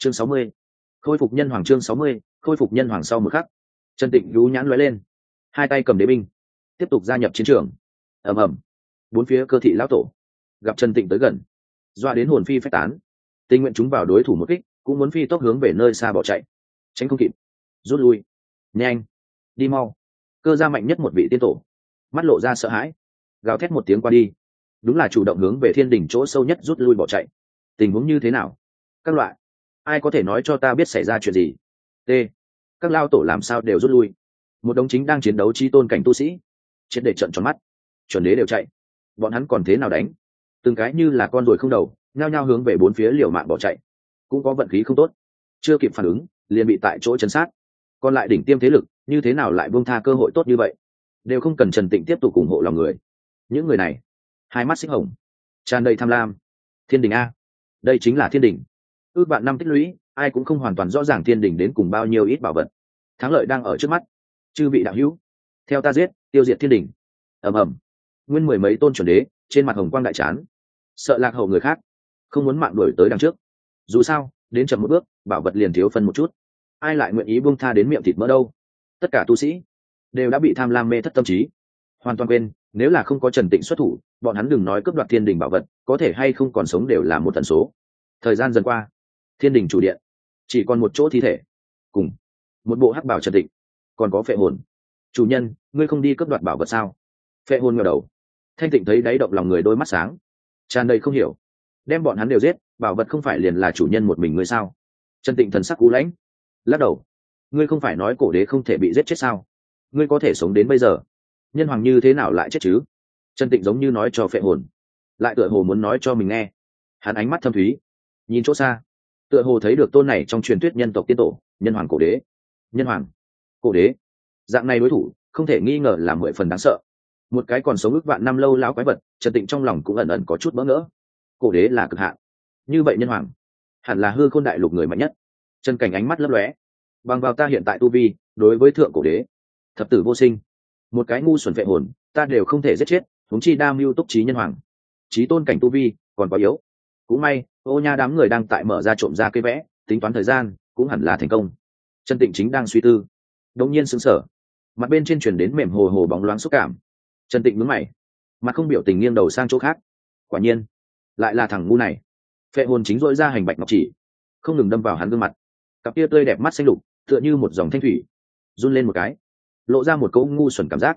chương sáu mươi. Khôi phục nhân hoàng chương sáu mươi, khôi phục nhân hoàng sau một khắc. Trần tịnh lú nhãn lóe lên. Hai tay cầm đế binh, tiếp tục gia nhập chiến trường. Ầm ầm. Bốn phía cơ thị lão tổ gặp trần tịnh tới gần doa đến hồn phi phách tán. Tình nguyện chúng vào đối thủ một kích, cũng muốn phi tốc hướng về nơi xa bỏ chạy. Tránh không kịp. Rút lui. Nhanh. Đi mau. Cơ gia mạnh nhất một vị tiên tổ. Mắt lộ ra sợ hãi. Gào thét một tiếng qua đi. Đúng là chủ động hướng về thiên đỉnh chỗ sâu nhất rút lui bỏ chạy. Tình huống như thế nào? Các loại ai có thể nói cho ta biết xảy ra chuyện gì? T. Các lao tổ làm sao đều rút lui? Một đồng chính đang chiến đấu chi tôn cảnh tu sĩ. Chiến để trận tròn mắt. Chuẩn đế đều chạy. Bọn hắn còn thế nào đánh? Từng cái như là con ruồi không đầu, nhao nhao hướng về bốn phía liều mạng bỏ chạy. Cũng có vận khí không tốt. Chưa kịp phản ứng, liền bị tại chỗ chấn sát. Còn lại đỉnh tiêm thế lực, như thế nào lại buông tha cơ hội tốt như vậy? Đều không cần trần tịnh tiếp tục ủng hộ lòng người. Những người này, hai mắt xích hồng. Tràn đầy tham lam. Thiên đình a. Đây chính là thiên đình ước bạn năm tích lũy, ai cũng không hoàn toàn rõ ràng thiên đình đến cùng bao nhiêu ít bảo vật. Thắng lợi đang ở trước mắt. Chư vị đạo hữu, theo ta giết, tiêu diệt thiên đình. Ầm ầm. Nguyên mười mấy tôn chuẩn đế, trên mặt hồng quang đại chán. Sợ lạc hậu người khác, không muốn mạng đuổi tới đằng trước. Dù sao, đến chậm một bước, bảo vật liền thiếu phân một chút. Ai lại nguyện ý buông tha đến miệng thịt mỡ đâu? Tất cả tu sĩ đều đã bị tham lam mê thất tâm trí. Hoàn toàn quên, nếu là không có trần tịnh xuất thủ, bọn hắn đừng nói cướp đoạt thiên đình bảo vật, có thể hay không còn sống đều là một tần số. Thời gian dần qua thiên đình chủ điện. Chỉ còn một chỗ thi thể. Cùng một bộ hắc bảo trần tịnh còn có phệ hồn. Chủ nhân, ngươi không đi cướp đoạt bảo vật sao? Phệ hồn ngờ đầu. Thanh tịnh thấy đáy động lòng người đôi mắt sáng. Tràn đầy không hiểu. Đem bọn hắn đều giết, bảo vật không phải liền là chủ nhân một mình ngươi sao? Trần tịnh thần sắc cú lãnh. Lắc đầu. Ngươi không phải nói cổ đế không thể bị giết chết sao? Ngươi có thể sống đến bây giờ. Nhân hoàng như thế nào lại chết chứ? Trần tịnh giống như nói cho phệ hồn. Lại tựa hồ muốn nói cho mình nghe. Hắn ánh mắt thâm thúy. Nhìn chỗ xa tựa hồ thấy được tôn này trong truyền thuyết nhân tộc tiên tổ, nhân hoàng cổ đế. Nhân hoàng, cổ đế. Dạng này đối thủ, không thể nghi ngờ là mười phần đáng sợ. Một cái còn sống ước vạn năm lâu lão quái vật, trần tịnh trong lòng cũng ẩn ẩn có chút bỡ ngỡ. Cổ đế là cực hạn. Như vậy nhân hoàng, hẳn là hư khôn đại lục người mạnh nhất. Trần cảnh ánh mắt lấp lóe. Bằng vào ta hiện tại tu vi, đối với thượng cổ đế, thập tử vô sinh, một cái ngu xuẩn vệ hồn, ta đều không thể giết chết thúng chi đa mưu túc trí nhân hoàng. Trí tôn cảnh tu vi còn quá yếu. Cũng may ô nha đám người đang tại mở ra trộm ra cây vẽ, tính toán thời gian, cũng hẳn là thành công. Trần tịnh chính đang suy tư. Đống nhiên xứng sở mặt bên trên chuyển đến mềm hồ hồ bóng loáng xúc cảm. Trần tịnh mướn mày. Mặt không biểu tình nghiêng đầu sang chỗ khác. Quả nhiên, lại là thằng ngu này. Phệ hồn chính dội ra hành bạch ngọc chỉ. Không ngừng đâm vào hắn gương mặt. Cặp tia tươi đẹp mắt xanh lục, tựa như một dòng thanh thủy. Run lên một cái. Lộ ra một câu ngu xuẩn cảm giác.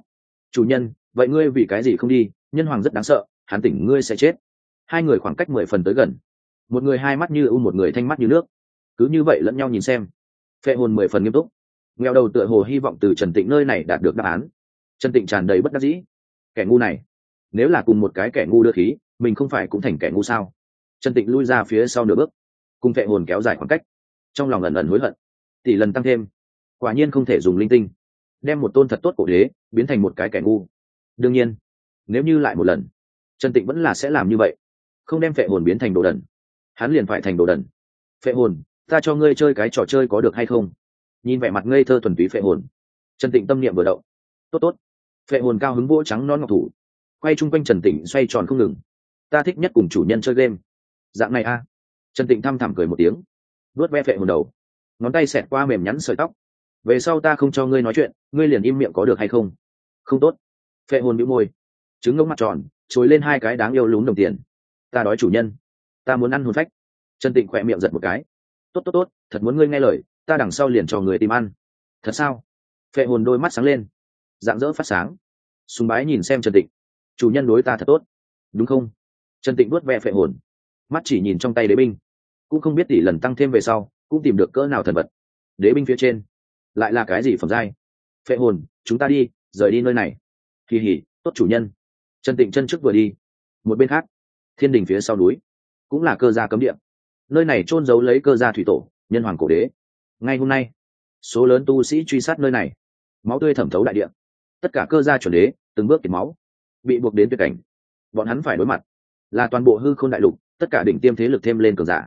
Chủ nhân, vậy ngươi vì cái gì không đi? Nhân hoàng rất đáng sợ, hắn tỉnh ngươi sẽ chết. Hai người khoảng cách mười phần tới gần một người hai mắt như u, một người thanh mắt như nước. Cứ như vậy lẫn nhau nhìn xem. Phệ hồn mười phần nghiêm túc. Nghèo đầu tựa hồ hy vọng từ trần tịnh nơi này đạt được đáp án. Trần tịnh tràn đầy bất đắc dĩ. Kẻ ngu này, nếu là cùng một cái kẻ ngu đưa khí, mình không phải cũng thành kẻ ngu sao? Trần tịnh lui ra phía sau nửa bước, cùng phệ hồn kéo dài khoảng cách. Trong lòng ẩn ẩn hối hận. Tỷ lần tăng thêm, quả nhiên không thể dùng linh tinh, đem một tôn thật tốt cổ đế biến thành một cái kẻ ngu. Đương nhiên, nếu như lại một lần, trần tịnh vẫn là sẽ làm như vậy, không đem phệ hồn biến thành đồ đần hắn liền phải thành đồ đần. Phệ hồn, ta cho ngươi chơi cái trò chơi có được hay không? Nhìn vẻ mặt ngây thơ thuần túy phệ hồn. Trần tịnh tâm niệm vừa động. Tốt tốt. Phệ hồn cao hứng vỗ trắng non ngọc thủ. Quay chung quanh trần tịnh xoay tròn không ngừng. Ta thích nhất cùng chủ nhân chơi game. Dạng này a. À. Trần tịnh thăm thẳm cười một tiếng. Vớt ve phệ hồn đầu. Ngón tay xẹt qua mềm nhắn sợi tóc. Về sau ta không cho ngươi nói chuyện, ngươi liền im miệng có được hay không? Không tốt. Phệ hồn bĩu môi. Trứng ngông mặt tròn, trồi lên hai cái đáng yêu lún đồng tiền. Ta đói chủ nhân ta muốn ăn hồn phách. Trần tịnh khỏe miệng giật một cái. Tốt tốt tốt, thật muốn ngươi nghe lời, ta đằng sau liền cho người tìm ăn. Thật sao? Phệ hồn đôi mắt sáng lên. Dạng dỡ phát sáng. Sùng bái nhìn xem trần tịnh. Chủ nhân đối ta thật tốt. Đúng không? Trần tịnh vuốt ve phệ hồn. Mắt chỉ nhìn trong tay đế binh. Cũng không biết tỷ lần tăng thêm về sau, cũng tìm được cỡ nào thần vật. Đế binh phía trên, lại là cái gì phẩm giai? Phệ hồn, chúng ta đi, rời đi nơi này. Kỳ hỉ, tốt chủ nhân. Trần tịnh chân trước vừa đi. Một bên khác, thiên đình phía sau núi cũng là cơ gia cấm địa. Nơi này trôn giấu lấy cơ gia thủy tổ, nhân hoàng cổ đế. Ngay hôm nay, số lớn tu sĩ truy sát nơi này. Máu tươi thẩm thấu đại địa. Tất cả cơ gia chuẩn đế, từng bước kiệt máu, bị buộc đến tuyệt cảnh. Bọn hắn phải đối mặt. Là toàn bộ hư k h ô n đại lục, tất cả đỉnh tiêm thế lực thêm lên cường giả.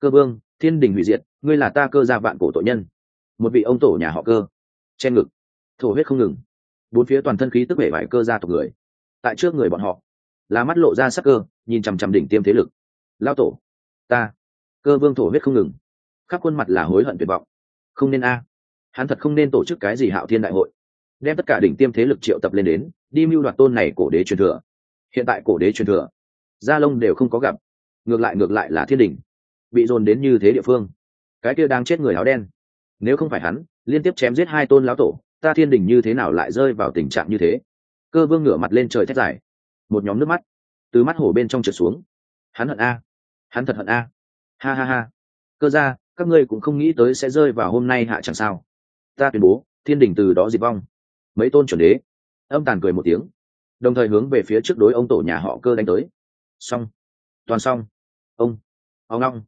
Cơ vương, thiên đình hủy diệt, ngươi là ta cơ gia vạn cổ tội nhân. Một vị ông tổ nhà họ cơ. Chen ngực. Thổ huyết không ngừng. Bốn phía toàn thân khí tức bể vải cơ gia tộc người. Tại trước người bọn họ, là mắt lộ ra sắc cơ, nhìn chằm chằm đỉnh tiêm thế lực lao tổ. Ta. Cơ vương thổ huyết không ngừng. Khắp khuôn mặt là hối hận tuyệt vọng. Không nên a. Hắn thật không nên tổ chức cái gì hạo thiên đại hội. Đem tất cả đỉnh tiêm thế lực triệu tập lên đến, đi mưu đoạt tôn này cổ đế truyền thừa. Hiện tại cổ đế truyền thừa, gia lông đều không có gặp. Ngược lại ngược lại là thiên đình. Bị dồn đến như thế địa phương. Cái kia đang chết người áo đen. Nếu không phải hắn, liên tiếp chém giết hai tôn lão tổ, ta thiên đình như thế nào lại rơi vào tình trạng như thế? Cơ vương ngửa mặt lên trời thét dài. Một nhóm nước mắt. Từ mắt hổ bên trong trượt xuống hắn hận a, hắn thật hận a. Ha ha ha. Cơ ra các ngươi cũng không nghĩ tới sẽ rơi vào hôm nay hạ chẳng sao. Ta tuyên bố, thiên đình từ đó diệt vong. Mấy tôn chuẩn đế. Âm tàn cười một tiếng. Đồng thời hướng về phía trước đối ông tổ nhà họ cơ đánh tới. Xong. Toàn xong. Ông. Ông long.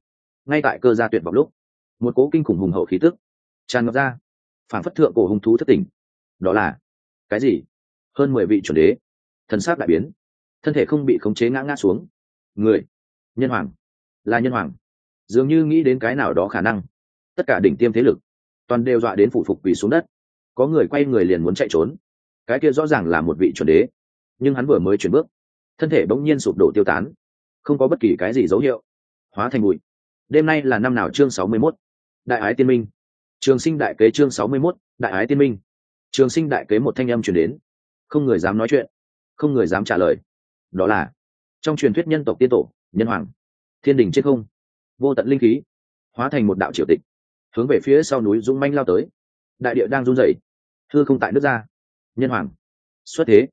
Ngay tại cơ gia tuyệt vọng lúc, một cố kinh khủng hùng hậu khí tức tràn ngập ra phản phất thượng cổ hung thú thất tỉnh đó là, cái gì? Hơn mười vị chuẩn đế. Thần sát đại biến. Thân thể không bị khống chế ngã ngã xuống. Người nhân hoàng. Là nhân hoàng. Dường như nghĩ đến cái nào đó khả năng. Tất cả đỉnh tiêm thế lực toàn đều dọa đến phụ phục quỳ xuống đất. Có người quay người liền muốn chạy trốn. Cái kia rõ ràng là một vị chuẩn đế. Nhưng hắn vừa mới chuyển bước thân thể bỗng nhiên sụp đổ tiêu tán. Không có bất kỳ cái gì dấu hiệu. Hóa thành bụi. Đêm nay là năm nào chương sáu mươi 61. đại ái tiên minh. Trường sinh đại kế chương sáu mươi 61, đại ái tiên minh. Trường sinh đại kế một thanh âm chuyển đến. Không người dám nói chuyện. Không người dám trả lời. Đó là trong truyền thuyết nhân tộc tiên tổ nhân hoàng. Thiên đình chết không? Vô tận linh khí, hóa thành một đạo triều tịch, hướng về phía sau núi dũng manh lao tới. Đại địa đang run rẩy, thưa không tại nước ra. Nhân hoàng, xuất thế.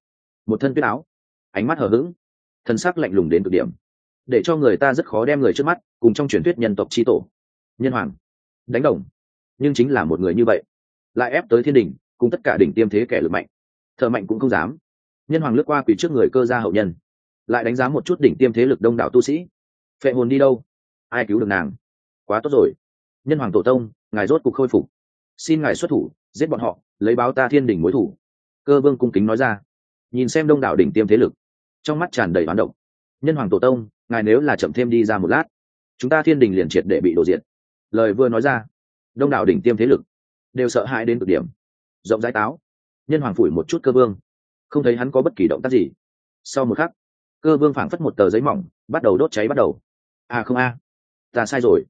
Một thân tuyết áo, ánh mắt hờ hững, thân sắc lạnh lùng đến cực điểm. Để cho người ta rất khó đem người trước mắt, cùng trong truyền thuyết nhân tộc tri tổ. Nhân hoàng, đánh đồng. Nhưng chính là một người như vậy, lại ép tới thiên đình, cùng tất cả đỉnh tiêm thế kẻ lực mạnh. Thợ mạnh cũng không dám. Nhân hoàng lướt qua quỷ trước người cơ gia hậu nhân lại đánh giá một chút đỉnh tiêm thế lực đông đảo tu sĩ. Phệ hồn đi đâu? Ai cứu được nàng? Quá tốt rồi. Nhân hoàng tổ tông, ngài rốt cục khôi phục. Xin ngài xuất thủ, giết bọn họ, lấy báo ta thiên đỉnh mối thủ. Cơ vương cung kính nói ra. Nhìn xem đông đảo đỉnh tiêm thế lực, trong mắt tràn đầy hoán động. Nhân hoàng tổ tông, ngài nếu là chậm thêm đi ra một lát, chúng ta thiên đình liền triệt để bị đổ diện lời vừa nói ra, đông đảo đỉnh tiêm thế lực đều sợ hãi đến cực điểm. Rộng rãi táo. Nhân hoàng phủi một chút cơ vương. Không thấy hắn có bất kỳ động tác gì. Sau một khắc cơ vương phảng phất một tờ giấy mỏng, bắt đầu đốt cháy bắt đầu. À không a, ta sai rồi,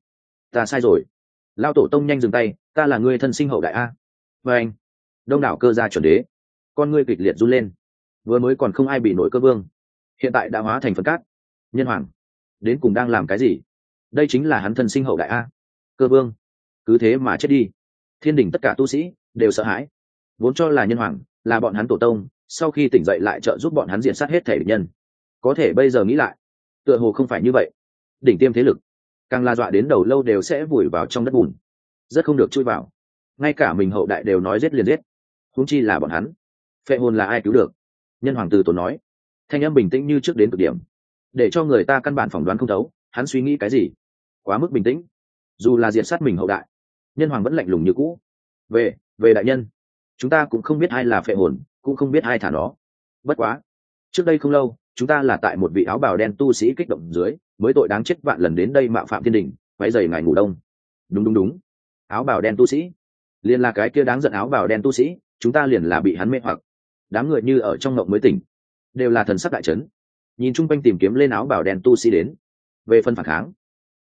ta sai rồi. Lao tổ tông nhanh dừng tay, ta là người thân sinh hậu đại a. Và anh, đông đảo cơ gia chuẩn đế, con ngươi kịch liệt run lên. Vừa mới còn không ai bị nổi cơ vương, hiện tại đã hóa thành phần cát. Nhân hoàng, đến cùng đang làm cái gì? Đây chính là hắn thân sinh hậu đại a. Cơ vương, cứ thế mà chết đi. Thiên đình tất cả tu sĩ đều sợ hãi. Vốn cho là nhân hoàng là bọn hắn tổ tông, sau khi tỉnh dậy lại trợ giúp bọn hắn diện sát hết thể địch nhân có thể bây giờ nghĩ lại, tựa hồ không phải như vậy. Đỉnh tiêm thế lực, càng la dọa đến đầu lâu đều sẽ vùi vào trong đất bùn. Rất không được chui vào. Ngay cả mình hậu đại đều nói giết liền giết. Húng chi là bọn hắn. Phệ hồn là ai cứu được? Nhân hoàng từ tổ nói. Thanh âm bình tĩnh như trước đến cực điểm. Để cho người ta căn bản phỏng đoán không thấu, hắn suy nghĩ cái gì? Quá mức bình tĩnh. Dù là diện sát mình hậu đại, nhân hoàng vẫn lạnh lùng như cũ. Về về đại nhân. Chúng ta cũng không biết ai là phệ hồn, cũng không biết ai thả nó. Bất quá, trước đây không lâu chúng ta là tại một vị áo bào đen tu sĩ kích động dưới, mới tội đáng chết vạn lần đến đây mạo phạm thiên đình váy dày ngày ngủ đông. Đúng đúng đúng. Áo bào đen tu sĩ. Liền là cái kia đáng giận áo bào đen tu sĩ, chúng ta liền là bị hắn mê hoặc. Đám người như ở trong ngộng mới tỉnh. Đều là thần sắc đại trấn nhìn chung quanh tìm kiếm lên áo bào đen tu sĩ đến. Về phân phản kháng,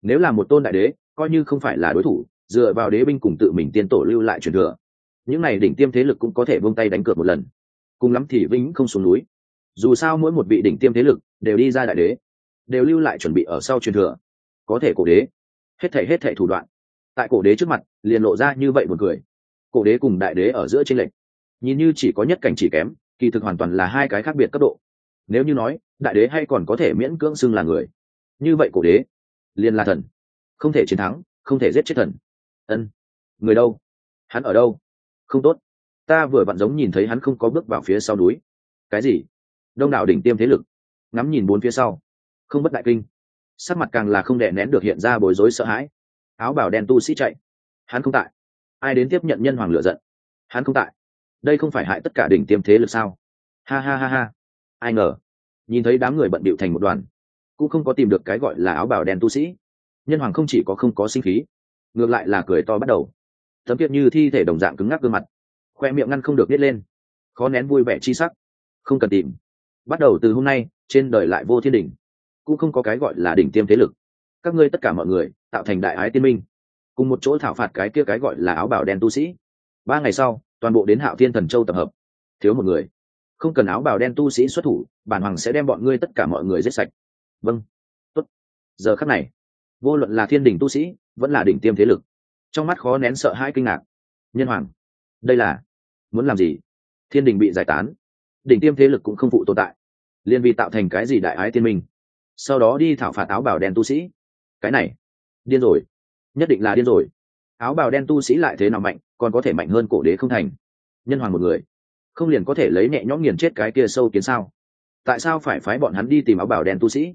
nếu là một tôn đại đế, coi như không phải là đối thủ, dựa vào đế binh cùng tự mình tiên tổ lưu lại truyền thừa, những này đỉnh tiêm thế lực cũng có thể vung tay đánh cược một lần. Cùng lắm thì vĩnh không xuống núi dù sao mỗi một vị đỉnh tiêm thế lực đều đi ra đại đế, đều lưu lại chuẩn bị ở sau truyền thừa, có thể cổ đế. Hết thể hết thể thủ đoạn. Tại cổ đế trước mặt, liền lộ ra như vậy một người cổ đế cùng đại đế ở giữa trên lệnh nhìn như chỉ có nhất cảnh chỉ kém, kỳ thực hoàn toàn là hai cái khác biệt cấp độ. Nếu như nói, đại đế hay còn có thể miễn cưỡng xưng là người. Như vậy cổ đế, liền là thần. Không thể chiến thắng, không thể giết chết thần. Ân, người đâu? Hắn ở đâu? Không tốt. Ta vừa vặn giống nhìn thấy hắn không có bước vào phía sau núi. Cái gì? Đông đảo đỉnh tiêm thế lực, ngắm nhìn bốn phía sau. Không bất đại kinh. Sắc mặt càng là không đè nén được hiện ra bối rối sợ hãi. Áo bảo đen tu sĩ chạy. Hắn không tại. Ai đến tiếp nhận nhân hoàng lựa giận? Hắn không tại. Đây không phải hại tất cả đỉnh tiêm thế lực sao? Ha ha ha ha. Ai ngờ, nhìn thấy đám người bận bịu thành một đoàn, cũng không có tìm được cái gọi là áo bảo đen tu sĩ. Nhân hoàng không chỉ có không có sinh khí, ngược lại là cười to bắt đầu. Tấm kiệt như thi thể đồng dạng cứng ngắc gương mặt, khoe miệng ngăn không được biết lên. Khó nén vui vẻ chi sắc. Không cần tìm bắt đầu từ hôm nay, trên đời lại vô thiên đỉnh. Cũng không có cái gọi là đỉnh tiêm thế lực. Các ngươi tất cả mọi người, tạo thành đại ái tiên minh. Cùng một chỗ thảo phạt cái kia cái gọi là áo bào đen tu sĩ. Ba ngày sau, toàn bộ đến hạo thiên thần châu tập hợp. Thiếu một người. Không cần áo bào đen tu sĩ xuất thủ, bản hoàng sẽ đem bọn ngươi tất cả mọi người giết sạch. Vâng. Tốt. Giờ khắc này, vô luận là thiên đình tu sĩ, vẫn là đỉnh tiêm thế lực, trong mắt khó nén sợ hãi kinh ngạc. Nhân hoàng, đây là muốn làm gì? Thiên đình bị giải tán đỉnh tiêm thế lực cũng không phụ tồn tại. Liên vì tạo thành cái gì đại ái thiên minh? Sau đó đi thảo phạt áo bào đen tu sĩ. Cái này, điên rồi. Nhất định là điên rồi. Áo bào đen tu sĩ lại thế nào mạnh, còn có thể mạnh hơn cổ đế không thành? Nhân hoàng một người, không liền có thể lấy nhẹ nhõm nghiền chết cái kia sâu kiến sao? Tại sao phải phái bọn hắn đi tìm áo bào đen tu sĩ?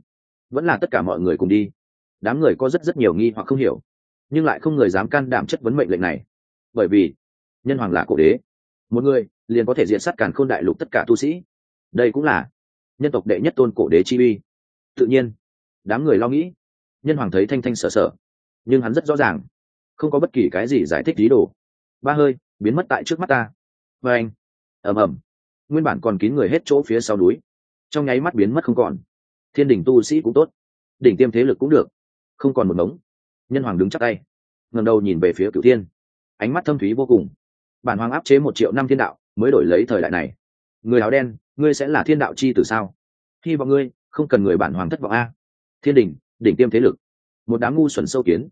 Vẫn là tất cả mọi người cùng đi. Đám người có rất rất nhiều nghi hoặc không hiểu, nhưng lại không người dám can đảm chất vấn mệnh lệnh này. Bởi vì, nhân hoàng là cổ đế một người liền có thể diện sát càn khôn đại lục tất cả tu sĩ. Đây cũng là nhân tộc đệ nhất tôn cổ đế chi uy. Tự nhiên, đám người lo nghĩ. Nhân hoàng thấy thanh thanh sợ sợ, nhưng hắn rất rõ ràng, không có bất kỳ cái gì giải thích lý đồ. Ba hơi, biến mất tại trước mắt ta. Và anh, ầm ầm, nguyên bản còn kín người hết chỗ phía sau núi, trong nháy mắt biến mất không còn. Thiên đình tu sĩ cũng tốt, đỉnh tiêm thế lực cũng được, không còn một mống nhân hoàng đứng chắc tay ngầm đầu nhìn về phía cửu thiên, ánh mắt thâm thúy vô cùng bản hoàng áp chế một triệu năm thiên đạo mới đổi lấy thời đại này. Người áo đen, ngươi sẽ là thiên đạo chi từ sao? Hy vọng ngươi không cần người bản hoàng thất vọng a. Thiên đình, đỉnh tiêm thế lực. Một đám ngu xuẩn sâu kiến.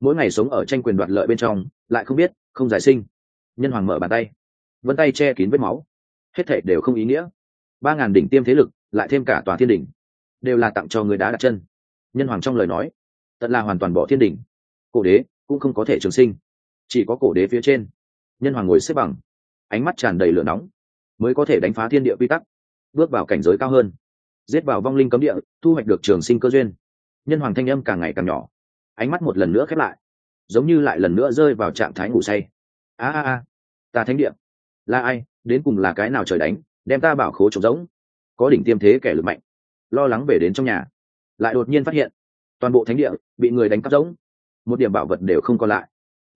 Mỗi ngày sống ở tranh quyền đoạt lợi bên trong, lại không biết, không giải sinh. Nhân hoàng mở bàn tay. Vân tay che kín vết máu. Hết thể đều không ý nghĩa. Ba ngàn đỉnh tiêm thế lực, lại thêm cả tòa thiên đỉnh đều là tặng cho người đá đặt chân. Nhân hoàng trong lời nói, tận là hoàn toàn bỏ thiên đỉnh cổ đế cũng không có thể trường sinh. Chỉ có cổ đế phía trên nhân hoàng ngồi xếp bằng. Ánh mắt tràn đầy lửa nóng. Mới có thể đánh phá thiên địa quy tắc. Bước vào cảnh giới cao hơn. Giết vào vong linh cấm địa, thu hoạch được trường sinh cơ duyên. Nhân hoàng thanh âm càng ngày càng nhỏ. Ánh mắt một lần nữa khép lại. Giống như lại lần nữa rơi vào trạng thái ngủ say. A a a. Ta thánh địa. Là ai, đến cùng là cái nào trời đánh, đem ta bảo khố trống rỗng? Có đỉnh tiêm thế kẻ lực mạnh. Lo lắng về đến trong nhà. Lại đột nhiên phát hiện, toàn bộ thánh địa bị người đánh cắp rỗng. Một điểm bảo vật đều không còn lại.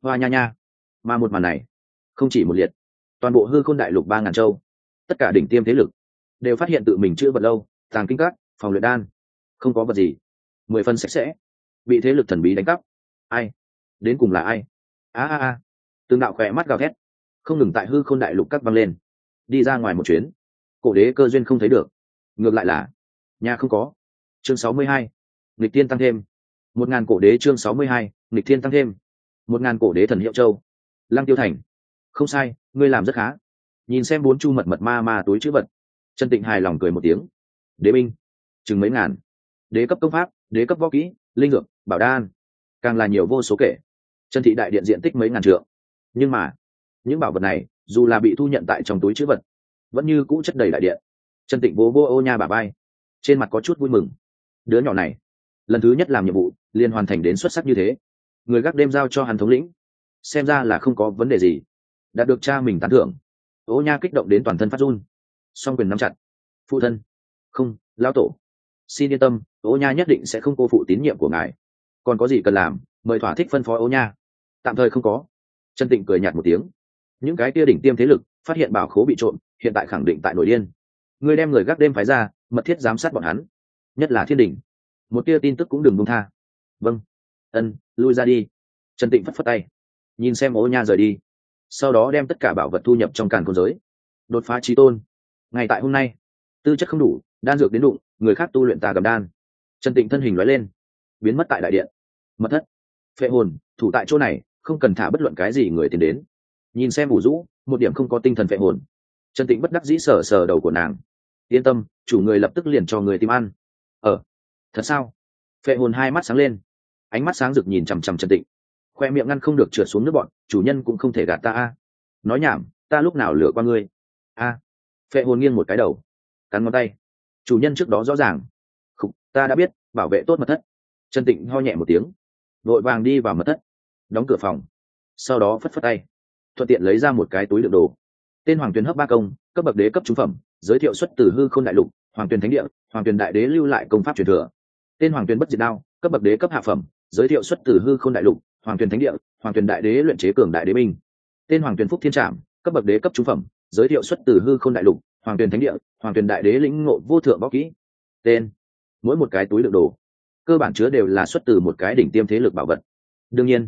Hoa nha nha. Mà một màn này không chỉ một liệt. Toàn bộ hư khôn đại lục ba ngàn châu, tất cả đỉnh tiêm thế lực đều phát hiện tự mình chữa vật lâu, tàng kinh cát phòng luyện đan, không có vật gì. Mười phân sạch sẽ. Bị thế lực thần bí đánh cắp. Ai? Đến cùng là ai? A a a. Tương đạo khỏe mắt gào thét. Không ngừng tại hư khôn đại lục cắt băng lên. Đi ra ngoài một chuyến. Cổ đế cơ duyên không thấy được. Ngược lại là, nhà không có. Chương sáu mươi hai. Nghịch tiên tăng thêm. Một ngàn cổ đế chương sáu mươi hai. Nghịch thiên tăng thêm. Một ngàn cổ đế thần hiệu châu. Lăng tiêu thành không sai, ngươi làm rất khá. Nhìn xem bốn chu mật mật ma ma túi chữ vật. Trần tịnh hài lòng cười một tiếng. Đế binh, chừng mấy ngàn. Đế cấp công pháp, đế cấp võ kỹ, linh dược, bảo đan. Càng là nhiều vô số kể. Trần thị đại điện diện tích mấy ngàn trượng. Nhưng mà, những bảo vật này, dù là bị thu nhận tại trong túi chữ vật, vẫn như cũ chất đầy đại điện. Trần tịnh vô vô ô nha bà bay trên mặt có chút vui mừng. Đứa nhỏ này, lần thứ nhất làm nhiệm vụ, liền hoàn thành đến xuất sắc như thế. Người gác đêm giao cho hắn thống lĩnh. Xem ra là không có vấn đề gì đạt được cha mình tán thưởng. Ố nha kích động đến toàn thân phát run. Song quyền nắm chặt. Phụ thân. Không, lão tổ. Xin yên tâm ố nha nhất định sẽ không cô phụ tín nhiệm của ngài. Còn có gì cần làm, mời thỏa thích phân phó ố nha. Tạm thời không có. Trần tịnh cười nhạt một tiếng. Những cái tia đỉnh tiêm thế lực, phát hiện bảo khố bị trộm, hiện tại khẳng định tại nội điên. Người đem người gác đêm phái ra, mật thiết giám sát bọn hắn. Nhất là thiên đình. Một tia tin tức cũng đừng buông tha. Vâng. Ân, lui ra đi. Trần tịnh phất phất tay. Nhìn xem ố nha rời đi sau đó đem tất cả bảo vật thu nhập trong càn côn giới, đột phá trí tôn. Ngày tại hôm nay, tư chất không đủ, đan dược đến đụng, người khác tu luyện tà cầm đan. Trần tịnh thân hình nói lên, biến mất tại đại điện. Mật thất, phệ hồn, thủ tại chỗ này, không cần thả bất luận cái gì người tiến đến. Nhìn xem ủ rũ, một điểm không có tinh thần phệ hồn. Trần tịnh bất đắc dĩ sờ sờ đầu của nàng. Yên tâm, chủ người lập tức liền cho người tìm ăn. Ờ thật sao? Phệ hồn hai mắt sáng lên. Ánh mắt sáng rực nhìn chằm chằm trần tịnh khoe miệng ngăn không được trượt xuống nước bọn chủ nhân cũng không thể gạt ta a. Nói nhảm ta lúc nào lừa qua ngươi? A. Phệ hồn nghiêng một cái đầu cắn ngón tay. Chủ nhân trước đó rõ ràng. Khục, ta đã biết bảo vệ tốt mật thất. Trần tịnh ho nhẹ một tiếng vội vàng đi vào mật thất. Đóng cửa phòng. Sau đó phất phất tay thuận tiện lấy ra một cái túi đựng đồ. Tên hoàng tuyền hấp ba công cấp bậc đế cấp trung phẩm giới thiệu xuất từ hư k h ô n đại lục hoàng tuyền thánh địa hoàng tuyền đại đế lưu lại công pháp truyền thừa. Tên hoàng tuyền bất diệt đao cấp bậc đế cấp hạ phẩm giới thiệu xuất từ hư k h ô n đại lục hoàng tuyền thánh địa, hoàng tuyền đại đế luyện chế cường đại đế binh. Tên hoàng tuyền phúc thiên trạm cấp bậc đế cấp trung phẩm, giới thiệu xuất từ hư k h ô n đại lục, hoàng tuyền thánh địa, hoàng tuyền đại đế lĩnh ngộ vô thượng võ kỹ. Tên, mỗi một cái túi đựng đồ, cơ bản chứa đều là xuất từ một cái đỉnh tiêm thế lực bảo vật. Đương nhiên,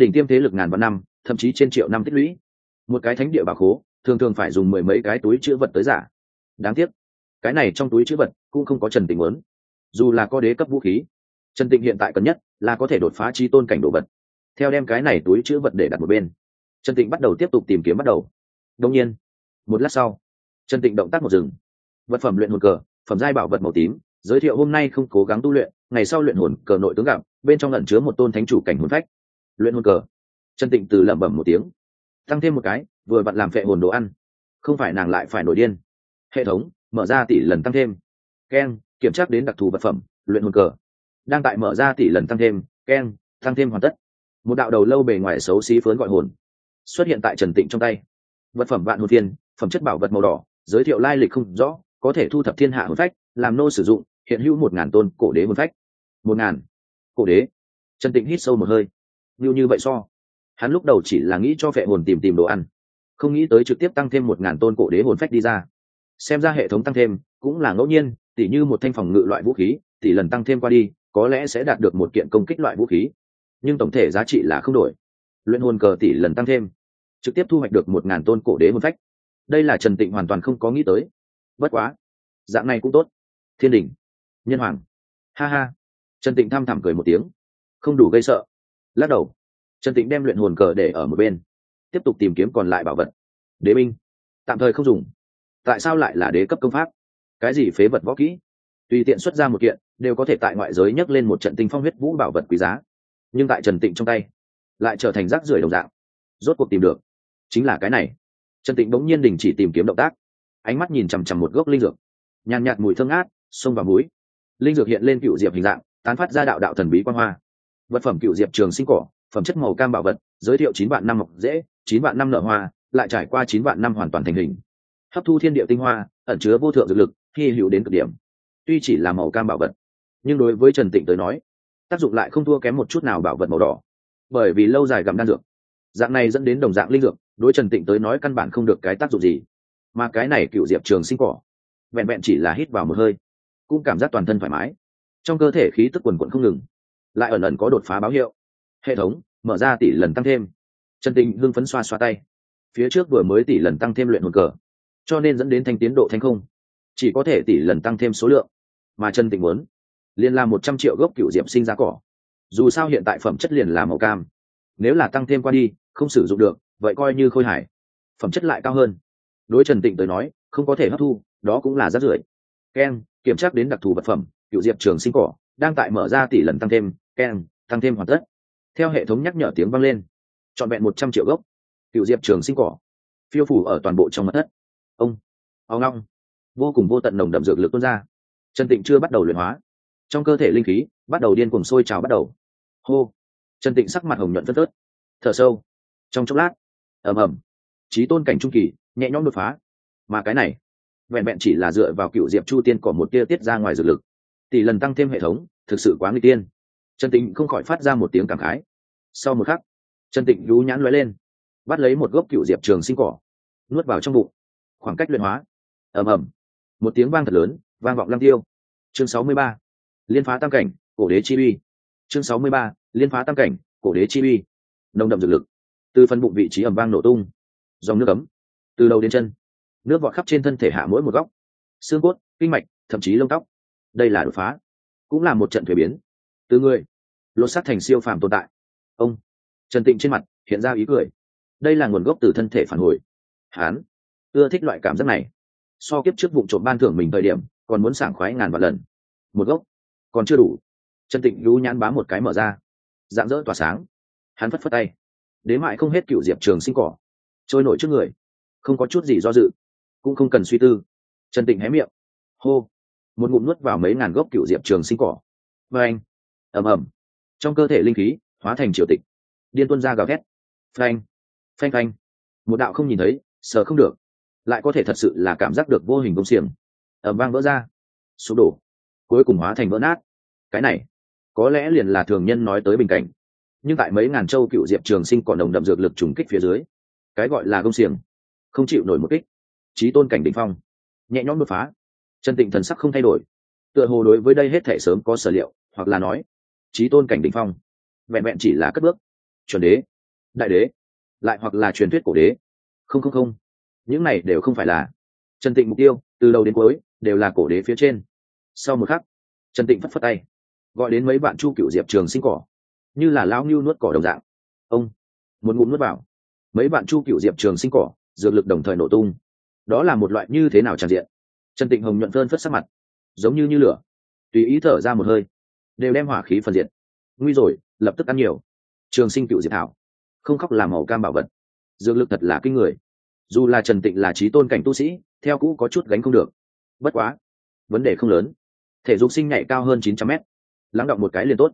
đỉnh tiêm thế lực ngàn vạn năm, thậm chí trên triệu năm tích lũy. Một cái thánh địa bảo khố, thường thường phải dùng mười mấy cái túi chữ vật tới giả. Đáng tiếc, cái này trong túi chữ vật cũng không có trần tịnh muốn dù là có đế cấp vũ khí, trần tịnh hiện tại cần nhất là có thể đột phá chi tôn cảnh đồ vật theo đem cái này túi chữ vật để đặt một bên. Trần tịnh bắt đầu tiếp tục tìm kiếm bắt đầu. Đông nhiên, một lát sau, trần tịnh động tác một rừng vật phẩm luyện hồn cờ, phẩm giai bảo vật màu tím, giới thiệu hôm nay không cố gắng tu luyện, ngày sau luyện hồn cờ nội tướng gặp, bên trong lẩn chứa một tôn thánh chủ cảnh hồn phách. Luyện hồn cờ. Trần tịnh từ lẩm bẩm một tiếng, tăng thêm một cái, vừa vặn làm phệ hồn đồ ăn. Không phải nàng lại phải nổi điên. Hệ thống, mở ra tỷ lần tăng thêm. Keng, kiểm tra đến đặc thù vật phẩm, luyện hồn cờ. Đang tại mở ra tỷ lần tăng thêm, keng, tăng thêm hoàn tất một đạo đầu lâu bề ngoài xấu xí phớn gọi hồn, xuất hiện tại trần tịnh trong tay. Vật phẩm vạn hồn thiên phẩm chất bảo vật màu đỏ, giới thiệu lai lịch không rõ, có thể thu thập thiên hạ hồn phách, làm nô sử dụng, hiện hữu một ngàn tôn cổ đế hồn phách. Một ngàn cổ đế? Trần tịnh hít sâu một hơi. Như như vậy so. Hắn lúc đầu chỉ là nghĩ cho phệ hồn tìm tìm đồ ăn, không nghĩ tới trực tiếp tăng thêm một ngàn tôn cổ đế hồn phách đi ra. Xem ra hệ thống tăng thêm cũng là ngẫu nhiên, tỉ như một thanh phòng ngự loại vũ khí tỷ lần tăng thêm qua đi, có lẽ sẽ đạt được một kiện công kích loại vũ khí nhưng tổng thể giá trị là không đổi. Luyện hồn cờ tỷ lần tăng thêm, trực tiếp thu hoạch được một ngàn tôn cổ đế hồn phách. Đây là trần tịnh hoàn toàn không có nghĩ tới. Bất quá, dạng này cũng tốt. Thiên đình nhân hoàng. Ha ha. Trần tịnh thăm thẳm cười một tiếng, không đủ gây sợ. Lắc đầu, trần tịnh đem luyện hồn cờ để ở một bên, tiếp tục tìm kiếm còn lại bảo vật. Đế binh, tạm thời không dùng. Tại sao lại là đế cấp công pháp? Cái gì phế vật võ kỹ? Tùy tiện xuất ra một kiện, đều có thể tại ngoại giới nhấc lên một trận tinh phong huyết vũ bảo vật quý giá nhưng tại trần tịnh trong tay, lại trở thành rác rưởi đồng dạng. Rốt cuộc tìm được, chính là cái này. Trần tịnh bỗng nhiên đình chỉ tìm kiếm động tác, ánh mắt nhìn chằm chằm một gốc linh dược. Nhàn nhạt mùi thơm ngát xông vào mũi linh dược hiện lên cựu diệp hình dạng, tán phát ra đạo đạo thần bí quan hoa. Vật phẩm cựu diệp trường sinh cỏ, phẩm chất màu cam bảo vật, giới thiệu chín vạn năm mọc dễ chín vạn năm nở hoa, lại trải qua chín vạn năm hoàn toàn thành hình. Hấp thu thiên địa tinh hoa, ẩn chứa vô thượng dược lực, hy hữu đến cực điểm. Tuy chỉ là màu cam bảo vật, nhưng đối với trần tịnh tới nói tác dụng lại không thua kém một chút nào bảo vật màu đỏ. Bởi vì lâu dài gặm đan dược, dạng này dẫn đến đồng dạng linh dược, đối trần tịnh tới nói căn bản không được cái tác dụng gì. Mà cái này cựu diệp trường sinh cỏ, vẹn vẹn chỉ là hít vào một hơi, cũng cảm giác toàn thân thoải mái. Trong cơ thể khí tức quần quận không ngừng, lại ẩn ẩn có đột phá báo hiệu. Hệ thống, mở ra tỷ lần tăng thêm. Trần tịnh hưng phấn xoa xoa tay. Phía trước vừa mới tỷ lần tăng thêm luyện hồn cờ, cho nên dẫn đến thanh tiến độ thanh không. Chỉ có thể tỷ lần tăng thêm số lượng mà trần tịnh muốn liền là một trăm triệu gốc cựu diệp sinh ra cỏ. Dù sao hiện tại phẩm chất liền là màu cam. Nếu là tăng thêm qua đi, không sử dụng được, vậy coi như khôi hải phẩm chất lại cao hơn. Đối trần tịnh tới nói, không có thể hấp thu, đó cũng là rác rưởi. Keng kiểm tra đến đặc thù vật phẩm, cựu diệp trường sinh cỏ, đang tại mở ra tỷ lần tăng thêm keng tăng thêm hoàn tất. Theo hệ thống nhắc nhở tiếng vang lên, trọn vẹn một trăm triệu gốc, cựu diệp trường sinh cỏ. Phiêu phủ ở toàn bộ trong mặt thất ông ao ngong vô cùng vô tận nồng đậm dược lực tuôn ra. Trần tịnh chưa bắt đầu luyện hóa trong cơ thể linh khí bắt đầu điên cuồng sôi trào bắt đầu. Hô! Trần tịnh sắc mặt hồng nhuận phân tớt thở sâu. Trong chốc lát, ầm ầm. Trí tôn cảnh trung kỳ, nhẹ nhõm đột phá. Mà cái này, vẹn vẹn chỉ là dựa vào cựu diệp chu tiên còn một tia tiết ra ngoài dược lực. Tỷ lần tăng thêm hệ thống, thực sự quá nguy tiên trần tịnh không khỏi phát ra một tiếng cảm khái. Sau một khắc, trần tịnh lú nhãn lóe lên, bắt lấy một gốc cựu diệp trường sinh cỏ, nuốt vào trong bụng. Khoảng cách luyện hóa. Ầm ầm. Một tiếng vang thật lớn, vang vọng lăng tiêu. Chương sáu mươi ba liên phá tam cảnh, cổ đế chi uy. Chương sáu mươi ba, liên phá tam cảnh, cổ đế chi uy. Nồng đậm dược lực. Từ phần bụng vị trí ẩm vang nổ tung. Dòng nước ấm. Từ đầu đến chân. Nước vọt khắp trên thân thể hạ mỗi một góc. Xương cốt, kinh mạch, thậm chí lông tóc. Đây là đột phá. Cũng là một trận thuế biến. Từ người. Lột sắt thành siêu phàm tồn tại. Ông. Trần tịnh trên mặt, hiện ra ý cười. Đây là nguồn gốc từ thân thể phản hồi. Hán. Ưa thích loại cảm giác này. So kiếp trước vụ trộm ban thưởng mình thời điểm, còn muốn sảng khoái ngàn vạn lần. Một gốc còn chưa đủ. Trần tịnh lú nhãn bám một cái mở ra. Dạng dỡ tỏa sáng. Hắn phất phất tay. Đến mại không hết cựu diệp trường sinh cỏ. Trôi nổi trước người. Không có chút gì do dự. Cũng không cần suy tư. Trần tịnh hé miệng. Hô. Một ngụm nuốt vào mấy ngàn gốc cựu diệp trường sinh cỏ. Và anh. Ầm ầm. Trong cơ thể linh khí, hóa thành triều tịch. Điên tuân ra gào thét. Phanh. Phanh phanh. Một đạo không nhìn thấy, sờ không được. Lại có thể thật sự là cảm giác được vô hình công xiềng. Ẩm vang vỡ ra. Sụp đổ cuối cùng hóa thành vỡ nát. Cái này, có lẽ liền là thường nhân nói tới bình cảnh. Nhưng tại mấy ngàn châu cựu diệp trường sinh còn đồng đậm dược lực trùng kích phía dưới, cái gọi là công xiềng, không chịu nổi một kích. Trí tôn cảnh đ ỉ n h phong, nhẹ nhõm đột phá. Chân tịnh thần sắc không thay đổi. Tựa hồ đối với đây hết thể sớm có sở liệu, hoặc là nói trí tôn cảnh đ ỉ n h phong, vẹn vẹn chỉ là cất bước. Chuẩn đế, đại đế, lại hoặc là truyền thuyết cổ đế. Không không không. Những này đều không phải là chân tịnh mục tiêu, từ đầu đến cuối đều là cổ đế phía trên sau một khắc, trần tịnh phất phất tay, gọi đến mấy bạn chu cựu diệp trường sinh cỏ, như là lão ngưu nuốt cỏ đồng dạng. Ông, một ngụm nuốt vào. Mấy bạn chu cựu diệp trường sinh cỏ, dược lực đồng thời nổ tung. Đó là một loại như thế nào tràn diện? Trần tịnh hồng nhuận phơn phất sắc mặt, giống như như lửa, tùy ý thở ra một hơi, đều đem hỏa khí phân diện nguy rồi, lập tức ăn nhiều. Trường sinh cựu diệp thảo, không khóc làm màu cam bảo vật. Dược lực thật là kinh người. Dù là trần tịnh là trí tôn cảnh tu sĩ, theo cũ có chút gánh không được. Bất quá, vấn đề không lớn thể dục sinh nhảy cao hơn chín trăm mét. Lắng động một cái liền tốt.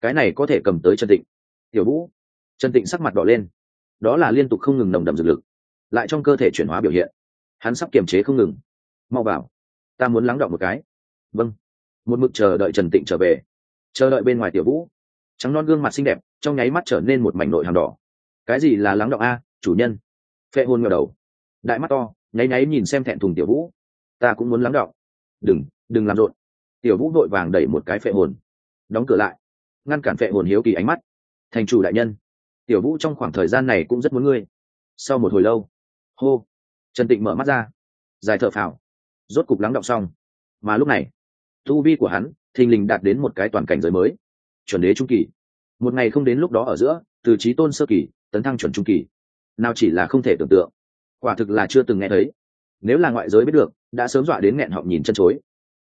Cái này có thể cầm tới trần tịnh. Tiểu vũ. Trần tịnh sắc mặt đỏ lên. Đó là liên tục không ngừng nồng đậm dược lực. Lại trong cơ thể chuyển hóa biểu hiện. Hắn sắp kiềm chế không ngừng. Mau vào. Ta muốn lắng động một cái. Vâng. Một mực chờ đợi trần tịnh trở về. Chờ đợi bên ngoài tiểu vũ. Trắng non gương mặt xinh đẹp, trong nháy mắt trở nên một mảnh nội hàng đỏ. Cái gì là lắng động a, chủ nhân? Phệ hôn ngờ đầu. Đại mắt to, nháy nháy nhìn xem thẹn thùng tiểu vũ. Ta cũng muốn lắng động. Đừng đừng làm rộn tiểu vũ vội vàng đẩy một cái phệ hồn. Đóng cửa lại. Ngăn cản phệ hồn hiếu kỳ ánh mắt. Thành chủ đại nhân, tiểu vũ trong khoảng thời gian này cũng rất muốn ngươi. Sau một hồi lâu, hô, trần tịnh mở mắt ra. Dài thở phào. Rốt cục lắng động xong. Mà lúc này, tu vi của hắn, thình lình đạt đến một cái toàn cảnh giới mới. Chuẩn đế trung kỳ. Một ngày không đến lúc đó ở giữa, từ trí tôn sơ kỳ, tấn thăng chuẩn trung kỳ. Nào chỉ là không thể tưởng tượng. Quả thực là chưa từng nghe thấy. Nếu là ngoại giới biết được, đã sớm dọa đến nghẹn họng nhìn chân chối.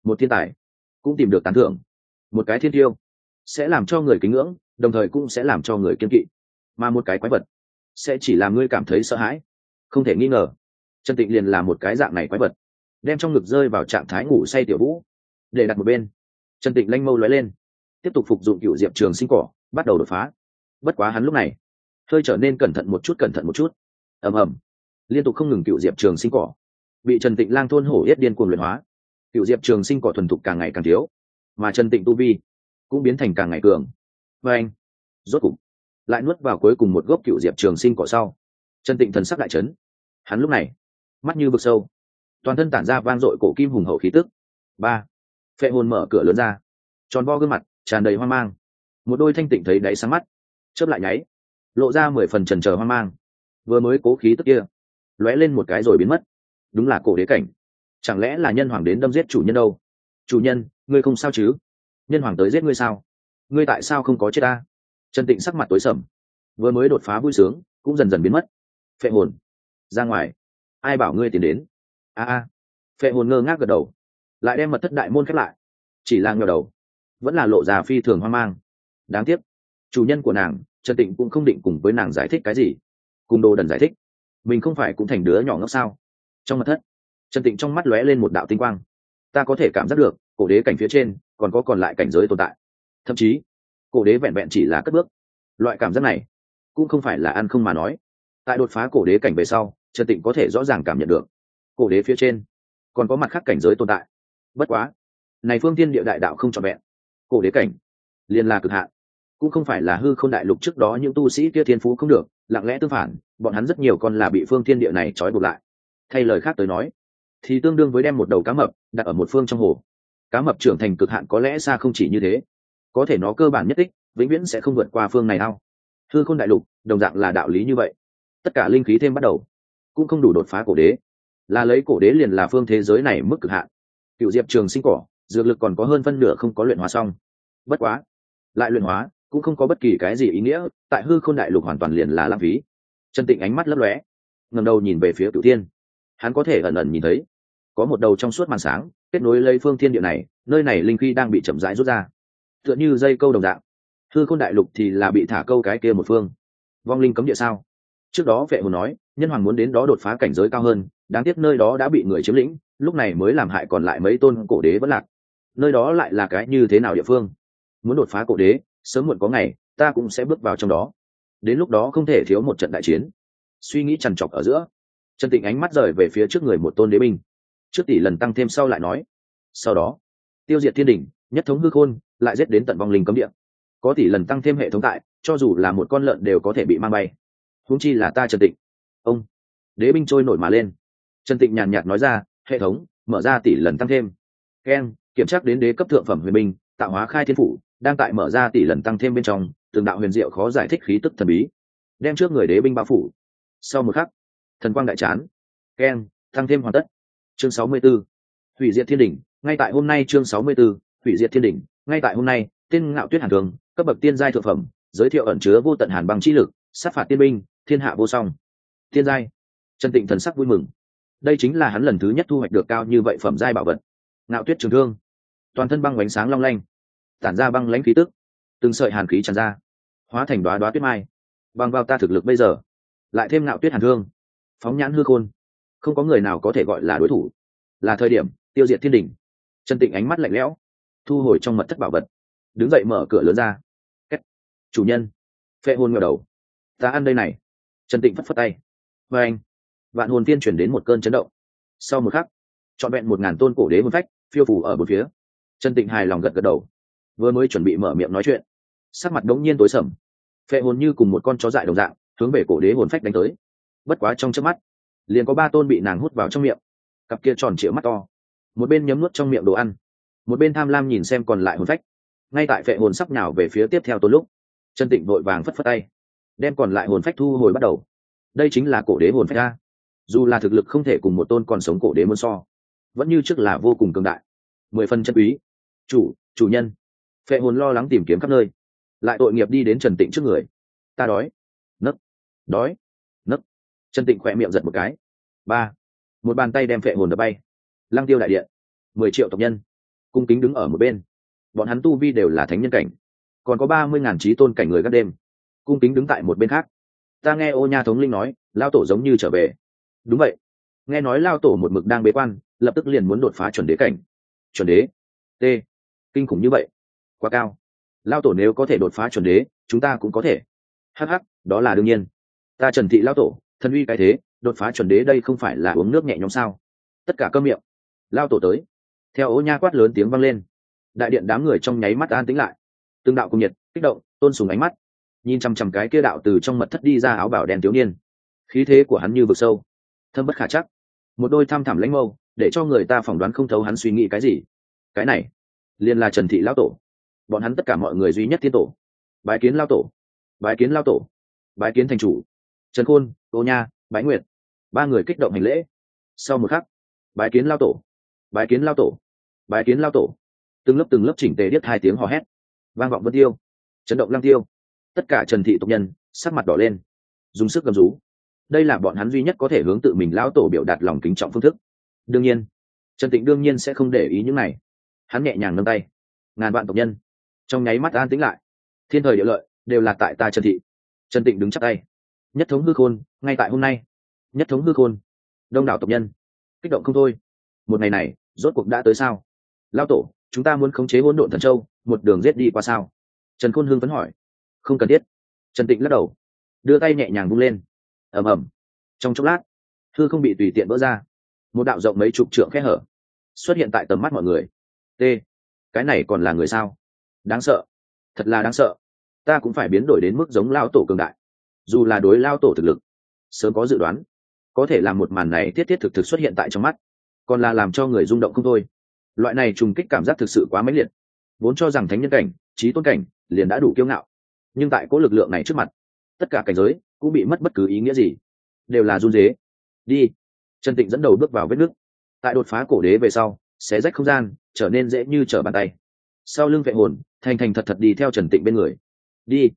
Một thiên tài cũng tìm được tán thưởng. Một cái thiên tiêu sẽ làm cho người kính ngưỡng, đồng thời cũng sẽ làm cho người kiên kỵ. Mà một cái quái vật sẽ chỉ làm ngươi cảm thấy sợ hãi, không thể nghi ngờ. Trần tịnh liền là một cái dạng này quái vật, đem trong ngực rơi vào trạng thái ngủ say tiểu vũ, để đặt một bên. Trần tịnh lanh mâu lóe lên, tiếp tục phục dụng cựu diệp trường sinh cỏ, bắt đầu đột phá. Bất quá hắn lúc này hơi trở nên cẩn thận một chút, cẩn thận một chút. Ầm ầm, liên tục không ngừng cựu diệp trường sinh cỏ, bị trần tịnh lang thôn hổ yết điên cuồng luyện hóa cựu diệp trường sinh cỏ thuần thục càng ngày càng thiếu, mà trần tịnh tu vi cũng biến thành càng ngày cường. Và anh, rốt cục, lại nuốt vào cuối cùng một gốc cựu diệp trường sinh cỏ sau. Trần tịnh thần sắc đại trấn hắn lúc này, mắt như vực sâu. Toàn thân tản ra vang dội cổ kim hùng hậu khí tức. Ba, phệ hồn mở cửa lớn ra. Tròn vo gương mặt, tràn đầy hoang mang. Một đôi thanh tịnh thấy đáy sáng mắt, chớp lại nháy, lộ ra mười phần trần trờ hoang mang. Vừa mới cố khí tức kia, lóe lên một cái rồi biến mất. Đúng là cổ đế cảnh chẳng lẽ là nhân hoàng đến đâm giết chủ nhân đâu? Chủ nhân, ngươi không sao chứ? Nhân hoàng tới giết ngươi sao? Ngươi tại sao không có chết ta? Trần tịnh sắc mặt tối sầm. Vừa mới đột phá vui sướng, cũng dần dần biến mất. Phệ hồn, ra ngoài. Ai bảo ngươi tìm đến? A a. Phệ hồn ngơ ngác gật đầu. Lại đem mật thất đại môn khép lại. Chỉ là ngờ đầu. Vẫn là lộ già phi thường hoang mang. Đáng tiếc. Chủ nhân của nàng, trần tịnh cũng không định cùng với nàng giải thích cái gì. Cùng đồ đần giải thích. Mình không phải cũng thành đứa nhỏ ngốc sao? Trong mật thất trần tịnh trong mắt lóe lên một đạo tinh quang. Ta có thể cảm giác được, cổ đế cảnh phía trên, còn có còn lại cảnh giới tồn tại. Thậm chí, cổ đế vẹn vẹn chỉ là cất bước. Loại cảm giác này, cũng không phải là ăn không mà nói. Tại đột phá cổ đế cảnh về sau, trần tịnh có thể rõ ràng cảm nhận được, cổ đế phía trên, còn có mặt khác cảnh giới tồn tại. Bất quá, này phương tiên địa đại đạo không trọn vẹn. Cổ đế cảnh, liền là cực hạn. Cũng không phải là hư không đại lục trước đó những tu sĩ kia thiên phú không được, lặng lẽ tương phản, bọn hắn rất nhiều con là bị phương thiên địa này trói buộc lại. Thay lời khác tới nói thì tương đương với đem một đầu cá mập đặt ở một phương trong hồ. Cá mập trưởng thành cực hạn có lẽ xa không chỉ như thế. Có thể nó cơ bản nhất tích, vĩnh viễn sẽ không vượt qua phương này nào hư khôn đại lục, đồng dạng là đạo lý như vậy. Tất cả linh khí thêm bắt đầu, cũng không đủ đột phá cổ đế. Là lấy cổ đế liền là phương thế giới này mức cực hạn. Cựu diệp trường sinh cỏ, dược lực còn có hơn phân nửa không có luyện hóa xong. Bất quá, lại luyện hóa cũng không có bất kỳ cái gì ý nghĩa, tại hư khôn đại lục hoàn toàn liền là lãng phí. Trần tịnh ánh mắt lấp lóe ngầm đầu nhìn về phía cựu tiên hắn có thể ẩn ẩn nhìn thấy. Có một đầu trong suốt màn sáng, kết nối lấy phương thiên địa này, nơi này linh khí đang bị chậm rãi rút ra. Tựa như dây câu đồng dạng. Hư khôn đại lục thì là bị thả câu cái kia một phương. Vong linh cấm địa sao? Trước đó vệ hồn nói, nhân hoàng muốn đến đó đột phá cảnh giới cao hơn, đáng tiếc nơi đó đã bị người chiếm lĩnh, lúc này mới làm hại còn lại mấy tôn cổ đế vẫn lạc. Nơi đó lại là cái như thế nào địa phương? Muốn đột phá cổ đế, sớm muộn có ngày, ta cũng sẽ bước vào trong đó. Đến lúc đó không thể thiếu một trận đại chiến. Suy nghĩ trằn trọc ở giữa trần tịnh ánh mắt rời về phía trước người một tôn đế binh. Trước tỷ lần tăng thêm sau lại nói, sau đó, tiêu diệt thiên đình nhất thống hư khôn, lại giết đến tận vong linh cấm địa. Có tỷ lần tăng thêm hệ thống tại, cho dù là một con lợn đều có thể bị mang bay. Huống chi là ta trần tịnh. Ông, đế binh trôi nổi mà lên. Trần tịnh nhàn nhạt nói ra, hệ thống, mở ra tỷ lần tăng thêm. Ken, kiểm tra đến đế cấp thượng phẩm huyền binh, tạo hóa khai thiên phủ, đang tại mở ra tỷ lần tăng thêm bên trong từng đạo huyền diệu khó giải thích khí tức thần bí. Đem trước người đế binh bao phủ. Sau một khắc thần quang đại chán. Keng thăng thêm hoàn tất. Chương sáu mươi 64. hủy diệt thiên đỉnh ngay tại hôm nay chương sáu mươi 64, hủy diệt thiên đỉnh ngay tại hôm nay tên ngạo tuyết hàn thường cấp bậc tiên giai thượng phẩm giới thiệu ẩn chứa vô tận hàn băng chi lực sát phạt tiên binh thiên hạ vô song. Tiên giai. Trần tịnh thần sắc vui mừng. Đây chính là hắn lần thứ nhất thu hoạch được cao như vậy phẩm giai bảo vật. Ngạo tuyết trường thương. Toàn thân băng ánh sáng long lanh tản ra băng lãnh khí tức. Từng sợi hàn khí tràn ra hóa thành đoá đoá tuyết mai. Bằng vào ta thực lực bây giờ lại thêm ngạo tuyết hàn thương phóng nhãn hư khôn. Không có người nào có thể gọi là đối thủ. Là thời điểm, tiêu diệt thiên đình. Trần tịnh ánh mắt lạnh lẽo, thu hồi trong mật thất bảo vật. Đứng dậy mở cửa lớn ra. Kết. chủ nhân. Phệ hôn ngờ đầu. Ta ăn đây này. Trần tịnh phất phất tay. Và anh. Vạn hồn tiên chuyển đến một cơn chấn động. Sau một khắc, trọn vẹn một ngàn tôn cổ đế một phách phiêu phủ ở một phía. Trần tịnh hài lòng gật gật đầu. Vừa mới chuẩn bị mở miệng nói chuyện, sắc mặt đống nhiên tối sầm. Phệ hồn như cùng một con chó dại đồng dạng, hướng về cổ đế hồn phách đánh tới bất quá trong chớp mắt, liền có ba tôn bị nàng hút vào trong miệng. Cặp kia tròn trịa mắt to. Một bên nhấm nuốt trong miệng đồ ăn, một bên tham lam nhìn xem còn lại hồn phách. Ngay tại phệ hồn sắp nhào về phía tiếp theo tôn lúc, chân tịnh vội vàng phất phất tay, đem còn lại hồn phách thu hồi bắt đầu. Đây chính là cổ đế hồn phách ra dù là thực lực không thể cùng một tôn còn sống cổ đế môn so, vẫn như trước là vô cùng cường đại. Mười phần chân quý. Chủ chủ nhân. Phệ hồn lo lắng tìm kiếm khắp nơi, lại tội nghiệp đi đến trần tịnh trước người. Ta đói. Nấc. Đói trần tịnh khỏe miệng giật một cái. Ba. Một bàn tay đem phệ hồn đập bay. Lăng tiêu đại điện. Mười triệu tộc nhân. Cung kính đứng ở một bên. Bọn hắn tu vi đều là thánh nhân cảnh. Còn có ba mươi ngàn trí tôn cảnh người các đêm. Cung kính đứng tại một bên khác. Ta nghe ô nha thống linh nói, lao tổ giống như trở về. Đúng vậy. Nghe nói lao tổ một mực đang bế quan, lập tức liền muốn đột phá chuẩn đế cảnh. Chuẩn đế? T. Kinh khủng như vậy. Quá cao. Lao tổ nếu có thể đột phá chuẩn đế, chúng ta cũng có thể. Hh đó là đương nhiên. Ta trần thị lao tổ thần uy cái thế, đột phá chuẩn đế đây không phải là uống nước nhẹ nhõm sao? Tất cả cơm miệng. Lao tổ tới. Theo ố nha quát lớn tiếng vang lên. Đại điện đám người trong nháy mắt an tĩnh lại. Tương đạo cùng nhiệt, kích động, tôn sùng ánh mắt. Nhìn chằm chằm cái kia đạo từ trong mật thất đi ra áo bảo đen thiếu niên. Khí thế của hắn như vực sâu. Thâm bất khả chắc. Một đôi tham thẳm lãnh mâu, để cho người ta phỏng đoán không thấu hắn suy nghĩ cái gì. Cái này, liền là trần thị lao tổ. Bọn hắn tất cả mọi người duy nhất thiên tổ. Bái kiến lao tổ. Bái kiến lao tổ. Bái kiến thành chủ trần khôn cô nha, bái nguyệt. Ba người kích động hành lễ. Sau một khắc, bái kiến lao tổ. Bái kiến lao tổ. Bái kiến lao tổ. Từng lớp từng lớp chỉnh tề điếc hai tiếng hò hét. Vang vọng vân tiêu. Chấn động lăng tiêu. Tất cả trần thị tộc nhân, sắc mặt đỏ lên. Dùng sức cầm rú. Đây là bọn hắn duy nhất có thể hướng tự mình lao tổ biểu đạt lòng kính trọng phương thức. Đương nhiên, trần tịnh đương nhiên sẽ không để ý những này. Hắn nhẹ nhàng nâng tay. Ngàn vạn tộc nhân. Trong nháy mắt an tĩnh lại. Thiên thời địa lợi đều là tại ta trần thị. Trần tịnh đứng chắc tay nhất thống hư khôn, ngay tại hôm nay. Nhất thống hư khôn. Đông đảo tộc nhân. Kích động không thôi. Một ngày này, rốt cuộc đã tới sao? Lao tổ, chúng ta muốn khống chế hỗn độn thần châu, một đường rết đi qua sao? Trần khôn hưng vẫn hỏi. Không cần thiết. Trần tịnh lắc đầu. Đưa tay nhẹ nhàng bung lên. Ầm ầm. Trong chốc lát thư không bị tùy tiện vỡ ra. Một đạo rộng mấy chục trượng khe hở xuất hiện tại tầm mắt mọi người. T, cái này còn là người sao? Đáng sợ. Thật là đáng sợ. Ta cũng phải biến đổi đến mức giống lao tổ cường đại dù là đối lao tổ thực lực, sớm có dự đoán, có thể làm một màn này thiết thiết thực thực xuất hiện tại trong mắt, còn là làm cho người rung động không thôi. Loại này trùng kích cảm giác thực sự quá mãnh liệt, vốn cho rằng thánh nhân cảnh trí tôn cảnh liền đã đủ kiêu ngạo, nhưng tại cố lực lượng này trước mặt, tất cả cảnh giới cũng bị mất bất cứ ý nghĩa gì, đều là run dế đi. Trần tịnh dẫn đầu bước vào vết nước. Tại đột phá cổ đế về sau, xé rách không gian, trở nên dễ như trở bàn tay. Sau lưng vệ hồn, thành thành thật thật đi theo trần tịnh bên người. Đi.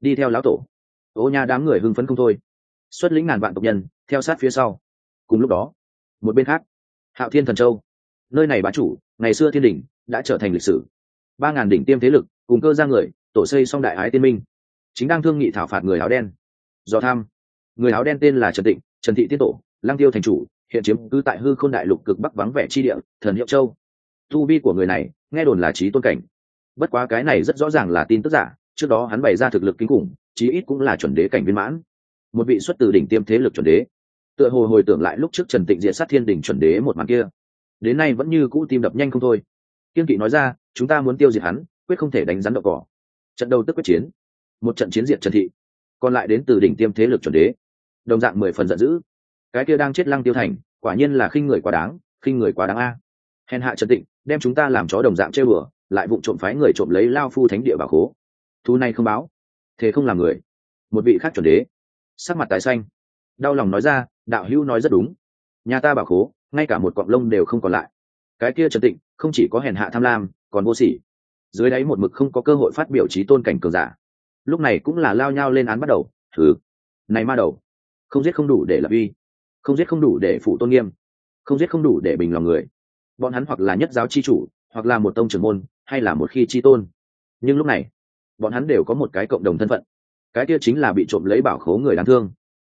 Đi theo lão tổ ô nha đám người hưng phấn không thôi. Xuất lĩnh ngàn vạn tộc nhân, theo sát phía sau. Cùng lúc đó, một bên khác, hạo thiên thần châu. Nơi này bá chủ, ngày xưa thiên đình đã trở thành lịch sử. Ba ngàn đỉnh tiêm thế lực, cùng cơ ra người, tổ xây xong đại ái tiên minh. Chính đang thương nghị thảo phạt người áo đen. Do tham. Người áo đen tên là trần tịnh, trần thị tiết tổ lang tiêu thành chủ, hiện chiếm cứ tại hư k h ô n đại lục cực bắc vắng vẻ chi địa, thần hiệu châu. Tu vi của người này, nghe đồn là trí tôn cảnh. Bất quá cái này rất rõ ràng là tin tức giả, trước đó hắn bày ra thực lực kinh khủng chí ít cũng là chuẩn đế cảnh viên mãn. Một vị xuất từ đỉnh tiêm thế lực chuẩn đế. Tựa hồ hồi tưởng lại lúc trước trần tịnh diện sát thiên đình chuẩn đế một màn kia. Đến nay vẫn như cũ tim đập nhanh không thôi. Kiên kỵ nói ra, chúng ta muốn tiêu diệt hắn, quyết không thể đánh rắn đậu cỏ. Trận đầu tức quyết chiến. Một trận chiến diệt trần thị. Còn lại đến từ đỉnh tiêm thế lực chuẩn đế. Đồng dạng mười phần giận dữ. Cái kia đang chết lăng tiêu thành, quả nhiên là khinh người quá đáng, khinh người quá đáng a. Hèn hạ trần tịnh, đem chúng ta làm chó đồng dạng chơi bừa lại vụ trộm phái người trộm lấy lao phu thánh địa bà khố. Thu này không báo thế không làm người. Một vị khác chuẩn đế. Sắc mặt tái xanh. Đau lòng nói ra, đạo hữu nói rất đúng. Nhà ta bảo khố, ngay cả một cọng lông đều không còn lại. Cái kia trần tịnh, không chỉ có hèn hạ tham lam, còn vô sỉ. Dưới đáy một mực không có cơ hội phát biểu trí tôn cảnh cường giả. Lúc này cũng là lao nhau lên án bắt đầu. Thử này ma đầu. Không giết không đủ để lập uy. Không giết không đủ để phụ tôn nghiêm. Không giết không đủ để bình lòng người. Bọn hắn hoặc là nhất giáo chi chủ, hoặc là một tông trưởng môn, hay là một khi chi tôn. Nhưng lúc này bọn hắn đều có một cái cộng đồng thân phận. Cái kia chính là bị trộm lấy bảo khố người đáng thương.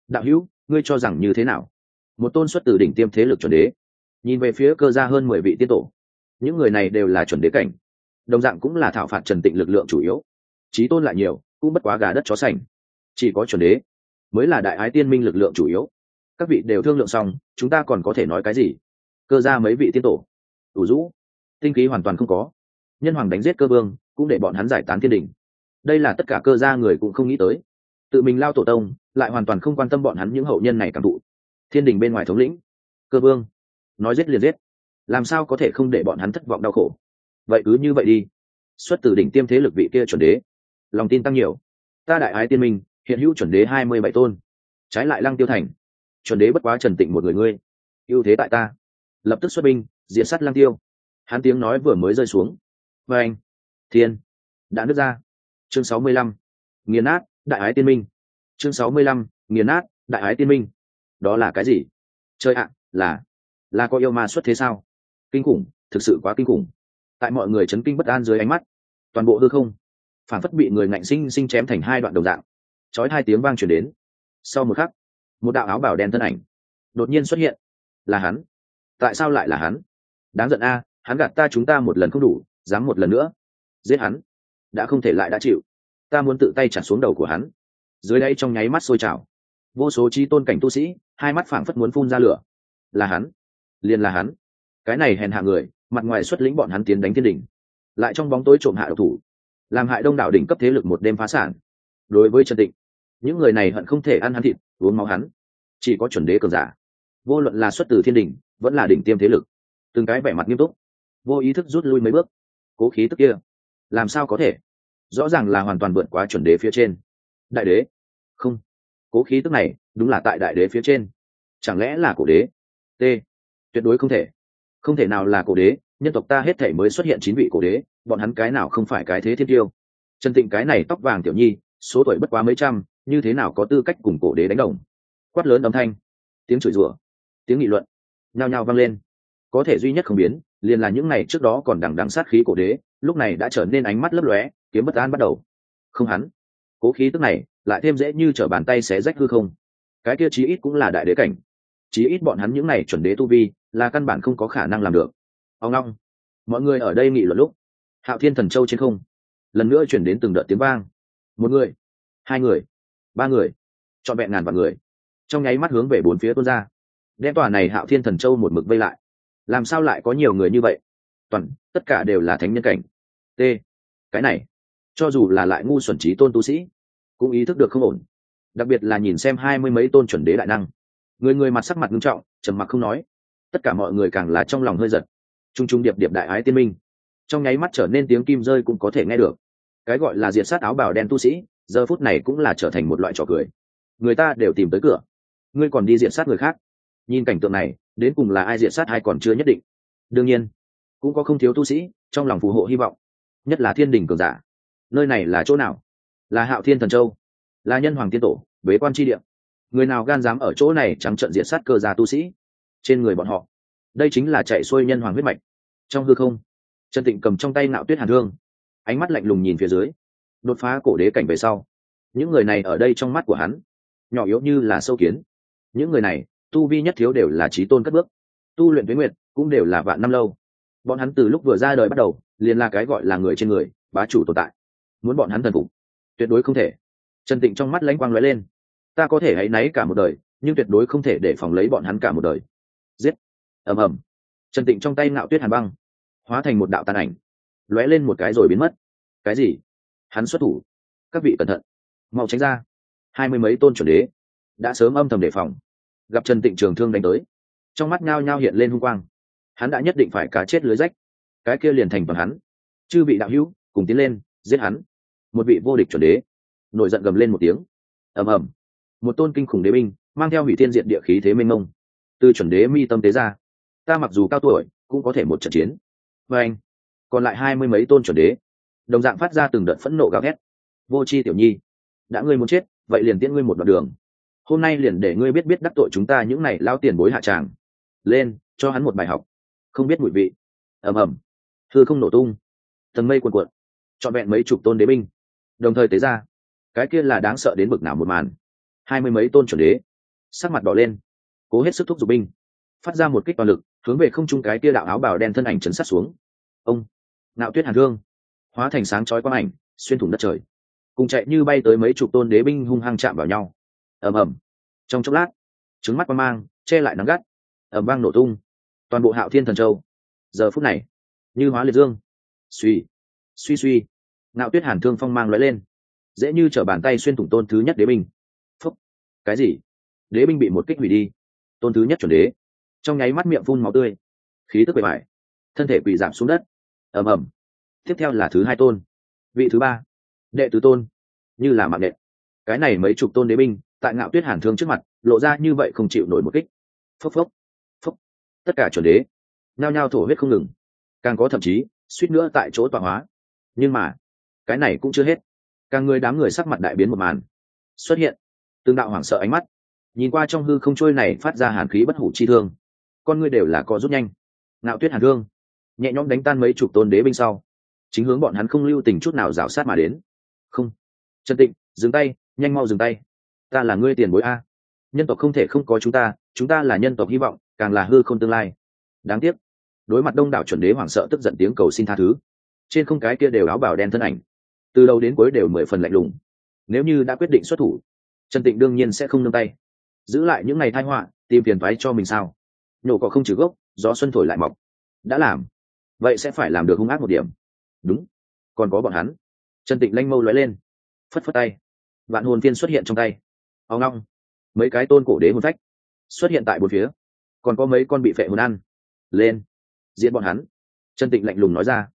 Đạo hữu, ngươi cho rằng như thế nào? Một tôn xuất từ đỉnh tiêm thế lực chuẩn đế. Nhìn về phía cơ gia hơn mười vị tiên tổ. Những người này đều là chuẩn đế cảnh. Đồng dạng cũng là thảo phạt trần tịnh lực lượng chủ yếu. Trí tôn lại nhiều, cũng bất quá gà đất chó sành. Chỉ có chuẩn đế mới là đại ái tiên minh lực lượng chủ yếu. Các vị đều thương lượng xong, chúng ta còn có thể nói cái gì? Cơ ra mấy vị tiên tổ? Ủ rũ, tinh khí hoàn toàn không có. Nhân hoàng đánh giết cơ vương, cũng để bọn hắn giải tán thiên đình đây là tất cả cơ gia người cũng không nghĩ tới. Tự mình lao tổ tông, lại hoàn toàn không quan tâm bọn hắn những hậu nhân này cảm thụ. Thiên đình bên ngoài thống lĩnh, cơ vương, nói giết liền giết. Làm sao có thể không để bọn hắn thất vọng đau khổ? Vậy cứ như vậy đi. Xuất từ đỉnh tiêm thế lực vị kia chuẩn đế. Lòng tin tăng nhiều. Ta đại ái tiên minh, hiện hữu chuẩn đế hai mươi bảy tôn. Trái lại lăng tiêu thành. Chuẩn đế bất quá trần tịnh một người ngươi. Ưu thế tại ta. Lập tức xuất binh diện sát lăng tiêu. Hắn tiếng nói vừa mới rơi xuống. Và anh, thiên, đã nứt ra chương sáu mươi lăm, nghiền nát, đại ái tiên minh. Chương sáu mươi lăm, nghiền nát, đại ái tiên minh. Đó là cái gì? Chơi ạ, là là có yêu ma xuất thế sao? Kinh khủng, thực sự quá kinh khủng. Tại mọi người chấn kinh bất an dưới ánh mắt, toàn bộ hư không phản phất bị người ngạnh sinh sinh chém thành hai đoạn đồng dạng. Chói hai tiếng vang chuyển đến. Sau một khắc, một đạo áo bảo đen thân ảnh đột nhiên xuất hiện. Là hắn. Tại sao lại là hắn? Đáng giận a, hắn gạt ta chúng ta một lần không đủ, dám một lần nữa. Giết hắn đã không thể lại đã chịu. Ta muốn tự tay chặt xuống đầu của hắn. Dưới đây trong nháy mắt sôi trào. Vô số trí tôn cảnh tu sĩ, hai mắt phảng phất muốn phun ra lửa. Là hắn. Liền là hắn. Cái này hèn hạ người, mặt ngoài xuất lĩnh bọn hắn tiến đánh thiên đỉnh. Lại trong bóng tối trộm hạ độc thủ. Làm hại đông đảo đỉnh cấp thế lực một đêm phá sản. Đối với trần tịnh, những người này hận không thể ăn hắn thịt, uống máu hắn. Chỉ có chuẩn đế cường giả. Vô luận là xuất từ thiên đình vẫn là đỉnh tiêm thế lực. Từng cái vẻ mặt nghiêm túc. Vô ý thức rút lui mấy bước. Cố khí tức kia làm sao có thể? Rõ ràng là hoàn toàn vượt quá chuẩn đế phía trên. Đại đế? Không. Cố khí tức này, đúng là tại đại đế phía trên. Chẳng lẽ là cổ đế? T. Tuyệt đối không thể. Không thể nào là cổ đế, nhân tộc ta hết thể mới xuất hiện chín vị cổ đế, bọn hắn cái nào không phải cái thế thiên tiêu? Trần tịnh cái này tóc vàng tiểu nhi, số tuổi bất quá mấy trăm, như thế nào có tư cách cùng cổ đế đánh đồng? Quát lớn âm thanh. Tiếng chửi rủa, tiếng nghị luận, nhao nhao vang lên. Có thể duy nhất không biến, liền là những ngày trước đó còn đằng đằng sát khí cổ đế lúc này đã trở nên ánh mắt lấp lóe, kiếm bất an bắt đầu. Không hắn. Cố khí tức này lại thêm dễ như t r ở bàn tay xé rách hư không. Cái kia chí ít cũng là đại đế cảnh. Chí ít bọn hắn những này chuẩn đế tu vi là căn bản không có khả năng làm được. Ông long mọi người ở đây nghị luận lúc, hạo thiên thần châu trên không, lần nữa chuyển đến từng đợt tiếng vang. Một người, hai người, ba người, trọn vẹn ngàn vạn người. Trong nháy mắt hướng về bốn phía tuôn ra. Đem tòa này hạo thiên thần châu một mực vây lại. Làm sao lại có nhiều người như vậy? Toàn, tất cả đều là thánh nhân cảnh. T. Cái này, cho dù là lại ngu xuẩn trí tôn tu sĩ, cũng ý thức được không ổn. Đặc biệt là nhìn xem hai mươi mấy tôn chuẩn đế đại năng. Người người mặt sắc mặt nghiêm trọng, trầm mặc không nói. Tất cả mọi người càng là trong lòng hơi giật. T r u n g t r u n g điệp điệp đại ái tiên minh. Trong nháy mắt trở nên tiếng kim rơi cũng có thể nghe được. Cái gọi là diệt sát áo bào đen tu sĩ, giờ phút này cũng là trở thành một loại trò cười. Người ta đều tìm tới cửa. Ngươi còn đi diệt sát người khác. Nhìn cảnh tượng này, đến cùng là ai diệt sát ai còn chưa nhất định. Đương nhiên cũng có không thiếu tu sĩ, trong lòng phù hộ hy vọng. Nhất là thiên đình cường giả. Nơi này là chỗ nào? Là hạo thiên thần châu. Là nhân hoàng tiên tổ, bế quan tri địa. Người nào gan dám ở chỗ này trắng trận diện sát cơ già tu sĩ? Trên người bọn họ. Đây chính là chạy xuôi nhân hoàng huyết mạch. Trong hư không, trần tịnh cầm trong tay nạo tuyết hàn thương. Ánh mắt lạnh lùng nhìn phía dưới, đột phá cổ đế cảnh về sau. Những người này ở đây trong mắt của hắn, nhỏ yếu như là sâu kiến. Những người này, tu vi nhất thiếu đều là trí tôn cất bước. Tu luyện tuyến nguyệt cũng đều là vạn năm lâu bọn hắn từ lúc vừa ra đời bắt đầu, liền là cái gọi là người trên người, bá chủ tồn tại. Muốn bọn hắn thần phục, tuyệt đối không thể. Trần tịnh trong mắt lãnh quang lóe lên. Ta có thể hãy náy cả một đời, nhưng tuyệt đối không thể để phòng lấy bọn hắn cả một đời. Giết! Ầm ầm. Trần tịnh trong tay ngạo tuyết hàn băng, hóa thành một đạo tàn ảnh, lóe lên một cái rồi biến mất. Cái gì? Hắn xuất thủ. Các vị cẩn thận. Mau tránh ra. Hai mươi mấy tôn chuẩn đế đã sớm âm thầm đề phòng. Gặp trần tịnh trường thương đánh tới, trong mắt ngao nhao hiện lên hung quang hắn đã nhất định phải cá chết lưới rách. Cái kia liền thành bằng hắn. Chư vị đạo hữu, cùng tiến lên, giết hắn. Một vị vô địch chuẩn đế. Nổi giận gầm lên một tiếng. Ầm ầm. Một tôn kinh khủng đế binh, mang theo hủy thiên diện địa khí thế mênh mông. Từ chuẩn đế mi tâm tế ra. Ta mặc dù cao tuổi, cũng có thể một trận chiến. Và anh, còn lại hai mươi mấy tôn chuẩn đế. Đồng dạng phát ra từng đợt phẫn nộ gào ghét vô c h i tiểu nhi, đã ngươi muốn chết, vậy liền tiễn ngươi một đoạn đường. Hôm nay liền để ngươi biết biết đắc tội chúng ta những này lao tiền bối hạ tràng. Lên, cho hắn một bài học không biết mùi vị. Ầm ầm. Thư không nổ tung. Tầng mây cuồn cuộn. Trọn vẹn mấy chục tôn đế binh. Đồng thời tế ra. Cái kia là đáng sợ đến bực nào một màn. Hai mươi mấy tôn chuẩn đế. Sắc mặt đỏ lên. Cố hết sức thúc giục binh. Phát ra một kích toàn lực, hướng về không trung cái kia đạo áo bào đen thân ảnh chấn sát xuống. Ông. Nạo tuyết hàn thương hóa thành sáng chói quang ảnh, xuyên thủng đất trời. Cùng chạy như bay tới mấy chục tôn đế binh hung hăng chạm vào nhau. Ầm ầm. Trong chốc lát, trứng mắt quang mang, che lại nắng gắt. Ầm vang nổ tung toàn bộ hạo thiên thần châu. Giờ phút này, như hóa liệt dương. Suy suy suy. Ngạo tuyết hàn thương phong mang lóe lên. Dễ như t bàn tay xuyên thủng tôn thứ nhất đế binh. Phúc, cái gì? Đế binh bị một kích hủy đi. Tôn thứ nhất chuẩn đế. Trong nháy mắt miệng phun máu tươi. Khí tức bề mại thân thể quỳ giảm xuống đất. Ầm ầm. Tiếp theo là thứ hai tôn. Vị thứ ba. Đệ tứ tôn. Như là mạng đệ cái này mấy chục tôn đế binh, tại ngạo tuyết hàn thương trước mặt, lộ ra như vậy không chịu nổi một kích. Phốc phốc tất cả chuẩn đế, nhao nhao thổ huyết không ngừng. Càng có thậm chí, suýt nữa tại chỗ tọa hóa. Nhưng mà, cái này cũng chưa hết. Càng người đám người sắc mặt đại biến một màn. Xuất hiện tương đạo hoảng sợ ánh mắt. Nhìn qua trong hư không trôi này phát ra hàn khí bất hủ chi thương. Con ngươi đều là co rút nhanh. Ngạo tuyết hàn thương. Nhẹ nhõm đánh tan mấy chục tôn đế binh sau. Chính hướng bọn hắn không lưu tình chút nào rào sát mà đến. Không. Trần tịnh, dừng tay, nhanh mau dừng tay. Ta là ngươi tiền bối a. Nhân tộc không thể không có chúng ta chúng ta là nhân tộc hy vọng, càng là hư không tương lai. Đáng tiếc, đối mặt đông đảo chuẩn đế hoảng sợ tức giận tiếng cầu xin tha thứ, trên không cái kia đều áo bào đen thân ảnh, từ đầu đến cuối đều mười phần lạnh lùng. Nếu như đã quyết định xuất thủ, trần tịnh đương nhiên sẽ không nương tay. Giữ lại những ngày thai họa, tìm tiền thoái cho mình sao? Nhổ cỏ không trừ gốc, gió xuân thổi lại mọc. Đã làm, vậy sẽ phải làm được hung ác một điểm. Đúng, còn có bọn hắn. Trần tịnh lanh mâu lóe lên, phất phất tay. Vạn hồn tiên xuất hiện trong tay. Ao ngong mấy cái tôn cổ đế hồn phách xuất hiện tại bốn phía. Còn có mấy con bị phệ hồn ăn. Lên. Diễn bọn hắn. Trần tịnh lạnh lùng nói ra.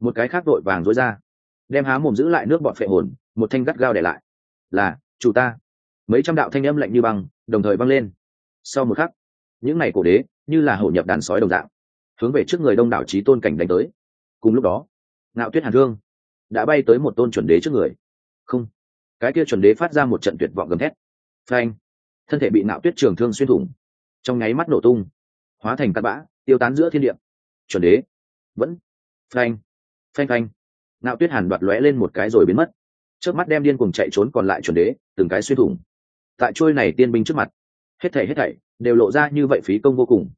Một cái khác đội vàng dối ra. Đem há mồm giữ lại nước bọn phệ hồn, một thanh gắt gao để lại. Là, chủ ta. Mấy trăm đạo thanh âm lạnh như băng, đồng thời băng lên. Sau một khắc, những ngày cổ đế, như là hổ nhập đàn sói đồng dạng, hướng về trước người đông đảo trí tôn cảnh đánh tới. Cùng lúc đó, ngạo tuyết hàn thương đã bay tới một tôn chuẩn đế trước người. Không, cái kia chuẩn đế phát ra một trận tuyệt vọng gầm thét. Phanh thân thể bị nạo tuyết trường thương xuyên thủng, trong nháy mắt nổ tung, hóa thành cát bã, tiêu tán giữa thiên địa. Chuẩn đế, vẫn, phanh phanh phanh nạo tuyết hàn đoạt lóe lên một cái rồi biến mất. Trước mắt đem điên cùng chạy trốn còn lại chuẩn đế, từng cái xuyên thủng. Tại trôi này tiên binh trước mặt, hết thảy hết thảy đều lộ ra như vậy phí công vô cùng.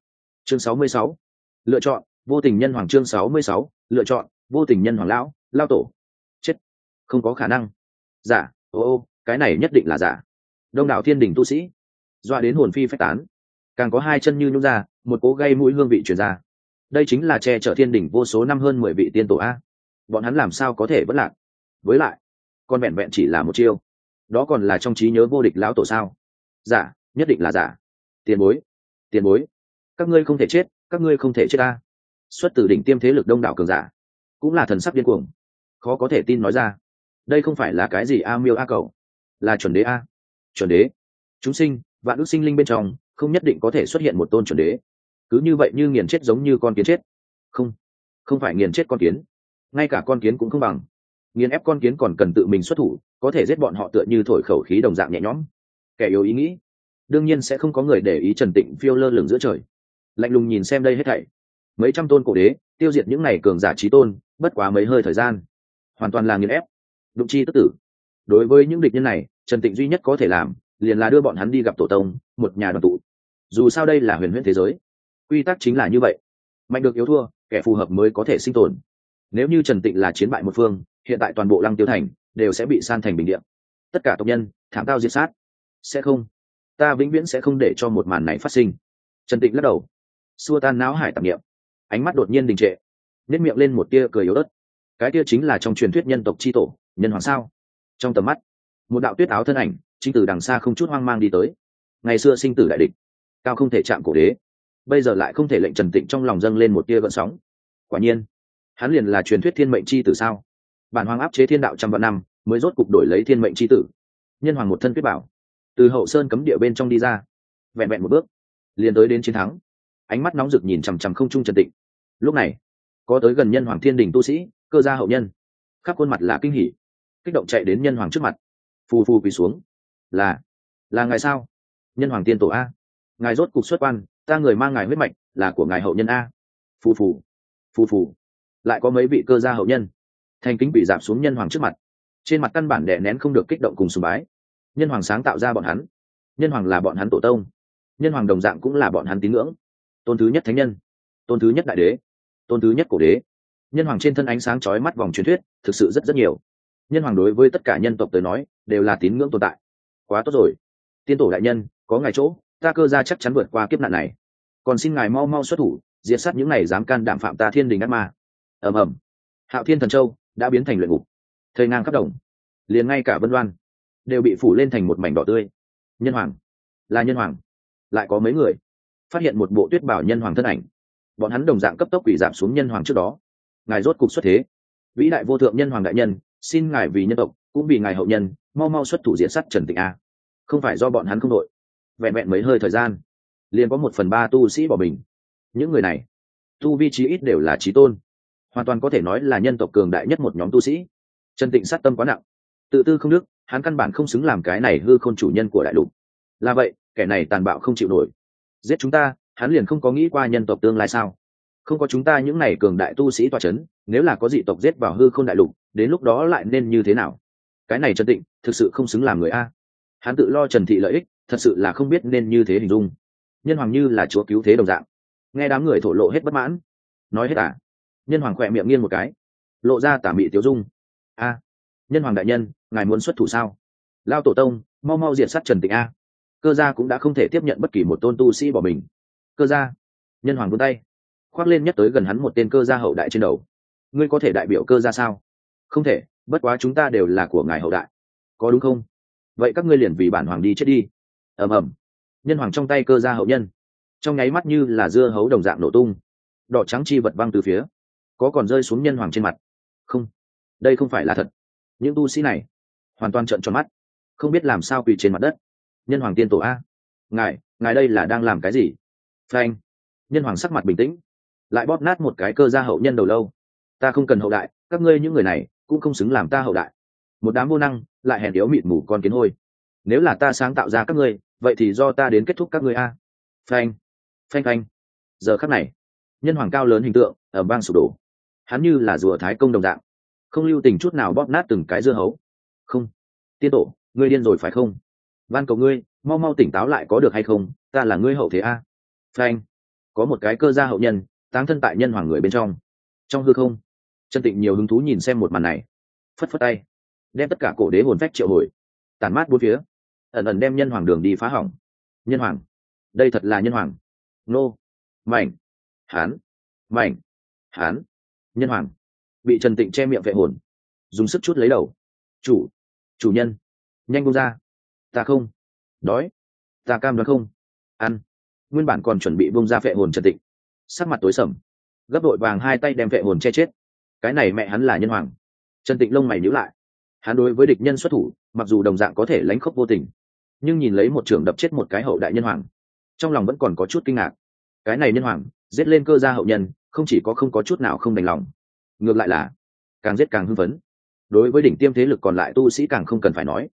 Chương 66. lựa chọn, vô tình nhân hoàng chương 66. lựa chọn, vô tình nhân hoàng lão, lao tổ. Chết, không có khả năng. Giả, ô ô, cái này nhất định là giả đông đảo thiên đình tu sĩ, dọa đến hồn phi phách tán. Càng có hai chân như nhung ra, một cố gây mũi hương vị truyền ra. Đây chính là che chở thiên đình vô số năm hơn mười vị tiên tổ a. Bọn hắn làm sao có thể bất lạc? Với lại con vẹn vẹn chỉ là một chiêu. Đó còn là trong trí nhớ vô địch lão tổ sao? Giả, nhất định là giả. Tiền bối tiền bối, các ngươi không thể chết, các ngươi không thể chết ta xuất từ đỉnh tiêm thế lực đông đảo cường giả, cũng là thần sắc điên cuồng. Khó có thể tin nói ra. Đây không phải là cái gì a miêu a cầu, là chuẩn đế a chuẩn đế. Chúng sinh, vạn ước sinh linh bên trong, không nhất định có thể xuất hiện một tôn chuẩn đế. Cứ như vậy như nghiền chết giống như con kiến chết. Không không phải nghiền chết con kiến. Ngay cả con kiến cũng không bằng. Nghiền ép con kiến còn cần tự mình xuất thủ, có thể giết bọn họ tựa như thổi khẩu khí đồng dạng nhẹ nhõm. Kẻ yếu ý nghĩ. Đương nhiên sẽ không có người để ý trần tịnh phiêu lơ lửng giữa trời. Lạnh lùng nhìn xem đây hết thảy. Mấy trăm tôn cổ đế, tiêu diệt những này cường giả trí tôn, bất quá mấy hơi thời gian. Hoàn toàn là nghiền ép. Đụng chi tức tử. Đối với những địch nhân này trần tịnh duy nhất có thể làm, liền là đưa bọn hắn đi gặp tổ tông, một nhà đoàn tụ. Dù sao đây là huyền huyễn thế giới. Quy tắc chính là như vậy. Mạnh được yếu thua, kẻ phù hợp mới có thể sinh tồn. Nếu như trần tịnh là chiến bại một phương, hiện tại toàn bộ lăng tiêu thành đều sẽ bị san thành bình điện tất cả tộc nhân, thảm tao diệt sát. Sẽ không. Ta vĩnh viễn sẽ không để cho một màn này phát sinh. Trần tịnh lắc đầu. Xua tan não hải tạp nghiệm ánh mắt đột nhiên đình trệ. Nếp miệng lên một tia cười yếu ớt. Cái tia chính là trong truyền thuyết nhân tộc c h i tổ, nhân hoàng sao? Trong tầm mắt một đạo tuyết áo thân ảnh, chính từ đằng xa không chút hoang mang đi tới. Ngày xưa sinh tử đại địch, cao không thể chạm cổ đế, bây giờ lại không thể lệnh trần tịnh trong lòng dâng lên một tia gợn sóng. Quả nhiên, hắn liền là truyền thuyết thiên mệnh chi tử sao? Bản hoàng áp chế thiên đạo trăm vạn năm, mới rốt cục đổi lấy thiên mệnh c tử. Nhân hoàng một thân quyết bảo, từ hậu sơn cấm địa bên trong đi ra, vẹn vẹn một bước, liền tới đến chiến thắng. Ánh mắt nóng rực nhìn chằm chằm không trung trần tịnh. Lúc này, có tới gần nhân hoàng thiên đình tu sĩ, cơ gia hậu nhân, khắp khuôn mặt là kinh hỉ, kích động chạy đến nhân hoàng trước mặt phù phù quỳ xuống. Là là ngài sao? Nhân hoàng tiên tổ a. Ngài rốt cục xuất quan, ta người mang ngài huyết mạch, là của ngài hậu nhân a. Phù phù phù phù lại có mấy vị cơ gia hậu nhân. Thành kính bị giảm xuống nhân hoàng trước mặt. Trên mặt căn bản đè nén không được kích động cùng sùng bái. Nhân hoàng sáng tạo ra bọn hắn. Nhân hoàng là bọn hắn tổ tông. Nhân hoàng đồng dạng cũng là bọn hắn tín ngưỡng. Tôn thứ nhất thánh nhân. Tôn thứ nhất đại đế. Tôn thứ nhất cổ đế. Nhân hoàng trên thân ánh sáng chói mắt vòng truyền thuyết, thực sự rất rất nhiều nhân hoàng đối với tất cả nhân tộc tới nói, đều là tín ngưỡng tồn tại. Quá tốt rồi. Tiên tổ đại nhân, có ngài chỗ, ta cơ ra chắc chắn vượt qua kiếp nạn này. Còn xin ngài mau mau xuất thủ, diệt sát những này dám can đảm phạm ta thiên đình ác ma. Ầm ầm. Hạo thiên thần châu đã biến thành luyện ngục. Thời ngang khắp đồng. Liền ngay cả vân loan đều bị phủ lên thành một mảnh đỏ tươi. Nhân hoàng. Là nhân hoàng. Lại có mấy người? Phát hiện một bộ tuyết bảo nhân hoàng thân ảnh. Bọn hắn đồng dạng cấp tốc quỷ giảm xuống nhân hoàng trước đó. Ngài rốt cục xuất thế. Vĩ đại vô thượng nhân hoàng đại nhân xin ngài vì nhân tộc, cũng vì ngài hậu nhân, mau mau xuất thủ diện sắt trần tịnh a. Không phải do bọn hắn không đội. Vẹn vẹn mấy hơi thời gian, liền có một phần ba tu sĩ bỏ mình. Những người này, tu vi trí ít đều là trí tôn. Hoàn toàn có thể nói là nhân tộc cường đại nhất một nhóm tu sĩ. Trần tịnh sát tâm quá nặng. Tự tư không đức, hắn căn bản không xứng làm cái này hư khôn chủ nhân của đại lục. Là vậy, kẻ này tàn bạo không chịu nổi. Giết chúng ta, hắn liền không có nghĩ qua nhân tộc tương lai sao? Không có chúng ta những này cường đại tu sĩ tòa c h ấ n nếu là có dị tộc giết vào hư không đại lục, đến lúc đó lại nên như thế nào? Cái này trần tịnh, thực sự không xứng làm người a. Hắn tự lo trần thị lợi ích, thật sự là không biết nên như thế hình dung. Nhân hoàng như là chúa cứu thế đồng dạng. Nghe đám người thổ lộ hết bất mãn. Nói hết à? Nhân hoàng khỏe miệng nghiêng một cái. Lộ ra tả mị tiếu dung. A. Nhân hoàng đại nhân, ngài muốn xuất thủ sao? Lao tổ tông, mau mau diệt sát trần tịnh a. Cơ gia cũng đã không thể tiếp nhận bất kỳ một tôn tu sĩ bỏ mình. Cơ gia. Nhân hoàng vươn tay khoác lên nhất tới gần hắn một tên cơ gia hậu đại trên đầu. Ngươi có thể đại biểu cơ gia sao? Không thể, bất quá chúng ta đều là của ngài hậu đại. Có đúng không? Vậy các ngươi liền vì bản hoàng đi chết đi. Ầm ầm. Nhân hoàng trong tay cơ gia hậu nhân. Trong nháy mắt như là dưa hấu đồng dạng nổ tung. Đỏ trắng chi vật văng từ phía. Có còn rơi xuống nhân hoàng trên mặt? Không. Đây không phải là thật. Những tu sĩ này hoàn toàn trợn tròn mắt. Không biết làm sao quỳ trên mặt đất. Nhân hoàng tiên tổ a. Ngài ngài đây là đang làm cái gì? Frank nhân hoàng sắc mặt bình tĩnh lại bóp nát một cái cơ gia hậu nhân đầu lâu. Ta không cần hậu đại, các ngươi những người này cũng không xứng làm ta hậu đại. Một đám vô năng lại hèn yếu mịt mù con kiến hôi. Nếu là ta sáng tạo ra các ngươi, vậy thì do ta đến kết thúc các ngươi a. Phanh phanh phanh. Giờ khắc này, nhân hoàng cao lớn hình tượng ở bang sụp đổ. Hắn như là rùa thái công đồng dạng, không lưu tình chút nào bóp nát từng cái dưa hấu. Không, tiên tổ, ngươi điên rồi phải không? Van cầu ngươi, mau mau tỉnh táo lại có được hay không? Ta là ngươi hậu thế a. Phanh, có một cái cơ gia hậu nhân táng thân tại nhân hoàng người bên trong. Trong hư không chân tịnh nhiều hứng thú nhìn xem một màn này. Phất phất tay, đem tất cả cổ đế hồn phách triệu hồi. Tàn mát bốn phía, ẩn ẩn đem nhân hoàng đường đi phá hỏng. Nhân hoàng, đây thật là nhân hoàng. Nô, mảnh, hán mảnh, hán. Nhân hoàng, bị trần tịnh che miệng vệ hồn, dùng sức chút lấy đầu. Chủ chủ nhân, nhanh bông ra. Ta không đói, ta cam đoán không ăn. Nguyên bản còn chuẩn bị bông ra vệ hồn trần tịnh sắc mặt tối sầm. Gấp đội vàng hai tay đem vệ hồn che chết. Cái này mẹ hắn là nhân hoàng. Trần tịnh lông mày nhíu lại. Hắn đối với địch nhân xuất thủ, mặc dù đồng dạng có thể lánh khóc vô tình, nhưng nhìn lấy một trưởng đập chết một cái hậu đại nhân hoàng, trong lòng vẫn còn có chút kinh ngạc. Cái này nhân hoàng, giết lên cơ gia hậu nhân, không chỉ có không có chút nào không đành lòng, ngược lại là càng giết càng hưng phấn. Đối với đỉnh tiêm thế lực còn lại tu sĩ càng không cần phải nói.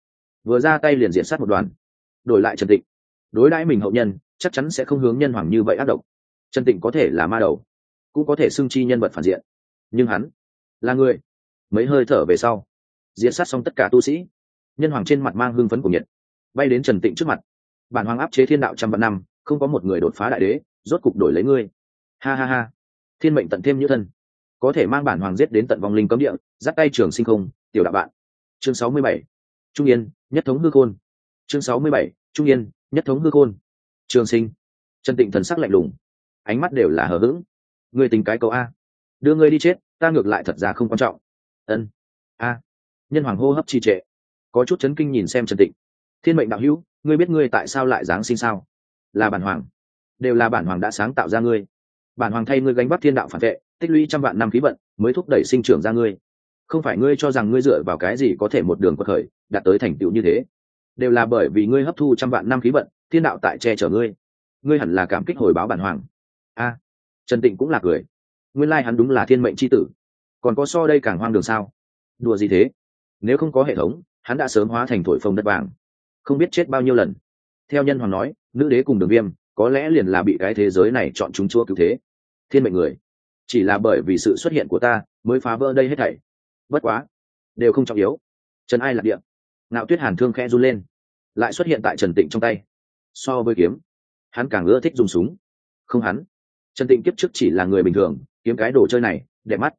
Vừa ra tay liền diện sát một đoàn, đổi lại trần tịnh. Đối đãi mình hậu nhân, chắc chắn sẽ không hướng nhân hoàng như vậy ác độc trần tịnh có thể là ma đầu, cũng có thể xưng chi nhân vật phản diện. Nhưng hắn là người. Mấy hơi thở về sau, diễn sát xong tất cả tu sĩ, nhân hoàng trên mặt mang hưng phấn của nhiệt. Bay đến trần tịnh trước mặt. Bản hoàng áp chế thiên đạo trăm vạn năm, không có một người đột phá đại đế, rốt cục đổi lấy ngươi. Ha ha ha. Thiên mệnh tận thêm như thân. Có thể mang bản hoàng giết đến tận vòng linh cấm địa dắt tay trường sinh không, tiểu đạo bạn. Chương sáu mươi bảy. Trung yên, nhất thống hư khôn. Chương sáu mươi bảy. Trung yên, nhất thống hư khôn. Trường sinh. Trần tịnh thần sắc lạnh lùng ánh mắt đều là hờ hững. Ngươi tính cái câu a. Đưa ngươi đi chết, ta ngược lại thật ra không quan trọng. Ân. A. Nhân hoàng hô hấp trì trệ. Có chút chấn kinh nhìn xem trần tịnh. Thiên mệnh đạo hữu, ngươi biết ngươi tại sao lại giáng sinh sao? Là bản hoàng. Đều là bản hoàng đã sáng tạo ra ngươi. Bản hoàng thay ngươi gánh bắt thiên đạo phản vệ, tích lũy trăm vạn năm khí vận, mới thúc đẩy sinh trưởng ra ngươi. Không phải ngươi cho rằng ngươi dựa vào cái gì có thể một đường quật khởi, đạt tới thành tựu như thế. Đều là bởi vì ngươi hấp thu trăm vạn năm khí vận, thiên đạo tại che chở ngươi. Ngươi hẳn là cảm kích hồi báo bản hoàng a, trần tịnh cũng là cười. Nguyên lai hắn đúng là thiên mệnh c h i tử. Còn có so đây càng hoang đường sao? Đùa gì thế? Nếu không có hệ thống, hắn đã sớm hóa thành thổi phồng đất vàng. Không biết chết bao nhiêu lần. Theo nhân hoàng nói, nữ đế cùng đường viêm, có lẽ liền là bị cái thế giới này chọn chúng chúa cứu thế. Thiên mệnh người, chỉ là bởi vì sự xuất hiện của ta mới phá vỡ đây hết thảy. Bất quá, đều không trọng yếu. Trần ai lạc địa. Ngạo tuyết hàn thương khe run lên. Lại xuất hiện tại trần tịnh trong tay. So với kiếm, hắn càng ưa thích dùng súng. Không hắn trần tịnh kiếp trước chỉ là người bình thường, kiếm cái đồ chơi này, đẹp mắt.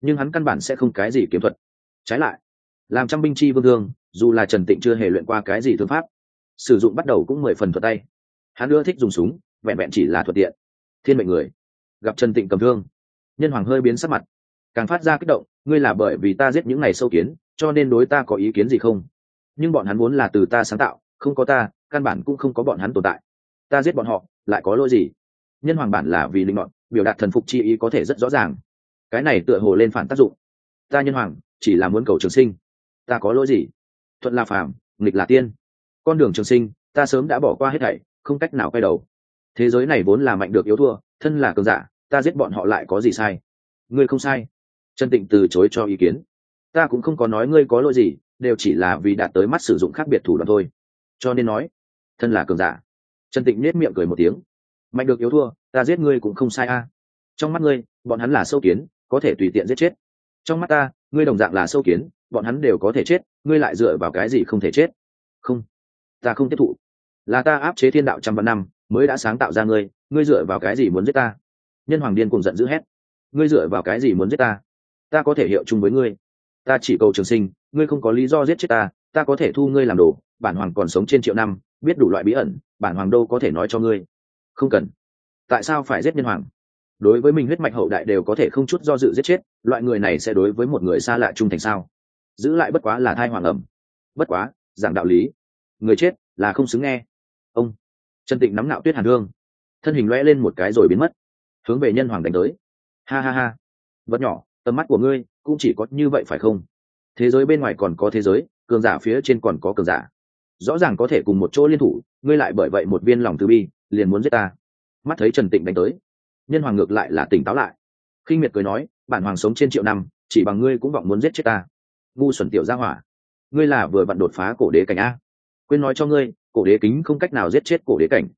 Nhưng hắn căn bản sẽ không cái gì kiếm thuật. Trái lại, làm trăm binh chi vương thương, dù là trần tịnh chưa hề luyện qua cái gì thương pháp, sử dụng bắt đầu cũng mười phần thuật tay. Hắn ưa thích dùng súng, vẹn vẹn chỉ là thuật tiện. Thiên mệnh người, gặp trần tịnh cầm thương, nhân hoàng hơi biến sắc mặt. Càng phát ra kích động, ngươi là bởi vì ta giết những ngày sâu kiến, cho nên đối ta có ý kiến gì không? Nhưng bọn hắn muốn là từ ta sáng tạo, không có ta, căn bản cũng không có bọn hắn tồn tại. Ta giết bọn họ, lại có lỗi gì? Nhân hoàng bản là vì linh mọn biểu đạt thần phục chi ý có thể rất rõ ràng. Cái này tựa hồ lên phản tác dụng. Ta nhân hoàng, chỉ là muốn cầu trường sinh. Ta có lỗi gì? Thuận là phàm, nghịch là tiên. Con đường trường sinh, ta sớm đã bỏ qua hết thảy, không cách nào quay đầu. Thế giới này vốn là mạnh được yếu thua, thân là cường giả, ta giết bọn họ lại có gì sai? Ngươi không sai. Trần tịnh từ chối cho ý kiến. Ta cũng không có nói ngươi có lỗi gì, đều chỉ là vì đạt tới mắt sử dụng khác biệt thủ đoạn thôi. Cho nên nói, thân là cường giả. Trần tịnh nết miệng cười một tiếng mạnh được yếu thua, ta giết ngươi cũng không sai a. Trong mắt ngươi, bọn hắn là sâu kiến, có thể tùy tiện giết chết. Trong mắt ta, ngươi đồng dạng là sâu kiến, bọn hắn đều có thể chết, ngươi lại dựa vào cái gì không thể chết? Không. Ta không tiếp thụ. Là ta áp chế thiên đạo trăm vạn năm, mới đã sáng tạo ra ngươi ngươi dựa vào cái gì muốn giết ta? Nhân hoàng điên cùng giận dữ hét. Ngươi dựa vào cái gì muốn giết ta? Ta có thể hiệu chung với ngươi. Ta chỉ cầu trường sinh, ngươi không có lý do giết chết ta ta có thể thu ngươi làm đồ, bản hoàng còn sống trên triệu năm, biết đủ loại bí ẩn, bản hoàng đâu có thể nói cho ngươi không cần. Tại sao phải giết nhân hoàng? Đối với mình huyết mạch hậu đại đều có thể không chút do dự giết chết, loại người này sẽ đối với một người xa lạ trung thành sao? Giữ lại bất quá là thai hoàng ẩm. Bất quá, giảng đạo lý. Người chết là không xứng nghe. Ông. Trần tịnh nắm nạo tuyết hàn hương. Thân hình lõe lên một cái rồi biến mất. Hướng về nhân hoàng đánh tới. Ha ha ha. Vật nhỏ, tầm mắt của ngươi cũng chỉ có như vậy phải không? Thế giới bên ngoài còn có thế giới, cường giả phía trên còn có cường giả. Rõ ràng có thể cùng một chỗ liên thủ, ngươi lại bởi vậy một viên lòng từ bi liền muốn giết ta. Mắt thấy trần tịnh đánh tới, nhân hoàng ngược lại là tỉnh táo lại. Khinh miệt cười nói, bản hoàng sống trên triệu năm, chỉ bằng ngươi cũng vọng muốn giết chết ta. Ngu xuẩn tiểu gia hỏa, ngươi là vừa vặn đột phá cổ đế cảnh a. Quên nói cho ngươi, cổ đế kính không cách nào giết chết cổ đế cảnh.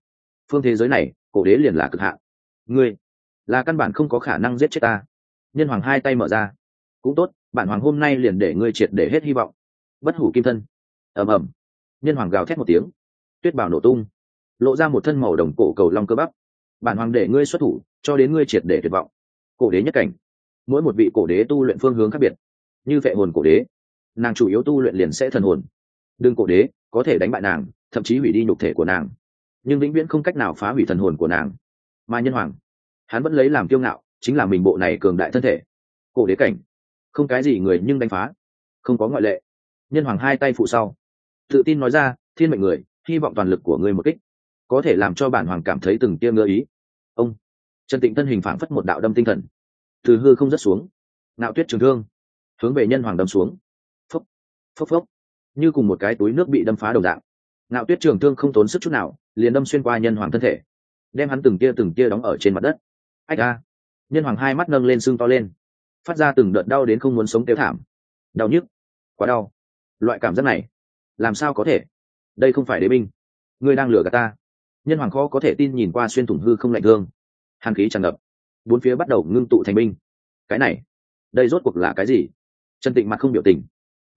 Phương thế giới này, cổ đế liền là cực hạn. Ngươi, là căn bản không có khả năng giết chết ta. Nhân hoàng hai tay mở ra. Cũng tốt, bản hoàng hôm nay liền để ngươi triệt để hết hy vọng. Bất hủ kim thân. Ầm ầm. Nhân hoàng gào thét một tiếng. Tuyết bảo nổ tung lộ ra một thân màu đồng cổ cầu long cơ bắp. Bản hoàng để ngươi xuất thủ, cho đến ngươi triệt để tuyệt vọng. Cổ đế nhất cảnh. Mỗi một vị cổ đế tu luyện phương hướng khác biệt. Như vệ hồn cổ đế, nàng chủ yếu tu luyện liền sẽ thần hồn. Đương cổ đế, có thể đánh bại nàng, thậm chí hủy đi nhục thể của nàng. Nhưng vĩnh viễn không cách nào phá hủy thần hồn của nàng. Mà nhân hoàng, hắn vẫn lấy làm kiêu ngạo, chính là mình bộ này cường đại thân thể. Cổ đế cảnh. Không cái gì người nhưng đánh phá. Không có ngoại lệ. Nhân hoàng hai tay phụ sau. Tự tin nói ra, thiên mệnh người, hy vọng toàn lực của ngươi một kích có thể làm cho bản hoàng cảm thấy từng tia ngơ ý. Ông, trần tịnh thân hình phảng phất một đạo đâm tinh thần. Từ hư không rất xuống nạo tuyết trường thương, hướng về nhân hoàng đâm xuống. Phốc phốc phốc, như cùng một cái túi nước bị đâm phá đầu dạng. Nạo tuyết trường thương không tốn sức chút nào, liền đâm xuyên qua nhân hoàng thân thể, đem hắn từng tia từng tia đóng ở trên mặt đất. Ách a, nhân hoàng hai mắt nâng lên sưng to lên, phát ra từng đợt đau đến không muốn sống tiêu thảm. Đau nhức, quá đau. Loại cảm giác này, làm sao có thể? Đây không phải đế binh. Ngươi đang lừa gạt ta nhân hoàng khó có thể tin nhìn qua xuyên thủng hư không lạnh thương. Hàn khí tràn ngập. Bốn phía bắt đầu ngưng tụ thành binh. Cái này, đây rốt cuộc là cái gì? Trần tịnh mặt không biểu tình,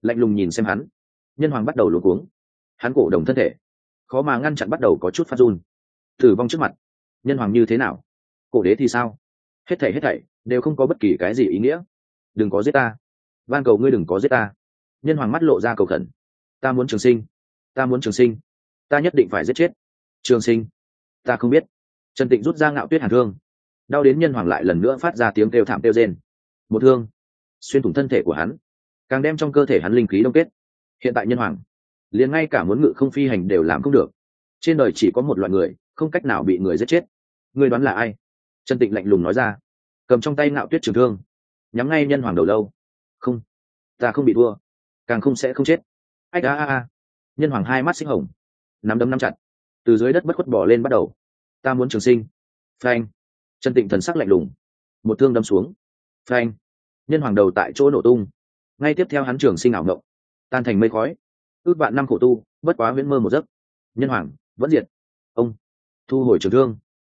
lạnh lùng nhìn xem hắn. Nhân hoàng bắt đầu luống cuống. Hắn cổ đồng thân thể, khó mà ngăn chặn bắt đầu có chút phát run. Tử vong trước mặt, nhân hoàng như thế nào? Cổ đế thì sao? Hết thảy hết thảy đều không có bất kỳ cái gì ý nghĩa. Đừng có giết ta. Van cầu ngươi đừng có giết ta. Nhân hoàng mắt lộ ra cầu khẩn. Ta muốn trường sinh. Ta muốn trường sinh. Ta nhất định phải giết chết trường sinh. Ta không biết. Trần tịnh rút ra ngạo tuyết hàn thương. Đau đến nhân hoàng lại lần nữa phát ra tiếng kêu thảm kêu rên. Một thương. Xuyên thủng thân thể của hắn. Càng đem trong cơ thể hắn linh khí đông kết. Hiện tại nhân hoàng, liền ngay cả muốn ngự không phi hành đều làm không được. Trên đời chỉ có một loại người, không cách nào bị người giết chết. Người đoán là ai? Trần tịnh lạnh lùng nói ra. Cầm trong tay ngạo tuyết trường thương. Nhắm ngay nhân hoàng đầu lâu. Không. Ta không bị thua. Càng không sẽ không chết. Ách a a a. Nhân hoàng hai mắt xích hồng. Nắm đấm nắm chặt từ dưới đất bất khuất bỏ lên bắt đầu. Ta muốn trường sinh. Phanh. Chân tịnh thần sắc lạnh lùng. Một thương đâm xuống. Phanh. Nhân hoàng đầu tại chỗ nổ tung. Ngay tiếp theo hắn trường sinh ảo ngộng. Tan thành mây khói. Ước vạn năm khổ tu, bất quá huyễn mơ một giấc. Nhân hoàng, vẫn diệt. Ông. Thu hồi trường thương.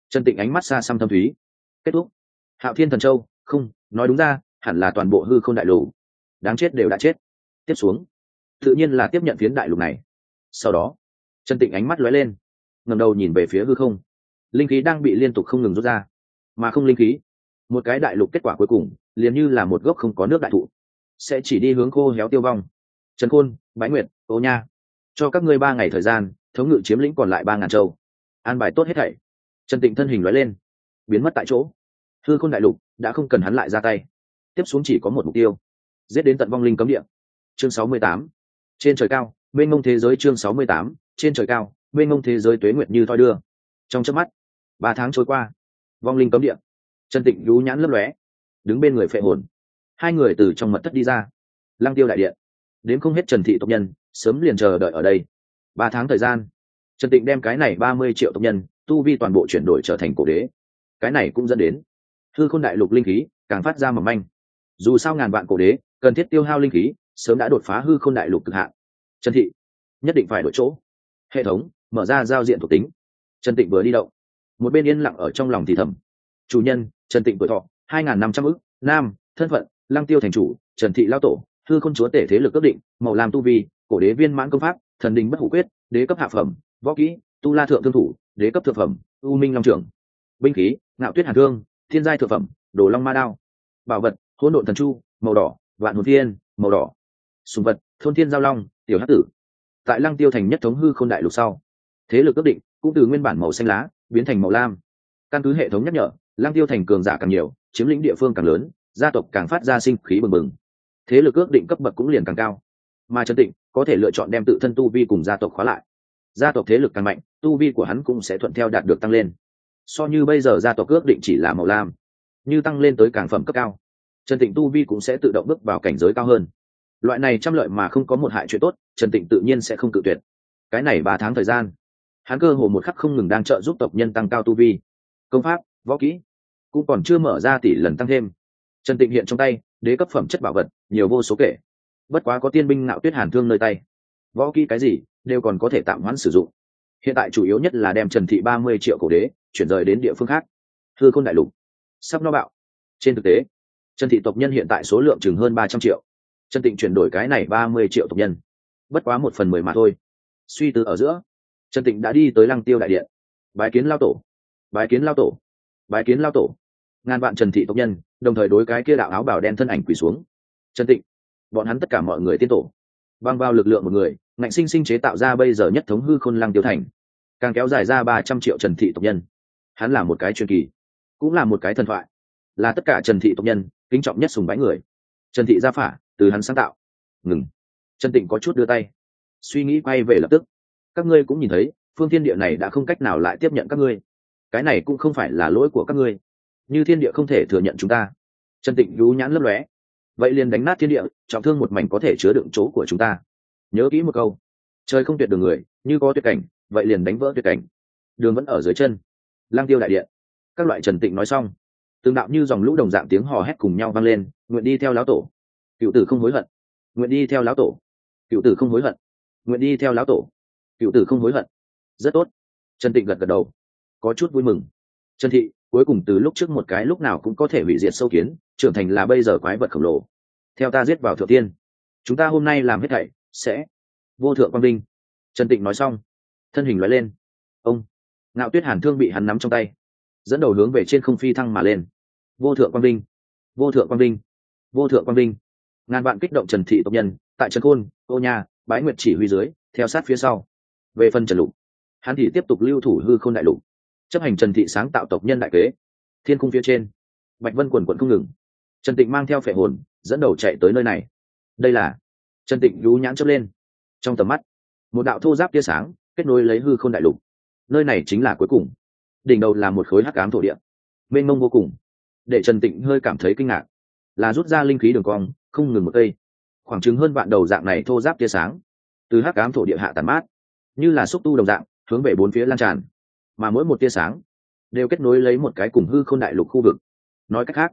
Chân tịnh ánh mắt xa xăm thâm thúy. Kết thúc. Hạo thiên thần châu, không, nói đúng ra, hẳn là toàn bộ hư không đại lục. Đáng chết đều đã chết. Tiếp xuống. Tự nhiên là tiếp nhận phiến đại lục này. Sau đó, chân tịnh ánh mắt lóe lên ngầm đầu nhìn về phía hư không. Linh khí đang bị liên tục không ngừng rút ra, mà không linh khí, một cái đại lục kết quả cuối cùng liền như là một gốc không có nước đại thụ, sẽ chỉ đi hướng khô héo tiêu vong. Trần khôn, bái nguyệt, ô nha, cho các ngươi ba ngày thời gian, thống ngự chiếm lĩnh còn lại ba ngàn châu. An bài tốt hết thảy. Trần tịnh thân hình lóe lên, biến mất tại chỗ. Hư khôn đại lục đã không cần hắn lại ra tay. Tiếp xuống chỉ có một mục tiêu, giết đến tận vong linh cấm địa. Chương sáu mươi tám, trên trời cao, mênh mông thế giới chương sáu mươi tám, trên trời cao mênh mông thế giới tuế nguyệt như thoi đưa. Trong chớp mắt, ba tháng trôi qua, vong linh cấm địa trần tịnh rú nhãn lấp lóe, đứng bên người phệ hồn. Hai người từ trong mật thất đi ra. Lăng tiêu đại điện, đến không hết trần thị tộc nhân, sớm liền chờ đợi ở đây. Ba tháng thời gian, trần tịnh đem cái này ba mươi triệu tộc nhân, tu vi toàn bộ chuyển đổi trở thành cổ đế. Cái này cũng dẫn đến, hư khôn đại lục linh khí càng phát ra mầm manh. Dù sao ngàn vạn cổ đế, cần thiết tiêu hao linh khí, sớm đã đột phá hư khôn đại lục cực hạn. Trần thị, nhất định phải đổi chỗ. Hệ thống mở ra giao diện thuộc tính. Trần tịnh vừa đi động. Một bên yên lặng ở trong lòng thì thầm. Chủ nhân, trần tịnh tuổi thọ, hai n g h n năm trăm ức, nam, thân phận, lăng tiêu thành chủ, trần thị lao tổ, hư khôn chúa tể thế lực ước định, màu làm tu vi, cổ đế viên mãn công pháp, thần đình bất hủ quyết, đế cấp hạ phẩm, võ kỹ, tu la thượng thương thủ, đế cấp thượng phẩm, u minh long trưởng binh khí, ngạo tuyết hàn thương, thiên giai thượng phẩm, đồ long ma đao. Bảo vật, hỗn độn thần chu, màu đỏ, vạn hồn thiên, màu đỏ. Sùng vật, thôn thiên giao long, tiểu hát tử. Tại lăng tiêu thành nhất thống hư không đại lục sau thế lực ước định cũng từ nguyên bản màu xanh lá biến thành màu lam. Căn cứ hệ thống nhắc nhở lang tiêu thành cường giả càng nhiều, chiếm lĩnh địa phương càng lớn, gia tộc càng phát ra sinh khí bừng bừng. Thế lực ước định cấp bậc cũng liền càng cao. Mà trần tịnh có thể lựa chọn đem tự thân tu vi cùng gia tộc khóa lại. Gia tộc thế lực càng mạnh, tu vi của hắn cũng sẽ thuận theo đạt được tăng lên. So như bây giờ gia tộc ước định chỉ là màu lam, như tăng lên tới càng phẩm cấp cao, trần tịnh tu vi cũng sẽ tự động bước vào cảnh giới cao hơn. Loại này trăm lợi mà không có một hại chuyện tốt, trần tịnh tự nhiên sẽ không cự tuyệt. Cái này ba tháng thời gian hắn cơ hồ một khắc không ngừng đang trợ giúp tộc nhân tăng cao tu vi. Công pháp, võ kỹ cũng còn chưa mở ra tỷ lần tăng thêm. Trần tịnh hiện trong tay, đế cấp phẩm chất bảo vật, nhiều vô số kể. Bất quá có tiên binh ngạo tuyết hàn thương nơi tay. Võ kỹ cái gì, đều còn có thể tạm hoãn sử dụng. Hiện tại chủ yếu nhất là đem trần thị ba mươi triệu cổ đế, chuyển rời đến địa phương khác. Thư khôn đại lục, sắp no bạo. Trên thực tế, trần thị tộc nhân hiện tại số lượng chừng hơn ba trăm triệu. Trần tịnh chuyển đổi cái này ba mươi triệu tộc nhân. Bất quá một phần mười mà thôi. Suy tư ở giữa trần tịnh đã đi tới lăng tiêu đại điện. Bái kiến lao tổ. Bái kiến lao tổ. Bái kiến lao tổ. Ngàn vạn trần thị tộc nhân, đồng thời đối cái kia đạo áo bảo đen thân ảnh quỳ xuống. Trần tịnh, bọn hắn tất cả mọi người tiên tổ. Băng vào lực lượng một người, ngạnh sinh sinh chế tạo ra bây giờ nhất thống hư khôn lăng tiêu thành. Càng kéo dài ra ba trăm triệu trần thị tộc nhân. Hắn là một cái truyền kỳ, cũng là một cái thần thoại. Là tất cả trần thị tộc nhân, kính trọng nhất sùng bái người. Trần thị gia phả, từ hắn sáng tạo. Ngừng. Trần tịnh có chút đưa tay. Suy nghĩ quay về lập tức các ngươi cũng nhìn thấy, phương thiên địa này đã không cách nào lại tiếp nhận các ngươi. Cái này cũng không phải là lỗi của các ngươi. Như thiên địa không thể thừa nhận chúng ta. Trần tịnh rú nhãn lấp lóe. Vậy liền đánh nát thiên địa, trọng thương một mảnh có thể chứa đựng chỗ của chúng ta. Nhớ kỹ một câu. Trời không tuyệt đường người, như có tuyệt cảnh, vậy liền đánh vỡ tuyệt cảnh. Đường vẫn ở dưới chân. Lang tiêu đại điện. Các loại trần tịnh nói xong tương đạo như dòng lũ đồng dạng tiếng hò hét cùng nhau vang lên, nguyện đi theo lão tổ. Cựu tử không hối hận. Nguyện đi theo lão tổ. Cựu tử không hối hận. Nguyện đi theo lão tổ cựu tử không hối hận. Rất tốt. Trần tịnh gật gật đầu. Có chút vui mừng. Trần thị, cuối cùng từ lúc trước một cái lúc nào cũng có thể hủy diệt sâu kiến, trưởng thành là bây giờ quái vật khổng lồ. Theo ta giết vào thượng tiên, chúng ta hôm nay làm hết thảy sẽ vô thượng quang vinh. Trần tịnh nói xong, thân hình nói lên. Ông, ngạo tuyết hàn thương bị hắn nắm trong tay, dẫn đầu hướng về trên không phi thăng mà lên. Vô thượng quang vinh, vô thượng quang vinh, vô thượng quang vinh. Ngàn vạn kích động trần thị tộc nhân, tại trần khôn, ô nhà bái nguyệt chỉ huy dưới, theo sát phía sau về phần trần lục, hắn thì tiếp tục lưu thủ hư khôn đại lục, chấp hành trần thị sáng tạo tộc nhân đại kế. Thiên cung phía trên, bạch vân quần quận không ngừng. Trần tịnh mang theo phệ hồn, dẫn đầu chạy tới nơi này. Đây là, trần tịnh lú nhãn chớp lên. Trong tầm mắt, một đạo thô giáp tia sáng kết nối lấy hư k h ô n đại lục. Nơi này chính là cuối cùng. Đỉnh đầu là một khối hắc cám thổ địa. Mênh mông vô cùng. Để trần tịnh hơi cảm thấy kinh ngạc, là rút ra linh khí đường cong, không ngừng một cây. Khoảng chừng hơn vạn đầu dạng này thô giáp tia sáng, từ hắc ám thổ địa hạ tàn mát như là xúc tu đồng dạng, hướng về bốn phía lan tràn. Mà mỗi một tia sáng đều kết nối lấy một cái cùng hư không đại lục khu vực. Nói cách khác,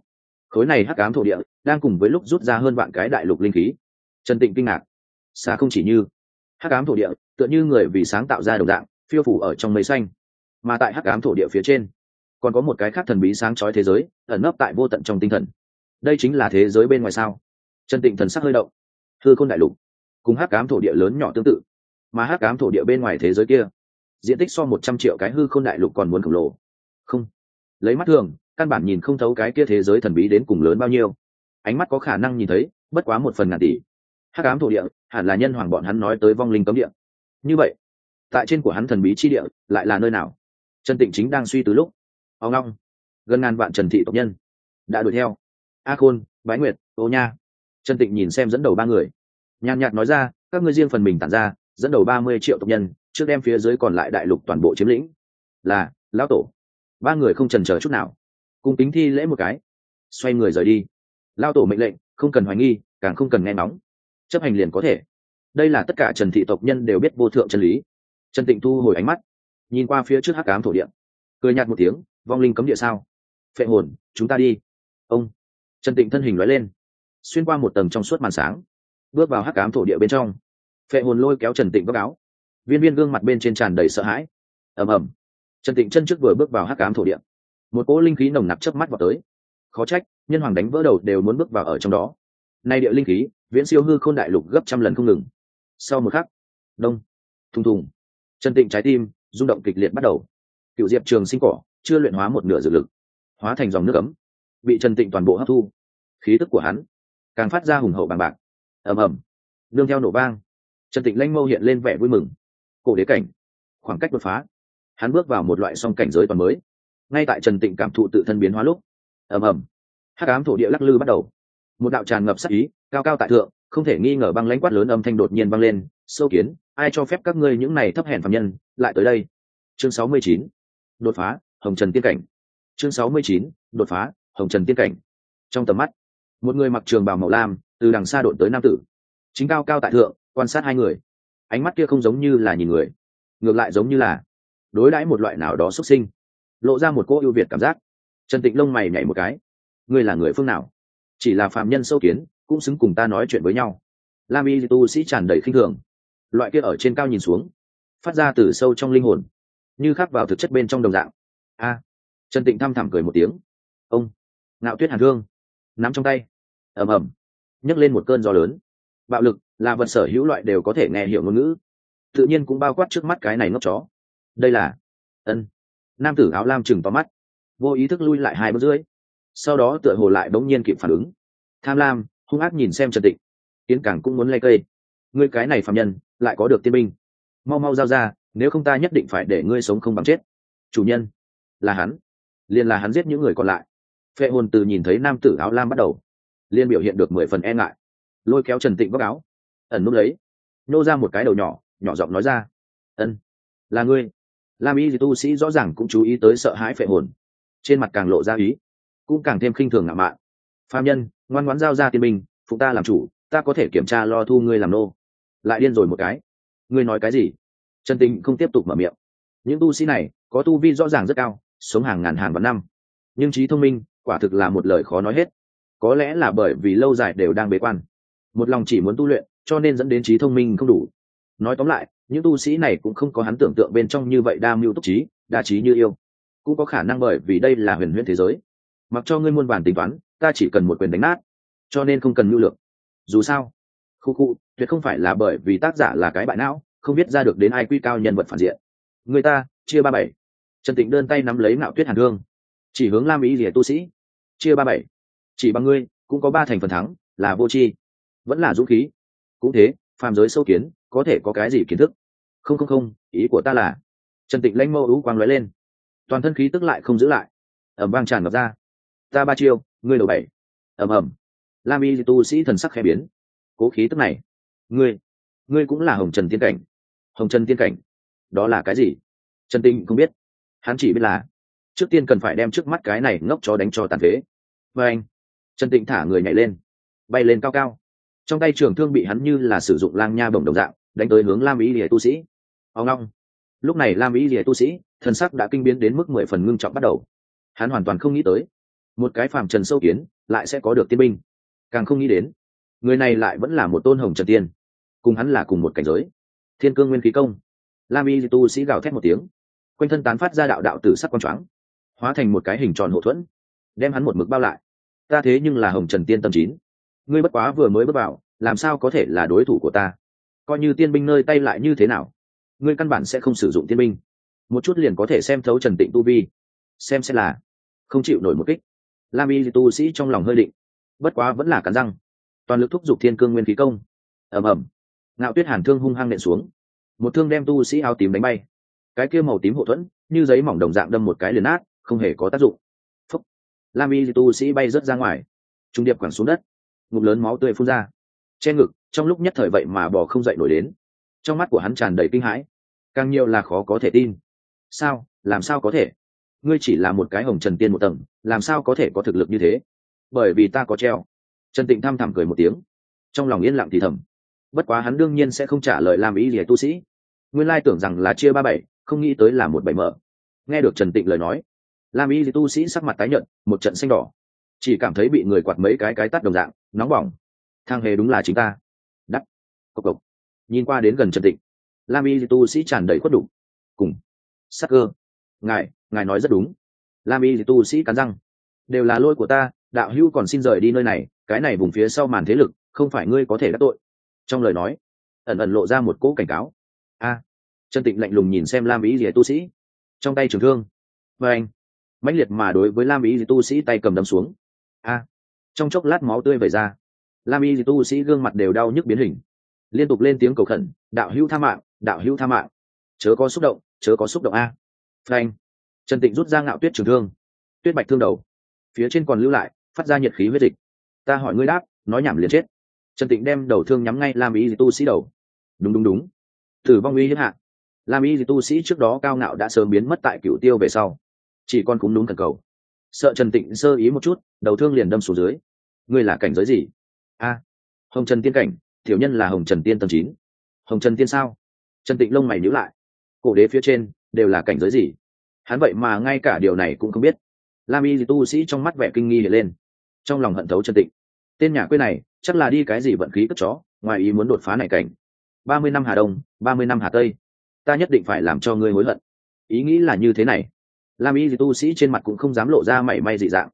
khối này hắc ám thổ địa đang cùng với lúc rút ra hơn vạn cái đại lục linh khí. Trần tịnh kinh ngạc. Xa không chỉ như hắc ám thổ địa, tựa như người vì sáng tạo ra đồng dạng, phiêu phủ ở trong mây xanh. Mà tại hắc ám thổ địa phía trên, còn có một cái khác thần bí sáng chói thế giới, ẩn nấp tại vô tận trong tinh thần. Đây chính là thế giới bên ngoài sao? Trần tịnh thần sắc hơi động. Hư không đại lục cùng hắc ám thổ địa lớn nhỏ tương tự mà hắc ám thổ địa bên ngoài thế giới kia. Diện tích so một trăm triệu cái hư không đại lục còn muốn khổng lồ. Không. Lấy mắt thường, căn bản nhìn không thấu cái kia thế giới thần bí đến cùng lớn bao nhiêu. Ánh mắt có khả năng nhìn thấy, bất quá một phần ngàn tỷ. Hắc ám thổ địa, hẳn là nhân hoàng bọn hắn nói tới vong linh cấm địa. Như vậy, tại trên của hắn thần bí chi địa, lại là nơi nào? Trần tịnh chính đang suy từ lúc. Ao ngong gần ngàn vạn trần thị tộc nhân, đã đuổi theo. A khôn, bái nguyệt, ô nha. Trần tịnh nhìn xem dẫn đầu ba người. Nhàn nhạt nói ra, các ngươi riêng phần mình tản ra dẫn đầu ba mươi triệu tộc nhân, trước đem phía dưới còn lại đại lục toàn bộ chiếm lĩnh. Là, lão tổ. Ba người không trần chờ chút nào. Cùng tính thi lễ một cái. Xoay người rời đi. Lao tổ mệnh lệnh, không cần hoài nghi, càng không cần nghe nóng chấp hành liền có thể. Đây là tất cả trần thị tộc nhân đều biết vô thượng chân lý. Trần tịnh thu hồi ánh mắt, nhìn qua phía trước hắc cám thổ địa. Cười nhạt một tiếng, vong linh cấm địa sao? Phệ hồn, chúng ta đi. Ông. Trần tịnh thân hình nói lên, xuyên qua một tầng trong suốt màn sáng. Bước vào hắc cám thổ địa bên trong phệ hồn lôi kéo trần tịnh bước áo. Viên viên gương mặt bên trên tràn đầy sợ hãi. Ầm ầm. Trần tịnh chân trước vừa bước vào hắc ám thổ địa. Một cỗ linh khí nồng nặc chớp mắt vào tới. Khó trách, nhân hoàng đánh vỡ đầu đều muốn bước vào ở trong đó. Nay địa linh khí, viễn siêu hư khôn đại lục gấp trăm lần không ngừng. Sau một khắc, đông, thùng thùng. Trần tịnh trái tim, rung động kịch liệt bắt đầu. Cựu diệp trường sinh cỏ, chưa luyện hóa một nửa dược lực. Hóa thành dòng nước ấm. Bị trần tịnh toàn bộ hấp thu. Khí tức của hắn càng phát ra hùng hậu bằng bạc. Ầm ầm. Đương theo nổ vang trần tịnh lanh mâu hiện lên vẻ vui mừng. Cổ đế cảnh. Khoảng cách đột phá. Hắn bước vào một loại song cảnh giới toàn mới. Ngay tại trần tịnh cảm thụ tự thân biến hóa lúc, ầm ầm, hắc ám thổ địa lắc lư bắt đầu. Một đạo tràn ngập sắc ý, cao cao tại thượng, không thể nghi ngờ băng lãnh quát lớn âm thanh đột nhiên vang lên, sâu kiến, ai cho phép các ngươi những này thấp hèn phạm nhân lại tới đây? Chương 69. đột phá, hồng trần tiên cảnh. Chương 69. đột phá, hồng trần tiên cảnh. Trong tầm mắt, một người mặc trường bào màu lam, từ đằng xa đột tới nam tử. Chính cao cao tại thượng quan sát hai người. Ánh mắt kia không giống như là nhìn người ngược lại giống như là đối đãi một loại nào đó xuất sinh. Lộ ra một cô ưu việt cảm giác. Trần tịnh lông mày nhảy một cái. Ngươi là người phương nào? Chỉ là phạm nhân sâu kiến cũng xứng cùng ta nói chuyện với nhau. Lam y tu sĩ tràn đầy khinh thường. Loại kia ở trên cao nhìn xuống phát ra từ sâu trong linh hồn như khắc vào thực chất bên trong đồng dạng. A! Trần tịnh thăm thẳm cười một tiếng. Ông ngạo tuyết hàn Hương, nắm trong tay. Ầm ầm. Nhấc lên một cơn gió lớn bạo lực, là vật sở hữu loại đều có thể nghe hiểu ngôn ngữ. Tự nhiên cũng bao quát trước mắt cái này ngốc chó. Đây là, ân. Nam tử áo lam chừng to mắt, vô ý thức lui lại hai bước dưới. Sau đó tựa hồ lại bỗng nhiên kịp phản ứng. Tham lam, hung ác nhìn xem trần tịnh. Tiến càng cũng muốn lay cây. Ngươi cái này phạm nhân, lại có được tiên binh. Mau mau giao ra, nếu không ta nhất định phải để ngươi sống không bằng chết. Chủ nhân, là hắn. Liền là hắn giết những người còn lại. Phệ hồn từ nhìn thấy nam tử áo lam bắt đầu liên biểu hiện được mười phần e ngại lôi kéo trần tịnh vác áo. Ẩn núp lấy. Nô ra một cái đầu nhỏ nhỏ giọng nói ra. Ân, là ngươi. Lam y tu sĩ rõ ràng cũng chú ý tới sợ hãi phệ hồn. Trên mặt càng lộ ra ý, cũng càng thêm khinh thường ngạo mạn. Phạm nhân, ngoan ngoãn giao ra tiên minh phụ ta làm chủ, ta có thể kiểm tra lo thu ngươi làm nô. Lại điên rồi một cái. Ngươi nói cái gì? Trần tịnh không tiếp tục mở miệng. Những tu sĩ này, có tu vi rõ ràng rất cao, sống hàng ngàn hàng vạn năm. Nhưng trí thông minh, quả thực là một lời khó nói hết. Có lẽ là bởi vì lâu dài đều đang bế quan một lòng chỉ muốn tu luyện, cho nên dẫn đến trí thông minh không đủ. Nói tóm lại, những tu sĩ này cũng không có hắn tưởng tượng bên trong như vậy đa mưu túc trí, đa trí như yêu. Cũng có khả năng bởi vì đây là huyền huyễn thế giới. Mặc cho ngươi muôn bản tính toán, ta chỉ cần một quyền đánh nát, cho nên không cần mưu lượng dù sao, khu khu, tuyệt không phải là bởi vì tác giả là cái bại não, không biết ra được đến ai quy cao nhân vật phản diện. Người ta, chia ba bảy. Trần tịnh đơn tay nắm lấy ngạo tuyết hàn hương chỉ hướng lam ý rìa tu sĩ. Chia ba bảy. Chỉ bằng ngươi, cũng có ba thành phần thắng, là vô tri vẫn là dũng khí. Cũng thế, phàm giới sâu kiến, có thể có cái gì kiến thức? Không không không, ý của ta là, trần tịnh lanh mâu ú quang lóe lên. Toàn thân khí tức lại không giữ lại. Ẩm vang tràn ngập ra. Ta ba chiêu, ngươi đầu bảy. Ẩm ẩm lam y tu sĩ thần sắc khẽ biến. Cố khí tức này. Ngươi ngươi cũng là hồng trần tiên cảnh. Hồng trần tiên cảnh, đó là cái gì? Trần tinh không biết. Hắn chỉ biết là, trước tiên cần phải đem trước mắt cái này ngốc cho đánh cho tàn phế. Và anh, trần tịnh thả người nhảy lên. Bay lên cao cao trong tay trường thương bị hắn như là sử dụng lang nha bổng đồng dạng, đánh tới hướng lam ý lìa tu sĩ. Ông long. Lúc này lam ý lìa tu sĩ, thân sắc đã kinh biến đến mức mười phần ngưng trọng bắt đầu. Hắn hoàn toàn không nghĩ tới, một cái phàm trần sâu kiến lại sẽ có được tiên binh. Càng không nghĩ đến, người này lại vẫn là một tôn hồng trần tiên. Cùng hắn là cùng một cảnh giới. Thiên cương nguyên khí công. Lam y tu sĩ gào thét một tiếng. Quanh thân tán phát ra đạo đạo tử sắc quang choáng, hóa thành một cái hình tròn hậu thuẫn, đem hắn một mực bao lại. Ta thế nhưng là hồng trần tiên tâm chín ngươi bất quá vừa mới bước vào, làm sao có thể là đối thủ của ta? Coi như tiên binh nơi tay lại như thế nào, ngươi căn bản sẽ không sử dụng tiên binh. Một chút liền có thể xem thấu trần tịnh tu vi. Xem sẽ là, không chịu nổi một kích. Lam y tu sĩ trong lòng hơi định. Bất quá vẫn là cắn răng. Toàn lực thúc giục thiên cương nguyên khí công. Ầm ầm. Ngạo tuyết hàn thương hung hăng nện xuống. Một thương đem tu sĩ áo tím đánh bay. Cái kia màu tím hậu thuẫn, như giấy mỏng đồng dạng đâm một cái liền nát, không hề có tác dụng. Phúc. Lam y tu sĩ bay rớt ra ngoài. Trung điệp quẳng xuống đất ngụm lớn máu tươi phun ra. Che ngực, trong lúc nhất thời vậy mà bò không dậy nổi đến. Trong mắt của hắn tràn đầy kinh hãi. Càng nhiều là khó có thể tin. Sao? Làm sao có thể? Ngươi chỉ là một cái hồng trần tiên một tầng, làm sao có thể có thực lực như thế? Bởi vì ta có treo. Trần tịnh thăm thẳm cười một tiếng. Trong lòng yên lặng thì thầm. Bất quá hắn đương nhiên sẽ không trả lời làm ý gì tu sĩ. Nguyên lai tưởng rằng là chia ba bảy, không nghĩ tới là một bảy mở. Nghe được trần tịnh lời nói làm ý gì tu sĩ sắc mặt tái nhợt, một trận xanh đỏ chỉ cảm thấy bị người quạt mấy cái cái tắt đồng dạng, nóng bỏng. Thang hề đúng là chính ta. Đắt. Cộc cộc. Nhìn qua đến gần trần tịnh. Lam y tu sĩ tràn đầy khuất đục cùng. Sắc cơ. Ngài ngài nói rất đúng. Lam y tu sĩ cắn răng. Đều là lôi của ta, đạo hữu còn xin rời đi nơi này, cái này vùng phía sau màn thế lực, không phải ngươi có thể đắc tội. Trong lời nói, ẩn ẩn lộ ra một cỗ cảnh cáo. A. À, trần tịnh lạnh lùng nhìn xem lam ý gì tu sĩ. Trong tay trường thương. Và anh, mãnh liệt mà đối với lam ý gì tu sĩ tay cầm đâm xuống a. Trong chốc lát máu tươi vẩy ra. Lam y tu sĩ gương mặt đều đau nhức biến hình. Liên tục lên tiếng cầu khẩn, đạo hữu tha mạng, đạo hữu tha mạng. Chớ có xúc động, chớ có xúc động a. Frank trần tịnh rút ra ngạo tuyết trường thương. Tuyết bạch thương đầu. Phía trên còn lưu lại, phát ra nhiệt khí huyết dịch. Ta hỏi ngươi đáp, nói nhảm liền chết. Trần tịnh đem đầu thương nhắm ngay lam y tu sĩ đầu. Đúng đúng đúng. Tử vong uy hiếp hạ. Lam y tu sĩ trước đó cao ngạo đã sớm biến mất tại cựu tiêu về sau. Chỉ còn cũng đúng thần cầu sợ trần tịnh sơ ý một chút, đầu thương liền đâm xuống dưới. Ngươi là cảnh giới gì? A, hồng trần tiên cảnh, tiểu nhân là hồng trần tiên tầng chín. Hồng trần tiên sao? Trần tịnh lông mày nhíu lại. Cổ đế phía trên, đều là cảnh giới gì? Hắn vậy mà ngay cả điều này cũng không biết. Lam y tu sĩ trong mắt vẻ kinh nghi hiện lên. Trong lòng hận thấu trần tịnh. Tên nhà quê này, chắc là đi cái gì vận khí cất chó, ngoài ý muốn đột phá này cảnh. Ba mươi năm hà đông, ba mươi năm hà tây. Ta nhất định phải làm cho ngươi hối hận. Ý nghĩ là như thế này lam y tu sĩ trên mặt cũng không dám lộ ra mảy may dị dạng.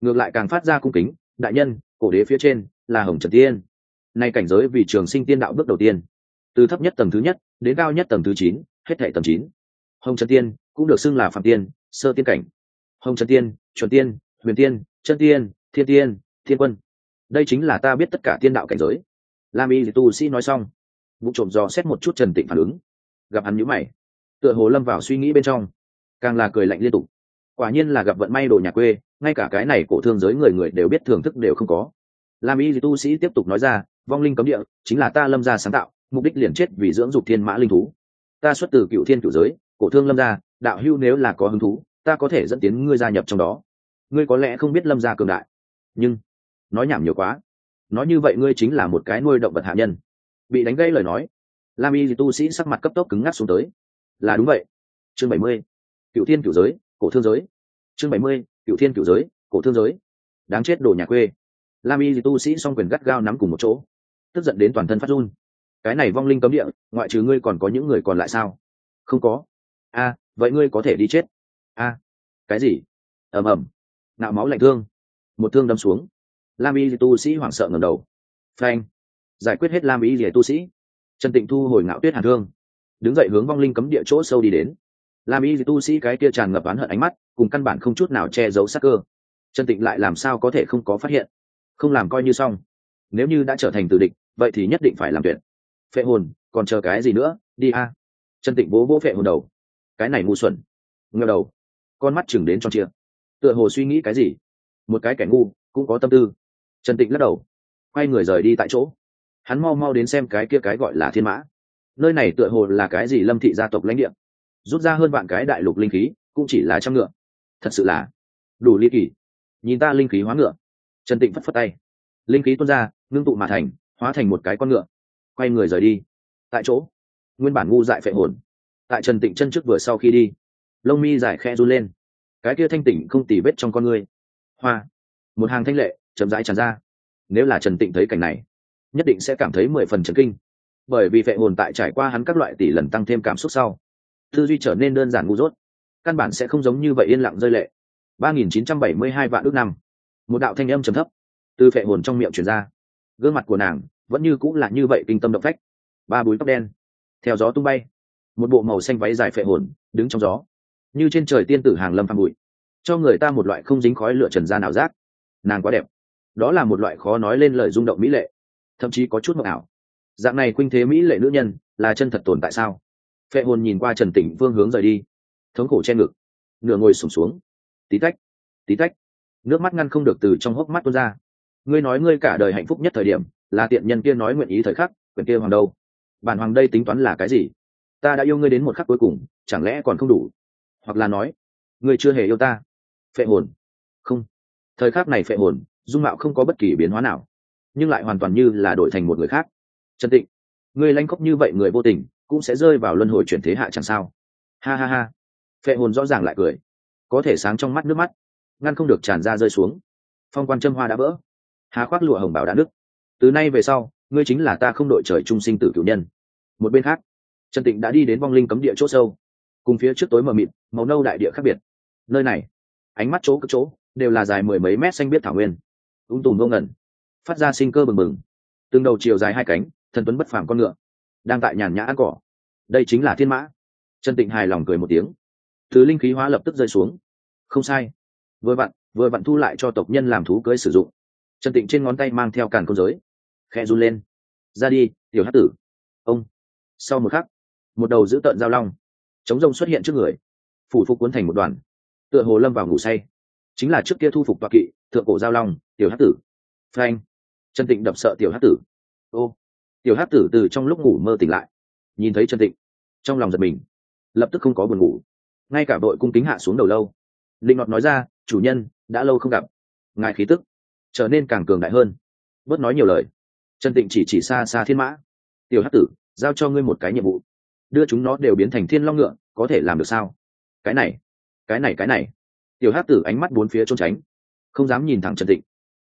Ngược lại càng phát ra cung kính, đại nhân, cổ đế phía trên là hồng trần tiên. Nay cảnh giới vì trường sinh tiên đạo bước đầu tiên. Từ thấp nhất tầng thứ nhất đến cao nhất tầng thứ chín, hết thệ tầng chín. Hồng trần tiên cũng được xưng là phạm tiên, sơ tiên cảnh. Hồng trần tiên, chuẩn tiên, huyền tiên, chân tiên, thiên tiên, thiên quân. Đây chính là ta biết tất cả tiên đạo cảnh giới. Lam y tu sĩ nói xong vụ trộm dò xét một chút trần tịnh phản ứng. Gặp hắn nhữ mày, tựa hồ lâm vào suy nghĩ bên trong càng là cười lạnh liên tục. Quả nhiên là gặp vận may đồ nhà quê, ngay cả cái này cổ thương giới người người đều biết thưởng thức đều không có. Lam y tu sĩ tiếp tục nói ra, vong linh cấm địa chính là ta lâm gia sáng tạo, mục đích liền chết vì dưỡng dục thiên mã linh thú. Ta xuất từ cựu thiên cựu giới, cổ thương lâm gia, đạo hưu nếu là có hứng thú, ta có thể dẫn tiến ngươi gia nhập trong đó. Ngươi có lẽ không biết lâm gia cường đại, nhưng nói nhảm nhiều quá. Nói như vậy ngươi chính là một cái nuôi động vật hạ nhân. Bị đánh gây lời nói, lam y tu sĩ sắc mặt cấp tốc cứng ngắc xuống tới. Là đúng vậy. Chương bảy mươi cựu thiên cựu giới, cổ thương giới. Chương bảy mươi cựu thiên cựu giới, cổ thương giới. Đáng chết đồ nhà quê. Lam y tu sĩ song quyền gắt gao nắm cùng một chỗ. Tức giận đến toàn thân phát run. Cái này vong linh cấm địa, ngoại trừ ngươi còn có những người còn lại sao? Không có. A vậy ngươi có thể đi chết. A cái gì? Ầm ầm. Nạo máu lạnh thương. Một thương đâm xuống. Lam y tu sĩ hoảng sợ ngầm đầu. Phanh. Giải quyết hết lam y rỉa tu sĩ. Trần tịnh thu hồi ngạo tuyết hàn thương. Đứng dậy hướng vong linh cấm địa chỗ sâu đi đến lam y tu sĩ cái kia tràn ngập oán hận ánh mắt, cùng căn bản không chút nào che giấu sắc cơ. Trần tịnh lại làm sao có thể không có phát hiện? Không làm coi như xong. Nếu như đã trở thành tử địch, vậy thì nhất định phải làm tuyệt. Phệ hồn, còn chờ cái gì nữa? Đi a. Trần tịnh bố bố phệ hồn đầu. Cái này ngu xuẩn. Ngờ đầu. Con mắt chừng đến tròn chia tựa hồ suy nghĩ cái gì? Một cái kẻ ngu, cũng có tâm tư. Trần tịnh lắc đầu. Quay người rời đi tại chỗ. Hắn mau mau đến xem cái kia cái gọi là thiên mã. Nơi này tựa hồ là cái gì lâm thị gia tộc lãnh địa? Rút ra hơn vạn cái đại lục linh khí, cũng chỉ là trăm ngựa. Thật sự là đủ ly kỳ. Nhìn ta linh khí hóa ngựa. Trần tịnh phất phất tay. Linh khí tuôn ra, ngưng tụ mà thành, hóa thành một cái con ngựa. Quay người rời đi. Tại chỗ, nguyên bản ngu dại phệ hồn. Tại trần tịnh chân trước vừa sau khi đi, lông mi dài khe run lên. Cái kia thanh tịnh không tì vết trong con người hoa. Một hàng thanh lệ, chậm rãi tràn ra. Nếu là trần tịnh thấy cảnh này, nhất định sẽ cảm thấy mười phần trần kinh. Bởi vì phệ hồn tại trải qua hắn các loại tỷ lần tăng thêm cảm xúc sau tư duy trở nên đơn giản ngu dốt. Căn bản sẽ không giống như vậy yên lặng rơi lệ. ba nghìn chín trăm bảy mươi hai vạn ước năm. Một đạo thanh âm trầm thấp. Từ phệ hồn trong miệng truyền ra. Gương mặt của nàng vẫn như cũng là như vậy kinh tâm động phách. Ba búi tóc đen. Theo gió tung bay. Một bộ màu xanh váy dài phệ hồn đứng trong gió. Như trên trời tiên tử hàng lâm phang bụi. Cho người ta một loại không dính khói lửa trần gian nào giác. Nàng quá đẹp. Đó là một loại khó nói lên lời rung động mỹ lệ. Thậm chí có chút mộng ảo. Dạng này khuynh thế mỹ lệ nữ nhân là chân thật tồn tại sao? Phệ hồn nhìn qua trần tỉnh phương hướng rời đi. Thống khổ che ngực. Nửa ngồi sùng xuống, xuống tí tách tí tách. Nước mắt ngăn không được từ trong hốc mắt tuôn ra. Ngươi nói ngươi cả đời hạnh phúc nhất thời điểm là tiện nhân kia nói nguyện ý thời khắc quyền kia hoàng đâu? Bản hoàng đây tính toán là cái gì? Ta đã yêu ngươi đến một khắc cuối cùng chẳng lẽ còn không đủ? Hoặc là nói ngươi chưa hề yêu ta. Phệ hồn. Không. Thời khắc này phệ hồn dung mạo không có bất kỳ biến hóa nào nhưng lại hoàn toàn như là đổi thành một người khác. Trần tịnh người lanh khóc như vậy người vô tình cũng sẽ rơi vào luân hồi chuyển thế hạ chẳng sao. Ha ha ha. Phệ hồn rõ ràng lại cười. Có thể sáng trong mắt nước mắt. Ngăn không được tràn ra rơi xuống. Phong quan châm hoa đã vỡ. Hà khoác lụa hồng bảo đã đức từ nay về sau, ngươi chính là ta không đội trời trung sinh tử cửu nhân. Một bên khác, trần tịnh đã đi đến vong linh cấm địa chỗ sâu. Cùng phía trước tối mờ mịt, màu nâu đại địa khác biệt. Nơi này, ánh mắt chỗ cực chỗ, đều là dài mười mấy mét xanh biết thảo nguyên. Ung tùm vô ngẩn phát ra sinh cơ bừng bừng. Từng đầu chiều dài hai cánh, thần tuấn bất phàm con ngựa đang tại nhàn nhã ăn cỏ. Đây chính là thiên mã. Trần tịnh hài lòng cười một tiếng. Thứ linh khí hóa lập tức rơi xuống. Không sai. Vừa vặn vừa vặn thu lại cho tộc nhân làm thú cưới sử dụng. Trần tịnh trên ngón tay mang theo càn công giới. Khe run lên. Ra đi, tiểu hát tử. Ông. Sau một khắc, một đầu giữ tợn giao long. Chống rông xuất hiện trước người. Phủ phục cuốn thành một đoàn. Tựa hồ lâm vào ngủ say. Chính là trước kia thu phục toa kỵ, thượng cổ giao long, tiểu hát tử. Frank trần tịnh đập sợ tiểu hát tử. Ô tiểu hát tử từ trong lúc ngủ mơ tỉnh lại, nhìn thấy trần tịnh, trong lòng giật mình, lập tức không có buồn ngủ. Ngay cả đội cung kính hạ xuống đầu lâu, linh ngọt nói ra, chủ nhân, đã lâu không gặp. Ngài khí tức trở nên càng cường đại hơn. Bớt nói nhiều lời, trần tịnh chỉ chỉ xa xa thiên mã. Tiểu hát tử, giao cho ngươi một cái nhiệm vụ, đưa chúng nó đều biến thành thiên long ngựa, có thể làm được sao? Cái này cái này cái này. Tiểu hát tử ánh mắt bốn phía trốn tránh, không dám nhìn thẳng trần tịnh.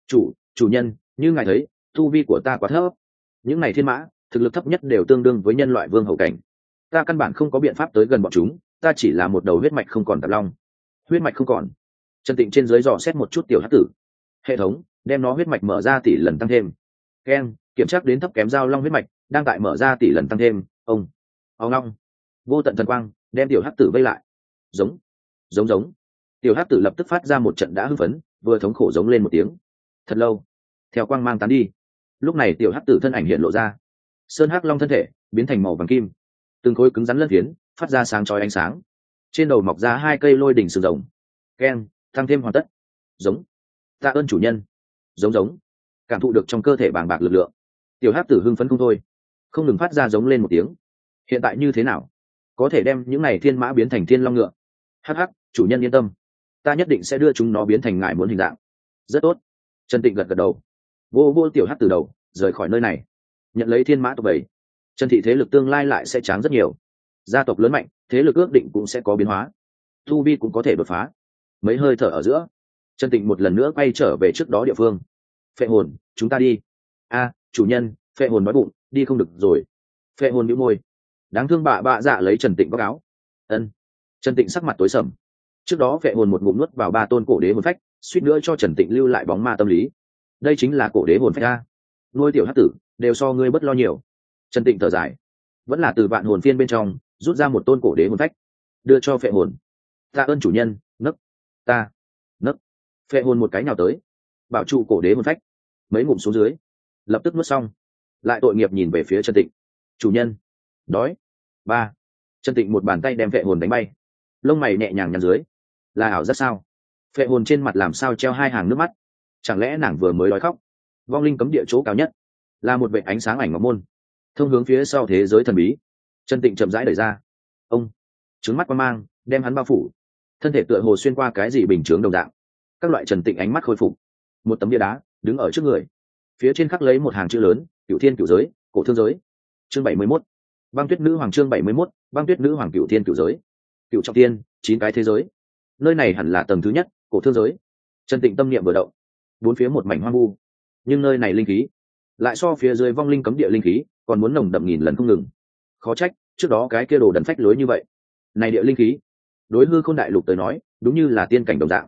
Chủ chủ nhân, như ngài thấy, tu vi của ta quá thấp những này thiên mã, thực lực thấp nhất đều tương đương với nhân loại vương hậu cảnh. Ta căn bản không có biện pháp tới gần bọn chúng, ta chỉ là một đầu huyết mạch không còn tạp long. Huyết mạch không còn. Trần tịnh trên dưới dò xét một chút tiểu hát tử. Hệ thống, đem nó huyết mạch mở ra tỷ lần tăng thêm. Ken, kiểm tra đến thấp kém giao long huyết mạch, đang tại mở ra tỷ lần tăng thêm, ông. Ông long. Vô tận thần quang, đem tiểu hát tử vây lại. Giống. Giống giống. Tiểu hát tử lập tức phát ra một trận đã hưng phấn, vừa thống khổ giống lên một tiếng. Thật lâu. Theo quang mang tán đi lúc này tiểu hắc tử thân ảnh hiện lộ ra. Sơn hắc long thân thể biến thành màu vàng kim. Từng khối cứng rắn lân phiến phát ra sáng trói ánh sáng. Trên đầu mọc ra hai cây lôi đỉnh sừng rồng. Keng tăng thêm hoàn tất. Giống. Tạ ơn chủ nhân. Giống giống. Cảm thụ được trong cơ thể bàng bạc lực lượng. Tiểu hắc tử hưng phấn không thôi. Không ngừng phát ra giống lên một tiếng. Hiện tại như thế nào? Có thể đem những này thiên mã biến thành thiên long ngựa. Hắc, chủ nhân yên tâm. Ta nhất định sẽ đưa chúng nó biến thành ngài muốn hình dạng. Rất tốt. Trần tịnh gật gật đầu vô vô tiểu hát từ đầu, rời khỏi nơi này. Nhận lấy thiên mã tộc bảy. Trần thị thế lực tương lai lại sẽ tráng rất nhiều. Gia tộc lớn mạnh, thế lực ước định cũng sẽ có biến hóa. Tu vi cũng có thể đột phá. Mấy hơi thở ở giữa trần tịnh một lần nữa quay trở về trước đó địa phương. Phệ hồn, chúng ta đi. A, chủ nhân, phệ hồn nói bụng, đi không được rồi. Phệ hồn nhíu môi. Đáng thương bạ bạ dạ lấy trần tịnh báo cáo ân. Trần tịnh sắc mặt tối sầm. Trước đó phệ hồn một ngụm nuốt vào ba tôn cổ đế hồn phách, suýt nữa cho trần tịnh lưu lại bóng ma tâm lý đây chính là cổ đế hồn phách a. Nuôi tiểu hát tử, đều so ngươi bất lo nhiều. Trần tịnh thở dài. Vẫn là từ vạn hồn phiên bên trong, rút ra một tôn cổ đế hồn phách. Đưa cho phệ hồn. Ta ơn chủ nhân, nấc. Ta, nấc. Phệ hồn một cái nào tới. Bảo trụ cổ đế hồn phách. Mấy ngụm xuống dưới. Lập tức nuốt xong. Lại tội nghiệp nhìn về phía trần tịnh. Chủ nhân. Đói. Ba. Trần tịnh một bàn tay đem phệ hồn đánh bay. Lông mày nhẹ nhàng nhăn dưới. Là ảo rất sao? Phệ hồn trên mặt làm sao treo hai hàng nước mắt? Chẳng lẽ nàng vừa mới đói khóc? Vong linh cấm địa chỗ cao nhất, là một vệ ánh sáng ảnh ngọc môn, thông hướng phía sau thế giới thần bí. Trần tịnh chậm rãi đẩy ra. Ông, trứng mắt quan mang, đem hắn bao phủ. Thân thể tựa hồ xuyên qua cái gì bình chướng đồng dạng. Các loại trần tịnh ánh mắt khôi phục. Một tấm bia đá, đứng ở trước người. Phía trên khắc lấy một hàng chữ lớn cựu thiên cựu giới, cổ thương giới. Chương bảy mươi mốt. Băng tuyết nữ hoàng chương bảy mươi mốt. Băng tuyết nữ hoàng cựu thiên cựu giới. Cựu trọng tiên chín cái thế giới. Nơi này hẳn là tầng thứ nhất, cổ thương giới. Trần tịnh tâm niệm vừa động bốn phía một mảnh hoang vu. Nhưng nơi này linh khí, lại so phía dưới vong linh cấm địa linh khí, còn muốn nồng đậm nghìn lần không ngừng. Khó trách, trước đó cái kia đồ đần phách lối như vậy. Này địa linh khí, đối hư khôn đại lục tới nói, đúng như là tiên cảnh đồng dạng.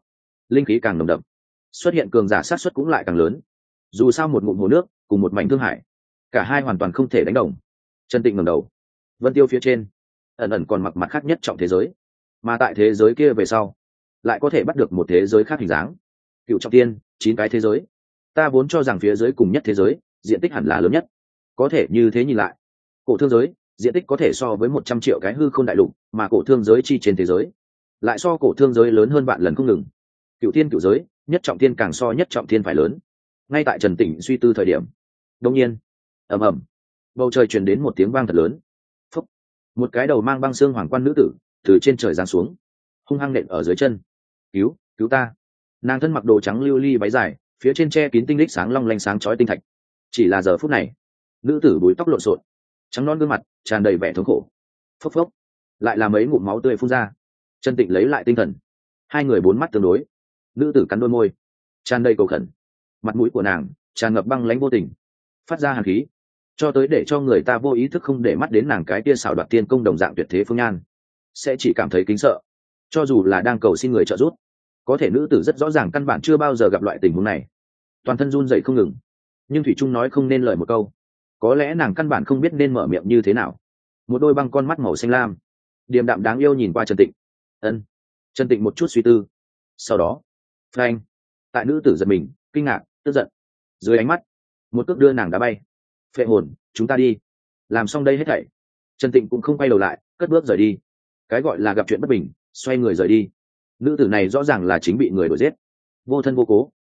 Linh khí càng nồng đậm, xuất hiện cường giả sát xuất cũng lại càng lớn. Dù sao một ngụm hồ nước, cùng một mảnh thương hải, cả hai hoàn toàn không thể đánh đồng. Chân tịnh ngầm đầu, vân tiêu phía trên, ẩn ẩn còn mặc mặt khác nhất trọng thế giới. Mà tại thế giới kia về sau, lại có thể bắt được một thế giới khác hình dáng. Cựu trọng tiên chín cái thế giới. Ta vốn cho rằng phía dưới cùng nhất thế giới, diện tích hẳn là lớn nhất. Có thể như thế nhìn lại, cổ thương giới, diện tích có thể so với một trăm triệu cái hư không đại lục, mà cổ thương giới chi trên thế giới, lại so cổ thương giới lớn hơn vạn lần không ngừng. Cựu thiên cựu giới, nhất trọng thiên càng so nhất trọng thiên phải lớn. Ngay tại trần tỉnh suy tư thời điểm đông nhiên, ầm ầm, bầu trời truyền đến một tiếng vang thật lớn. Phúc. một cái đầu mang băng xương hoàng quan nữ tử từ trên trời giáng xuống, hung hăng nện ở dưới chân. Cứu cứu ta! Nàng thân mặc đồ trắng lưu ly váy dài, phía trên tre kín tinh lích sáng long lanh sáng chói tinh thạch. Chỉ là giờ phút này, nữ tử búi tóc lộn xộn, trắng non gương mặt, tràn đầy vẻ thống khổ. Phốc phốc, lại là mấy ngụm máu tươi phun ra. Chân tịnh lấy lại tinh thần. Hai người bốn mắt tương đối. Nữ tử cắn đôi môi, tràn đầy cầu khẩn. Mặt mũi của nàng tràn ngập băng lánh vô tình. Phát ra hàn khí, cho tới để cho người ta vô ý thức không để mắt đến nàng cái tia xảo đoạt tiên công đồng dạng tuyệt thế phương nhan. Sẽ chỉ cảm thấy kính sợ, cho dù là đang cầu xin người trợ giúp có thể nữ tử rất rõ ràng căn bản chưa bao giờ gặp loại tình huống này. Toàn thân run dậy không ngừng. Nhưng thủy trung nói không nên lời một câu. Có lẽ nàng căn bản không biết nên mở miệng như thế nào. Một đôi băng con mắt màu xanh lam. Điềm đạm đáng yêu nhìn qua trần tịnh. Ân. Trần tịnh một chút suy tư. Sau đó frank tại nữ tử giật mình, kinh ngạc, tức giận. Dưới ánh mắt, một cước đưa nàng đá bay. Phệ hồn, chúng ta đi. Làm xong đây hết thảy. Trần tịnh cũng không quay đầu lại, cất bước rời đi. Cái gọi là gặp chuyện bất bình, xoay người rời đi nữ tử này rõ ràng là chính bị người đuổi giết. Vô thân vô cố.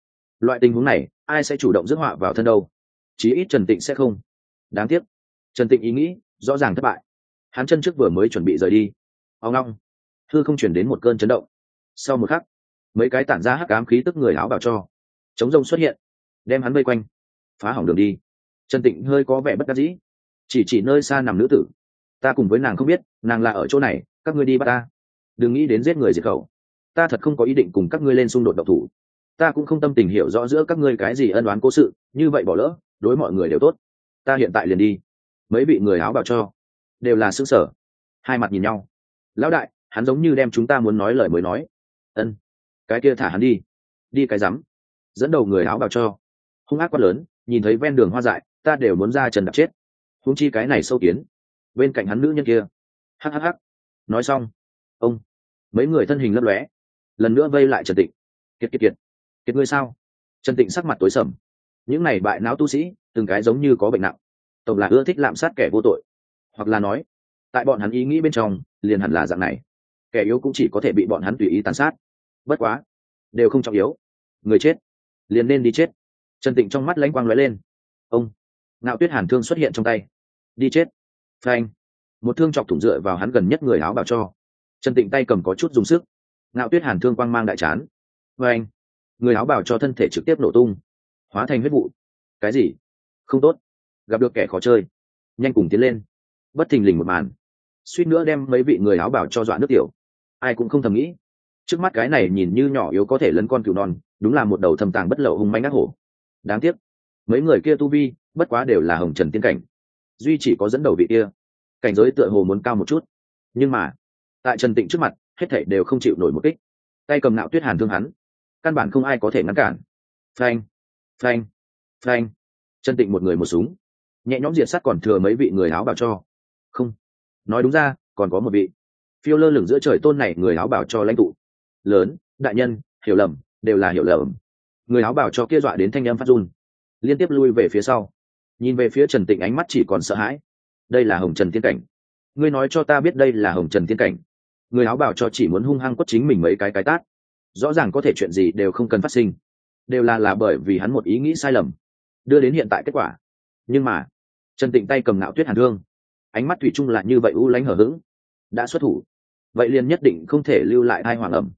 Loại tình huống này, ai sẽ chủ động rước họa vào thân đâu? Chí ít trần tịnh sẽ không. Đáng tiếc. Trần tịnh ý nghĩ, rõ ràng thất bại. Hắn chân trước vừa mới chuẩn bị rời đi. Ao ngong thư không chuyển đến một cơn chấn động. Sau một khắc, mấy cái tản ra hắc ám khí tức người áo bảo cho. Chống rông xuất hiện. Đem hắn vây quanh. Phá hỏng đường đi. Trần tịnh hơi có vẻ bất đắc dĩ. Chỉ chỉ nơi xa nằm nữ tử. Ta cùng với nàng không biết, nàng là ở chỗ này, các ngươi đi bắt ta. Đừng nghĩ đến giết người diệt khẩu ta thật không có ý định cùng các ngươi lên xung đột độc thủ. Ta cũng không tâm tình hiểu rõ giữa các ngươi cái gì ân đoán cố sự, như vậy bỏ lỡ, đối mọi người đều tốt. Ta hiện tại liền đi. Mấy vị người áo bào cho, đều là xứ sở hai mặt nhìn nhau. Lão đại, hắn giống như đem chúng ta muốn nói lời mới nói. Ân, cái kia thả hắn đi. Đi cái rắm. Dẫn đầu người áo bào cho. Hung ác quá lớn, nhìn thấy ven đường hoa dại, ta đều muốn ra trần đập chết. Húng chi cái này sâu kiến. Bên cạnh hắn nữ nhân kia. Hhh nói xong, ông, mấy người thân hình lấp lóe lần nữa vây lại trần tịnh. Kiệt kiệt kiệt. Kiệt ngươi sao? Trần tịnh sắc mặt tối sầm. Những này bại não tu sĩ, từng cái giống như có bệnh nặng. Tổng là ưa thích lạm sát kẻ vô tội. Hoặc là nói, tại bọn hắn ý nghĩ bên trong, liền hẳn là dạng này. Kẻ yếu cũng chỉ có thể bị bọn hắn tùy ý tàn sát. Bất quá, đều không trọng yếu. Người chết, liền nên đi chết. Trần tịnh trong mắt lãnh quang lóe lên. Ông, ngạo tuyết hàn thương xuất hiện trong tay. Đi chết. Phanh. Một thương chọc thủng dựa vào hắn gần nhất người áo bào cho. Trần tịnh tay cầm có chút dùng sức ngạo tuyết hàn thương quang mang đại chán. Anh, người áo bào cho thân thể trực tiếp nổ tung, hóa thành huyết vụ. Cái gì? Không tốt. Gặp được kẻ khó chơi. Nhanh cùng tiến lên. Bất thình lình một màn. Suýt nữa đem mấy vị người áo bảo cho dọa nước tiểu. Ai cũng không thầm nghĩ. Trước mắt cái này nhìn như nhỏ yếu có thể lấn con cừu non, đúng là một đầu thầm tàng bất lậu hung manh ác hổ. Đáng tiếc. Mấy người kia tu vi, bất quá đều là hồng trần tiên cảnh. Duy chỉ có dẫn đầu vị kia. Cảnh giới tựa hồ muốn cao một chút. Nhưng mà, tại trần tịnh trước mặt hết thảy đều không chịu nổi một kích. Tay cầm nạo tuyết hàn thương hắn. Căn bản không ai có thể ngăn cản. Phanh phanh phanh. Trần tịnh một người một súng. Nhẹ nhõm diệt sát còn thừa mấy vị người áo bảo cho. Không. Nói đúng ra, còn có một vị. Phiêu lơ lửng giữa trời tôn này người áo bảo cho lãnh tụ. Lớn, đại nhân, hiểu lầm, đều là hiểu lầm. Người áo bảo cho kia dọa đến thanh âm phát run. Liên tiếp lui về phía sau. Nhìn về phía trần tịnh ánh mắt chỉ còn sợ hãi. Đây là hồng trần tiên cảnh. Ngươi nói cho ta biết đây là hồng trần tiên cảnh người áo bảo cho chỉ muốn hung hăng quất chính mình mấy cái cái tát. Rõ ràng có thể chuyện gì đều không cần phát sinh. Đều là là bởi vì hắn một ý nghĩ sai lầm, đưa đến hiện tại kết quả. Nhưng mà, trần tịnh tay cầm ngạo tuyết hàn thương, ánh mắt thủy chung lại như vậy u lánh hở h đã xuất thủ. Vậy liền nhất định không thể lưu lại hai hoàng ẩm.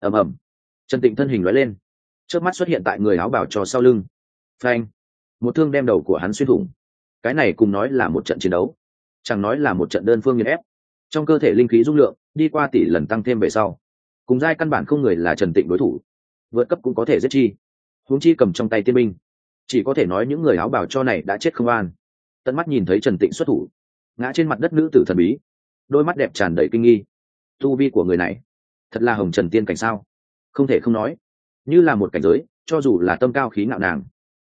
Ẩm ẩm trần tịnh thân hình nói lên, trước mắt xuất hiện tại người áo bảo trò sau lưng. Phanh. Một thương đem đầu của hắn xuyên thủng. Cái này cùng nói là một trận chiến đấu, chẳng nói là một trận đơn phương nghiền ép. Trong cơ thể linh khí dung lượng đi qua tỷ lần tăng thêm về sau. Cùng giai căn bản không người là trần tịnh đối thủ. Vượt cấp cũng có thể giết chi. Huống chi cầm trong tay tiên binh. Chỉ có thể nói những người áo bào cho này đã chết không an. Tận mắt nhìn thấy trần tịnh xuất thủ. Ngã trên mặt đất nữ tử thần bí. Đôi mắt đẹp tràn đầy kinh nghi. Tu vi của người này, thật là hồng trần tiên cảnh sao? Không thể không nói, như là một cảnh giới, cho dù là tâm cao khí ngạo nàng,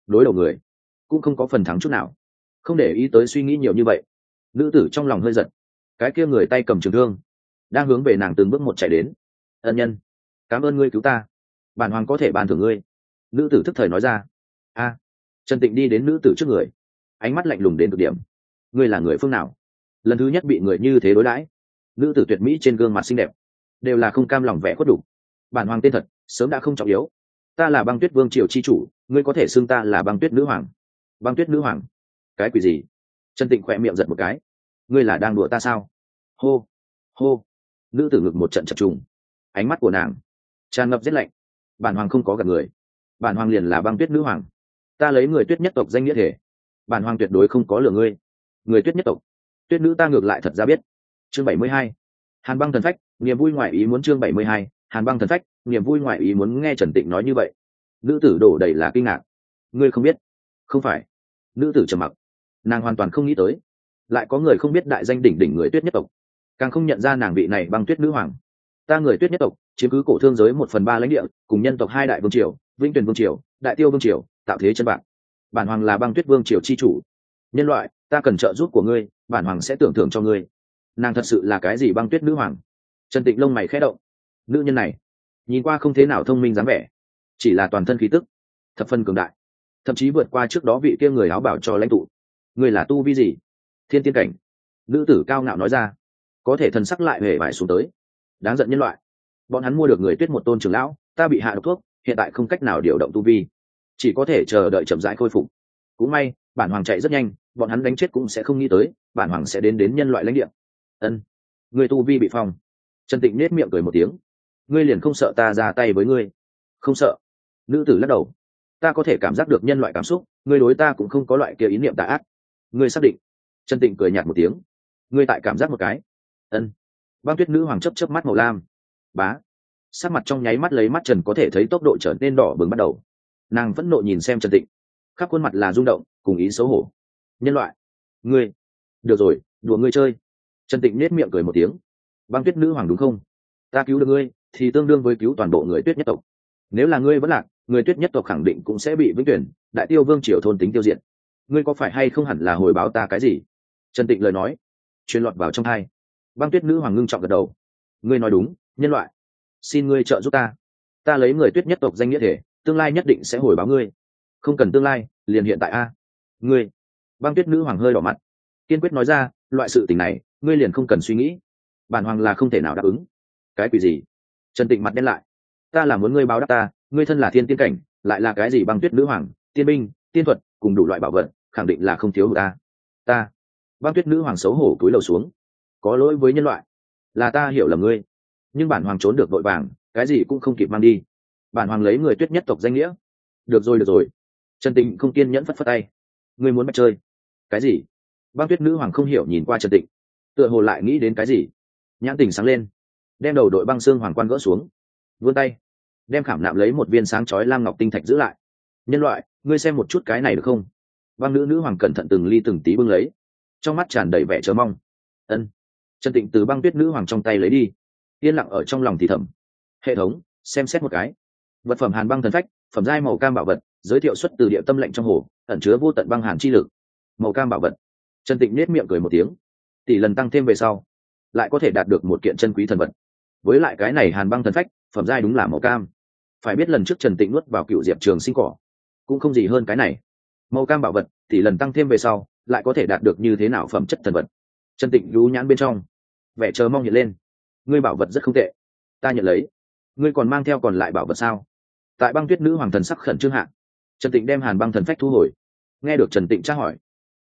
đối đầu người, cũng không có phần thắng chút nào. Không để ý tới suy nghĩ nhiều như vậy. Nữ tử trong lòng hơi giật. Cái kia người tay cầm trường thương đang hướng về nàng từng bước một chạy đến. Ân nhân, cảm ơn ngươi cứu ta. Bản hoàng có thể bàn thưởng ngươi. Nữ tử thức thời nói ra. A, trần tịnh đi đến nữ tử trước người. Ánh mắt lạnh lùng đến cực điểm. Ngươi là người phương nào? Lần thứ nhất bị người như thế đối đãi. Nữ tử tuyệt mỹ trên gương mặt xinh đẹp. Đều là không cam lòng vẽ khuất đủ. Bản hoàng tên thật, sớm đã không trọng yếu. Ta là băng tuyết vương triều chi chủ, ngươi có thể xưng ta là băng tuyết nữ hoàng. Băng tuyết nữ hoàng? Cái quỷ gì? Trần tịnh khỏe miệng giật một cái. Ngươi là đang đùa ta sao? Hô hô nữ tử ngực một trận chập trùng. Ánh mắt của nàng tràn ngập rét lạnh. Bản hoàng không có gặp người. Bản hoàng liền là băng tuyết nữ hoàng. Ta lấy người tuyết nhất tộc danh nghĩa thể. Bản hoàng tuyệt đối không có lừa ngươi. Người tuyết nhất tộc. Tuyết nữ ta ngược lại thật ra biết. Chương bảy mươi hai. Hàn băng thần phách, niềm vui ngoại ý muốn chương bảy mươi hai. Hàn băng thần phách, niềm vui ngoại ý muốn nghe trần tịnh nói như vậy. Nữ tử đổ đầy là kinh ngạc. Ngươi không biết? Không phải. Nữ tử trầm mặc. Nàng hoàn toàn không nghĩ tới. Lại có người không biết đại danh đỉnh đỉnh người tuyết nhất tộc càng không nhận ra nàng vị này băng tuyết nữ hoàng. Ta người tuyết nhất tộc, chiếm cứ cổ thương giới một phần ba lãnh địa, cùng nhân tộc hai đại vương triều, vĩnh tuyền vương triều, đại tiêu vương triều, tạo thế chân bạn bản hoàng là băng tuyết vương triều chi chủ. Nhân loại, ta cần trợ giúp của ngươi, bản hoàng sẽ tưởng thưởng cho ngươi. Nàng thật sự là cái gì băng tuyết nữ hoàng? Trần tịnh lông mày khẽ động. Nữ nhân này, nhìn qua không thế nào thông minh dám vẻ, chỉ là toàn thân khí tức, thập phân cường đại. Thậm chí vượt qua trước đó vị kia người áo bảo cho lãnh tụ. Người là tu vi gì? Thiên tiên cảnh. Nữ tử cao ngạo nói ra có thể thần sắc lại hề vải xuống tới. Đáng giận nhân loại. Bọn hắn mua được người tuyết một tôn trưởng lão, ta bị hạ độc thuốc, hiện tại không cách nào điều động tu vi. Chỉ có thể chờ đợi chậm rãi khôi phục. Cũng may, bản hoàng chạy rất nhanh, bọn hắn đánh chết cũng sẽ không nghĩ tới, bản hoàng sẽ đến đến nhân loại lãnh địa. Ân. Người tu vi bị phong. Trần tịnh nết miệng cười một tiếng. Ngươi liền không sợ ta ra tay với ngươi? Không sợ. Nữ tử lắc đầu. Ta có thể cảm giác được nhân loại cảm xúc, ngươi đối ta cũng không có loại kia ý niệm tà ác. Ngươi xác định. Trần tịnh cười nhạt một tiếng. Ngươi tại cảm giác một cái ân. Băng tuyết nữ hoàng chấp chấp mắt màu lam. Bá. Sắc mặt trong nháy mắt lấy mắt trần có thể thấy tốc độ trở nên đỏ bừng bắt đầu. Nàng vẫn nộ nhìn xem trần tịnh. Khắp khuôn mặt là rung động, cùng ý xấu hổ. Nhân loại. Ngươi. Được rồi, đùa ngươi chơi. Trần tịnh nết miệng cười một tiếng. Băng tuyết nữ hoàng đúng không? Ta cứu được ngươi, thì tương đương với cứu toàn bộ người tuyết nhất tộc. Nếu là ngươi vẫn lạc, người tuyết nhất tộc khẳng định cũng sẽ bị vĩnh tuyển, đại tiêu vương triều thôn tính tiêu diệt. Ngươi có phải hay không hẳn là hồi báo ta cái gì? Trần tịnh lời nói. Truyền lọt vào trong hai băng tuyết nữ hoàng ngưng trọng gật đầu. Ngươi nói đúng, nhân loại. Xin ngươi trợ giúp ta. Ta lấy người tuyết nhất tộc danh nghĩa thể, tương lai nhất định sẽ hồi báo ngươi. Không cần tương lai, liền hiện tại a. Ngươi. Băng tuyết nữ hoàng hơi đỏ mặt. Kiên quyết nói ra, loại sự tình này, ngươi liền không cần suy nghĩ. Bản hoàng là không thể nào đáp ứng. Cái quỷ gì? Trần tịnh mặt đen lại. Ta là muốn ngươi báo đáp ta, ngươi thân là thiên tiên cảnh, lại là cái gì băng tuyết nữ hoàng, tiên binh, tiên thuật, cùng đủ loại bảo vật, khẳng định là không thiếu ta ta. Băng tuyết nữ hoàng xấu hổ cúi đầu xuống có lỗi với nhân loại. Là ta hiểu lầm ngươi. Nhưng bản hoàng trốn được vội vàng, cái gì cũng không kịp mang đi. Bản hoàng lấy người tuyết nhất tộc danh nghĩa. Được rồi được rồi. Trần tịnh không kiên nhẫn phất phất tay. Ngươi muốn bắt chơi? Cái gì? Băng tuyết nữ hoàng không hiểu nhìn qua trần tịnh. Tựa hồ lại nghĩ đến cái gì. Nhãn tình sáng lên. Đem đầu đội băng xương hoàng quan gỡ xuống. Vươn tay. Đem khảm nạm lấy một viên sáng chói lam ngọc tinh thạch giữ lại. Nhân loại, ngươi xem một chút cái này được không? Băng nữ nữ hoàng cẩn thận từng ly từng tí bưng lấy. Trong mắt tràn đầy vẻ chờ mong. Ân trần tịnh từ băng tuyết nữ hoàng trong tay lấy đi. Yên lặng ở trong lòng thì thầm. Hệ thống, xem xét một cái. Vật phẩm hàn băng thần phách, phẩm giai màu cam bảo vật, giới thiệu xuất từ địa tâm lệnh trong hồ, ẩn chứa vô tận băng hàn chi lực. Màu cam bảo vật. Trần tịnh nết miệng cười một tiếng. Tỷ lần tăng thêm về sau, lại có thể đạt được một kiện chân quý thần vật. Với lại cái này hàn băng thần phách, phẩm giai đúng là màu cam. Phải biết lần trước trần tịnh nuốt vào cựu diệp trường sinh cỏ, cũng không gì hơn cái này. Màu cam bảo vật, tỷ lần tăng thêm về sau, lại có thể đạt được như thế nào phẩm chất thần vật? Trần tịnh rú nhãn bên trong. Vẻ chờ mong hiện lên. Ngươi bảo vật rất không tệ. Ta nhận lấy. Ngươi còn mang theo còn lại bảo vật sao? Tại băng tuyết nữ hoàng thần sắc khẩn trương hạn trần tịnh đem hàn băng thần phách thu hồi. Nghe được trần tịnh tra hỏi,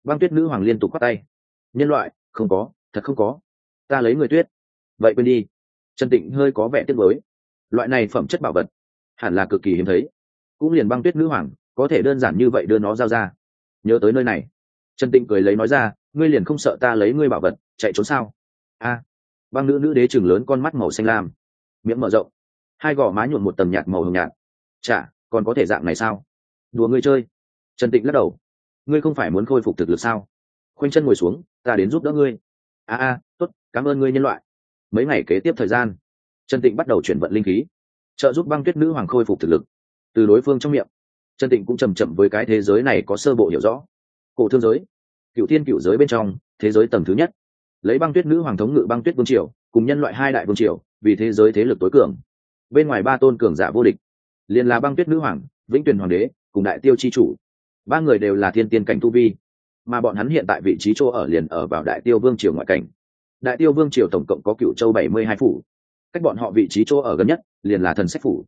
băng tuyết nữ hoàng liên tục k tay. Nhân loại, không có, thật không có. Ta lấy người tuyết. Vậy quên đi. Trần tịnh hơi có vẻ tiếc mới loại này phẩm chất bảo vật, hẳn là cực kỳ hiếm thấy. Cũng liền băng tuyết nữ hoàng, có thể đơn giản như vậy đưa nó giao ra. Nhớ tới nơi này. Trần tịnh cười lấy nói ra ngươi liền không sợ ta lấy ngươi bảo vật, chạy trốn sao? A. Băng nữ nữ đế chừng lớn con mắt màu xanh lam. Miệng mở rộng. Hai gò má nhuộn một tầm nhạt màu hồng nhạt. Chả, còn có thể dạng này sao? Đùa ngươi chơi. Trần tịnh lắc đầu. Ngươi không phải muốn khôi phục thực lực sao? Khoanh chân ngồi xuống, ta đến giúp đỡ ngươi. A a, tốt, cảm ơn ngươi nhân loại. Mấy ngày kế tiếp thời gian, trần tịnh bắt đầu chuyển vận linh khí. Trợ giúp băng tuyết nữ hoàng khôi phục thực lực. Từ đối phương trong miệng, trần tịnh cũng chầm chậm với cái thế giới này có sơ bộ hiểu rõ. Cổ thương giới cựu thiên cựu giới bên trong, thế giới tầng thứ nhất. Lấy băng tuyết nữ hoàng thống ngự băng tuyết vương triều, cùng nhân loại hai đại vương triều, vì thế giới thế lực tối cường. Bên ngoài ba tôn cường giả vô địch. Liền là băng tuyết nữ hoàng, vĩnh tuyền hoàng đế, cùng đại tiêu chi chủ. Ba người đều là thiên tiên cảnh tu vi. Mà bọn hắn hiện tại vị trí chỗ ở liền ở vào đại tiêu vương triều ngoại cảnh. Đại tiêu vương triều tổng cộng có cựu châu bảy mươi hai phủ. Cách bọn họ vị trí chỗ ở gần nhất, liền là thần sách phủ.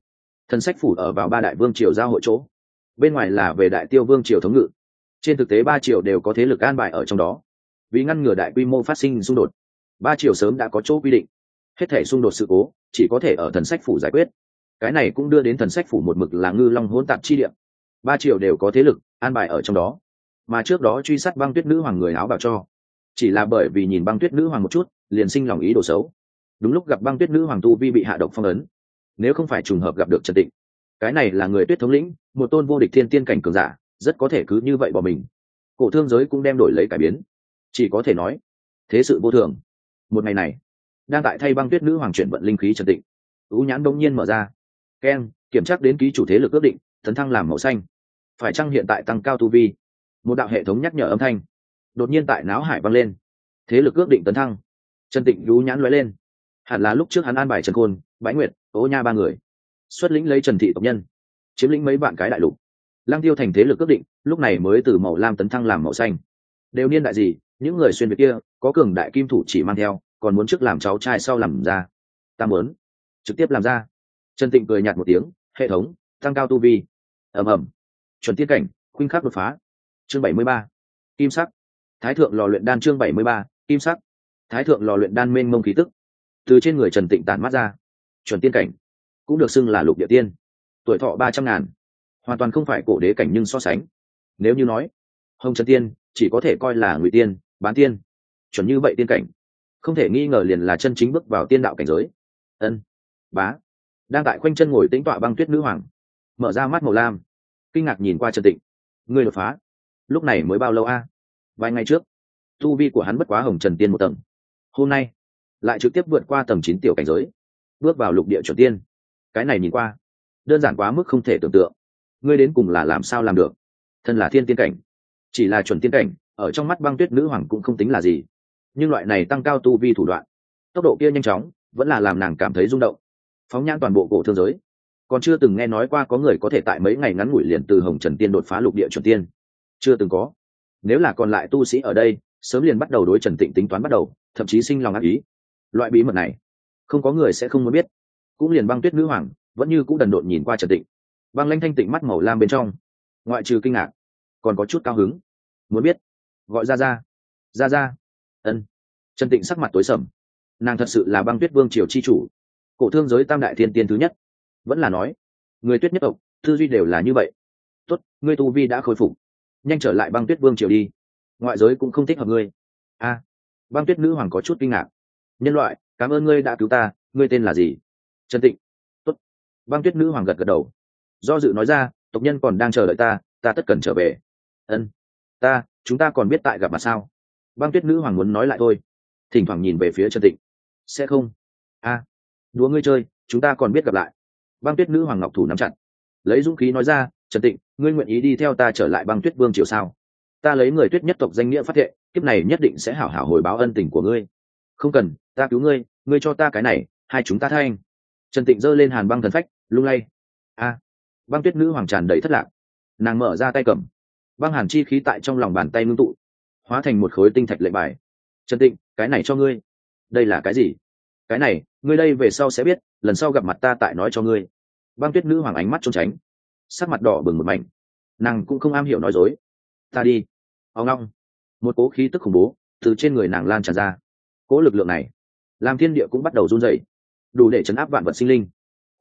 Thần sách phủ ở vào ba đại vương triều giao hội chỗ. Bên ngoài là về đại tiêu vương triều thống ngự trên thực tế ba triều đều có thế lực an bài ở trong đó. Vì ngăn ngừa đại quy mô phát sinh xung đột, ba triều sớm đã có chỗ quy định. Hết thể xung đột sự cố, chỉ có thể ở thần sách phủ giải quyết. Cái này cũng đưa đến thần sách phủ một mực là ngư long hỗn tạp chi điểm ba triều đều có thế lực, an bài ở trong đó. Mà trước đó truy sát băng tuyết nữ hoàng người áo bảo cho. Chỉ là bởi vì nhìn băng tuyết nữ hoàng một chút, liền sinh lòng ý đồ xấu. Đúng lúc gặp băng tuyết nữ hoàng tu vi bị hạ độc phong ấn. Nếu không phải trùng hợp gặp được trần tịnh cái này là người tuyết thống lĩnh, một tôn vô địch thiên tiên cảnh cường giả rất có thể cứ như vậy bỏ mình. Cổ thương giới cũng đem đổi lấy cải biến. Chỉ có thể nói, thế sự vô thường. Một ngày này, đang tại thay băng tuyết nữ hoàng chuyển vận linh khí trần tịnh ú nhãn đông nhiên mở ra. Keng, kiểm tra đến ký chủ thế lực ước định tấn thăng làm màu xanh. Phải chăng hiện tại tăng cao tu vi? Một đạo hệ thống nhắc nhở âm thanh. Đột nhiên tại náo hải vang lên. Thế lực ước định tấn thăng. Trần tịnh ú nhãn lóe lên. Hẳn là lúc trước hắn an bài trần khôn bãi nguyệt, ô nha ba người, xuất lĩnh lấy trần thị tộc nhân, chiếm lĩnh mấy bạn cái đại lục lăng tiêu thành thế lực ước định, lúc này mới từ màu lam tấn thăng làm màu xanh. Đều niên đại gì, những người xuyên việt kia, có cường đại kim thủ chỉ mang theo, còn muốn trước làm cháu trai sau làm ra. Ta muốn trực tiếp làm ra. Trần tịnh cười nhạt một tiếng, hệ thống, tăng cao tu vi. Ầm ầm. Chuẩn tiết cảnh, khuynh khắc đột phá. Chương bảy mươi ba. Kim sắc. Thái thượng lò luyện đan chương bảy mươi ba, kim sắc. Thái thượng lò luyện đan mênh mông khí tức. Từ trên người trần tịnh tàn mắt ra. Chuẩn tiên cảnh cũng được xưng là lục địa tiên. Tuổi thọ ba trăm ngàn hoàn toàn không phải cổ đế cảnh nhưng so sánh. Nếu như nói, hồng trần tiên chỉ có thể coi là ngụy tiên, bán tiên, chuẩn như vậy tiên cảnh. Không thể nghi ngờ liền là chân chính bước vào tiên đạo cảnh giới. Ân, bá. Đang tại khoanh chân ngồi tĩnh tọa băng tuyết nữ hoàng, mở ra mắt màu lam, kinh ngạc nhìn qua trần tịnh. Người đột phá. Lúc này mới bao lâu a? Vài ngày trước, tu vi của hắn bất quá hồng trần tiên một tầng. Hôm nay, lại trực tiếp vượt qua tầng chín tiểu cảnh giới, bước vào lục địa chuẩn tiên. Cái này nhìn qua, đơn giản quá mức không thể tưởng tượng ngươi đến cùng là làm sao làm được? Thân là thiên tiên cảnh, chỉ là chuẩn tiên cảnh, ở trong mắt băng tuyết nữ hoàng cũng không tính là gì. Nhưng loại này tăng cao tu vi thủ đoạn, tốc độ kia nhanh chóng, vẫn là làm nàng cảm thấy rung động. Phóng nhãn toàn bộ cổ thương giới. Còn chưa từng nghe nói qua có người có thể tại mấy ngày ngắn ngủi liền từ hồng trần tiên đột phá lục địa chuẩn tiên. Chưa từng có. Nếu là còn lại tu sĩ ở đây, sớm liền bắt đầu đối trần tịnh tính toán bắt đầu, thậm chí sinh lòng ác ý. Loại bí mật này, không có người sẽ không muốn biết. Cũng liền băng tuyết nữ hoàng, vẫn như cũng đần độn nhìn qua trần tịnh vang lanh thanh tịnh mắt màu lam bên trong. Ngoại trừ kinh ngạc, còn có chút cao hứng. Muốn biết, gọi ra ra ra ra ân. Trần tịnh sắc mặt tối sầm. Nàng thật sự là băng tuyết vương triều chi chủ. Cổ thương giới tam đại thiên tiên thứ nhất. Vẫn là nói, người tuyết nhất tộc, tư duy đều là như vậy. Tốt, ngươi tu vi đã khôi phục. Nhanh trở lại băng tuyết vương triều đi. Ngoại giới cũng không thích hợp ngươi. A. Băng tuyết nữ hoàng có chút kinh ngạc. Nhân loại, cảm ơn ngươi đã cứu ta. Ngươi tên là gì? Trần tịnh. Tốt. băng tuyết nữ hoàng gật gật đầu do dự nói ra, tộc nhân còn đang chờ đợi ta ta tất cần trở về. Ân, ta, chúng ta còn biết tại gặp mặt sao? Băng tuyết nữ hoàng muốn nói lại thôi. Thỉnh thoảng nhìn về phía trần tịnh. Sẽ không. A, đùa ngươi chơi, chúng ta còn biết gặp lại. Băng tuyết nữ hoàng ngọc thủ nắm chặt. Lấy dũng khí nói ra, trần tịnh, ngươi nguyện ý đi theo ta trở lại băng tuyết vương triều sao? Ta lấy người tuyết nhất tộc danh nghĩa phát hiện kiếp này nhất định sẽ hảo hảo hồi báo ân tình của ngươi. Không cần, ta cứu ngươi ngươi cho ta cái này, hai chúng ta thay anh. Trần tịnh giơ lên hàn băng thần phách, lung lay. A băng tuyết nữ hoàng tràn đầy thất lạc. Nàng mở ra tay cầm. Băng hàn chi khí tại trong lòng bàn tay ngưng tụ, hóa thành một khối tinh thạch lệnh bài. Trần tịnh, cái này cho ngươi. Đây là cái gì? Cái này, ngươi đây về sau sẽ biết, lần sau gặp mặt ta tại nói cho ngươi. Băng tuyết nữ hoàng ánh mắt trốn tránh, sắc mặt đỏ bừng một mảnh. Nàng cũng không am hiểu nói dối. Ta đi. Ao ngong. Một cố khí tức khủng bố từ trên người nàng lan tràn ra. Cố lực lượng này, làm thiên địa cũng bắt đầu run dậy đủ để chấn áp vạn vật sinh linh,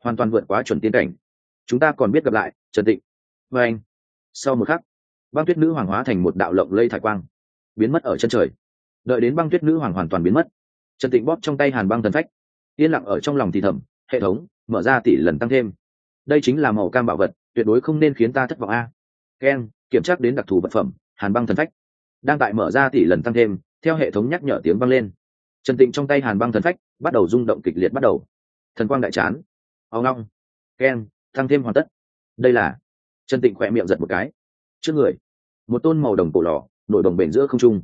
hoàn toàn vượt quá chuẩn tiên cảnh chúng ta còn biết gặp lại, trần tịnh. Và anh. Sau một khắc, băng tuyết nữ hoàng hóa thành một đạo lộng lây thải quang, biến mất ở chân trời. Đợi đến băng tuyết nữ hoàng hoàn toàn biến mất, trần tịnh bóp trong tay hàn băng thần phách, yên lặng ở trong lòng thì thầm, hệ thống, mở ra tỷ lần tăng thêm. Đây chính là màu cam bảo vật, tuyệt đối không nên khiến ta thất vọng a. Ken, kiểm tra đến đặc thù vật phẩm, hàn băng thần phách, đang tại mở ra tỷ lần tăng thêm, theo hệ thống nhắc nhở tiếng vang lên. Trần tịnh trong tay hàn băng thần phách bắt đầu rung động kịch liệt bắt đầu. Thần quang đại chán. Ao ngong ken tăng thêm hoàn tất. Đây là, trần tịnh khỏe miệng giật một cái. Trước người, một tôn màu đồng cổ lò, nổi đồng bền giữa không trung.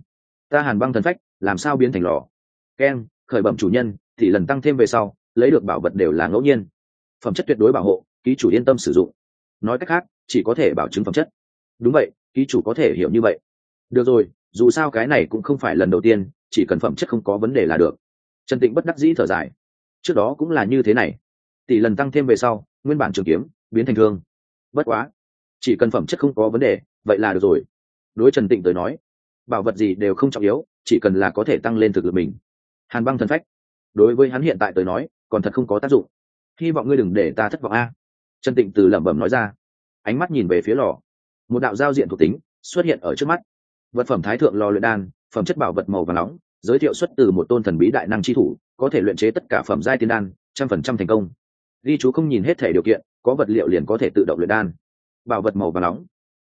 Ta hàn băng thần phách, làm sao biến thành lò? Keng khởi bẩm chủ nhân, thì lần tăng thêm về sau, lấy được bảo vật đều là ngẫu nhiên. Phẩm chất tuyệt đối bảo hộ, ký chủ yên tâm sử dụng. Nói cách khác, chỉ có thể bảo chứng phẩm chất. Đúng vậy, ký chủ có thể hiểu như vậy. Được rồi, dù sao cái này cũng không phải lần đầu tiên, chỉ cần phẩm chất không có vấn đề là được. Trần tịnh bất đắc dĩ thở dài. Trước đó cũng là như thế này. Tỷ lần tăng thêm về sau nguyên bản trường kiếm, biến thành thương. Bất quá, chỉ cần phẩm chất không có vấn đề, vậy là được rồi. Đối trần tịnh tới nói, bảo vật gì đều không trọng yếu, chỉ cần là có thể tăng lên thực lực mình. Hàn băng thần phách. Đối với hắn hiện tại tới nói, còn thật không có tác dụng. Hy vọng ngươi đừng để ta thất vọng a. Trần tịnh từ lẩm bẩm nói ra. Ánh mắt nhìn về phía lò. Một đạo giao diện thuộc tính xuất hiện ở trước mắt. Vật phẩm thái thượng lò luyện đan, phẩm chất bảo vật màu và nóng, giới thiệu xuất từ một tôn thần bí đại năng chi thủ, có thể luyện chế tất cả phẩm giai tiên đan, trăm phần trăm thành công ghi chú không nhìn hết thể điều kiện, có vật liệu liền có thể tự động luyện đan. Bảo vật màu và nóng.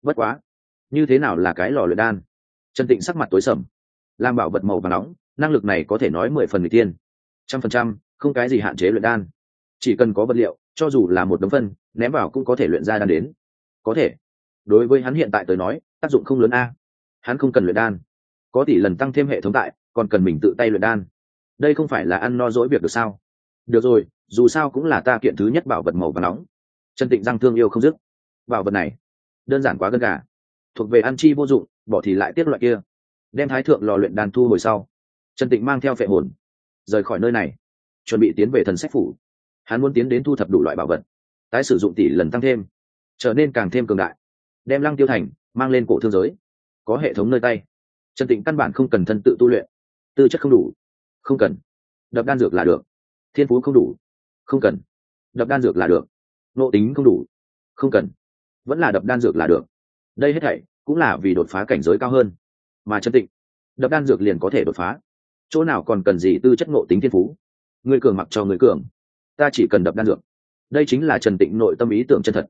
Bất quá, như thế nào là cái lò luyện đan? Trần tịnh sắc mặt tối sầm. Làm bảo vật màu và nóng, năng lực này có thể nói mười phần người tiên. Trăm phần trăm, không cái gì hạn chế luyện đan. Chỉ cần có vật liệu, cho dù là một đống phân, ném vào cũng có thể luyện ra đan đến. Có thể. Đối với hắn hiện tại tới nói, tác dụng không lớn a. Hắn không cần luyện đan. Có tỷ lần tăng thêm hệ thống tại, còn cần mình tự tay luyện đan. Đây không phải là ăn no dỗi việc được sao? Được rồi dù sao cũng là ta kiện thứ nhất bảo vật màu và nóng. Trần tịnh răng thương yêu không dứt. Bảo vật này, đơn giản quá gần gà. Thuộc về ăn chi vô dụng, bỏ thì lại tiết loại kia. Đem thái thượng lò luyện đàn thu hồi sau trần tịnh mang theo phệ hồn, rời khỏi nơi này, chuẩn bị tiến về thần sách phủ. Hắn muốn tiến đến thu thập đủ loại bảo vật, tái sử dụng tỷ lần tăng thêm, trở nên càng thêm cường đại. Đem lăng tiêu thành, mang lên cổ thương giới, có hệ thống nơi tay. Trần tịnh căn bản không cần thân tự tu luyện, tư chất không đủ, không cần, đập đan dược là được, thiên phú không đủ không cần. Đập đan dược là được. Nộ tính không đủ. Không cần. Vẫn là đập đan dược là được. Đây hết thảy cũng là vì đột phá cảnh giới cao hơn. Mà chân tịnh, đập đan dược liền có thể đột phá. Chỗ nào còn cần gì tư chất ngộ tính thiên phú? Người cường mặc cho người cường. Ta chỉ cần đập đan dược. Đây chính là trần tịnh nội tâm ý tưởng chân thật.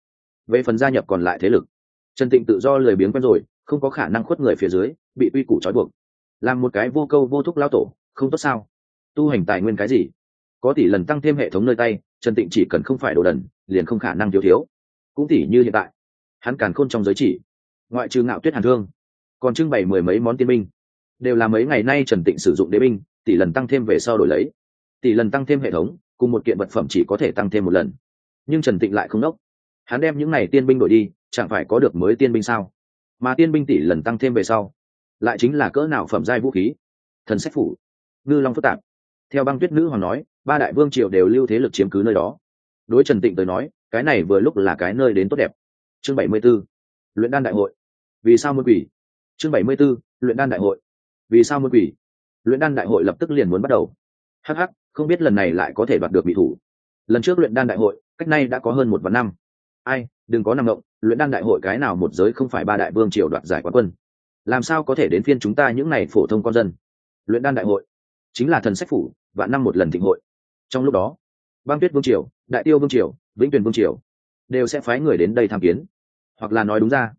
Về phần gia nhập còn lại thế lực. Trần tịnh tự do lười biếng quen rồi, không có khả năng khuất người phía dưới, bị uy củ trói buộc. Làm một cái vô câu vô thúc lao tổ, không tốt sao? Tu hành tài nguyên cái gì? Có tỷ lần tăng thêm hệ thống nơi tay, trần tịnh chỉ cần không phải đồ đần, liền không khả năng thiếu thiếu. Cũng tỷ như hiện tại, hắn càn khôn trong giới chỉ, ngoại trừ ngạo tuyết hàn thương, còn trưng bày mười mấy món tiên binh. Đều là mấy ngày nay trần tịnh sử dụng đế binh, tỷ lần tăng thêm về sau đổi lấy. Tỷ lần tăng thêm hệ thống, cùng một kiện vật phẩm chỉ có thể tăng thêm một lần. Nhưng trần tịnh lại không đốc. Hắn đem những n à y tiên binh đổi đi, chẳng phải có được mới tiên binh sao? Mà tiên binh tỷ lần tăng thêm về sau, lại chính là cỡ nào phẩm giai vũ khí? Thần sách phủ, ngư long phức tạp theo băng tuyết nữ hoàng nói, ba đại vương triều đều lưu thế lực chiếm cứ nơi đó. Đối trần tịnh tới nói, cái này vừa lúc là cái nơi đến tốt đẹp. Chương bảy mươi b ố luyện đan đại hội. Vì sao muốn quỷ? Chương bảy mươi b ố luyện đan đại hội. Vì sao muốn quỷ? Luyện đan đại hội lập tức liền muốn bắt đầu. Hh không biết lần này lại có thể đoạt được bị thủ. Lần trước luyện đan đại hội, cách nay đã có hơn một vạn năm. Ai, đừng có nằm động, luyện đan đại hội cái nào một giới không phải ba đại vương triều đoạt giải quán quân. Làm sao có thể đến phiên chúng ta những n à y phổ thông con dân? Luyện đan đại hội, chính là thần sách phủ và năm một lần thịnh hội. Trong lúc đó, băng tuyết vương triều, đại tiêu vương triều, vĩnh tuyền vương triều đều sẽ phái người đến đây tham kiến. Hoặc là nói đúng ra,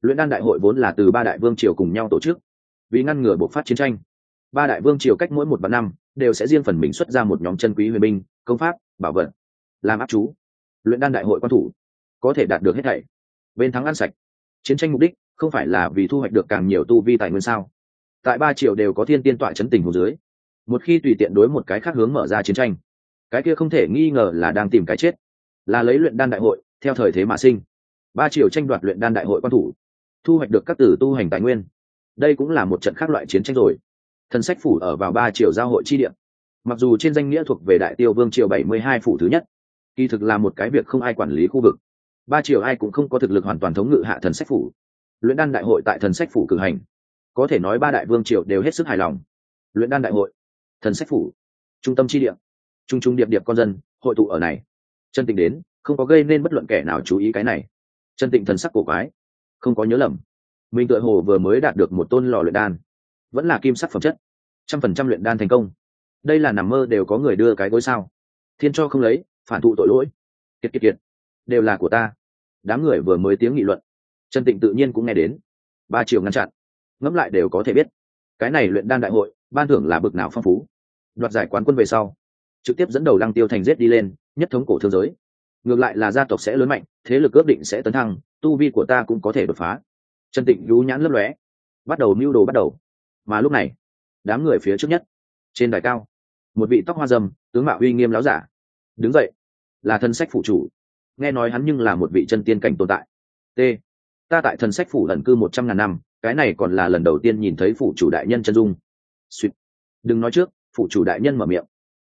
luyện đan đại hội vốn là từ ba đại vương triều cùng nhau tổ chức. Vì ngăn ngừa bộc phát chiến tranh, ba đại vương triều cách mỗi một vạn năm đều sẽ riêng phần mình xuất ra một nhóm chân quý huyền binh, công pháp, bảo vật, làm áp chú. Luyện đan đại hội quan thủ có thể đạt được hết thảy. Bên thắng ăn sạch. Chiến tranh mục đích không phải là vì thu hoạch được càng nhiều tu vi tài nguyên sao? Tại ba triều đều có thiên tiên tọa chấn tình hồ dưới một khi tùy tiện đối một cái khác hướng mở ra chiến tranh, cái kia không thể nghi ngờ là đang tìm cái chết, là lấy luyện đan đại hội, theo thời thế mà sinh. Ba triệu tranh đoạt luyện đan đại hội quan thủ, thu hoạch được các tử tu hành tài nguyên. Đây cũng là một trận khác loại chiến tranh rồi. Thần sách phủ ở vào ba triệu giao hội chi điểm mặc dù trên danh nghĩa thuộc về đại tiêu vương triều bảy mươi hai phủ thứ nhất, kỳ thực là một cái việc không ai quản lý khu vực. Ba triệu ai cũng không có thực lực hoàn toàn thống ngự hạ thần sách phủ. Luyện đan đại hội tại thần sách phủ cử hành. Có thể nói ba đại vương triều đều hết sức hài lòng. Luyện đan đại hội thần sách phủ, trung tâm chi địa, trung trung điệp điệp con dân, hội tụ ở này. Chân tịnh đến, không có gây nên bất luận kẻ nào chú ý cái này. Chân tịnh thần sắc cổ quái, không có nhớ lầm. Mình tựa hồ vừa mới đạt được một tôn lò luyện đan, vẫn là kim sắc phẩm chất, trăm phần trăm luyện đan thành công. Đây là nằm mơ đều có người đưa cái gối sao? Thiên cho không lấy, phản thụ tội lỗi. Kiệt kiệt kiệt, đều là của ta. Đám người vừa mới tiếng nghị luận trần tịnh tự nhiên cũng nghe đến. Ba triệu ngăn chặn, ngẫm lại đều có thể biết. Cái này luyện đan đại hội ban thưởng là bực nào phong phú. Đoạt giải quán quân về sau, trực tiếp dẫn đầu lăng tiêu thành giết đi lên, nhất thống cổ thương giới. Ngược lại là gia tộc sẽ lớn mạnh, thế lực ước định sẽ tấn thăng, tu vi của ta cũng có thể đột phá. Trần tịnh lú nhãn lấp lóe, bắt đầu mưu đồ bắt đầu. Mà lúc này, đám người phía trước nhất, trên đài cao, một vị tóc hoa dâm, tướng mạo uy nghiêm láo giả, đứng dậy, là thân sách phụ chủ. Nghe nói hắn nhưng là một vị chân tiên cảnh tồn tại. T, ta tại thần sách phủ lần cư một trăm ngàn năm, cái này còn là lần đầu tiên nhìn thấy phủ chủ đại nhân chân dung suýt. Đừng nói trước, phủ chủ đại nhân mở miệng.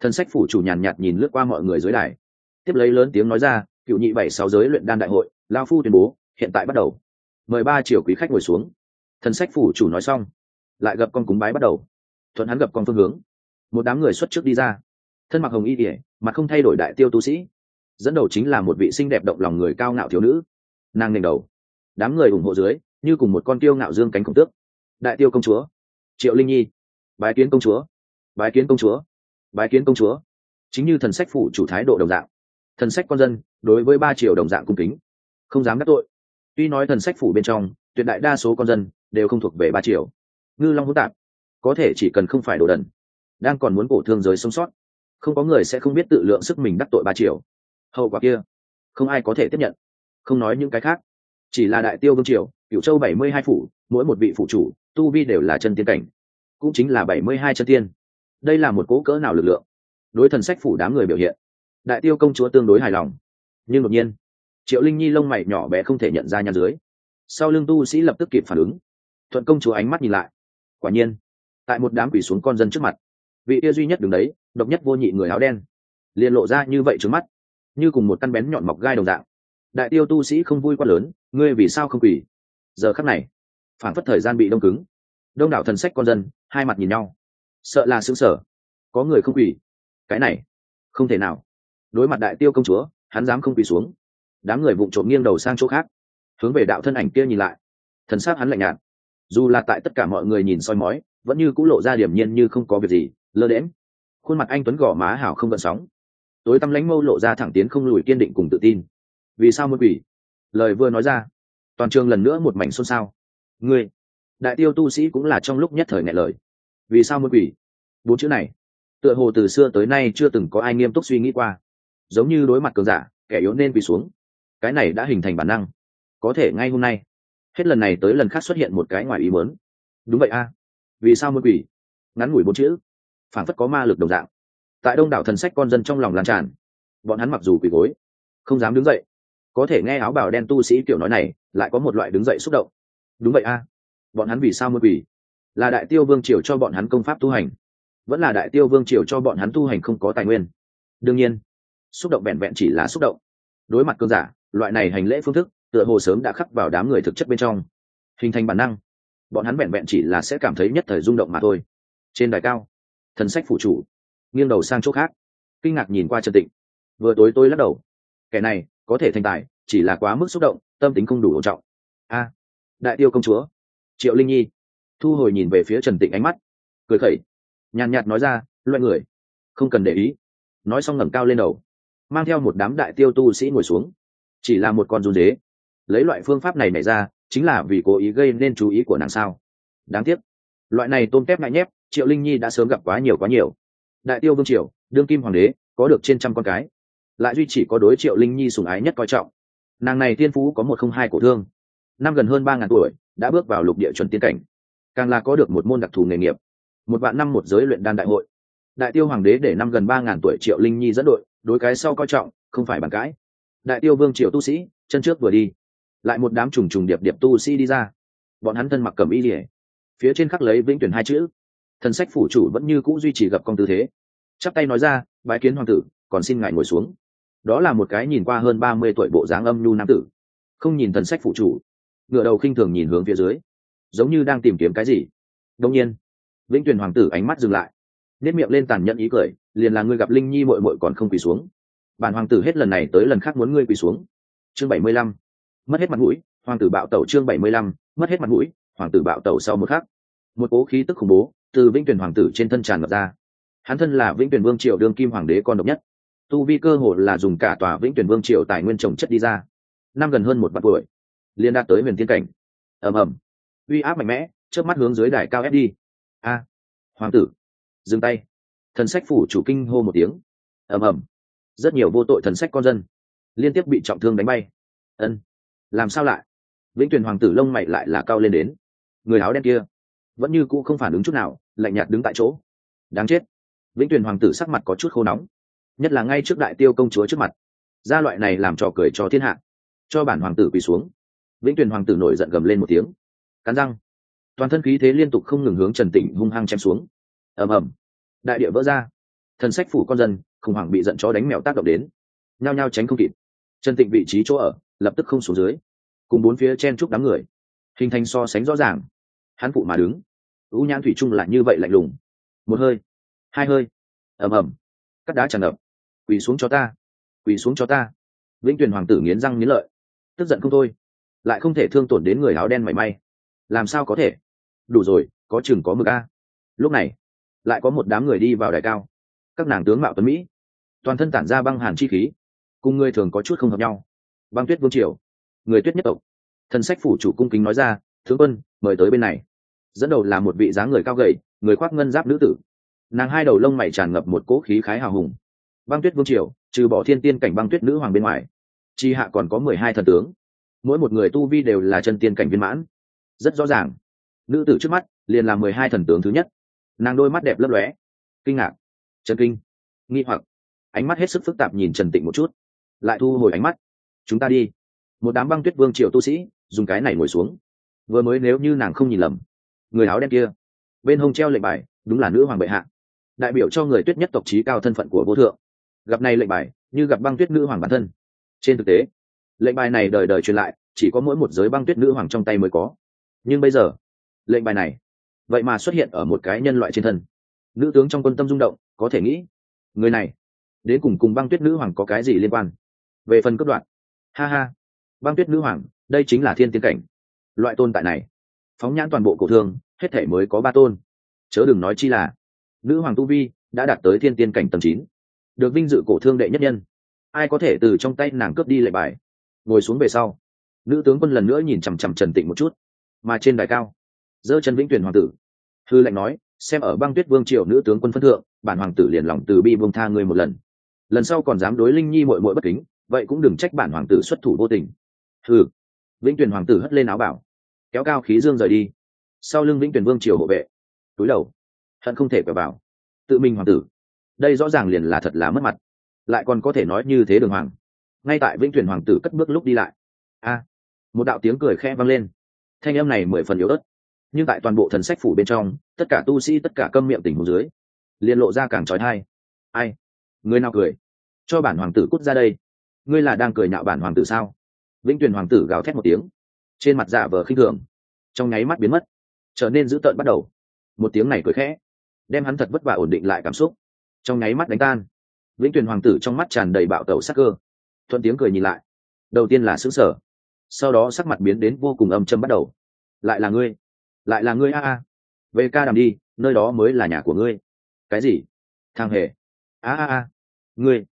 Thần sách phủ chủ nhàn nhạt nhìn lướt qua mọi người dưới đài. Tiếp lấy lớn tiếng nói ra, cựu nhị bảy sáu giới luyện đan đại hội, lao phu tuyên bố, hiện tại bắt đầu. Mời ba triệu quý khách ngồi xuống. Thần sách phủ chủ nói xong, lại gặp con cúng bái bắt đầu. Thuận hắn gặp con phương hướng. Một đám người xuất trước đi ra. Thân mặc hồng y kỉa mặt không thay đổi đại tiêu tu sĩ. Dẫn đầu chính là một vị xinh đẹp động lòng người cao ngạo thiếu nữ. Nàng nền đầu. Đám người ủng hộ dưới, như cùng một con tiêu ngạo dương cánh khổng tước. Đại tiêu công chúa, triệu linh nhi bái kiến công chúa. Bái kiến công chúa. Bái kiến công chúa. Chính như thần sách phủ chủ thái độ đồng dạng. Thần sách con dân, đối với ba triệu đồng dạng cung kính. Không dám đắc tội. Tuy nói thần sách phủ bên trong, tuyệt đại đa số con dân đều không thuộc về ba triệu ngư long hỗn tạp, có thể chỉ cần không phải đồ đần, đang còn muốn cổ thương giới sống sót, không có người sẽ không biết tự lượng sức mình đắc tội ba triệu hậu quả kia, không ai có thể tiếp nhận. Không nói những cái khác, chỉ là đại tiêu vương triều cựu châu bảy mươi hai phủ, mỗi một vị phủ chủ, tu vi đều là chân tiên cảnh cũng chính là bảy mươi hai chân tiên. Đây là một cố cỡ nào lực lượng? Đối thần sách phủ đám người biểu hiện, đại tiêu công chúa tương đối hài lòng. Nhưng đột nhiên, triệu linh nhi lông mày nhỏ bé không thể nhận ra nhăn dưới. Sau lưng tu sĩ lập tức kịp phản ứng. Thuận công chúa ánh mắt nhìn lại. Quả nhiên, tại một đám quỷ xuống con dân trước mặt, vị kia duy nhất đứng đấy, độc nhất vô nhị người áo đen, liền lộ ra như vậy trước mắt, như cùng một căn bén nhọn mọc gai đồng dạng. Đại tiêu tu sĩ không vui quá lớn, ngươi vì sao không quỷ giờ khắc này, phản phất thời gian bị đông cứng đông đảo thần sách con dân, hai mặt nhìn nhau. Sợ là xứng sở có người không quỳ. Cái này, không thể nào. Đối mặt đại tiêu công chúa, hắn dám không quỳ xuống. Đám người vụng trộm nghiêng đầu sang chỗ khác. Hướng về đạo thân ảnh kia nhìn lại. Thần sắc hắn lạnh nhạt. Dù là tại tất cả mọi người nhìn soi mói, vẫn như cũng lộ ra điểm nhiên như không có việc gì, lơ đễm khuôn mặt anh tuấn gò má hảo không gợn sóng. Tối tăm lánh mâu lộ ra thẳng tiến không lùi kiên định cùng tự tin. Vì sao muốn quỷ lời vừa nói ra, toàn trường lần nữa một mảnh xôn xao. Ngươi đại tiêu tu sĩ cũng là trong lúc nhất thời ngại lời. Vì sao muốn quỷ? Bốn chữ này, tựa hồ từ xưa tới nay chưa từng có ai nghiêm túc suy nghĩ qua. Giống như đối mặt cường giả, kẻ yếu nên quỳ xuống. Cái này đã hình thành bản năng. Có thể ngay hôm nay, hết lần này tới lần khác xuất hiện một cái ngoài ý muốn. Đúng vậy a. Vì sao muốn quỷ? Ngắn ngủi bốn chữ phản phất có ma lực đồng dạng. Tại đông đảo thần sách con dân trong lòng lan tràn. Bọn hắn mặc dù quỳ gối, không dám đứng dậy. Có thể nghe áo bào đen tu sĩ kiểu nói này, lại có một loại đứng dậy xúc động. Đúng vậy a bọn hắn vì sao mới quỳ? Là đại tiêu vương triều cho bọn hắn công pháp tu hành. Vẫn là đại tiêu vương triều cho bọn hắn tu hành không có tài nguyên. Đương nhiên, xúc động vẹn vẹn chỉ là xúc động. Đối mặt cơn giả, loại này hành lễ phương thức, tựa hồ sớm đã khắc vào đám người thực chất bên trong. Hình thành bản năng, bọn hắn vẹn vẹn chỉ là sẽ cảm thấy nhất thời rung động mà thôi. Trên đài cao, thần sách phụ chủ, nghiêng đầu sang chỗ khác, kinh ngạc nhìn qua trần tịnh. Vừa tối tôi lắc đầu. Kẻ này, có thể thành tài, chỉ là quá mức xúc động, tâm tính không đủ ổn trọng. A, đại tiêu công chúa triệu linh nhi. Thu hồi nhìn về phía trần tịnh ánh mắt. Cười khẩy. Nhàn nhạt nói ra, loại người, không cần để ý. Nói xong ngẩng cao lên đầu, mang theo một đám đại tiêu tu sĩ ngồi xuống. Chỉ là một con run dế. Lấy loại phương pháp này nảy ra, chính là vì cố ý gây nên chú ý của nàng sao. Đáng tiếc. Loại này tôm tép ngại nhép, triệu linh nhi đã sớm gặp quá nhiều quá nhiều. Đại tiêu vương triều, đương kim hoàng đế, có được trên trăm con cái. Lại duy chỉ có đối triệu linh nhi sùng ái nhất coi trọng. Nàng này tiên phú có một không hai cổ thương. Năm gần hơn ba ngàn tuổi đã bước vào lục địa chuẩn tiên cảnh. Càng là có được một môn đặc thù nghề nghiệp. Một vạn năm một giới luyện đan đại hội. Đại tiêu hoàng đế để năm gần ba ngàn tuổi triệu linh nhi dẫn đội, đối cái sau coi trọng, không phải bàn cãi. Đại tiêu vương triệu tu sĩ, chân trước vừa đi. Lại một đám trùng trùng điệp điệp tu sĩ đi ra. Bọn hắn thân mặc cầm y lìa phía trên khắc lấy vĩnh tuyển hai chữ. Thần sách phủ chủ vẫn như c ũ duy trì gặp công tư thế. Chắp tay nói ra, bái kiến hoàng tử, còn xin ngài ngồi xuống. Đó là một cái nhìn qua hơn ba mươi tuổi bộ dáng âm nhu nam tử. Không nhìn thần sách phủ chủ ngựa đầu khinh thường nhìn hướng phía dưới. Giống như đang tìm kiếm cái gì. Đông nhiên, vĩnh tuyền hoàng tử ánh mắt dừng lại. Nếp miệng lên tàn nhẫn ý cười, liền là ngươi gặp linh nhi mội mội còn không quỳ xuống. Bản hoàng tử hết lần này tới lần khác muốn ngươi quỳ xuống. Chương bảy mươi lăm, mất hết mặt mũi, hoàng tử bạo tẩu chương bảy mươi lăm, mất hết mặt mũi, hoàng tử bạo tẩu sau một khắc. Một cố khí tức khủng bố từ vĩnh tuyển hoàng tử trên thân tràn ngập ra. Hắn thân là vĩnh tuyển vương triều đương kim hoàng đế con độc nhất. Tu vi cơ hồ là dùng cả tòa vĩnh tuyển vương triều tài nguyên trồng chất đi ra. Năm gần hơn một vạn tuổi liên đạt tới huyền thiên cảnh. Ầm ầm. Uy áp mạnh mẽ trước mắt hướng dưới đài cao ép đi. A. Hoàng tử. Dừng tay. Thần sách phủ chủ kinh hô một tiếng. Ầm ầm. Rất nhiều vô tội thần sách con dân liên tiếp bị trọng thương đánh bay. Ân. Làm sao lại? Vĩnh tuyền hoàng tử lông mày lại là cao lên đến. Người áo đen kia vẫn như cũ không phản ứng chút nào, lạnh nhạt đứng tại chỗ. Đáng chết. Vĩnh tuyền hoàng tử sắc mặt có chút khô nóng, nhất là ngay trước đại tiêu công chúa trước mặt. Gia loại này làm trò cười cho thiên hạ, cho bản hoàng tử quỳ xuống vĩnh tuyền hoàng tử nổi giận gầm lên một tiếng. Cắn răng. Toàn thân khí thế liên tục không ngừng hướng trần tịnh hung hăng chém xuống. Ầm ầm. Đại địa vỡ ra. Thần sách phủ con dân, khủng hoảng bị giận chó đánh mèo tác động đến. Nhao nhao tránh không kịp. Trần tịnh vị trí chỗ ở, lập tức không xuống dưới. Cùng bốn phía chen chúc đám người. Hình thành so sánh rõ ràng. Hắn phụ mà đứng. Ưu nhãn thủy chung lại như vậy lạnh lùng. Một hơi. Hai hơi. Ầm ầm. Cắt đá tràn ngập. Quỳ xuống cho ta. Quỳ xuống cho ta. Vĩnh tuyền hoàng tử nghiến răng nghiến lợi. Tức giận không thôi lại không thể thương tổn đến người áo đen mảy may. Làm sao có thể? Đủ rồi, có chừng có mực a. Lúc này, lại có một đám người đi vào đài cao. Các nàng tướng mạo tuấn mỹ, toàn thân tản ra băng hàn chi khí, cùng người thường có chút không hợp nhau. Băng tuyết vương triều, người tuyết nhất tộc. Thần sách phủ chủ cung kính nói ra tướng quân, mời tới bên này. Dẫn đầu là một vị dáng người cao gầy, người khoác ngân giáp nữ tử. Nàng hai đầu lông mày tràn ngập một cỗ khí khái hào hùng. Băng tuyết vương triều, trừ bỏ thiên tiên cảnh băng tuyết nữ hoàng bên ngoài tri hạ còn có mười hai thần tướng mỗi một người tu vi đều là chân tiên cảnh viên mãn. Rất rõ ràng. Nữ tử trước mắt liền là mười hai thần tướng thứ nhất. Nàng đôi mắt đẹp lấp lóe. Kinh ngạc. Trần kinh. Nghi hoặc. Ánh mắt hết sức phức tạp nhìn trần tịnh một chút. Lại thu hồi ánh mắt. Chúng ta đi. Một đám băng tuyết vương triều tu sĩ dùng cái này ngồi xuống. Vừa mới nếu như nàng không nhìn lầm. Người áo đen kia. Bên hông treo lệnh bài, đúng là nữ hoàng bệ hạ. Đại biểu cho người tuyết nhất tộc trí cao thân phận của vô thượng. Gặp này lệnh bài, như gặp băng tuyết nữ hoàng bản thân. Trên thực tế lệnh bài này đời đời truyền lại, chỉ có mỗi một giới băng tuyết nữ hoàng trong tay mới có. Nhưng bây giờ, lệnh bài này, vậy mà xuất hiện ở một cái nhân loại trên thân. Nữ tướng trong quân tâm rung động, có thể nghĩ, người này, đến cùng cùng băng tuyết nữ hoàng có cái gì liên quan? Về phần cấp đoạn. Ha ha, băng tuyết nữ hoàng, đây chính là thiên tiến cảnh. Loại tôn tại này, phóng nhãn toàn bộ cổ thương, hết thể mới có ba tôn. Chớ đừng nói chi là, nữ hoàng tu vi đã đạt tới thiên tiên cảnh tầm chín. Được vinh dự cổ thương đệ nhất nhân, ai có thể từ trong tay nàng cướp đi lệnh bài? Ngồi xuống về sau nữ tướng quân lần nữa nhìn chằm chằm trần tịnh một chút mà trên đài cao dơ chân vĩnh tuyển hoàng tử. Hư lệnh nói xem ở băng tuyết vương triều nữ tướng quân phân thượng bản hoàng tử liền lòng từ bi vương tha ngươi một lần. Lần sau còn dám đối linh nhi mội mội bất kính vậy cũng đừng trách bản hoàng tử xuất thủ vô tình. Hư, vĩnh tuyển hoàng tử hất lên áo bảo kéo cao khí dương rời đi. Sau lưng vĩnh tuyển vương triều hộ vệ túi đầu hận không thể quẹo vào. Tự mình hoàng tử đây rõ ràng liền là thật là mất mặt. Lại còn có thể nói như thế đường hoàng ngay tại vĩnh tuyển hoàng tử cất bước lúc đi lại. A, một đạo tiếng cười khẽ vang lên. Thanh âm này mười phần yếu ớt, nhưng tại toàn bộ thần sách phủ bên trong, tất cả tu sĩ, tất cả câm miệng tình hồ dưới, liền lộ ra càng trói thai. Ai? Người nào cười? Cho bản hoàng tử cút ra đây. Ngươi là đang cười nhạo bản hoàng tử sao? Vĩnh tuyền hoàng tử gào thét một tiếng, trên mặt dạ vờ khinh thường, trong nháy mắt biến mất, trở nên dữ tợn bắt đầu. Một tiếng này cười khẽ, đem hắn thật vất vả ổn định lại cảm xúc, trong nháy mắt đánh tan. Vĩnh tuyền hoàng tử trong mắt tràn đầy bạo tẩu sắc cơ thuận tiếng cười nhìn lại. Đầu tiên là xứng sở sau đó sắc mặt biến đến vô cùng âm châm bắt đầu. Lại là ngươi, lại là ngươi a a. Về ca đàm đi, nơi đó mới là nhà của ngươi. Cái gì? Thằng hề. A a a. Ngươi.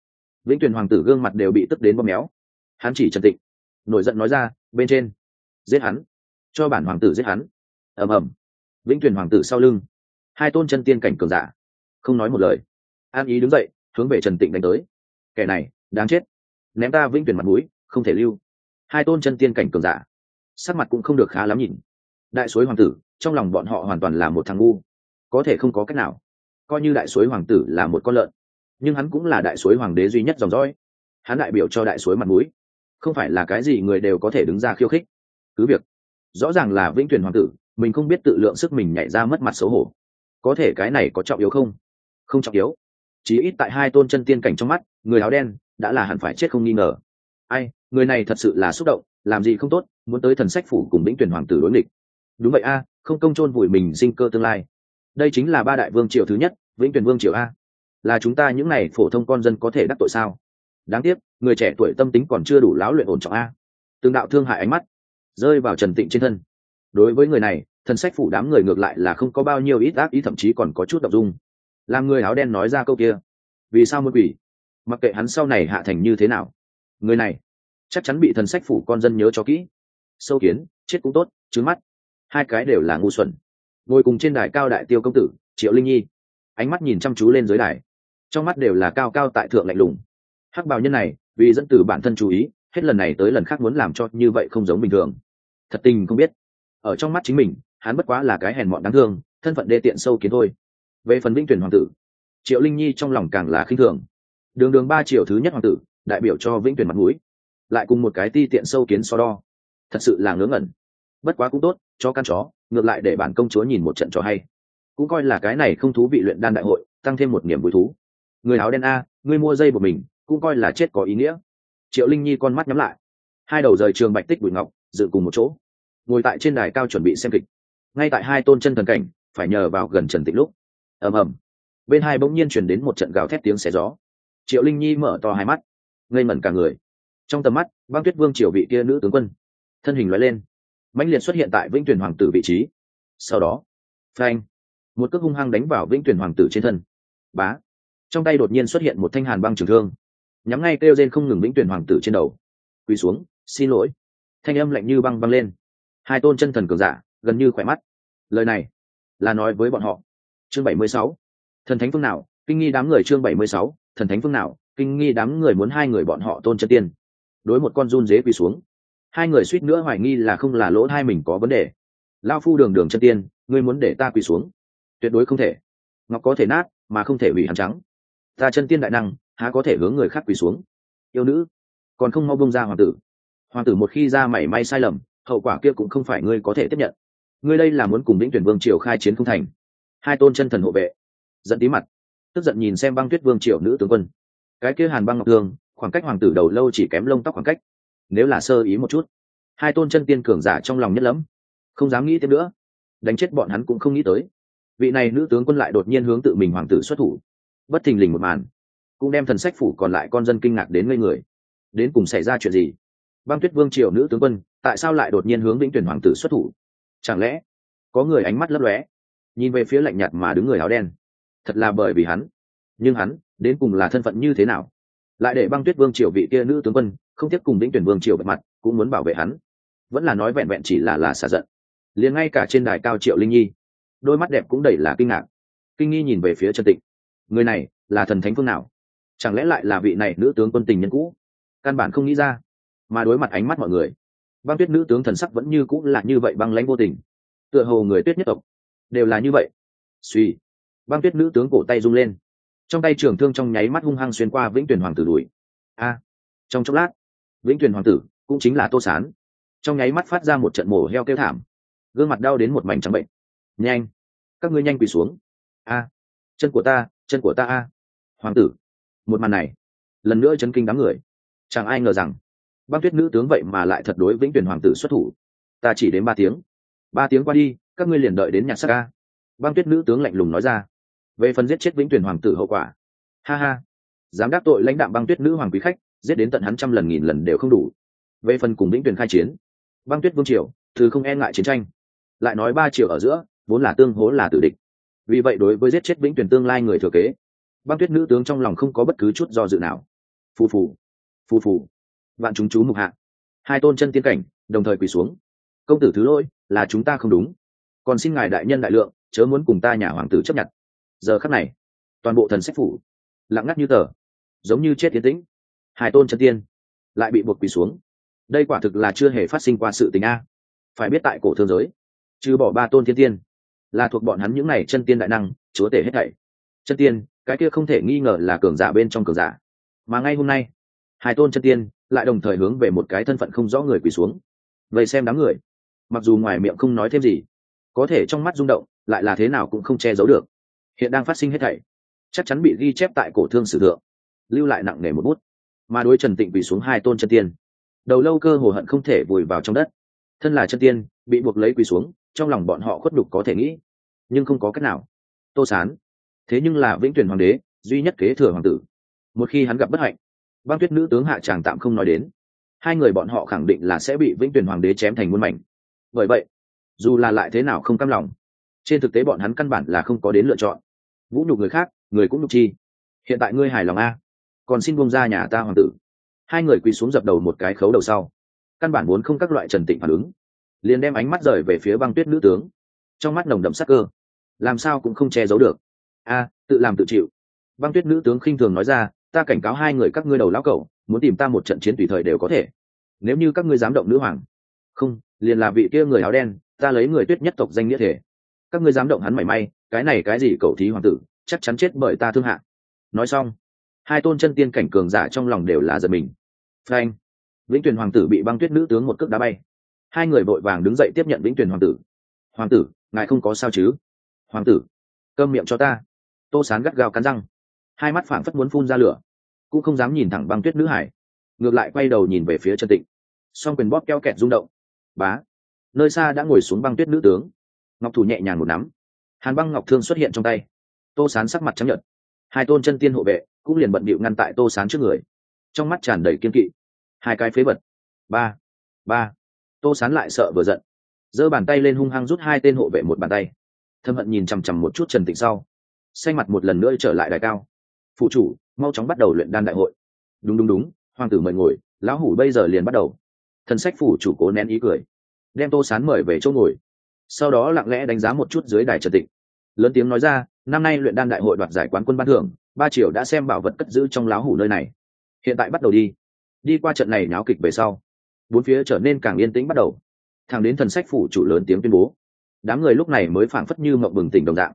Vĩnh tuyền hoàng tử gương mặt đều bị tức đến bóp méo. Hắn chỉ trần tịnh nổi giận nói ra, bên trên. Giết hắn. Cho bản hoàng tử giết hắn. Ầm ầm. Vĩnh tuyền hoàng tử sau lưng. Hai tôn chân tiên cảnh cường giả. Không nói một lời. An ý đứng dậy, hướng về trần tịnh đánh tới. Kẻ này, đáng chết ném ta vĩnh tuyển mặt mũi, không thể lưu. Hai tôn chân tiên cảnh cường giả, sắc mặt cũng không được khá lắm nhìn. Đại suối hoàng tử, trong lòng bọn họ hoàn toàn là một thằng ngu. Có thể không có cách nào. Coi như đại suối hoàng tử là một con lợn, nhưng hắn cũng là đại suối hoàng đế duy nhất dòng dõi. Hắn đại biểu cho đại suối mặt mũi. Không phải là cái gì người đều có thể đứng ra khiêu khích. Cứ việc, rõ ràng là vĩnh tuyển hoàng tử, mình không biết tự lượng sức mình nhảy ra mất mặt xấu hổ. Có thể cái này có trọng yếu không? Không trọng yếu. Chí ít tại hai tôn chân tiên cảnh trong mắt, người áo đen đã là hẳn phải chết không nghi ngờ. Ai, người này thật sự là xúc động, làm gì không tốt, muốn tới thần sách phủ cùng vĩnh tuyển hoàng tử đối nghịch. Đúng vậy a, không công chôn vùi mình sinh cơ tương lai. Đây chính là ba đại vương triều thứ nhất, vĩnh tuyển vương triều a. Là chúng ta những n à y phổ thông con dân có thể đắc tội sao? Đáng tiếc, người trẻ tuổi tâm tính còn chưa đủ lão luyện ổn trọng a. Từng đạo thương hại ánh mắt, rơi vào trần tịnh trên thân. Đối với người này, thần sách phủ đám người ngược lại là không có bao nhiêu ít ác ý, thậm chí còn có chút đ ộ n g dung. Làm người áo đen nói ra câu kia, vì sao muốn quỷ? Mặc kệ hắn sau này hạ thành như thế nào. Người này, chắc chắn bị thần sách phủ con dân nhớ cho kỹ. Sâu kiến, chết cũng tốt, trứng mắt. Hai cái đều là ngu xuẩn. Ngồi cùng trên đài cao đại tiêu công tử, triệu linh nhi. Ánh mắt nhìn chăm chú lên dưới đài. Trong mắt đều là cao cao tại thượng lạnh lùng. Hắc bào nhân này, vì dẫn từ bản thân chú ý, hết lần này tới lần khác muốn làm cho như vậy không giống bình thường. Thật tình không biết. Ở trong mắt chính mình, hắn bất quá là cái hèn mọn đáng thương, thân phận đê tiện sâu kiến thôi. Về phần vĩnh tuyển hoàng tử, triệu linh nhi trong lòng càng là khinh thường đường đường ba triệu thứ nhất hoàng tử, đại biểu cho vĩnh tuyển mặt mũi. Lại cùng một cái ti tiện sâu kiến so đo. Thật sự là ngớ ngẩn. Bất quá cũng tốt, cho căn chó, ngược lại để bản công chúa nhìn một trận trò hay. Cũng coi là cái này không thú vị luyện đan đại hội, tăng thêm một niềm vui thú. Người áo đen a người mua dây của mình, cũng coi là chết có ý nghĩa. Triệu linh nhi con mắt nhắm lại. Hai đầu rời trường bạch tích bụi ngọc dự cùng một chỗ. Ngồi tại trên đài cao chuẩn bị xem kịch. Ngay tại hai tôn chân thần cảnh, phải nhờ vào gần trần tịnh lúc. Ầm ầm. Bên hai bỗng nhiên chuyển đến một trận gào thét tiếng xé gió triệu linh nhi mở to hai mắt, ngây mẩn cả người. Trong tầm mắt, băng tuyết vương triều vị kia nữ tướng quân, thân hình loại lên, mãnh liệt xuất hiện tại vĩnh tuyển hoàng tử vị trí. Sau đó, phanh, một cước hung hăng đánh vào vĩnh tuyển hoàng tử trên thân. Bá! Trong tay đột nhiên xuất hiện một thanh hàn băng trường thương, nhắm ngay kêu rên không ngừng vĩnh tuyển hoàng tử trên đầu. Quỳ xuống, xin lỗi. Thanh âm lạnh như băng băng lên. Hai tôn chân thần cường giả, gần như khỏe mắt. Lời này là nói với bọn họ. Chương bảy mươi sáu. Thần thánh phương nào? Kinh nghi đám người chương bảy mươi sáu thần thánh phương nào, kinh nghi đám người muốn hai người bọn họ tôn chân tiên. Đối một con run dế quỳ xuống. Hai người suýt nữa hoài nghi là không là lỗ hai mình có vấn đề. Lao phu đường đường chân tiên, ngươi muốn để ta quỳ xuống. Tuyệt đối không thể. Ngọc có thể nát, mà không thể hủy hắn trắng. Ta chân tiên đại năng, há có thể hướng người khác quỳ xuống? Yêu nữ, còn không mau bông ra hoàng tử. Hoàng tử một khi ra mảy may sai lầm, hậu quả kia cũng không phải ngươi có thể tiếp nhận. Ngươi đây là muốn cùng lĩnh tuyển vương triều khai chiến không thành. Hai tôn chân thần hộ vệ. Dẫn tí mặt tức giận nhìn xem băng tuyết vương triều nữ tướng quân. Cái kia hàn băng ngọc thương, khoảng cách hoàng tử đầu lâu chỉ kém lông tóc khoảng cách. Nếu là sơ ý một chút, hai tôn chân tiên cường giả trong lòng nhất lắm không dám nghĩ tiếp nữa. Đánh chết bọn hắn cũng không nghĩ tới. Vị này nữ tướng quân lại đột nhiên hướng tự mình hoàng tử xuất thủ. Bất thình lình một màn, cũng đem thần sách phủ còn lại con dân kinh ngạc đến ngây người. Đến cùng xảy ra chuyện gì? Băng tuyết vương triều nữ tướng quân, tại sao lại đột nhiên hướng vĩnh tuyển hoàng tử xuất thủ? Chẳng lẽ có người ánh mắt lấp lóe, nhìn về phía lạnh nhạt mà đứng người áo đen? Thật là bởi vì hắn. Nhưng hắn, đến cùng là thân phận như thế nào? Lại để băng tuyết vương triều vị kia nữ tướng quân, không tiếp cùng vĩnh tuyển vương triều bật mặt, cũng muốn bảo vệ hắn. Vẫn là nói vẹn vẹn chỉ là là xả giận. Liền ngay cả trên đài cao triệu linh nhi, đôi mắt đẹp cũng đầy là kinh ngạc. Kinh nghi nhìn về phía trần tịnh. Người này, là thần thánh phương nào? Chẳng lẽ lại là vị này nữ tướng quân tình nhân cũ? Căn bản không nghĩ ra. Mà đối mặt ánh mắt mọi người, băng tuyết nữ tướng thần sắc vẫn như cũng là như vậy băng lãnh vô tình. Tựa hồ người tuyết nhất tộc, đều là như vậy. Suy băng tuyết nữ tướng cổ tay rung lên. Trong tay trường thương trong nháy mắt hung hăng xuyên qua vĩnh tuyển hoàng tử đùi. A! Trong chốc lát, vĩnh tuyển hoàng tử cũng chính là tô sán. Trong nháy mắt phát ra một trận mổ heo kêu thảm. Gương mặt đau đến một mảnh trắng bệnh. Nhanh! Các ngươi nhanh quỳ xuống. A! Chân của ta, chân của ta a. Hoàng tử, một màn này, lần nữa chấn kinh đám người. Chẳng ai ngờ rằng, băng tuyết nữ tướng vậy mà lại thật đối vĩnh tuyển hoàng tử xuất thủ. Ta chỉ đến ba tiếng. Ba tiếng qua đi, các ngươi liền đợi đến nhạc sắc ca băng tuyết nữ tướng lạnh lùng nói ra về phần giết chết vĩnh tuyển hoàng tử hậu quả. Ha ha. Dám đáp tội lãnh đạo băng tuyết nữ hoàng quý khách, giết đến tận hắn trăm lần nghìn lần đều không đủ. Về phần cùng vĩnh tuyển khai chiến, băng tuyết vương triều, thứ không e ngại chiến tranh. Lại nói ba triệu ở giữa, vốn là tương hố là tử địch. Vì vậy đối với giết chết vĩnh tuyển tương lai người thừa kế, băng tuyết nữ tướng trong lòng không có bất cứ chút do dự nào. Phù phù. Phù phù. Vạn chúng chú mục hạ. Hai tôn chân tiên cảnh, đồng thời quỳ xuống. Công tử thứ lỗi, là chúng ta không đúng. Còn xin ngài đại nhân đại lượng, chớ muốn cùng ta nhà hoàng tử chấp nhận giờ khắc này, toàn bộ thần sách phủ, lặng ngắt như tờ, giống như chết tiến tĩnh. Hai tôn chân tiên lại bị buộc quỳ xuống. Đây quả thực là chưa hề phát sinh qua sự tình a. Phải biết tại cổ thương giới, trừ bỏ ba tôn thiên tiên là thuộc bọn hắn những này chân tiên đại năng, chúa tể hết thảy. Chân tiên, cái kia không thể nghi ngờ là cường giả bên trong cường giả. Mà ngay hôm nay, hai tôn chân tiên lại đồng thời hướng về một cái thân phận không rõ người quỳ xuống. Vậy xem đám người, mặc dù ngoài miệng không nói thêm gì, có thể trong mắt rung động, lại là thế nào cũng không che giấu được hiện đang phát sinh hết thảy, chắc chắn bị ghi chép tại cổ thương sử thượng, lưu lại nặng nề một bút. Mà đối trần tịnh quỳ xuống hai tôn chân tiên, đầu lâu cơ hồ hận không thể vùi vào trong đất. Thân là chân tiên, bị buộc lấy quỳ xuống, trong lòng bọn họ khuất đục có thể nghĩ, nhưng không có cách nào. Tô sán, thế nhưng là vĩnh tuyển hoàng đế, duy nhất kế thừa hoàng tử. Một khi hắn gặp bất hạnh, băng tuyết nữ tướng hạ tràng tạm không nói đến. Hai người bọn họ khẳng định là sẽ bị vĩnh tuyển hoàng đế chém thành muôn mảnh. Bởi vậy, dù là lại thế nào không cam lòng, trên thực tế bọn hắn căn bản là không có đến lựa chọn vũ nhục người khác, người cũng nhục chi. Hiện tại ngươi hài lòng a? Còn xin buông ra nhà ta hoàng tử. Hai người quỳ xuống dập đầu một cái khấu đầu sau. Căn bản muốn không các loại trần tịnh phản ứng. Liền đem ánh mắt rời về phía băng tuyết nữ tướng. Trong mắt nồng đậm sắc cơ. Làm sao cũng không che giấu được. A, tự làm tự chịu. Băng tuyết nữ tướng khinh thường nói ra, ta cảnh cáo hai người các ngươi đầu lão cẩu, muốn tìm ta một trận chiến tùy thời đều có thể. Nếu như các ngươi dám động nữ hoàng. Không, liền là vị kia người áo đen, ta lấy người tuyết nhất tộc danh nghĩa thể. Các ngươi dám động hắn mảy may cái này cái gì cậu thí hoàng tử, chắc chắn chết bởi ta thương hạ nói xong, hai tôn chân tiên cảnh cường giả trong lòng đều là giật mình. Frank vĩnh tuyền hoàng tử bị băng tuyết nữ tướng một cước đá bay. Hai người vội vàng đứng dậy tiếp nhận vĩnh tuyền hoàng tử. Hoàng tử, ngài không có sao chứ? Hoàng tử cơm miệng cho ta. Tô sán gắt gao cắn răng. Hai mắt phảng phất muốn phun ra lửa, cũng không dám nhìn thẳng băng tuyết nữ hải. Ngược lại quay đầu nhìn về phía chân tịnh. Song quyền bóp keo kẹt rung động. Bá, nơi xa đã ngồi xuống băng tuyết nữ tướng. Ngọc thủ nhẹ nhàng một nắm hàn băng ngọc thương xuất hiện trong tay. Tô sán sắc mặt chấp nhận hai tôn chân tiên hộ vệ cũng liền bận bịu ngăn tại tô sán trước người. Trong mắt tràn đầy kiên kỵ. Hai cái phế vật. Ba. Ba. Tô sán lại sợ vừa giận. Giơ bàn tay lên hung hăng rút hai tên hộ vệ một bàn tay. Thâm hận nhìn chằm chằm một chút trần tịnh sau. Xanh mặt một lần nữa trở lại đài cao. Phụ chủ, mau chóng bắt đầu luyện đan đại hội. Đúng đúng đúng, hoàng tử mời ngồi, lão hủ bây giờ liền bắt đầu. Thần sách phủ chủ cố nén ý cười. Đem tô sán mời về chỗ ngồi sau đó lặng lẽ đánh giá một chút dưới đài trật tịnh. Lớn tiếng nói ra, năm nay luyện đan đại hội đoạt giải quán quân ban thưởng, ba triệu đã xem bảo vật cất giữ trong láo hủ nơi này. Hiện tại bắt đầu đi. Đi qua trận này náo kịch về sau, bốn phía trở nên càng yên tĩnh bắt đầu. Thẳng đến thần sách phủ chủ lớn tiếng tuyên bố. Đám người lúc này mới phảng phất như mộng bừng tỉnh đồng dạng.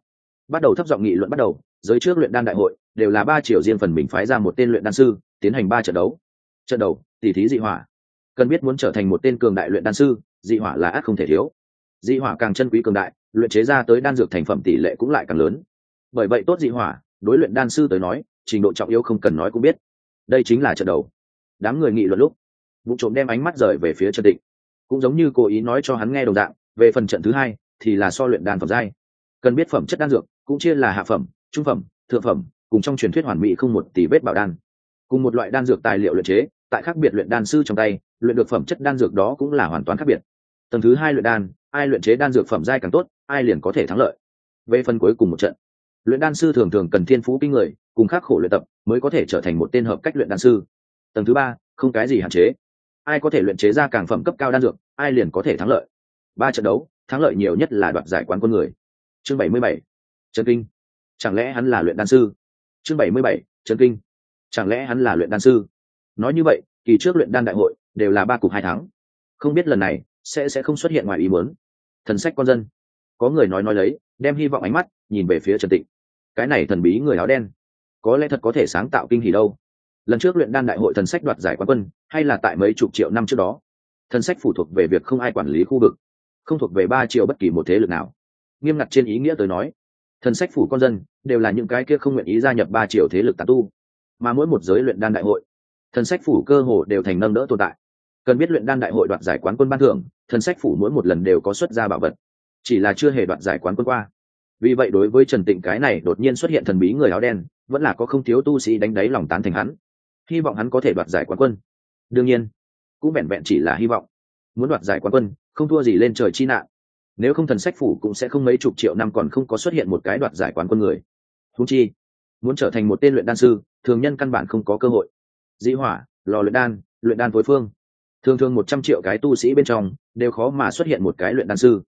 Bắt đầu thấp giọng nghị luận bắt đầu, giới trước luyện đan đại hội, đều là ba triệu riêng phần mình phái ra một tên luyện đan sư, tiến hành ba trận đấu. Trận đầu, tỷ thí dị hỏa. Cần biết muốn trở thành một tên cường đại luyện đan sư, dị hỏa là ác không thể thiếu dị hỏa càng chân quý cường đại, luyện chế ra tới đan dược thành phẩm tỷ lệ cũng lại càng lớn. Bởi vậy tốt dị hỏa, đối luyện đan sư tới nói, trình độ trọng yếu không cần nói cũng biết. Đây chính là trận đầu. Đám người nghị luận lúc, vụ trộm đem ánh mắt rời về phía trần định cũng giống như cố ý nói cho hắn nghe đồng dạng, về phần trận thứ hai thì là so luyện đan phẩm giai. Cần biết phẩm chất đan dược, cũng chia là hạ phẩm, trung phẩm, thượng phẩm, cùng trong truyền thuyết hoàn mỹ không một tỷ vết bảo đan. Cùng một loại đan dược tài liệu luyện chế, tại khác biệt luyện đan sư trong tay, luyện được phẩm chất đan dược đó cũng là hoàn toàn khác biệt tầng thứ hai luyện đan, ai luyện chế đan dược phẩm giai càng tốt, ai liền có thể thắng lợi. Về phần cuối cùng một trận, luyện đan sư thường thường cần thiên phú kinh người, cùng khắc khổ luyện tập mới có thể trở thành một tên hợp cách luyện đan sư. Tầng thứ ba, không cái gì hạn chế. Ai có thể luyện chế ra càng phẩm cấp cao đan dược, ai liền có thể thắng lợi. Ba trận đấu, thắng lợi nhiều nhất là đoạt giải quán quân người. Chương bảy mươi bảy trần kinh. Chẳng lẽ hắn là luyện đan sư? Chương bảy mươi bảy trần kinh. Chẳng lẽ hắn là luyện đan sư? Nói như vậy, kỳ trước luyện đan đại hội đều là ba cục hai tháng không biết lần này sẽ sẽ không xuất hiện ngoài ý muốn. Thần sách con dân. Có người nói nói lấy, đem hy vọng ánh mắt nhìn về phía trần tịnh. Cái này thần bí người áo đen. Có lẽ thật có thể sáng tạo kinh hỉ đâu. Lần trước luyện đan đại hội thần sách đoạt giải quán quân, hay là tại mấy chục triệu năm trước đó. Thần sách phụ thuộc về việc không ai quản lý khu vực, không thuộc về ba triệu bất kỳ một thế lực nào. Nghiêm ngặt trên ý nghĩa tới nói, thần sách phủ con dân đều là những cái kia không nguyện ý gia nhập ba triệu thế lực tà tu. Mà mỗi một giới luyện đan đại hội, thần sách phủ cơ hồ đều thành nâng đỡ tồn tại cần biết luyện đan đại hội đoạt giải quán quân ban thưởng, thần sách phủ mỗi một lần đều có xuất ra bảo vật, chỉ là chưa hề đoạt giải quán quân qua. Vì vậy đối với trần tịnh cái này đột nhiên xuất hiện thần bí người áo đen, vẫn là có không thiếu tu sĩ đánh đáy lòng tán thành hắn. Hy vọng hắn có thể đoạt giải quán quân. Đương nhiên, cũng vẹn vẹn chỉ là hy vọng. Muốn đoạt giải quán quân, không thua gì lên trời chi nạn. Nếu không thần sách phủ cũng sẽ không mấy chục triệu năm còn không có xuất hiện một cái đoạt giải quán quân người. Húng chi, muốn trở thành một tên luyện đan sư, thường nhân căn bản không có cơ hội. Dĩ hỏa, lò luyện đan luyện đan phối phương thường thường một trăm triệu cái tu sĩ bên trong, đều khó mà xuất hiện một cái luyện đan sư.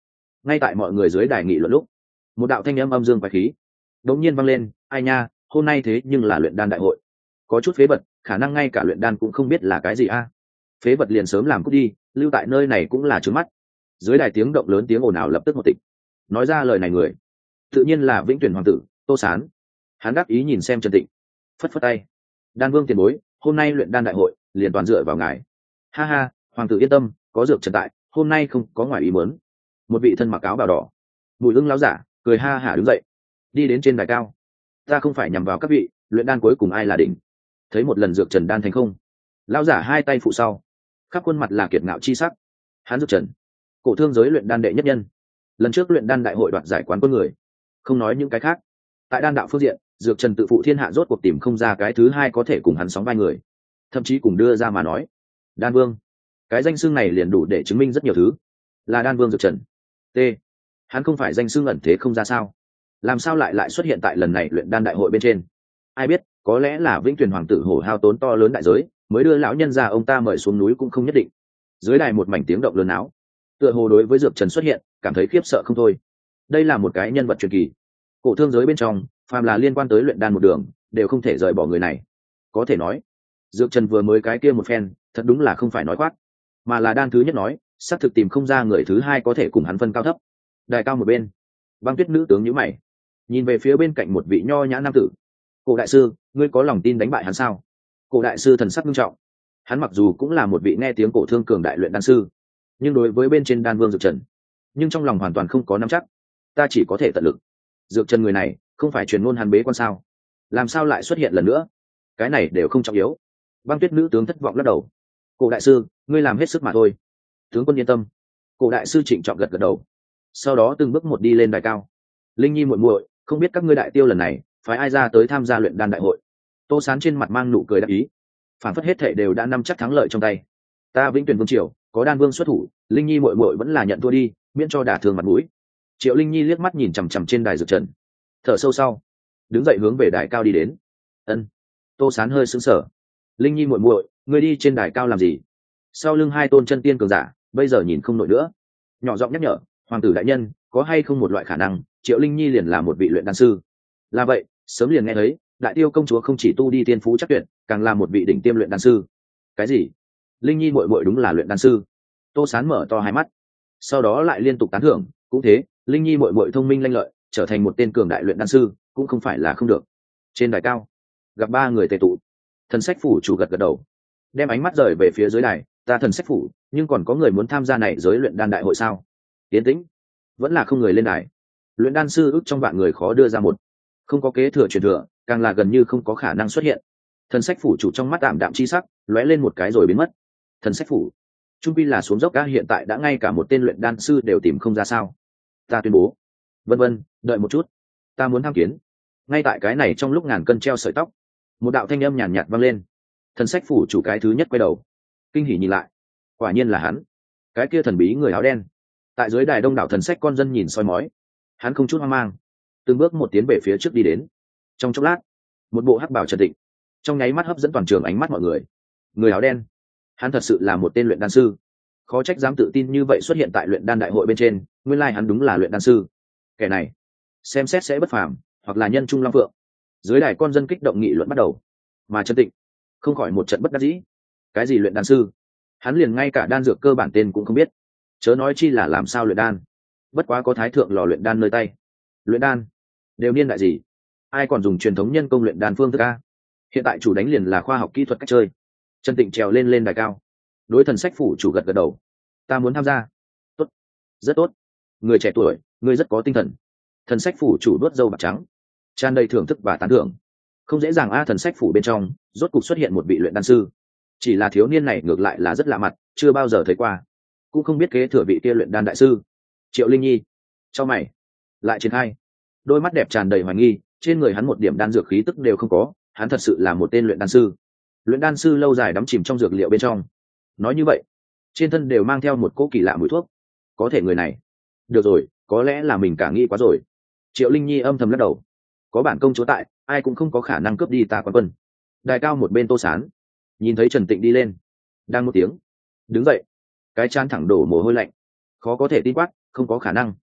Ngay tại mọi người dưới đài nghị luận lúc, một đạo thanh âm âm dương quái khí đống nhiên vang lên, ai nha, hôm nay thế nhưng là luyện đan đại hội. Có chút phế vật, khả năng ngay cả luyện đan cũng không biết là cái gì a. Phế vật liền sớm làm cút đi, lưu tại nơi này cũng là trướng mắt. Dưới đài tiếng động lớn tiếng ồn ào lập tức một tịch. Nói ra lời này người, tự nhiên là vĩnh tuyển hoàng tử, tô sán. Hắn đáp ý nhìn xem trần tịnh, phất phất tay. Đan vương tiền bối, hôm nay luyện đan đại hội liền toàn dựa vào ngài ha ha, hoàng tử yên tâm, có dược trần tại, hôm nay không có ngoài ý mớn một vị thân mặc áo bào đỏ. Mùi ưng láo giả, cười ha hả đứng dậy. Đi đến trên đài cao. Ta không phải nhằm vào các vị, luyện đan cuối cùng ai là đỉnh? Thấy một lần dược trần đan thành không? Lao giả hai tay phụ sau. Khắp khuôn mặt là kiệt ngạo chi sắc. Hắn dược trần. Cổ thương giới luyện đan đệ nhất nhân. Lần trước luyện đan đại hội đoạt giải quán quân người. Không nói những cái khác. Tại đan đạo phương diện, dược trần tự phụ thiên hạ rốt cuộc tìm không ra cái thứ hai có thể cùng hắn sóng vai người. Thậm chí cùng đưa ra mà nói đan vương. Cái danh xương này liền đủ để chứng minh rất nhiều thứ. Là đan vương dược trần. T. Hắn không phải danh xương ẩn thế không ra sao. Làm sao lại lại xuất hiện tại lần này luyện đan đại hội bên trên? Ai biết, có lẽ là vĩnh tuyển hoàng tử hổ hao tốn to lớn đại giới, mới đưa lão nhân ra ông ta mời xuống núi cũng không nhất định. Dưới đài một mảnh tiếng động lớn áo tựa hồ đối với dược trần xuất hiện, cảm thấy khiếp sợ không thôi. Đây là một cái nhân vật truyền kỳ. Cổ thương giới bên trong, phàm là liên quan tới luyện đan một đường, đều không thể rời bỏ người này. Có thể nói, dược trần vừa mới cái kia một phen thật đúng là không phải nói khoát mà là đan thứ nhất nói, xác thực tìm không ra người thứ hai có thể cùng hắn phân cao thấp. Đài cao một bên, băng tuyết nữ tướng nhữ mày, nhìn về phía bên cạnh một vị nho nhã nam tử. Cổ đại sư, ngươi có lòng tin đánh bại hắn sao? Cổ đại sư thần sắc nghiêm trọng. Hắn mặc dù cũng là một vị nghe tiếng cổ thương cường đại luyện đan sư, nhưng đối với bên trên đan vương dược trần, nhưng trong lòng hoàn toàn không có nắm chắc. Ta chỉ có thể tận lực. Dược trần người này, không phải truyền ngôn hàn bế quan sao? Làm sao lại xuất hiện lần nữa? Cái này đều không trọng yếu. Băng tuyết nữ tướng thất vọng lắc đầu cổ đại sư, ngươi làm hết sức mà thôi. Tướng quân yên tâm. Cổ đại sư trịnh trọng gật gật đầu. Sau đó từng bước một đi lên đài cao. Linh nhi muội muội, không biết các ngươi đại tiêu lần này phải ai ra tới tham gia luyện đan đại hội? Tô sán trên mặt mang nụ cười đắc ý. Phản phất hết thể đều đã nắm chắc thắng lợi trong tay. Ta vĩnh tuyển vương triều, có đan vương xuất thủ, linh nhi muội muội vẫn là nhận thua đi, miễn cho đả thương mặt mũi. Triệu linh nhi liếc mắt nhìn chằm chằm trên đài dược trần. Thở sâu sau, đứng dậy hướng về đài cao đi đến. Ân. Tô sán hơi sững sờ. Linh nhi muội muội ngươi đi trên đài cao làm gì? Sau lưng hai tôn chân tiên cường giả, bây giờ nhìn không nổi nữa. Nhỏ giọng nhắc nhở, hoàng tử đại nhân, có hay không một loại khả năng, triệu linh nhi liền là một vị luyện đan sư? Là vậy, sớm liền nghe thấy, đại tiêu công chúa không chỉ tu đi tiên phú chắc tuyệt, càng là một vị đỉnh tiêm luyện đan sư. Cái gì? Linh nhi mội mội đúng là luyện đan sư. Tô sán mở to hai mắt. Sau đó lại liên tục tán thưởng, cũng thế, linh nhi mội mội thông minh lanh lợi, trở thành một tên cường đại luyện đan sư, cũng không phải là không được. Trên đài cao, gặp ba người tề tụ. Thần sách phủ chủ gật gật đầu đem ánh mắt rời về phía dưới này, ta thần sách phủ nhưng còn có người muốn tham gia này giới luyện đan đại hội sao? Tiến tĩnh vẫn là không người lên đài. Luyện đan sư ước trong vạn người khó đưa ra một. Không có kế thừa truyền thừa càng là gần như không có khả năng xuất hiện. Thần sách phủ chủ trong mắt tạm đạm chi sắc lóe lên một cái rồi biến mất. Thần sách phủ trung pi là xuống dốc ca hiện tại đã ngay cả một tên luyện đan sư đều tìm không ra sao? Ta tuyên bố. Vân vân đợi một chút. Ta muốn tham kiến. Ngay tại cái này trong lúc ngàn cân treo sợi tóc một đạo thanh âm nhàn nhạt vang lên thần sách phủ chủ cái thứ nhất quay đầu. Kinh hỉ nhìn lại. Quả nhiên là hắn. Cái kia thần bí người áo đen. Tại dưới đài đông đảo thần sách con dân nhìn soi mói. Hắn không chút hoang mang. Từng bước một tiến về phía trước đi đến. Trong chốc lát, một bộ hắc bảo trần định. Trong nháy mắt hấp dẫn toàn trường ánh mắt mọi người. Người áo đen. Hắn thật sự là một tên luyện đan sư. Khó trách dám tự tin như vậy xuất hiện tại luyện đan đại hội bên trên. Nguyên lai、like、hắn đúng là luyện đan sư. Kẻ này, xem xét sẽ bất phàm, hoặc là nhân trung long phượng. Dưới đài con dân kích động nghị luận bắt đầu. Mà trần tịnh không khỏi một trận bất đắc dĩ. Cái gì luyện đan sư? Hắn liền ngay cả đan dược cơ bản tên cũng không biết. Chớ nói chi là làm sao luyện đan. Bất quá có thái thượng lò luyện đan nơi tay. Luyện đan? Đều niên đại gì? Ai còn dùng truyền thống nhân công luyện đan phương thức a? Hiện tại chủ đánh liền là khoa học kỹ thuật cách chơi. Trần tịnh trèo lên lên đài cao. Đối thần sách phủ chủ gật gật đầu. Ta muốn tham gia. Tốt. Rất tốt. Người trẻ tuổi, người rất có tinh thần. Thần sách phủ chủ đốt dâu bạc trắng. Tràn đầy thưởng thức và tán thưởng không dễ dàng a thần sách phủ bên trong, rốt cục xuất hiện một vị luyện đan sư. Chỉ là thiếu niên này ngược lại là rất lạ mặt, chưa bao giờ thấy qua. Cũng không biết kế thừa vị kia luyện đan đại sư. Triệu linh nhi, cho mày. Lại triển khai. Đôi mắt đẹp tràn đầy hoài nghi, trên người hắn một điểm đan dược khí tức đều không có, hắn thật sự là một tên luyện đan sư. Luyện đan sư lâu dài đắm chìm trong dược liệu bên trong. Nói như vậy, trên thân đều mang theo một cỗ kỳ lạ mùi thuốc. Có thể người này. Được rồi, có lẽ là mình cả nghĩ quá rồi. Triệu linh nhi âm thầm lắc đầu. Có bản công chúa tại ai cũng không có khả năng cướp đi ta quan quân. Đài cao một bên tô sán nhìn thấy trần tịnh đi lên đang một tiếng đứng dậy. Cái chán thẳng đổ mồ hôi lạnh khó có thể tin quát không có khả năng.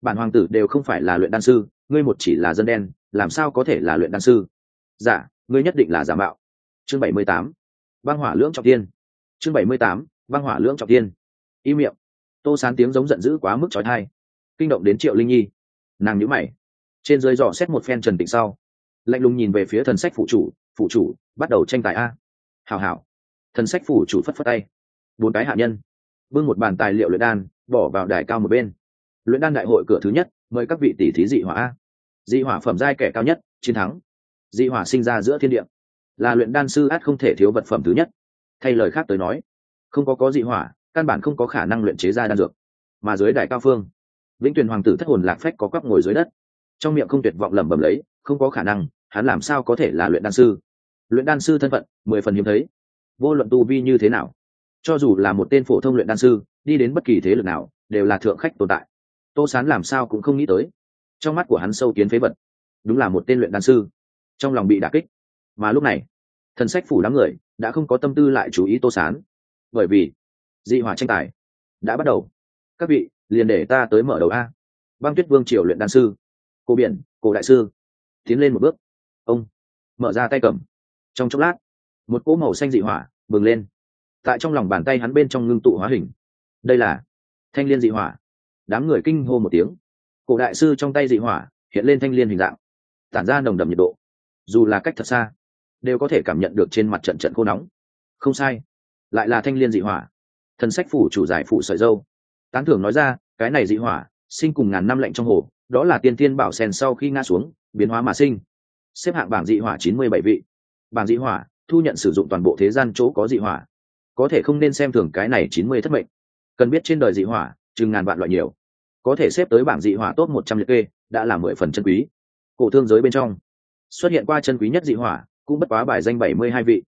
Bản hoàng tử đều không phải là luyện đan sư ngươi một chỉ là dân đen làm sao có thể là luyện đan sư? Giả dạ, ngươi nhất định là giả mạo. Chương bảy mươi tám băng hỏa lưỡng trọng tiên chương bảy mươi tám băng hỏa lưỡng trọng tiên y miệng. Tô sán tiếng giống giận dữ quá mức trói thai kinh động đến triệu linh nhi. Nàng nhữ mày trên dưới dò xét một phen trần tịnh sau lạnh lùng nhìn về phía thần sách phụ chủ phụ chủ, bắt đầu tranh tài a. Hào hào thần sách phủ chủ phất phất tay. Bốn cái hạ nhân, bưng một bàn tài liệu luyện đan, bỏ vào đài cao một bên. Luyện đan đại hội cửa thứ nhất, mời các vị tỷ thí dị hỏa a. Dị hỏa phẩm giai kẻ cao nhất, chiến thắng. Dị hỏa sinh ra giữa thiên địa, là luyện đan sư át không thể thiếu vật phẩm thứ nhất. Thay lời khác tới nói, không có có dị hỏa, căn bản không có khả năng luyện chế ra đan dược. Mà dưới đại cao phương, vĩnh tuyền hoàng tử thất hồn lạc phách có quắp ngồi dưới đất. Trong miệng không tuyệt vọng lẩm bẩm lấy, không có khả năng hắn làm sao có thể là luyện đan sư? Luyện đan sư thân phận, mười phần hiếm thấy. Vô luận tu vi như thế nào, cho dù là một tên phổ thông luyện đan sư, đi đến bất kỳ thế lực nào, đều là thượng khách tồn tại. Tô sán làm sao cũng không nghĩ tới. Trong mắt của hắn sâu kiến phế vật, đúng là một tên luyện đan sư. Trong lòng bị đà kích. Mà lúc này, thần sách phủ đám người đã không có tâm tư lại chú ý tô sán. Bởi vì, dị hỏa tranh tài đã bắt đầu. Các vị, liền để ta tới mở đầu a. Băng tuyết vương triều luyện đan sư. Cô biển, cổ đại sư, tiến lên một bước ông, mở ra tay cầm. Trong chốc lát, một cỗ màu xanh dị hỏa bừng lên. Tại trong lòng bàn tay hắn bên trong ngưng tụ hóa hình. Đây là thanh liên dị hỏa. Đám người kinh hô một tiếng. Cổ đại sư trong tay dị hỏa hiện lên thanh liên hình dạng, tản ra nồng đầm nhiệt độ. Dù là cách thật xa, đều có thể cảm nhận được trên mặt trận trận khô nóng. Không sai, lại là thanh liên dị hỏa. Thần sách phủ chủ giải phụ sợi dâu. Tán thưởng nói ra, cái này dị hỏa sinh cùng ngàn năm lạnh trong hồ, đó là tiên tiên bảo sen sau khi ngã xuống, biến hóa mà sinh xếp hạng bảng dị hỏa chín mươi bảy vị. Bảng dị hỏa, thu nhận sử dụng toàn bộ thế gian chỗ có dị hỏa. Có thể không nên xem thường cái này chín mươi thất mệnh. Cần biết trên đời dị hỏa, chừng ngàn vạn loại nhiều. Có thể xếp tới bảng dị hỏa top một trăm liệt kê, đã là mười phần chân quý. Cổ thương giới bên trong, xuất hiện qua chân quý nhất dị hỏa, cũng bất quá bài danh bảy mươi hai vị.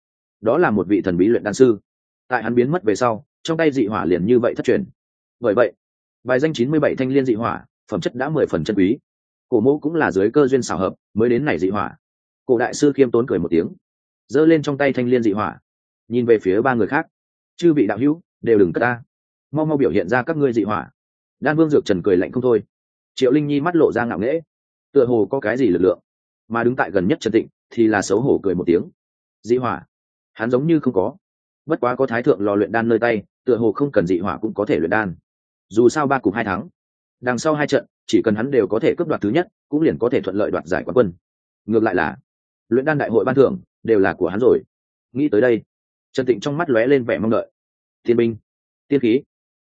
Đó là một vị thần bí luyện đan sư. Tại hắn biến mất về sau, trong tay dị hỏa liền như vậy thất truyền. Bởi vậy, bài danh chín mươi bảy thanh liên dị hỏa, phẩm chất đã mười phần chân quý cổ mẫu cũng là dưới cơ duyên xảo hợp, mới đến này dị hỏa. Cổ đại sư khiêm tốn cười một tiếng, giơ lên trong tay thanh liên dị hỏa, nhìn về phía ba người khác. Chư vị đạo hữu, đều đừng cất ta. Mau mau biểu hiện ra các ngươi dị hỏa. Đan vương dược trần cười lạnh không thôi. Triệu linh nhi mắt lộ ra ngạo nghễ. Tựa hồ có cái gì lực lượng, mà đứng tại gần nhất trần tịnh thì là xấu hổ cười một tiếng. Dị hỏa, hắn giống như không có. Bất quá có thái thượng lò luyện đan nơi tay, tựa hồ không cần dị hỏa cũng có thể luyện đan. Dù sao ba cùng hai tháng đằng sau hai trận chỉ cần hắn đều có thể cướp đoạt thứ nhất, cũng liền có thể thuận lợi đoạt giải quán quân. Ngược lại là, luyện đan đại hội ban thưởng đều là của hắn rồi. Nghĩ tới đây, trần tịnh trong mắt lóe lên vẻ mong đợi. Thiên binh tiên khí,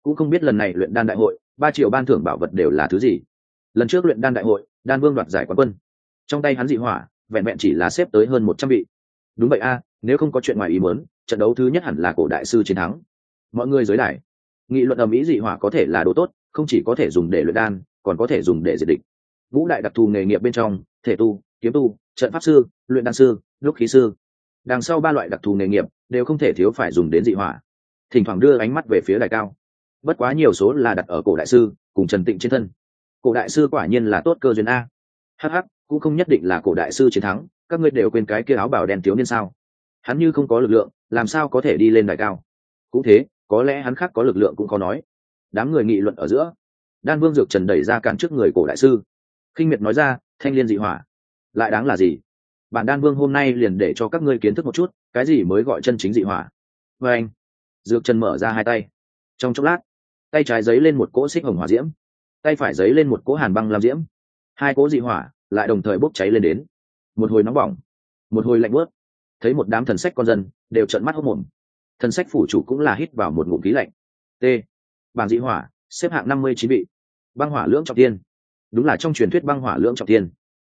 cũng không biết lần này luyện đan đại hội, ba triệu ban thưởng bảo vật đều là thứ gì. Lần trước luyện đan đại hội, đan vương đoạt giải quán quân. Trong tay hắn dị hỏa, vẹn vẹn chỉ là xếp tới hơn một trăm vị. Đúng vậy a, nếu không có chuyện ngoài ý muốn, trận đấu thứ nhất hẳn là cổ đại sư chiến thắng. Mọi người giới đài, nghị luận ầm ĩ dị hỏa có thể là đồ tốt, không chỉ có thể dùng để luyện đan còn có thể dùng để diệt địch. Ngũ đại đặc thù nghề nghiệp bên trong, thể tu, kiếm tu, trận pháp sư, luyện đan sư lúc khí sư. Đằng sau ba loại đặc thù nghề nghiệp đều không thể thiếu phải dùng đến dị hỏa. Thỉnh thoảng đưa ánh mắt về phía đài cao. Bất quá nhiều số là đặt ở cổ đại sư, cùng trần tịnh trên thân. Cổ đại sư quả nhiên là tốt cơ duyên a. Hh cũng không nhất định là cổ đại sư chiến thắng, các ngươi đều quên cái kia áo bảo đen thiếu niên sao? Hắn như không có lực lượng, làm sao có thể đi lên đài cao? Cũng thế, có lẽ hắn khác có lực lượng cũng khó nói. Đám người nghị luận ở giữa đan vương dược trần đẩy ra cản trước người cổ đại sư. Khinh miệt nói ra, thanh liên dị hỏa, lại đáng là gì? Bản đan vương hôm nay liền để cho các ngươi kiến thức một chút, cái gì mới gọi chân chính dị hỏa? Vê anh, dược trần mở ra hai tay. Trong chốc lát, tay trái giấy lên một cỗ xích hồng hỏa diễm, tay phải giấy lên một cỗ hàn băng làm diễm. Hai cỗ dị hỏa lại đồng thời bốc cháy lên đến. Một hồi nóng bỏng, một hồi lạnh bớt thấy một đám thần sách con dân đều trợn mắt hốc mồm. Thần sách phủ chủ cũng là hít vào một ngụm khí lạnh. T. Bảng dị hỏa, xếp hạng năm mươi chín vị băng hỏa lưỡng trọng tiên đúng là trong truyền thuyết băng hỏa lưỡng trọng tiên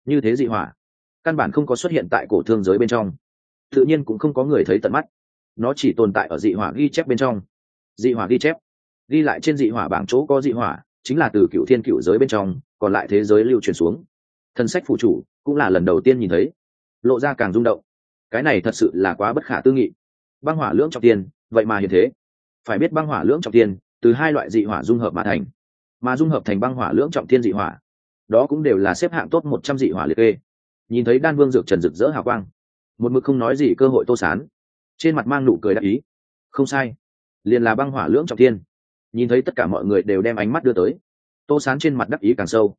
như thế dị hỏa, căn bản không có xuất hiện tại cổ thương giới bên trong. Tự nhiên cũng không có người thấy tận mắt. Nó chỉ tồn tại ở dị hỏa ghi chép bên trong. Dị hỏa ghi chép. Ghi lại trên dị hỏa bảng chỗ có dị hỏa, chính là từ cựu thiên cựu giới bên trong, còn lại thế giới lưu truyền xuống. Thân sách phụ chủ cũng là lần đầu tiên nhìn thấy. Lộ ra càng rung động. Cái này thật sự là quá bất khả tư nghị. Băng hỏa lưỡng trọng tiên vậy mà hiện thế. Phải biết băng hỏa lưỡng trọng tiên từ hai loại dị hỏa dung hợp mà thành mà dung hợp thành băng hỏa lưỡng trọng thiên dị hỏa. Đó cũng đều là xếp hạng tốt một trăm dị hỏa liệt kê. Nhìn thấy đan vương dược trần rực rỡ hào quang, một mực không nói gì cơ hội tô sán. Trên mặt mang nụ cười đắc ý. Không sai, liền là băng hỏa lưỡng trọng thiên. nhìn thấy tất cả mọi người đều đem ánh mắt đưa tới, tô sán trên mặt đắc ý càng sâu.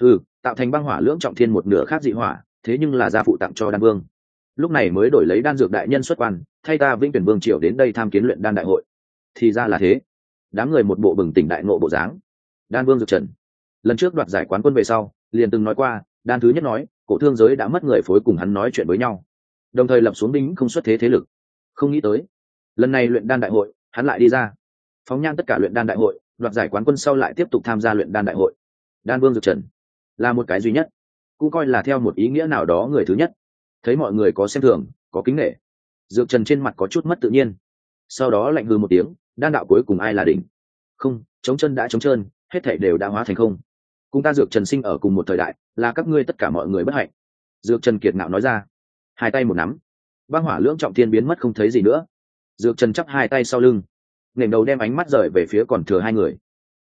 Ừ tạo thành băng hỏa lưỡng trọng thiên một nửa khác dị hỏa, thế nhưng là gia phụ tặng cho đan vương. Lúc này mới đổi lấy đan dược đại nhân xuất quan, thay ta vĩnh tuyển vương triều đến đây tham kiến luyện đan đại hội. Thì ra là thế. Đám người một bộ bừng tỉnh đại ngộ bộ dáng đan vương dược trần. Lần trước đoạt giải quán quân về sau, liền từng nói qua, đan thứ nhất nói, cổ thương giới đã mất người phối cùng hắn nói chuyện với nhau. Đồng thời lập xuống binh không xuất thế thế lực. Không nghĩ tới, lần này luyện đan đại hội, hắn lại đi ra. Phóng nhan tất cả luyện đan đại hội, đoạt giải quán quân sau lại tiếp tục tham gia luyện đan đại hội. Đan vương dược trần là một cái duy nhất, cũng coi là theo một ý nghĩa nào đó người thứ nhất. Thấy mọi người có xem thường, có kính nghệ dược trần trên mặt có chút mất tự nhiên. Sau đó lạnh hư một tiếng, đan đạo cuối cùng ai là đỉnh? Không, chống chân đã chống chân hết thảy đều đã hóa thành không. Cùng ta dược trần sinh ở cùng một thời đại, là các ngươi tất cả mọi người bất hạnh. Dược trần kiệt ngạo nói ra. Hai tay một nắm. Băng hỏa lưỡng trọng thiên biến mất không thấy gì nữa. Dược trần chắp hai tay sau lưng. Nghềnh đầu đem ánh mắt rời về phía còn thừa hai người.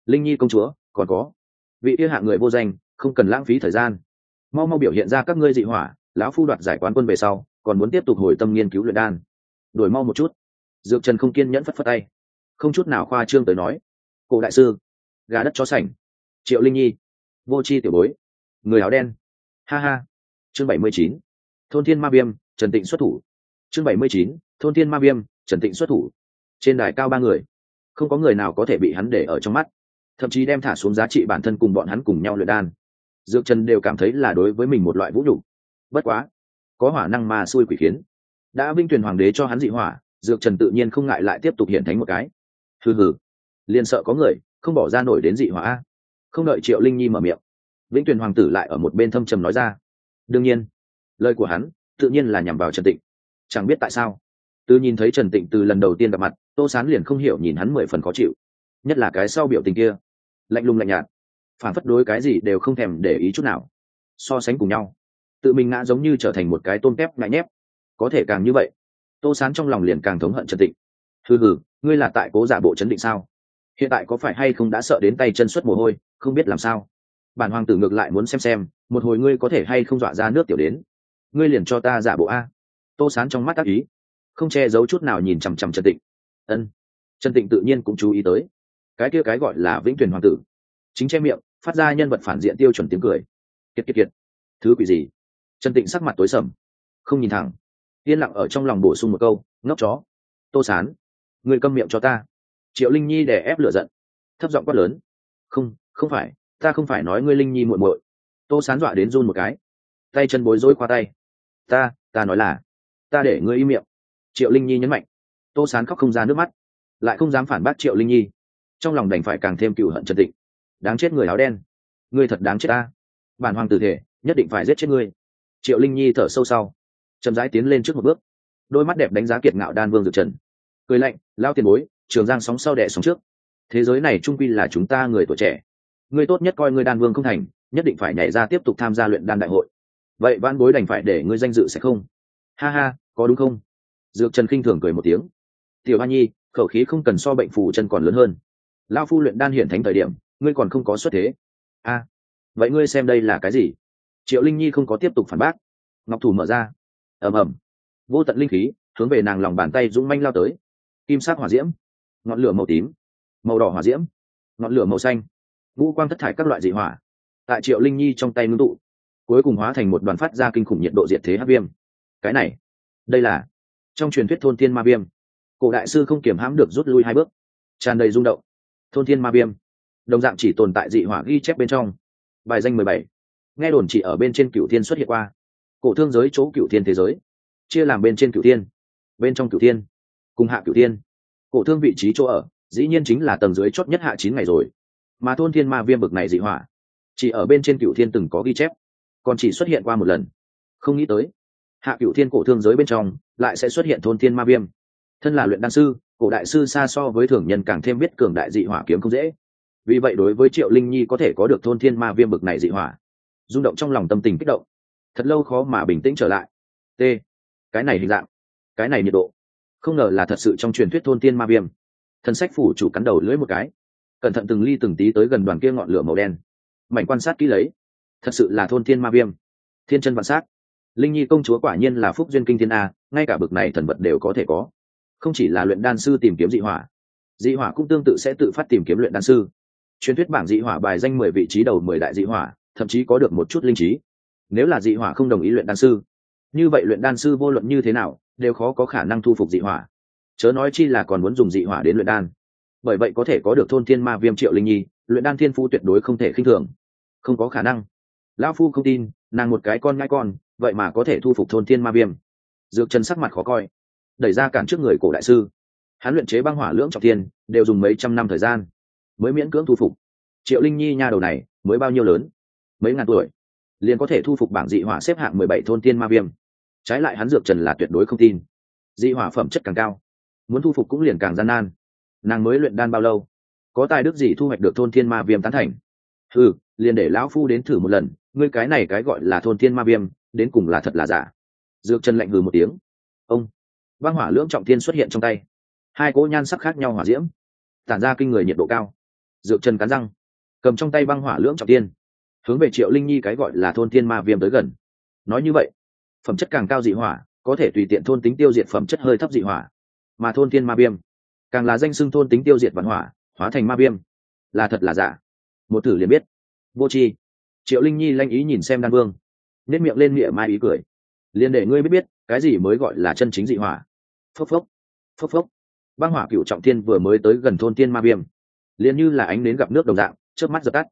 Linh nhi công chúa, còn có. Vị yêu hạ người vô danh, không cần lãng phí thời gian. Mau mau biểu hiện ra các ngươi dị hỏa, lão phu đoạt giải quán quân về sau, còn muốn tiếp tục hồi tâm nghiên cứu luyện đan. Đổi mau một chút. Dược trần không kiên nhẫn phất phất tay. Không chút nào khoa trương tới nói. Cổ đại sư gà đất chó sảnh triệu linh nhi. Vô c h i tiểu bối. Người áo đen. Ha ha. Chương bảy mươi chín. Thôn thiên ma viêm, trần tịnh xuất thủ. Chương bảy mươi chín. Thôn thiên ma viêm, trần tịnh xuất thủ. Trên đài cao ba người. Không có người nào có thể bị hắn để ở trong mắt. Thậm chí đem thả xuống giá trị bản thân cùng bọn hắn cùng nhau luyện đan. Dược trần đều cảm thấy là đối với mình một loại vũ nhục. Bất quá, có hỏa năng ma xui quỷ khiến. Đã vinh tuyển hoàng đế cho hắn dị hỏa, dược trần tự nhiên không ngại lại tiếp tục hiện thánh một cái. Hừ hừ. Liền sợ có người không bỏ ra nổi đến dị hỏa không đợi triệu linh nhi mở miệng, vĩnh tuyền hoàng tử lại ở một bên thâm trầm nói ra. Đương nhiên, lời của hắn tự nhiên là nhằm vào trần tịnh. Chẳng biết tại sao, từ nhìn thấy trần tịnh từ lần đầu tiên gặp mặt, tô sán liền không hiểu nhìn hắn mười phần khó chịu. Nhất là cái sau biểu tình kia, lạnh lùng lạnh nhạt, phản phất đối cái gì đều không thèm để ý chút nào. So sánh cùng nhau, tự mình ngã giống như trở thành một cái tôm tép ngại nhép. Có thể càng như vậy, tô sán trong lòng liền càng thống hận trần tịnh. Hừ hừ, ngươi là tại cố giả bộ chấn định sao? Hiện tại có phải hay không đã sợ đến tay chân xuất mồ hôi, không biết làm sao. Bản hoàng tử ngược lại muốn xem xem, một hồi ngươi có thể hay không dọa ra nước tiểu đến. Ngươi liền cho ta giả bộ a. Tô sán trong mắt ác ý, không che giấu chút nào nhìn chằm chằm trần tịnh. Ân. Trần tịnh tự nhiên cũng chú ý tới. Cái kia cái gọi là vĩnh tuyển hoàng tử. Chính che miệng, phát ra nhân vật phản diện tiêu chuẩn tiếng cười. Kiệt kiệt kiệt. Thứ quỷ gì? Trần tịnh sắc mặt tối sầm. Không nhìn thẳng. Yên lặng ở trong lòng bổ sung một câu, ngốc chó. Tô sán người câm miệng cho ta triệu linh nhi đè ép lửa giận. Thấp giọng quát lớn. Không không phải, ta không phải nói ngươi linh nhi muội muội. Tô sán dọa đến run một cái. Tay chân bối rối qua tay. Ta ta nói là, ta để ngươi im miệng. Triệu linh nhi nhấn mạnh. Tô sán khóc không ra nước mắt. Lại không dám phản bác triệu linh nhi. Trong lòng đành phải càng thêm cựu hận trần tịnh. Đáng chết người áo đen. Ngươi thật đáng chết ta. Bản hoàng tử thể, nhất định phải giết chết ngươi. Triệu linh nhi thở sâu sau. Chậm rãi tiến lên trước một bước. Đôi mắt đẹp đánh giá kiệt ngạo đan vương dược trần. Cười lạnh lao tiền bối trường giang sóng sau đẻ sóng trước. Thế giới này trung quy là chúng ta người tuổi trẻ. Ngươi tốt nhất coi ngươi đan vương không thành, nhất định phải nhảy ra tiếp tục tham gia luyện đan đại hội. Vậy van bối đành phải để ngươi danh dự sẽ không? Ha ha, có đúng không? Dược trần khinh thường cười một tiếng. Tiểu hoa nhi, khẩu khí không cần so bệnh phù chân còn lớn hơn. Lao phu luyện đan hiện thánh thời điểm, ngươi còn không có xuất thế. A, vậy ngươi xem đây là cái gì? Triệu linh nhi không có tiếp tục phản bác. Ngọc thủ mở ra. Ầm ầm. Vô tận linh khí hướng về nàng lòng bàn tay dũng manh lao tới. Kim sắc hỏa diễm ngọn lửa màu tím, màu đỏ hỏa diễm, ngọn lửa màu xanh, ngũ quang thất thải các loại dị hỏa. Tại triệu linh nhi trong tay ngưng tụ, cuối cùng hóa thành một đoàn phát ra kinh khủng nhiệt độ diệt thế hát viêm. Cái này, đây là trong truyền thuyết thôn thiên ma viêm. Cổ đại sư không kiểm hãm được rút lui hai bước, tràn đầy rung động. Thôn thiên ma viêm, đồng dạng chỉ tồn tại dị hỏa ghi chép bên trong. Bài danh mười bảy. Nghe đồn chỉ ở bên trên cựu thiên xuất hiện qua. Cổ thương giới chỗ cựu thiên thế giới, chia làm bên trên cựu thiên, bên trong cựu thiên, cùng hạ cựu thiên cổ thương vị trí chỗ ở, dĩ nhiên chính là tầng dưới chót nhất hạ chín ngày rồi. Mà thôn thiên ma viêm bực này dị hỏa, chỉ ở bên trên cựu thiên từng có ghi chép, còn chỉ xuất hiện qua một lần. Không nghĩ tới, hạ cựu thiên cổ thương giới bên trong lại sẽ xuất hiện thôn thiên ma viêm. Thân là luyện đan sư, cổ đại sư xa so với thường nhân càng thêm biết cường đại dị hỏa kiếm không dễ. Vì vậy đối với triệu linh nhi có thể có được thôn thiên ma viêm bực này dị hỏa, rung động trong lòng tâm tình kích động. Thật lâu khó mà bình tĩnh trở lại. T, cái này hình dạng, cái này nhiệt độ không ngờ là thật sự trong truyền thuyết thôn tiên ma viêm. Thần sách phủ chủ cắn đầu lưỡi một cái. Cẩn thận từng ly từng tí tới gần đoàn kia ngọn lửa màu đen. Mạnh quan sát kỹ lấy. Thật sự là thôn thiên ma viêm. Thiên chân vạn sát linh nhi công chúa quả nhiên là phúc duyên kinh thiên a, ngay cả bực này thần vật đều có thể có. Không chỉ là luyện đan sư tìm kiếm dị hỏa dị hỏa cũng tương tự sẽ tự phát tìm kiếm luyện đan sư. Truyền thuyết bảng dị hỏa bài danh mười vị trí đầu mười đại dị hỏa, thậm chí có được một chút linh trí. Nếu là dị hỏa không đồng ý luyện đan sư, như vậy luyện đan sư vô luận như thế nào đều khó có khả năng thu phục dị hỏa. Chớ nói chi là còn muốn dùng dị hỏa đến luyện đan. Bởi vậy có thể có được thôn thiên ma viêm triệu linh nhi, luyện đan thiên phu tuyệt đối không thể khinh thường. Không có khả năng. Lão phu không tin, nàng một cái con ngai con, vậy mà có thể thu phục thôn thiên ma viêm. Dược trần sắc mặt khó coi. Đẩy ra cản trước người cổ đại sư. Hắn luyện chế băng hỏa lưỡng trọng thiên, đều dùng mấy trăm năm thời gian, mới miễn cưỡng thu phục. Triệu linh nhi nha đầu này, mới bao nhiêu lớn? Mấy ngàn tuổi, liền có thể thu phục bảng dị hỏa xếp hạng mười bảy thôn thiên ma viêm trái lại hắn dược trần là tuyệt đối không tin. Dị hỏa phẩm chất càng cao, muốn thu phục cũng liền càng gian nan. Nàng mới luyện đan bao lâu? Có tài đức gì thu hoạch được thôn thiên ma viêm tán thành? Ừ liền để lão phu đến thử một lần, ngươi cái này cái gọi là thôn thiên ma viêm, đến cùng là thật là giả? Dược trần lạnh hừ một tiếng. Ông, băng hỏa lưỡng trọng thiên xuất hiện trong tay. Hai cỗ nhan sắc khác nhau hỏa diễm, tản ra kinh người nhiệt độ cao. Dược trần cắn răng, cầm trong tay băng hỏa lưỡng trọng tiên hướng về triệu linh nhi cái gọi là thôn thiên ma viêm tới gần. Nói như vậy phẩm chất càng cao dị hỏa, có thể tùy tiện thôn tính tiêu diệt phẩm chất hơi thấp dị hỏa. Mà thôn tiên ma viêm, càng là danh xưng thôn tính tiêu diệt văn hỏa, hóa thành ma viêm. Là thật là giả. Một thử liền biết. Vô tri. Triệu linh nhi lanh ý nhìn xem đan vương. Nếp miệng lên miệng mai ý cười. Liền để ngươi biết biết, cái gì mới gọi là chân chính dị hỏa. Phốc phốc. Phốc phốc. Băng hỏa cựu trọng thiên vừa mới tới gần thôn tiên ma viêm. Liền như là ánh đến gặp nước đồng dạng trước mắt giật tắt.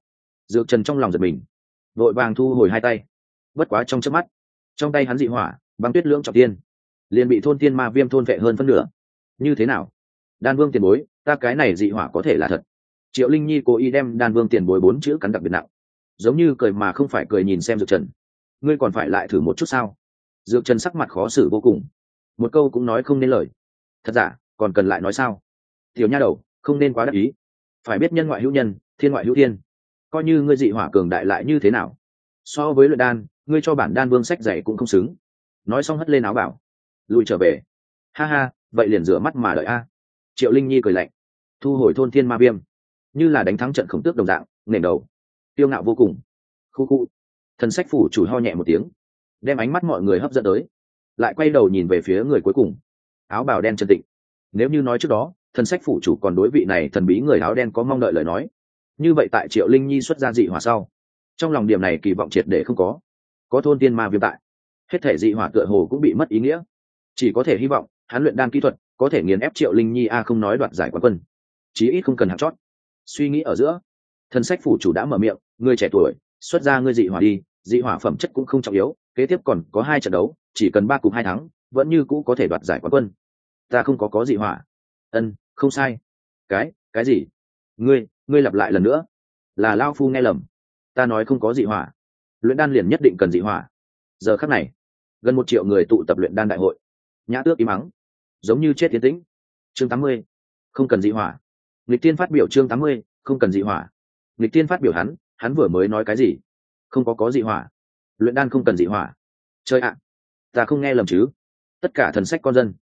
Dược trần trong lòng giật mình. Vội vàng thu hồi hai tay. Bất quá trong trước mắt trong tay hắn dị hỏa, băng tuyết lưỡng trọng tiên. Liền bị thôn tiên ma viêm thôn vệ hơn phân nửa. Như thế nào? Đan vương tiền bối, ta cái này dị hỏa có thể là thật. Triệu linh nhi cố ý đem đan vương tiền bối bốn chữ cắn đặc biệt nặng. Giống như cười mà không phải cười nhìn xem dược trần. Ngươi còn phải lại thử một chút sao? Dược trần sắc mặt khó xử vô cùng. Một câu cũng nói không nên lời. Thật giả, còn cần lại nói sao? Tiểu nha đầu, không nên quá đắc ý. Phải biết nhân ngoại hữu nhân, thiên ngoại hữu thiên. Coi như ngươi dị hỏa cường đại lại như thế nào? So với luyện đan ngươi cho bản đan vương sách dạy cũng không xứng. Nói xong hất lên áo bảo. Lùi trở về. Ha ha, vậy liền rửa mắt mà đợi a. Triệu linh nhi cười lạnh. Thu hồi thôn thiên ma viêm. Như là đánh thắng trận khổng tước đồng dạng nền đầu. Tiêu ngạo vô cùng. Khu khu. Thần sách phủ chủ ho nhẹ một tiếng. Đem ánh mắt mọi người hấp dẫn tới. Lại quay đầu nhìn về phía người cuối cùng. Áo bào đen chân tịnh. Nếu như nói trước đó, thần sách phủ chủ còn đối vị này thần bí người áo đen có mong đợi lời nói. Như vậy tại triệu linh nhi xuất ra dị hỏa sau, trong lòng điểm này kỳ vọng triệt để không có có thôn tiên ma viêm tại. Hết thể dị hỏa tựa hồ cũng bị mất ý nghĩa. Chỉ có thể hy vọng, hắn luyện đan kỹ thuật, có thể nghiền ép triệu linh nhi a không nói đoạt giải quán quân. Chí ít không cần hạt chót. Suy nghĩ ở giữa thân sách phủ chủ đã mở miệng người trẻ tuổi, xuất ra ngươi dị hỏa đi, dị hỏa phẩm chất cũng không trọng yếu, kế tiếp còn có hai trận đấu, chỉ cần ba cục hai thắng, vẫn như cũ có thể đoạt giải quán quân. Ta không có có dị hỏa. Ân, không sai. Cái cái gì? Ngươi ngươi lặp lại lần nữa. Là lao phu nghe lầm. Ta nói không có dị hỏa luyện đan liền nhất định cần dị hỏa. Giờ khắc này, gần một triệu người tụ tập luyện đan đại hội. Nhã tước im mắng giống như chết tiến tĩnh. Chương tám mươi, không cần dị hỏa. Lịch tiên phát biểu chương tám mươi, không cần dị hỏa. Lịch tiên phát biểu hắn hắn vừa mới nói cái gì? Không có có dị hỏa. Luyện đan không cần dị hỏa. Chơi ạ, ta không nghe lầm chứ? Tất cả thần sách con dân,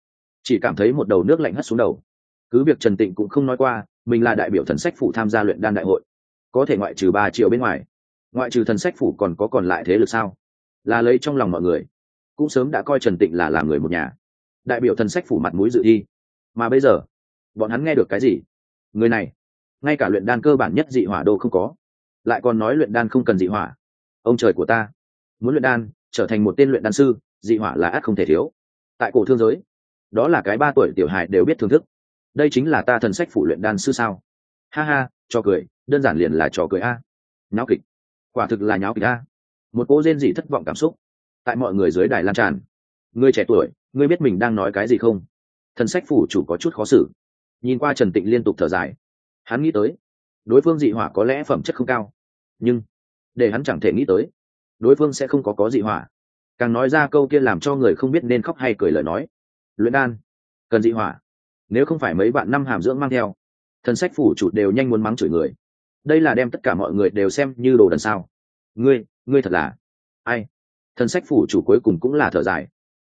chỉ cảm thấy một đầu nước lạnh hất xuống đầu. Cứ việc trần tịnh cũng không nói qua, mình là đại biểu thần sách phụ tham gia luyện đan đại hội. Có thể ngoại trừ ba triệu bên ngoài ngoại trừ thần sách phủ còn có còn lại thế lực sao? Là lấy trong lòng mọi người. Cũng sớm đã coi trần tịnh là làm người một nhà. Đại biểu thần sách phủ mặt mũi dự thi. Mà bây giờ, bọn hắn nghe được cái gì? Người này, ngay cả luyện đan cơ bản nhất dị hỏa đô không có. Lại còn nói luyện đan không cần dị hỏa. Ông trời của ta, muốn luyện đan, trở thành một tên luyện đan sư, dị hỏa là ác không thể thiếu. Tại cổ thương giới, đó là cái ba tuổi tiểu hài đều biết thưởng thức. Đây chính là ta thần sách phủ luyện đan sư sao? Ha ha cho cười, đơn giản liền là trò cười a. Náo kịch quả thực là nháo kịch a. Một cô rên dị thất vọng cảm xúc tại mọi người dưới đài lan tràn. Người trẻ tuổi, ngươi biết mình đang nói cái gì không? Thần sách phủ chủ có chút khó xử. Nhìn qua trần tịnh liên tục thở dài. Hắn nghĩ tới, đối phương dị hỏa có lẽ phẩm chất không cao, nhưng để hắn chẳng thể nghĩ tới, đối phương sẽ không có có dị hỏa. Càng nói ra câu kia làm cho người không biết nên khóc hay cười lời nói. Luyện đan, cần dị hỏa. Nếu không phải mấy bạn năm hàm dưỡng mang theo, thần sách phủ chủ đều nhanh muốn mắng chửi người đây là đem tất cả mọi người đều xem như đồ đần sao. Ngươi ngươi thật là ai? Thần sách phủ chủ cuối cùng cũng là thở dài.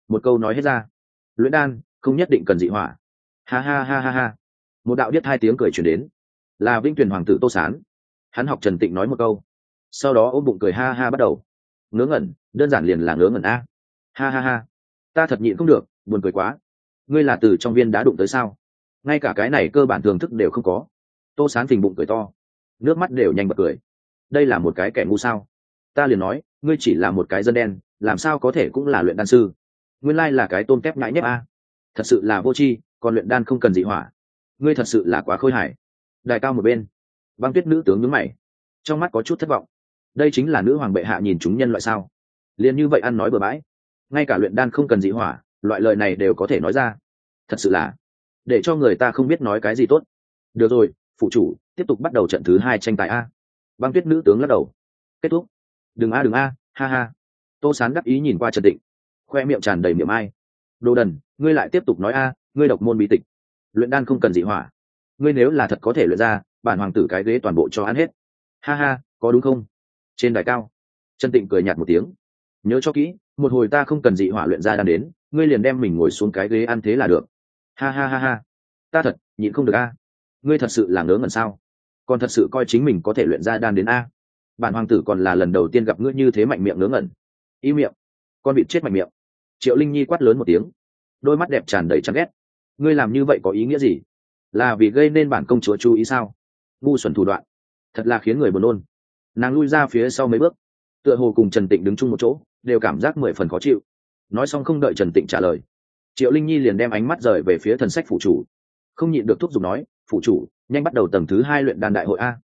Một câu nói hết ra. Luyện đan, không nhất định cần dị hỏa. Ha ha ha ha ha. Một đạo biết hai tiếng cười chuyển đến. Là vinh tuyển hoàng tử tô sán. Hắn học trần tịnh nói một câu. Sau đó ôm bụng cười ha ha bắt đầu. Ngớ ngẩn, đơn giản liền là ngớ ngẩn a. Ha ha ha. Ta thật nhịn không được, buồn cười quá. Ngươi là từ trong viên đá đụng tới sao? Ngay cả cái này cơ bản thưởng thức đều không có. Tô sán phình bụng cười to nước mắt đều nhanh bật cười. Đây là một cái kẻ ngu sao? Ta liền nói, ngươi chỉ là một cái dân đen, làm sao có thể cũng là luyện đan sư? Nguyên lai là cái tôm tép ngãi nhép a. Thật sự là vô tri, còn luyện đan không cần dị hỏa. Ngươi thật sự là quá khôi hài. Đài cao một bên, băng tuyết nữ tướng nhướng mày. Trong mắt có chút thất vọng. Đây chính là nữ hoàng bệ hạ nhìn chúng nhân loại sao? Liền như vậy ăn nói bừa bãi. Ngay cả luyện đan không cần dị hỏa, loại lời này đều có thể nói ra. Thật sự là, để cho người ta không biết nói cái gì tốt. Được rồi phụ chủ, tiếp tục bắt đầu trận thứ hai tranh tài a. Băng tuyết nữ tướng lắc đầu. Kết thúc. Đừng a đừng a, ha ha. Tô sán đắc ý nhìn qua trần định khoe miệng tràn đầy miệng ai. Đồ đần, ngươi lại tiếp tục nói a, ngươi độc môn bí tịch. Luyện đan không cần dị hỏa. Ngươi nếu là thật có thể luyện ra, bản hoàng tử cái ghế toàn bộ cho ăn hết. Ha ha, có đúng không? Trên đài cao. Trần tịnh cười nhạt một tiếng. Nhớ cho kỹ, một hồi ta không cần dị hỏa luyện ra đan đến, ngươi liền đem mình ngồi xuống cái ghế ăn thế là được. Ha ha ha ha. Ta thật, nhịn không được a ngươi thật sự là ngớ ngẩn sao? Còn thật sự coi chính mình có thể luyện ra đan đến a. Bản hoàng tử còn là lần đầu tiên gặp ngươi như thế mạnh miệng ngớ ngẩn. Y miệng. Con bị chết mạnh miệng. Triệu linh nhi quát lớn một tiếng. Đôi mắt đẹp tràn đầy chán ghét. Ngươi làm như vậy có ý nghĩa gì? Là vì gây nên bản công chúa chú ý sao? Ngu xuẩn thủ đoạn. Thật là khiến người buồn nôn. Nàng lui ra phía sau mấy bước. Tựa hồ cùng trần tịnh đứng chung một chỗ, đều cảm giác mười phần khó chịu. Nói xong không đợi trần tịnh trả lời, triệu linh nhi liền đem ánh mắt rời về phía thần sách phụ chủ. Không nhịn được thúc giục nói phụ chủ, nhanh bắt đầu tầng thứ hai luyện đan đại hội a.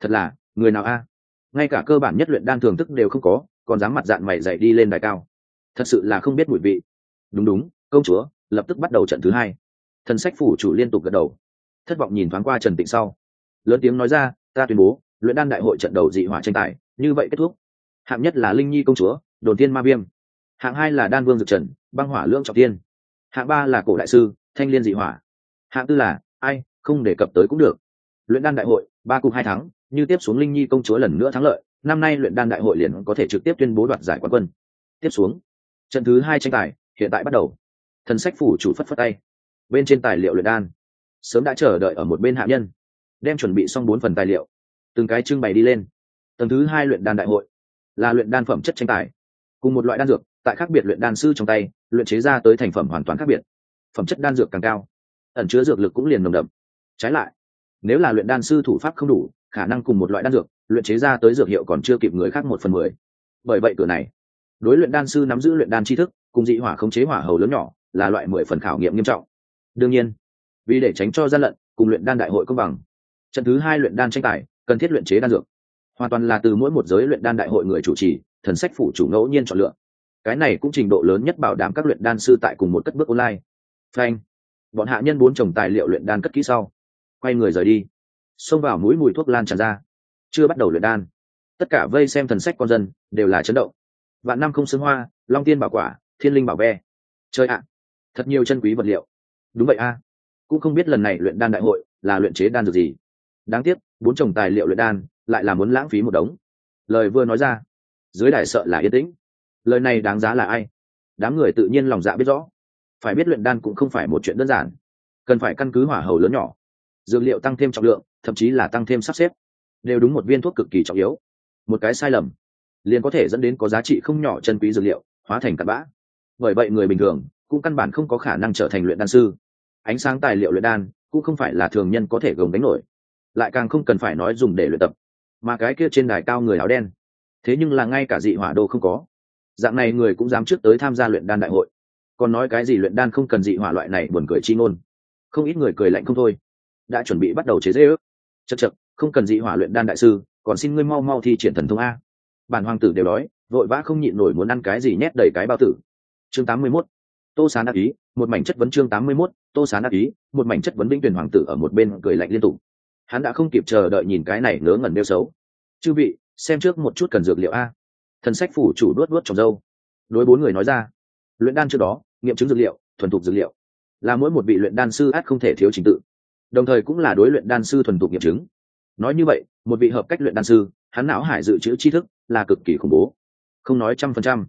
Thật là, người nào a? Ngay cả cơ bản nhất luyện đan thường thức đều không có, còn dám mặt dạng mày dậy đi lên đài cao. Thật sự là không biết mùi vị. Đúng đúng, công chúa, lập tức bắt đầu trận thứ hai. Thần sách phủ chủ liên tục gật đầu. Thất vọng nhìn thoáng qua trần tịnh sau. Lớn tiếng nói ra, ta tuyên bố, luyện đan đại hội trận đầu dị hỏa tranh tài, như vậy kết thúc. Hạng nhất là linh nhi công chúa, đồn tiên ma viêm. Hạng hai là đan vương dược trần, băng hỏa lưỡng trọng tiên. Hạng ba là cổ đại sư, thanh liên dị hỏa. Hạng tư là, ai? Không đề cập tới cũng được. Luyện đan đại hội, ba cùng hai tháng, như tiếp xuống linh nhi công chúa lần nữa thắng lợi, năm nay luyện đan đại hội liền có thể trực tiếp tuyên bố đoạt giải quán quân. Tiếp xuống, trận thứ hai tranh tài, hiện tại bắt đầu. Thần sách phủ chủ phất phất tay. Bên trên tài liệu luyện đan. Sớm đã chờ đợi ở một bên hạ nhân. Đem chuẩn bị xong bốn phần tài liệu. Từng cái trưng bày đi lên. Tầng thứ hai luyện đan đại hội. Là luyện đan phẩm chất tranh tài. Cùng một loại đan dược, tại khác biệt luyện đan sư trong tay, luyện chế ra tới thành phẩm hoàn toàn khác biệt. Phẩm chất đan dược càng cao. Ẩn chứa dược lực cũng liền nồng đậm trái lại, nếu là luyện đan sư thủ pháp không đủ, khả năng cùng một loại đan dược, luyện chế ra tới dược hiệu còn chưa kịp người khác một phần mười. Bởi vậy cửa này, đối luyện đan sư nắm giữ luyện đan tri thức, cùng dị hỏa khống chế hỏa hầu lớn nhỏ, là loại mười phần khảo nghiệm nghiêm trọng. Đương nhiên, vì để tránh cho gian lận, cùng luyện đan đại hội công bằng, trận thứ hai luyện đan tranh tài, cần thiết luyện chế đan dược. Hoàn toàn là từ mỗi một giới luyện đan đại hội người chủ trì, thần sách phủ chủ ngẫu nhiên chọn lựa. Cái này cũng trình độ lớn nhất bảo đảm các luyện đan sư tại cùng một cất bước online. Phanh, bọn hạ nhân bốn trồng tài liệu luyện đan cất kỹ sau quay người rời đi. Xông vào mũi mùi thuốc lan tràn ra. Chưa bắt đầu luyện đan. Tất cả vây xem thần sách con dân đều là chấn động. Vạn năm không xương hoa, long tiên bảo quả, thiên linh bảo ve. Chơi ạ, thật nhiều chân quý vật liệu. Đúng vậy a. Cũng không biết lần này luyện đan đại hội là luyện chế đan dược gì. Đáng tiếc, bốn chồng tài liệu luyện đan lại là muốn lãng phí một đống. Lời vừa nói ra, dưới đài sợ là yên tĩnh. Lời này đáng giá là ai? Đám người tự nhiên lòng dạ biết rõ. Phải biết luyện đan cũng không phải một chuyện đơn giản. Cần phải căn cứ hỏa hầu lớn nhỏ dược liệu tăng thêm trọng lượng, thậm chí là tăng thêm sắp xếp. Đều đúng một viên thuốc cực kỳ trọng yếu. Một cái sai lầm. Liền có thể dẫn đến có giá trị không nhỏ chân quý dược liệu, hóa thành cặn bã. Bởi vậy người bình thường cũng căn bản không có khả năng trở thành luyện đan sư. Ánh sáng tài liệu luyện đan cũng không phải là thường nhân có thể gồng đánh nổi. Lại càng không cần phải nói dùng để luyện tập. Mà cái kia trên đài cao người áo đen. Thế nhưng là ngay cả dị hỏa đô không có. Dạng này người cũng dám trước tới tham gia luyện đan đại hội. Còn nói cái gì luyện đan không cần dị hỏa loại này buồn cười chi ngôn. Không ít người cười lạnh không thôi đã chuẩn bị bắt đầu chế dễ ước. Chật chật không cần dị hỏa luyện đan đại sư còn xin ngươi mau mau thi triển thần thông a. Bản hoàng tử đều đói vội vã không nhịn nổi muốn ăn cái gì nhét đầy cái bao tử. Chương 81. tô sán đắc ý một mảnh chất vấn chương 81, tô sán đắc ý một mảnh chất vấn vĩnh tuyển hoàng tử ở một bên cười lạnh liên tục. Hắn đã không kịp chờ đợi nhìn cái này ngớ ngẩn đeo xấu. Chư vị xem trước một chút cần dược liệu a. Thần sách phủ chủ đuốt đuốt trồng dâu đối bốn người nói ra. Luyện đan trước đó nghiệm chứng dược liệu thuần thục dược liệu. Là mỗi một vị luyện đan sư át không thể thiếu trình tự đồng thời cũng là đối luyện đan sư thuần thục nghiệm chứng. Nói như vậy, một vị hợp cách luyện đan sư, hắn não hải dự trữ tri thức là cực kỳ khủng bố. Không nói trăm phần trăm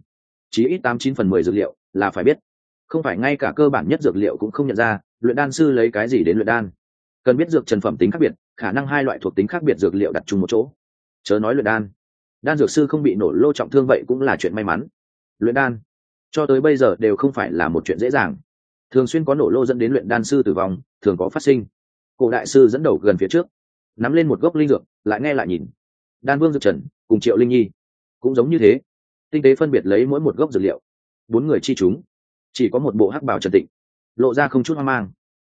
chỉ ít tám chín phần mười dược liệu là phải biết. Không phải ngay cả cơ bản nhất dược liệu cũng không nhận ra, luyện đan sư lấy cái gì đến luyện đan. Cần biết dược trần phẩm tính khác biệt, khả năng hai loại thuộc tính khác biệt dược liệu đặt chung một chỗ. Chớ nói luyện đan. Đan dược sư không bị nổ lô trọng thương vậy cũng là chuyện may mắn. Luyện đan, cho tới bây giờ đều không phải là một chuyện dễ dàng. Thường xuyên có nổ lô dẫn đến luyện đan sư tử vong, thường có phát sinh cổ đại sư dẫn đầu gần phía trước, nắm lên một gốc linh dược, lại nghe lại nhìn. Đan vương dược trần cùng triệu linh nhi cũng giống như thế, tinh tế phân biệt lấy mỗi một gốc dược liệu, bốn người chi chúng, chỉ có một bộ hắc bảo trần tịnh, lộ ra không chút hoang mang,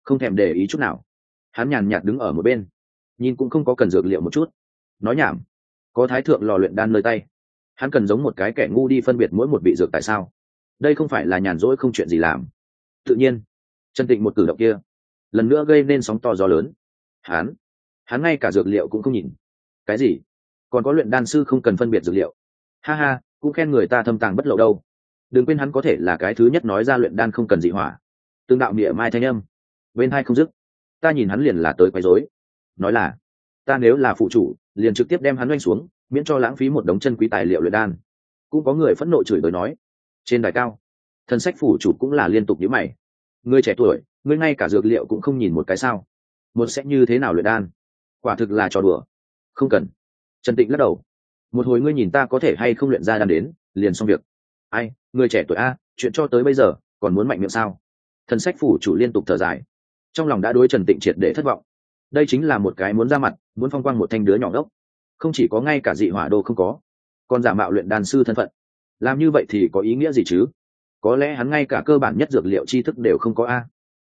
không thèm để ý chút nào. Hắn nhàn nhạt đứng ở một bên, nhìn cũng không có cần dược liệu một chút, nói nhảm, có thái thượng lò luyện đan nơi tay, hắn cần giống một cái kẻ ngu đi phân biệt mỗi một vị dược tại sao. Đây không phải là nhàn rỗi không chuyện gì làm. Tự nhiên chân tịnh một cử động kia lần nữa gây nên sóng to gió lớn. Hắn hắn ngay cả dược liệu cũng không nhìn. Cái gì? Còn có luyện đan sư không cần phân biệt dược liệu. Ha ha, cũng khen người ta thâm tàng bất lộ đâu. Đừng quên hắn có thể là cái thứ nhất nói ra luyện đan không cần dị hỏa. Tương đạo địa mai thanh âm. Bên hai không dứt. Ta nhìn hắn liền là tới quấy rối. Nói là, ta nếu là phụ chủ, liền trực tiếp đem hắn oanh xuống, miễn cho lãng phí một đống chân quý tài liệu luyện đan. Cũng có người phẫn nộ chửi đời nói. Trên đài cao thân sách phủ chủ cũng là liên tục nhíu mày. Người trẻ tuổi ngươi ngay cả dược liệu cũng không nhìn một cái sao? Một sẽ như thế nào luyện đan? Quả thực là trò đùa. Không cần. Trần tịnh lắc đầu. Một hồi ngươi nhìn ta có thể hay không luyện ra đan đến, liền xong việc. Ai, người trẻ tuổi a, chuyện cho tới bây giờ, còn muốn mạnh miệng sao? Thần sách phủ chủ liên tục thở dài. Trong lòng đã đối trần tịnh triệt để thất vọng. Đây chính là một cái muốn ra mặt, muốn phong quang một thanh đứa nhỏ đốc không chỉ có ngay cả dị hỏa đô không có, còn giả mạo luyện đan sư thân phận. Làm như vậy thì có ý nghĩa gì chứ? Có lẽ hắn ngay cả cơ bản nhất dược liệu tri thức đều không có a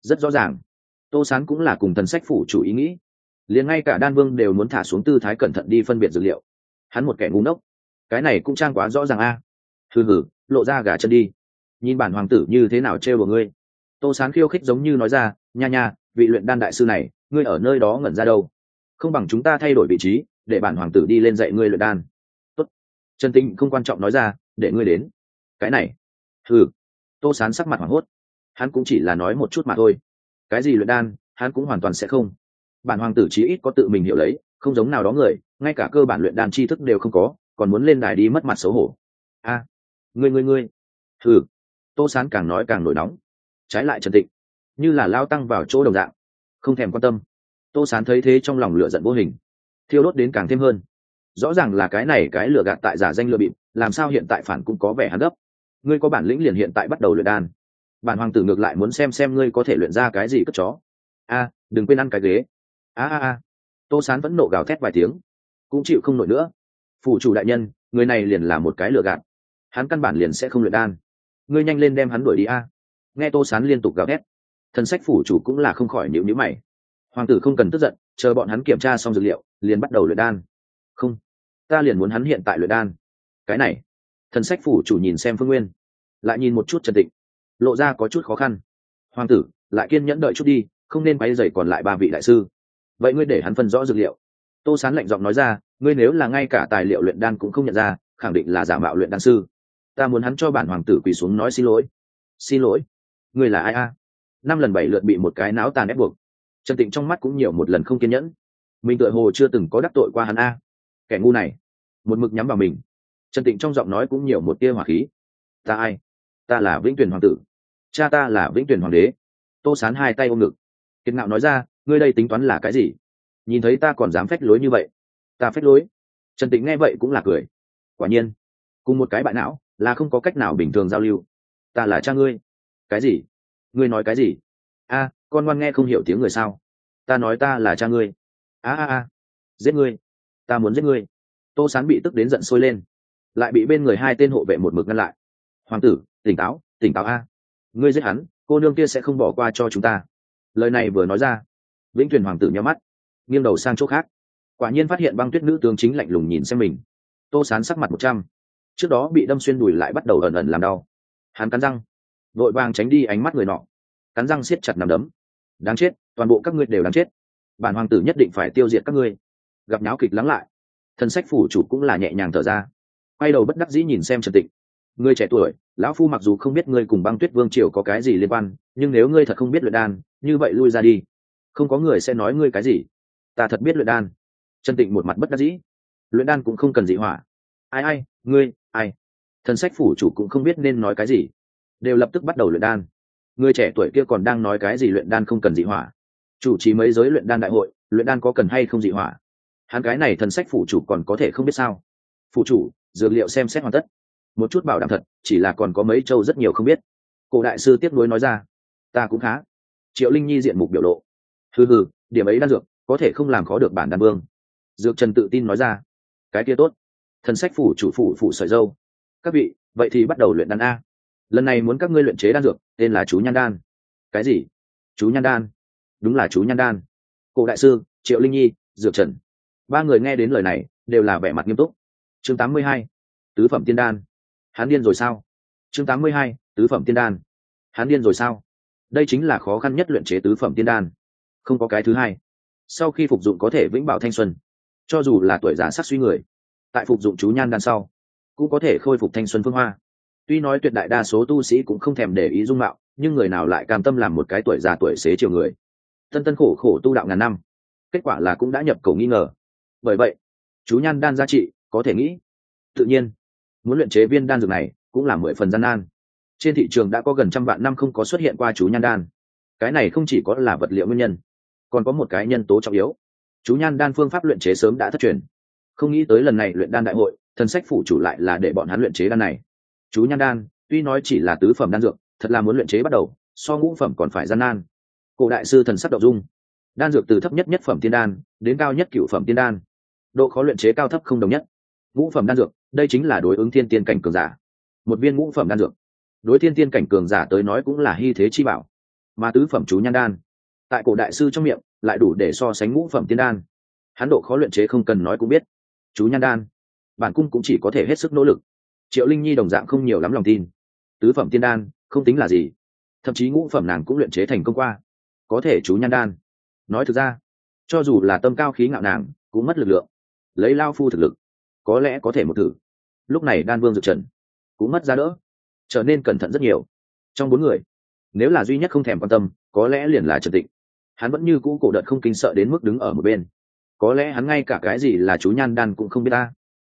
rất rõ ràng. Tô sán cũng là cùng thần sách phủ chủ ý nghĩ. Liền ngay cả đan vương đều muốn thả xuống tư thái cẩn thận đi phân biệt dược liệu. Hắn một kẻ ngu ngốc. Cái này cũng trang quá rõ ràng a. À. hừ, lộ ra gà chân đi. Nhìn bản hoàng tử như thế nào trêu của ngươi. Tô sán khiêu khích giống như nói ra, nha nha, vị luyện đan đại sư này, ngươi ở nơi đó ngẩn ra đâu? Không bằng chúng ta thay đổi vị trí, để bản hoàng tử đi lên dạy ngươi luyện đan. Tốt. trần tinh không quan trọng nói ra, để ngươi đến. Cái này. Ừ tô sán sắc mặt hoảng hốt hắn cũng chỉ là nói một chút mà thôi. Cái gì luyện đan hắn cũng hoàn toàn sẽ không. Bản hoàng tử chí ít có tự mình hiểu lấy không giống nào đó người ngay cả cơ bản luyện đan tri thức đều không có còn muốn lên đài đi mất mặt xấu hổ. A à, ngươi ngươi ngươi. Ừ tô sán càng nói càng nổi nóng. Trái lại trần tịnh như là lao tăng vào chỗ đồng dạng không thèm quan tâm. Tô sán thấy thế trong lòng lửa giận vô hình. Thiêu đốt đến càng thêm hơn. Rõ ràng là cái này cái lửa gạt tại giả danh lừa bịp làm sao hiện tại phản cũng có vẻ hắn gấp. Ngươi có bản lĩnh liền hiện tại bắt đầu luyện đan bản hoàng tử ngược lại muốn xem xem ngươi có thể luyện ra cái gì cất chó. A, đừng quên ăn cái ghế. A a a. Tô sán vẫn nộ gào thét vài tiếng. Cũng chịu không nổi nữa. Phủ chủ đại nhân, người này liền là một cái lừa gạt. Hắn căn bản liền sẽ không luyện đan. Ngươi nhanh lên đem hắn đuổi đi a. Nghe tô sán liên tục gào thét. Thần sách phủ chủ cũng là không khỏi nhịu nhữ mày. Hoàng tử không cần tức giận, chờ bọn hắn kiểm tra xong dược liệu, liền bắt đầu luyện đan. Không, ta liền muốn hắn hiện tại luyện đan. Cái này, thần sách phủ chủ nhìn xem phương nguyên, lại nhìn một chút trần tịnh lộ ra có chút khó khăn. Hoàng tử, lại kiên nhẫn đợi chút đi, không nên bay dày còn lại ba vị đại sư. Vậy ngươi để hắn phân rõ dược liệu. Tô sán lạnh giọng nói ra, ngươi nếu là ngay cả tài liệu luyện đan cũng không nhận ra, khẳng định là giả mạo luyện đan sư. Ta muốn hắn cho bản hoàng tử quỳ xuống nói xin lỗi. Xin lỗi? Ngươi là ai a? Năm lần bảy lượt bị một cái não tàn ép buộc. Trần tịnh trong mắt cũng nhiều một lần không kiên nhẫn. Mình tựa hồ chưa từng có đắc tội qua hắn a. Kẻ ngu này. Một mực nhắm vào mình. Trần tịnh trong giọng nói cũng nhiều một tia hỏa khí. Ta ai? Ta là vĩnh tuyển hoàng tử cha ta là vĩnh tuyển hoàng đế. Tô sán hai tay ôm ngực. Kiệt ngạo nói ra, ngươi đây tính toán là cái gì? Nhìn thấy ta còn dám phách lối như vậy. Ta phách lối. Trần tịnh nghe vậy cũng là cười. Quả nhiên, cùng một cái bại não là không có cách nào bình thường giao lưu. Ta là cha ngươi. Cái gì? Ngươi nói cái gì? A, con ngoan nghe không hiểu tiếng người sao? Ta nói ta là cha ngươi. A a a. Giết ngươi. Ta muốn giết ngươi. Tô sán bị tức đến giận sôi lên. Lại bị bên người hai tên hộ vệ một mực ngăn lại. Hoàng tử, tỉnh táo tỉnh táo a ngươi giết hắn, cô nương kia sẽ không bỏ qua cho chúng ta. Lời này vừa nói ra, vĩnh tuyền hoàng tử nhắm mắt, nghiêng đầu sang chỗ khác. Quả nhiên phát hiện băng tuyết nữ tướng chính lạnh lùng nhìn xem mình. Tô sán sắc mặt một trăm. Trước đó bị đâm xuyên đùi lại bắt đầu ẩn ẩn làm đau. Hắn cắn răng, vội vàng tránh đi ánh mắt người nọ. Cắn răng siết chặt nằm đấm. Đáng chết, toàn bộ các ngươi đều đáng chết. Bản hoàng tử nhất định phải tiêu diệt các ngươi. Gặp nháo kịch lắng lại. Thần sách phủ chủ cũng là nhẹ nhàng thở ra. Quay đầu bất đắc dĩ nhìn xem trần tịnh ngươi trẻ tuổi, lão phu mặc dù không biết ngươi cùng băng tuyết vương triều có cái gì liên quan, nhưng nếu ngươi thật không biết luyện đan, như vậy lui ra đi. Không có người sẽ nói ngươi cái gì. Ta thật biết luyện đan. Chân tịnh một mặt bất đắc dĩ. Luyện đan cũng không cần dị hỏa. Ai ai, ngươi, ai? Thần sách phủ chủ cũng không biết nên nói cái gì. Đều lập tức bắt đầu luyện đan. Người trẻ tuổi kia còn đang nói cái gì luyện đan không cần dị hỏa. Chủ trì mấy giới luyện đan đại hội, luyện đan có cần hay không dị hỏa? Hắn cái này thần sách phủ chủ còn có thể không biết sao? Phủ chủ, dược liệu xem xét hoàn tất một chút bảo đảm thật, chỉ là còn có mấy châu rất nhiều không biết. Cổ đại sư tiếp nối nói ra, ta cũng khá. Triệu linh nhi diện mục biểu lộ, hừ hừ, điểm ấy đan dược, có thể không làm khó được bản đan vương. Dược trần tự tin nói ra, cái kia tốt, thần sách phủ chủ phủ phủ sợi dâu. Các vị, vậy thì bắt đầu luyện đan a. Lần này muốn các ngươi luyện chế đan dược, tên là chú nhan đan. Cái gì? Chú nhan đan? Đúng là chú nhan đan. Cổ đại sư, triệu linh nhi, dược trần. Ba người nghe đến lời này, đều là vẻ mặt nghiêm túc. Chương 82. tứ phẩm tiên đan hắn điên rồi sao? Chương 82. tứ phẩm tiên đan. Hắn điên rồi sao? Đây chính là khó khăn nhất luyện chế tứ phẩm tiên đan. Không có cái thứ hai. Sau khi phục dụng có thể vĩnh bảo thanh xuân, cho dù là tuổi già sắc suy người, tại phục dụng chú nhan đan sau, cũng có thể khôi phục thanh xuân phương hoa. Tuy nói tuyệt đại đa số tu sĩ cũng không thèm để ý dung mạo, nhưng người nào lại cam tâm làm một cái tuổi già tuổi xế chiều người, tân tân khổ khổ tu đạo ngàn năm, kết quả là cũng đã nhập cầu nghi ngờ. Bởi vậy, chú nhan đan giá trị có thể nghĩ, tự nhiên muốn luyện chế viên đan dược này cũng là mười phần gian nan. Trên thị trường đã có gần trăm vạn năm không có xuất hiện qua chú nhan đan. Cái này không chỉ có là vật liệu nguyên nhân, còn có một cái nhân tố trọng yếu. Chú nhan đan phương pháp luyện chế sớm đã thất truyền. Không nghĩ tới lần này luyện đan đại hội, thần sách phủ chủ lại là để bọn hắn luyện chế đan này. Chú nhan đan, tuy nói chỉ là tứ phẩm đan dược, thật là muốn luyện chế bắt đầu, so ngũ phẩm còn phải gian nan. Cổ đại sư thần sắc đậu dung. Đan dược từ thấp nhất nhất phẩm tiên đan đến cao nhất cựu phẩm tiên đan. Độ khó luyện chế cao thấp không đồng nhất. Ngũ phẩm đan dược đây chính là đối ứng thiên tiên cảnh cường giả. Một viên ngũ phẩm đan dược. Đối thiên tiên cảnh cường giả tới nói cũng là hy thế chi bảo. Mà tứ phẩm chú nhan đan. Tại cổ đại sư trong miệng, lại đủ để so sánh ngũ phẩm tiên đan. Hắn độ khó luyện chế không cần nói cũng biết. Chú nhan đan. Bản cung cũng chỉ có thể hết sức nỗ lực. Triệu linh nhi đồng dạng không nhiều lắm lòng tin. Tứ phẩm tiên đan, không tính là gì. Thậm chí ngũ phẩm nàng cũng luyện chế thành công qua. Có thể chú nhan đan. Nói thực ra, cho dù là tâm cao khí ngạo nàng, cũng mất lực lượng. Lấy lao phu thực lực, có lẽ có thể một thử lúc này đan vương dược trần cũng mất ra đỡ, trở nên cẩn thận rất nhiều. Trong bốn người, nếu là duy nhất không thèm quan tâm, có lẽ liền là trần tịnh. Hắn vẫn như cũ cổ đợt không kinh sợ đến mức đứng ở một bên. Có lẽ hắn ngay cả cái gì là chú nhan đan cũng không biết ta.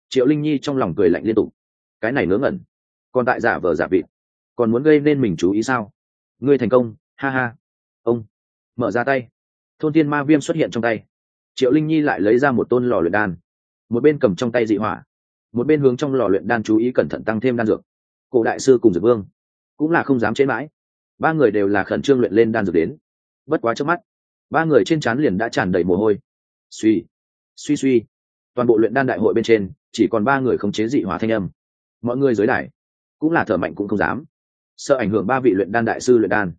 Triệu linh nhi trong lòng cười lạnh liên tục. Cái này ngớ ngẩn. Còn tại giả vờ giả vịt. Còn muốn gây nên mình chú ý sao? Ngươi thành công, ha ha. Ông, mở ra tay. Thôn tiên ma viêm xuất hiện trong tay. Triệu linh nhi lại lấy ra một tôn lò luyện đan. Một bên cầm trong tay dị hỏa một bên hướng trong lò luyện đan chú ý cẩn thận tăng thêm đan dược. Cổ đại sư cùng dược vương cũng là không dám chế mãi. Ba người đều là khẩn trương luyện lên đan dược đến. Bất quá trước mắt, ba người trên trán liền đã tràn đầy mồ hôi. Suy suy suy. Toàn bộ luyện đan đại hội bên trên, chỉ còn ba người khống chế dị hỏa thanh âm. Mọi người dưới đài cũng là thở mạnh cũng không dám. Sợ ảnh hưởng ba vị luyện đan đại sư luyện đan.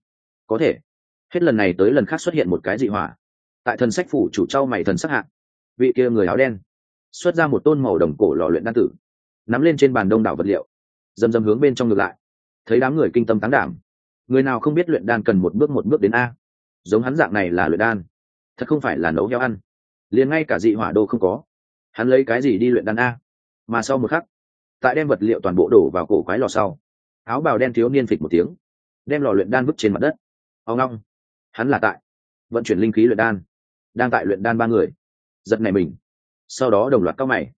Có thể, hết lần này tới lần khác xuất hiện một cái dị hỏa. Tại thần sách phủ chủ trao mày thần sắc hạng vị kia người áo đen xuất ra một tôn màu đồng cổ lò luyện đan tử, nắm lên trên bàn đông đảo vật liệu, dầm dầm hướng bên trong ngược lại. Thấy đám người kinh tâm tán đảm, người nào không biết luyện đan cần một bước một bước đến a. Giống hắn dạng này là luyện đan, thật không phải là nấu heo ăn. Liền ngay cả dị hỏa đô không có. Hắn lấy cái gì đi luyện đan a? Mà sau một khắc, tại đem vật liệu toàn bộ đổ vào cổ quái lò sau, áo bào đen thiếu niên phịch một tiếng, đem lò luyện đan vứt trên mặt đất. Ao ngong, hắn là tại vận chuyển linh khí luyện đan, đang tại luyện đan ba người. Giật này mình sau đó đồng loạt cao mày.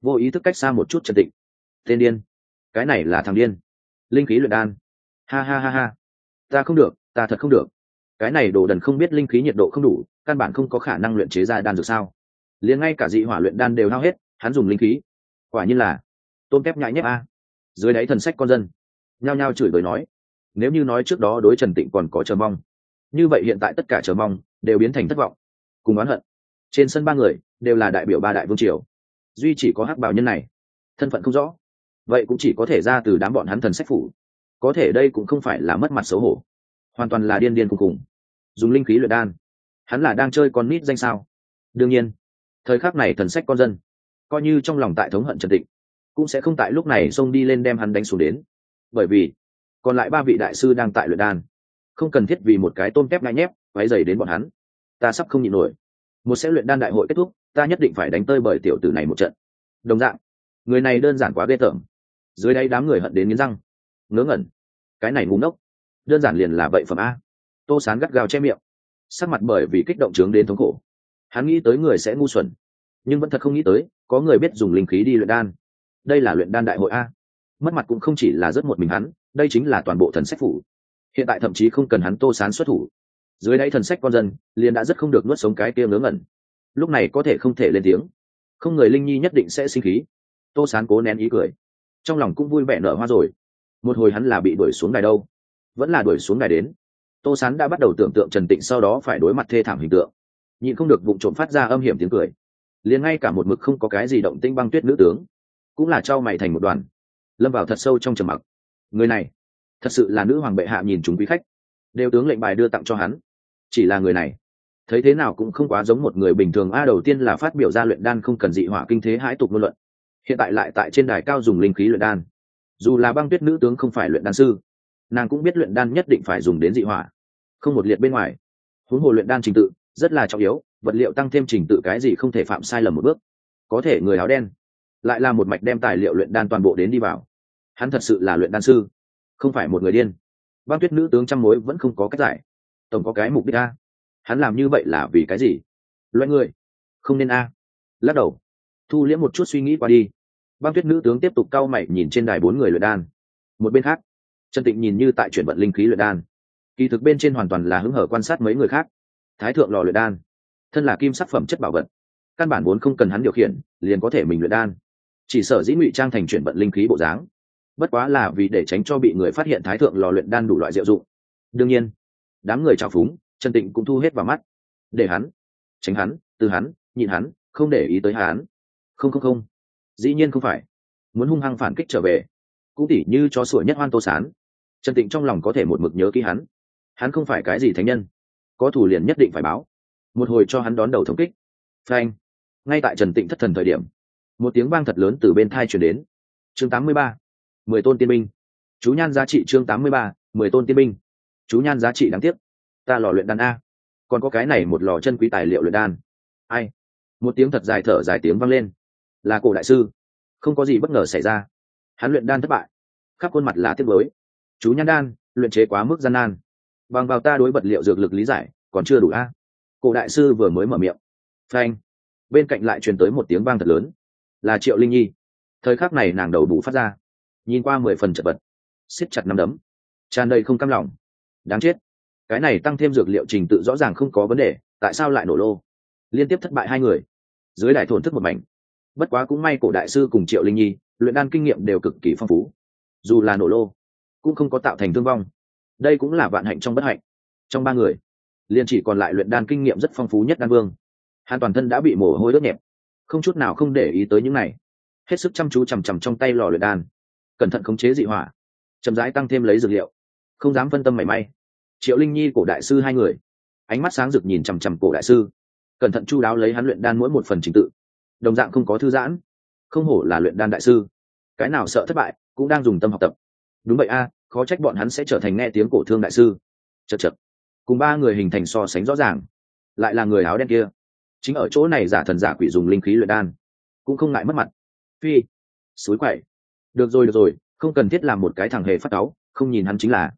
Vô ý thức cách xa một chút trần tịnh. Tên điên, cái này là thằng điên. Linh khí luyện đan. Ha ha ha ha, ta không được, ta thật không được. Cái này đồ đần không biết linh khí nhiệt độ không đủ, căn bản không có khả năng luyện chế ra đan dược sao? Liền ngay cả dị hỏa luyện đan đều hao hết, hắn dùng linh khí. Quả nhiên là tôm kép nhại nhép a. Dưới đáy thần sách con dân, nhao nhao chửi bới nói, nếu như nói trước đó đối trần tịnh còn có chờ mong, như vậy hiện tại tất cả chờ mong đều biến thành thất vọng, cùng oán hận trên sân ba người đều là đại biểu ba đại vương triều. Duy chỉ có hắc bảo nhân này. Thân phận không rõ. Vậy cũng chỉ có thể ra từ đám bọn hắn thần sách phủ. Có thể đây cũng không phải là mất mặt xấu hổ. Hoàn toàn là điên điên cùng cùng dùng linh khí luyện đan. Hắn là đang chơi con nít danh sao? Đương nhiên, thời khắc này thần sách con dân, coi như trong lòng tại thống hận trần định cũng sẽ không tại lúc này xông đi lên đem hắn đánh xuống đến. Bởi vì, còn lại ba vị đại sư đang tại luyện đan. Không cần thiết vì một cái tôm tép ngại nhép váy dày đến bọn hắn. Ta sắp không nhịn nổi một sẽ luyện đan đại hội kết thúc, ta nhất định phải đánh tơi bởi tiểu tử này một trận. Đồng dạng, người này đơn giản quá ghê tởm. Dưới đây đám người hận đến nghiến răng. Ngớ ngẩn. Cái này ngu ngốc. Đơn giản liền là vậy phẩm a. Tô sán gắt gao che miệng. Sắc mặt bởi vì kích động trướng đến thống khổ. Hắn nghĩ tới người sẽ ngu xuẩn, nhưng vẫn thật không nghĩ tới, có người biết dùng linh khí đi luyện đan. Đây là luyện đan đại hội a. Mất mặt cũng không chỉ là rất một mình hắn, đây chính là toàn bộ thần sách phủ. Hiện tại thậm chí không cần hắn tô sán xuất thủ dưới đáy thần sách con dân, liền đã rất không được nuốt sống cái kia ngớ ngẩn. Lúc này có thể không thể lên tiếng. Không người linh nhi nhất định sẽ sinh khí. Tô sán cố nén ý cười. Trong lòng cũng vui vẻ nở hoa rồi. Một hồi hắn là bị đuổi xuống đài đâu? Vẫn là đuổi xuống đài đến. Tô sán đã bắt đầu tưởng tượng trần tịnh sau đó phải đối mặt thê thảm hình tượng. Nhịn không được vụ trộm phát ra âm hiểm tiếng cười. Liền ngay cả một mực không có cái gì động tinh băng tuyết nữ tướng, cũng là trao mày thành một đoàn. Lâm vào thật sâu trong trầm mặc. Người này, thật sự là nữ hoàng bệ hạ nhìn chúng quý khách. Đều tướng lệnh bài đưa tặng cho hắn chỉ là người này. Thấy thế nào cũng không quá giống một người bình thường. A, đầu tiên là phát biểu ra luyện đan không cần dị hỏa kinh thế hãi tục ngôn luận. Hiện tại lại tại trên đài cao dùng linh khí luyện đan. Dù là băng tuyết nữ tướng không phải luyện đan sư, nàng cũng biết luyện đan nhất định phải dùng đến dị hỏa. Không một liệt bên ngoài. Huống hồ luyện đan trình tự rất là trọng yếu, vật liệu tăng thêm trình tự cái gì không thể phạm sai lầm một bước. Có thể người áo đen lại là một mạch đem tài liệu luyện đan toàn bộ đến đi vào. Hắn thật sự là luyện đan sư, không phải một người điên. Băng tuyết nữ tướng trăm mối vẫn không có cách giải tổng có cái mục đích a. Hắn làm như vậy là vì cái gì? Loại người. Không nên a. Lắc đầu. Thu liễm một chút suy nghĩ qua đi. Băng tuyết nữ tướng tiếp tục cau mày nhìn trên đài bốn người luyện đan. Một bên khác, trần tịnh nhìn như tại chuyển vận linh khí luyện đan. Kỳ thực bên trên hoàn toàn là hứng hở quan sát mấy người khác. Thái thượng lò luyện đan. Thân là kim sắc phẩm chất bảo vật. Căn bản vốn không cần hắn điều khiển, liền có thể mình luyện đan. Chỉ sở dĩ ngụy trang thành chuyển vận linh khí bộ dáng. Bất quá là vì để tránh cho bị người phát hiện thái thượng lò luyện đan đủ loại diệu dụng. Đương nhiên đám người trào phúng, trần tịnh cũng thu hết vào mắt. Để hắn, tránh hắn, từ hắn, nhịn hắn, không để ý tới hắn. Không không không. Dĩ nhiên không phải. Muốn hung hăng phản kích trở về, cũng tỉ như chó sủa nhất hoan tô sán. Trần tịnh trong lòng có thể một mực nhớ ký hắn. Hắn không phải cái gì thánh nhân. Có thủ liền nhất định phải báo. Một hồi cho hắn đón đầu thống kích. Phanh. Ngay tại trần tịnh thất thần thời điểm, một tiếng vang thật lớn từ bên thai chuyển đến. Chương tám mươi ba, mười tôn tiên binh. Chú nhan giá trị chương tám mươi ba, mười tôn tiên binh chú nhan giá trị đáng tiếc. Ta lò luyện đan a. Còn có cái này một lò chân quý tài liệu luyện đan. Ai? Một tiếng thật dài thở dài tiếng vang lên. Là cổ đại sư. Không có gì bất ngờ xảy ra. Hắn luyện đan thất bại. Khắp khuôn mặt là tiếc mới chú nhan đan, luyện chế quá mức gian nan. Bằng vào ta đối vật liệu dược lực lý giải, còn chưa đủ a. Cổ đại sư vừa mới mở miệng. Phanh. Bên cạnh lại truyền tới một tiếng vang thật lớn. Là triệu linh nhi. Thời khắc này nàng đầu đủ phát ra. Nhìn qua mười phần chật vật. Siết chặt nắm đấm. Tràn đầy không cam lòng đáng chết. Cái này tăng thêm dược liệu trình tự rõ ràng không có vấn đề, tại sao lại nổ lô? Liên tiếp thất bại hai người. Dưới đại thổn thức một mảnh. Bất quá cũng may cổ đại sư cùng triệu linh nhi, luyện đan kinh nghiệm đều cực kỳ phong phú. Dù là nổ lô, cũng không có tạo thành thương vong. Đây cũng là vạn hạnh trong bất hạnh. Trong ba người, liền chỉ còn lại luyện đan kinh nghiệm rất phong phú nhất đan vương. Hàn toàn thân đã bị mồ hôi đốt nhẹp. Không chút nào không để ý tới những này. Hết sức chăm chú chằm chằm trong tay lò luyện đan. Cẩn thận khống chế dị hỏa. Chậm rãi tăng thêm lấy dược liệu. Không dám phân tâm mảy may triệu linh nhi cổ đại sư hai người. Ánh mắt sáng rực nhìn chằm chằm cổ đại sư. Cẩn thận chu đáo lấy hắn luyện đan mỗi một phần trình tự. Đồng dạng không có thư giãn. Không hổ là luyện đan đại sư. Cái nào sợ thất bại, cũng đang dùng tâm học tập. Đúng vậy a à, khó trách bọn hắn sẽ trở thành nghe tiếng cổ thương đại sư. Chật chật. Cùng ba người hình thành so sánh rõ ràng. Lại là người áo đen kia. Chính ở chỗ này giả thần giả quỷ dùng linh khí luyện đan. Cũng không ngại mất mặt. Phi. Suối quậy. Được rồi được rồi, không cần thiết làm một cái thằng hề phát cáu, không nhìn hắn chính là.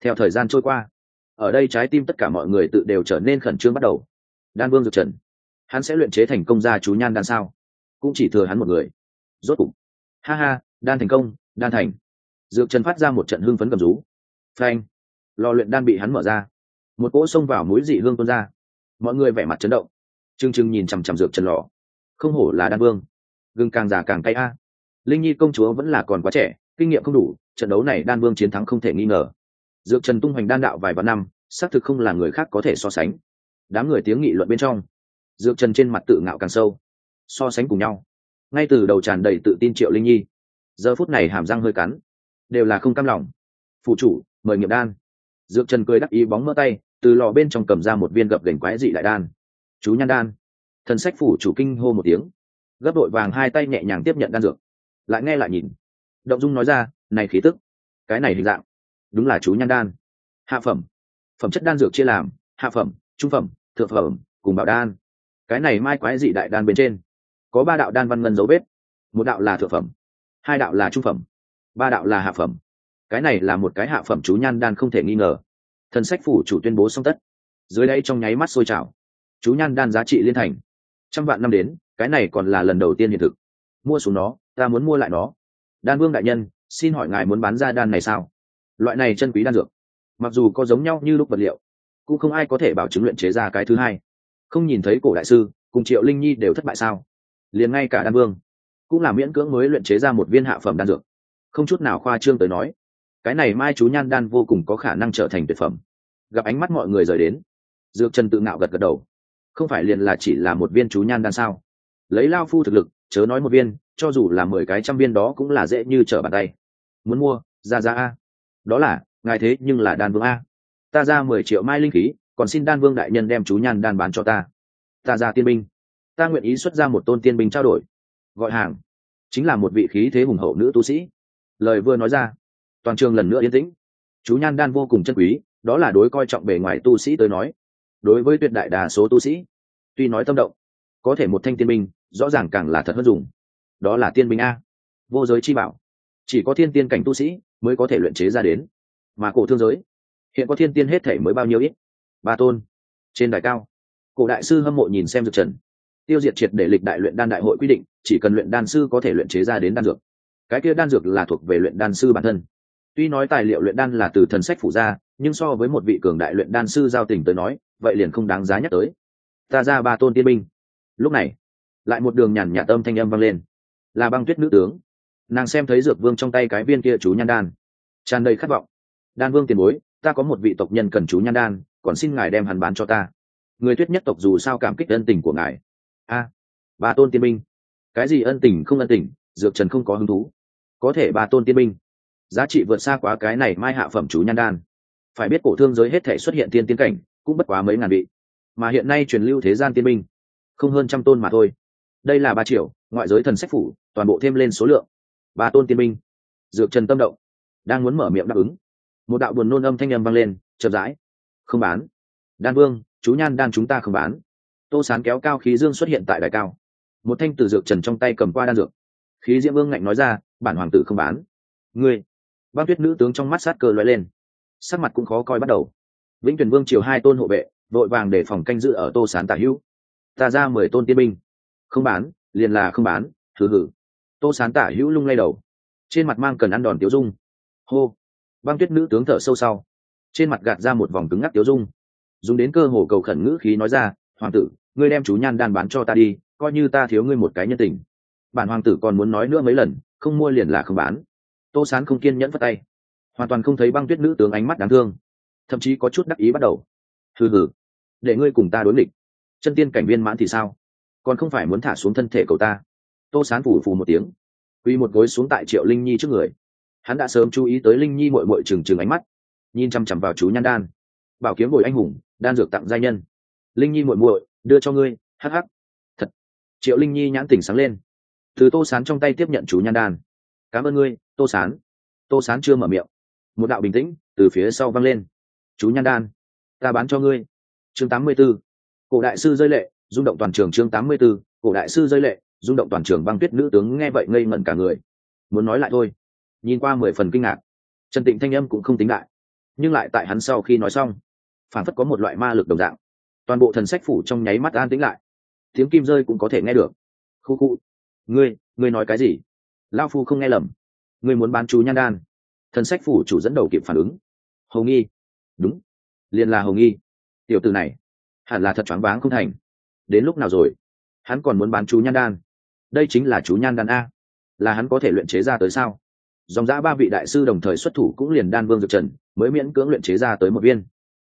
Theo thời gian trôi qua ở đây trái tim tất cả mọi người tự đều trở nên khẩn trương bắt đầu. Đan vương dược trần, hắn sẽ luyện chế thành công gia chú nhan đan sao? Cũng chỉ thừa hắn một người. Rốt cục. Ha ha, đan thành công, đan thành. Dược trần phát ra một trận hưng phấn cầm rú. Phanh. Lò luyện đan bị hắn mở ra. Một cỗ xông vào mũi dị hương tuôn ra. Mọi người vẻ mặt chấn động. T r ư n g t r ư n g nhìn chằm chằm dược trần lò. Không hổ là đan vương. Gừng càng già càng cay a. Linh nhi công chúa vẫn là còn quá trẻ, kinh nghiệm không đủ, trận đấu này đan vương chiến thắng không thể nghi ngờ dược trần tung hoành đan đạo vài vạn năm, xác thực không là người khác có thể so sánh. Đám người tiếng nghị luận bên trong, dược trần trên mặt tự ngạo càng sâu. So sánh cùng nhau. Ngay từ đầu tràn đầy tự tin triệu linh nhi, giờ phút này hàm răng hơi cắn, đều là không cam lòng. Phụ chủ, mời nghiệm đan. Dược trần cười đắc ý bóng mỡ tay, từ lò bên trong cầm ra một viên gập gành quái dị đại đan. Chú nhan đan. Thần sách phủ chủ kinh hô một tiếng. Gấp đội vàng hai tay nhẹ nhàng tiếp nhận đan dược. Lại nghe lại nhìn. Động dung nói ra, này khí tức, cái này hình dạng đúng là chú nhan đan. Hạ phẩm. Phẩm chất đan dược chia làm, hạ phẩm, trung phẩm, thượng phẩm, cùng bảo đan. Cái này mai quái dị đại đan bên trên, có ba đạo đan văn ngân dấu vết. Một đạo là thượng phẩm, hai đạo là trung phẩm, ba đạo là hạ phẩm. Cái này là một cái hạ phẩm chú nhan đan không thể nghi ngờ. Thần sách phủ chủ tuyên bố xong tất. Dưới đây trong nháy mắt sôi trào. Chú nhan đan giá trị liên thành. Trăm vạn năm đến, cái này còn là lần đầu tiên hiện thực. Mua xuống nó, ta muốn mua lại nó. Đan vương đại nhân, xin hỏi ngài muốn bán ra đan này sao? Loại này chân quý đan dược, mặc dù có giống nhau như lúc vật liệu, cũng không ai có thể bảo chứng luyện chế ra cái thứ hai. Không nhìn thấy cổ đại sư, cùng triệu linh nhi đều thất bại sao? Liền ngay cả đan vương, cũng là miễn cưỡng mới luyện chế ra một viên hạ phẩm đan dược. Không chút nào khoa trương tới nói, cái này mai chú nhan đan vô cùng có khả năng trở thành tuyệt phẩm. Gặp ánh mắt mọi người rời đến, dược trần tự ngạo gật gật đầu. Không phải liền là chỉ là một viên chú nhan đan sao? Lấy lao phu thực lực, chớ nói một viên, cho dù là mười cái trăm viên đó cũng là dễ như trở bàn tay. Muốn mua, ra ra a đó là, ngài thế nhưng là đan vương a. Ta ra mười triệu mai linh khí, còn xin đan vương đại nhân đem chú nhan đan bán cho ta. Ta ra tiên binh. Ta nguyện ý xuất ra một tôn tiên binh trao đổi. Gọi hàng. Chính là một vị khí thế hùng hậu nữ tu sĩ. Lời vừa nói ra, toàn trường lần nữa yên tĩnh. Chú nhan đan vô cùng chân quý, đó là đối coi trọng bề ngoài tu sĩ tới nói. Đối với tuyệt đại đa số tu sĩ, tuy nói tâm động, có thể một thanh tiên binh, rõ ràng càng là thật hơn dùng. Đó là tiên binh a. Vô giới chi bảo. Chỉ có thiên tiên cảnh tu sĩ mới có thể luyện chế ra đến. Mà cổ thương giới, hiện có thiên tiên hết thể mới bao nhiêu ít? Ba tôn. Trên đài cao, cổ đại sư hâm mộ nhìn xem dược trần. Tiêu diệt triệt để lịch đại luyện đan đại hội quy định, chỉ cần luyện đan sư có thể luyện chế ra đến đan dược. Cái kia đan dược là thuộc về luyện đan sư bản thân. Tuy nói tài liệu luyện đan là từ thần sách phủ ra, nhưng so với một vị cường đại luyện đan sư giao tình tới nói, vậy liền không đáng giá nhắc tới. Ta ra ba tôn tiên binh. Lúc này, lại một đường nhàn nhạt âm thanh âm vang lên. Là băng tuyết nữ tướng nàng xem thấy dược vương trong tay cái viên kia chú nhan đan. Tràn đầy khát vọng. Đan vương tiền bối ta có một vị tộc nhân cần chú nhan đan còn xin ngài đem hắn bán cho ta. Người tuyết nhất tộc dù sao cảm kích ân tình của ngài. A à, bà tôn tiên minh cái gì ân tình không ân tình dược trần không có hứng thú. Có thể bà tôn tiên minh giá trị vượt xa quá cái này mai hạ phẩm chú nhan đan. Phải biết cổ thương giới hết thể xuất hiện tiên tiến cảnh cũng bất quá mấy ngàn vị. Mà hiện nay truyền lưu thế gian tiên minh không hơn trăm tôn mà thôi. Đây là ba triệu ngoại giới thần sách phủ toàn bộ thêm lên số lượng ba tôn tiên minh dược trần tâm động, đang muốn mở miệng đáp ứng. Một đạo buồn nôn âm thanh âm vang lên, chậm rãi. Không bán. Đan vương, chú nhan đan chúng ta không bán. Tô sán kéo cao khí dương xuất hiện tại đại cao. Một thanh từ dược trần trong tay cầm qua đan dược. Khí diễm vương ngạnh nói ra, bản hoàng tử không bán. Ngươi. Băng tuyết nữ tướng trong mắt sát cơ loại lên. Sắc mặt cũng khó coi bắt đầu. Vĩnh tuyển vương triều hai tôn hộ vệ, vội vàng để phòng canh giữ ở tô sán tả hữu. Ta ra mười tôn tiên binh. Không bán, liền là không bán thử hử tô sán tả hữu lung lay đầu. Trên mặt mang cần ăn đòn tiếu dung. Hô. Băng tuyết nữ tướng thở sâu sau. Trên mặt gạt ra một vòng cứng ngắc tiếu dung. Dùng đến cơ hồ cầu khẩn ngữ khí nói ra, hoàng tử, ngươi đem chú nhan đan bán cho ta đi, coi như ta thiếu ngươi một cái nhân tình. Bản hoàng tử còn muốn nói nữa mấy lần, không mua liền là không bán. Tô sán không kiên nhẫn vất tay. Hoàn toàn không thấy băng tuyết nữ tướng ánh mắt đáng thương. Thậm chí có chút đắc ý bắt đầu. Hừ hừ, để ngươi cùng ta đối nghịch. Chân tiên cảnh viên mãn thì sao? Còn không phải muốn thả xuống thân thể cậu ta tô sán phủ phù một tiếng. Quy một gối xuống tại triệu linh nhi trước người. Hắn đã sớm chú ý tới linh nhi mội mội trừng trừng ánh mắt, nhìn chằm chằm vào chú nhan đan. Bảo kiếm bồi anh hùng, đan dược tặng gia nhân. Linh nhi muội muội, đưa cho ngươi, hắc hắc. Thật. Triệu linh nhi nhãn tỉnh sáng lên. Từ tô sán trong tay tiếp nhận chú nhan đan. Cảm ơn ngươi, tô sán. Tô sán chưa mở miệng. Một đạo bình tĩnh từ phía sau văng lên. Chú nhan đan, ta bán cho ngươi. Chương tám mươi b ố cổ đại sư rơi lệ, rung động toàn trường chương tám mươi b ố cổ đại sư rơi lệ rung động toàn trường băng tuyết nữ tướng nghe vậy ngây ngẩn cả người. Muốn nói lại thôi. Nhìn qua mười phần kinh ngạc. Trần tịnh thanh âm cũng không tính lại nhưng lại tại hắn sau khi nói xong phản phất có một loại ma lực đồng dạng. Toàn bộ thần sách phủ trong nháy mắt an tĩnh lại. Tiếng kim rơi cũng có thể nghe được. Khu khu. Ngươi ngươi nói cái gì? Lao phu không nghe lầm. Ngươi muốn bán chú nhan đan. Thần sách phủ chủ dẫn đầu kịp phản ứng. Hầu nghi. Đúng. Liền là hầu nghi. Tiểu từ này, hẳn là thật choáng váng không thành. Đến lúc nào rồi? Hắn còn muốn bán chú nhan đan đây chính là chú nhan đan a. Là hắn có thể luyện chế ra tới sao? Dòng giã ba vị đại sư đồng thời xuất thủ cũng liền đan vương dược trần, mới miễn cưỡng luyện chế ra tới một viên.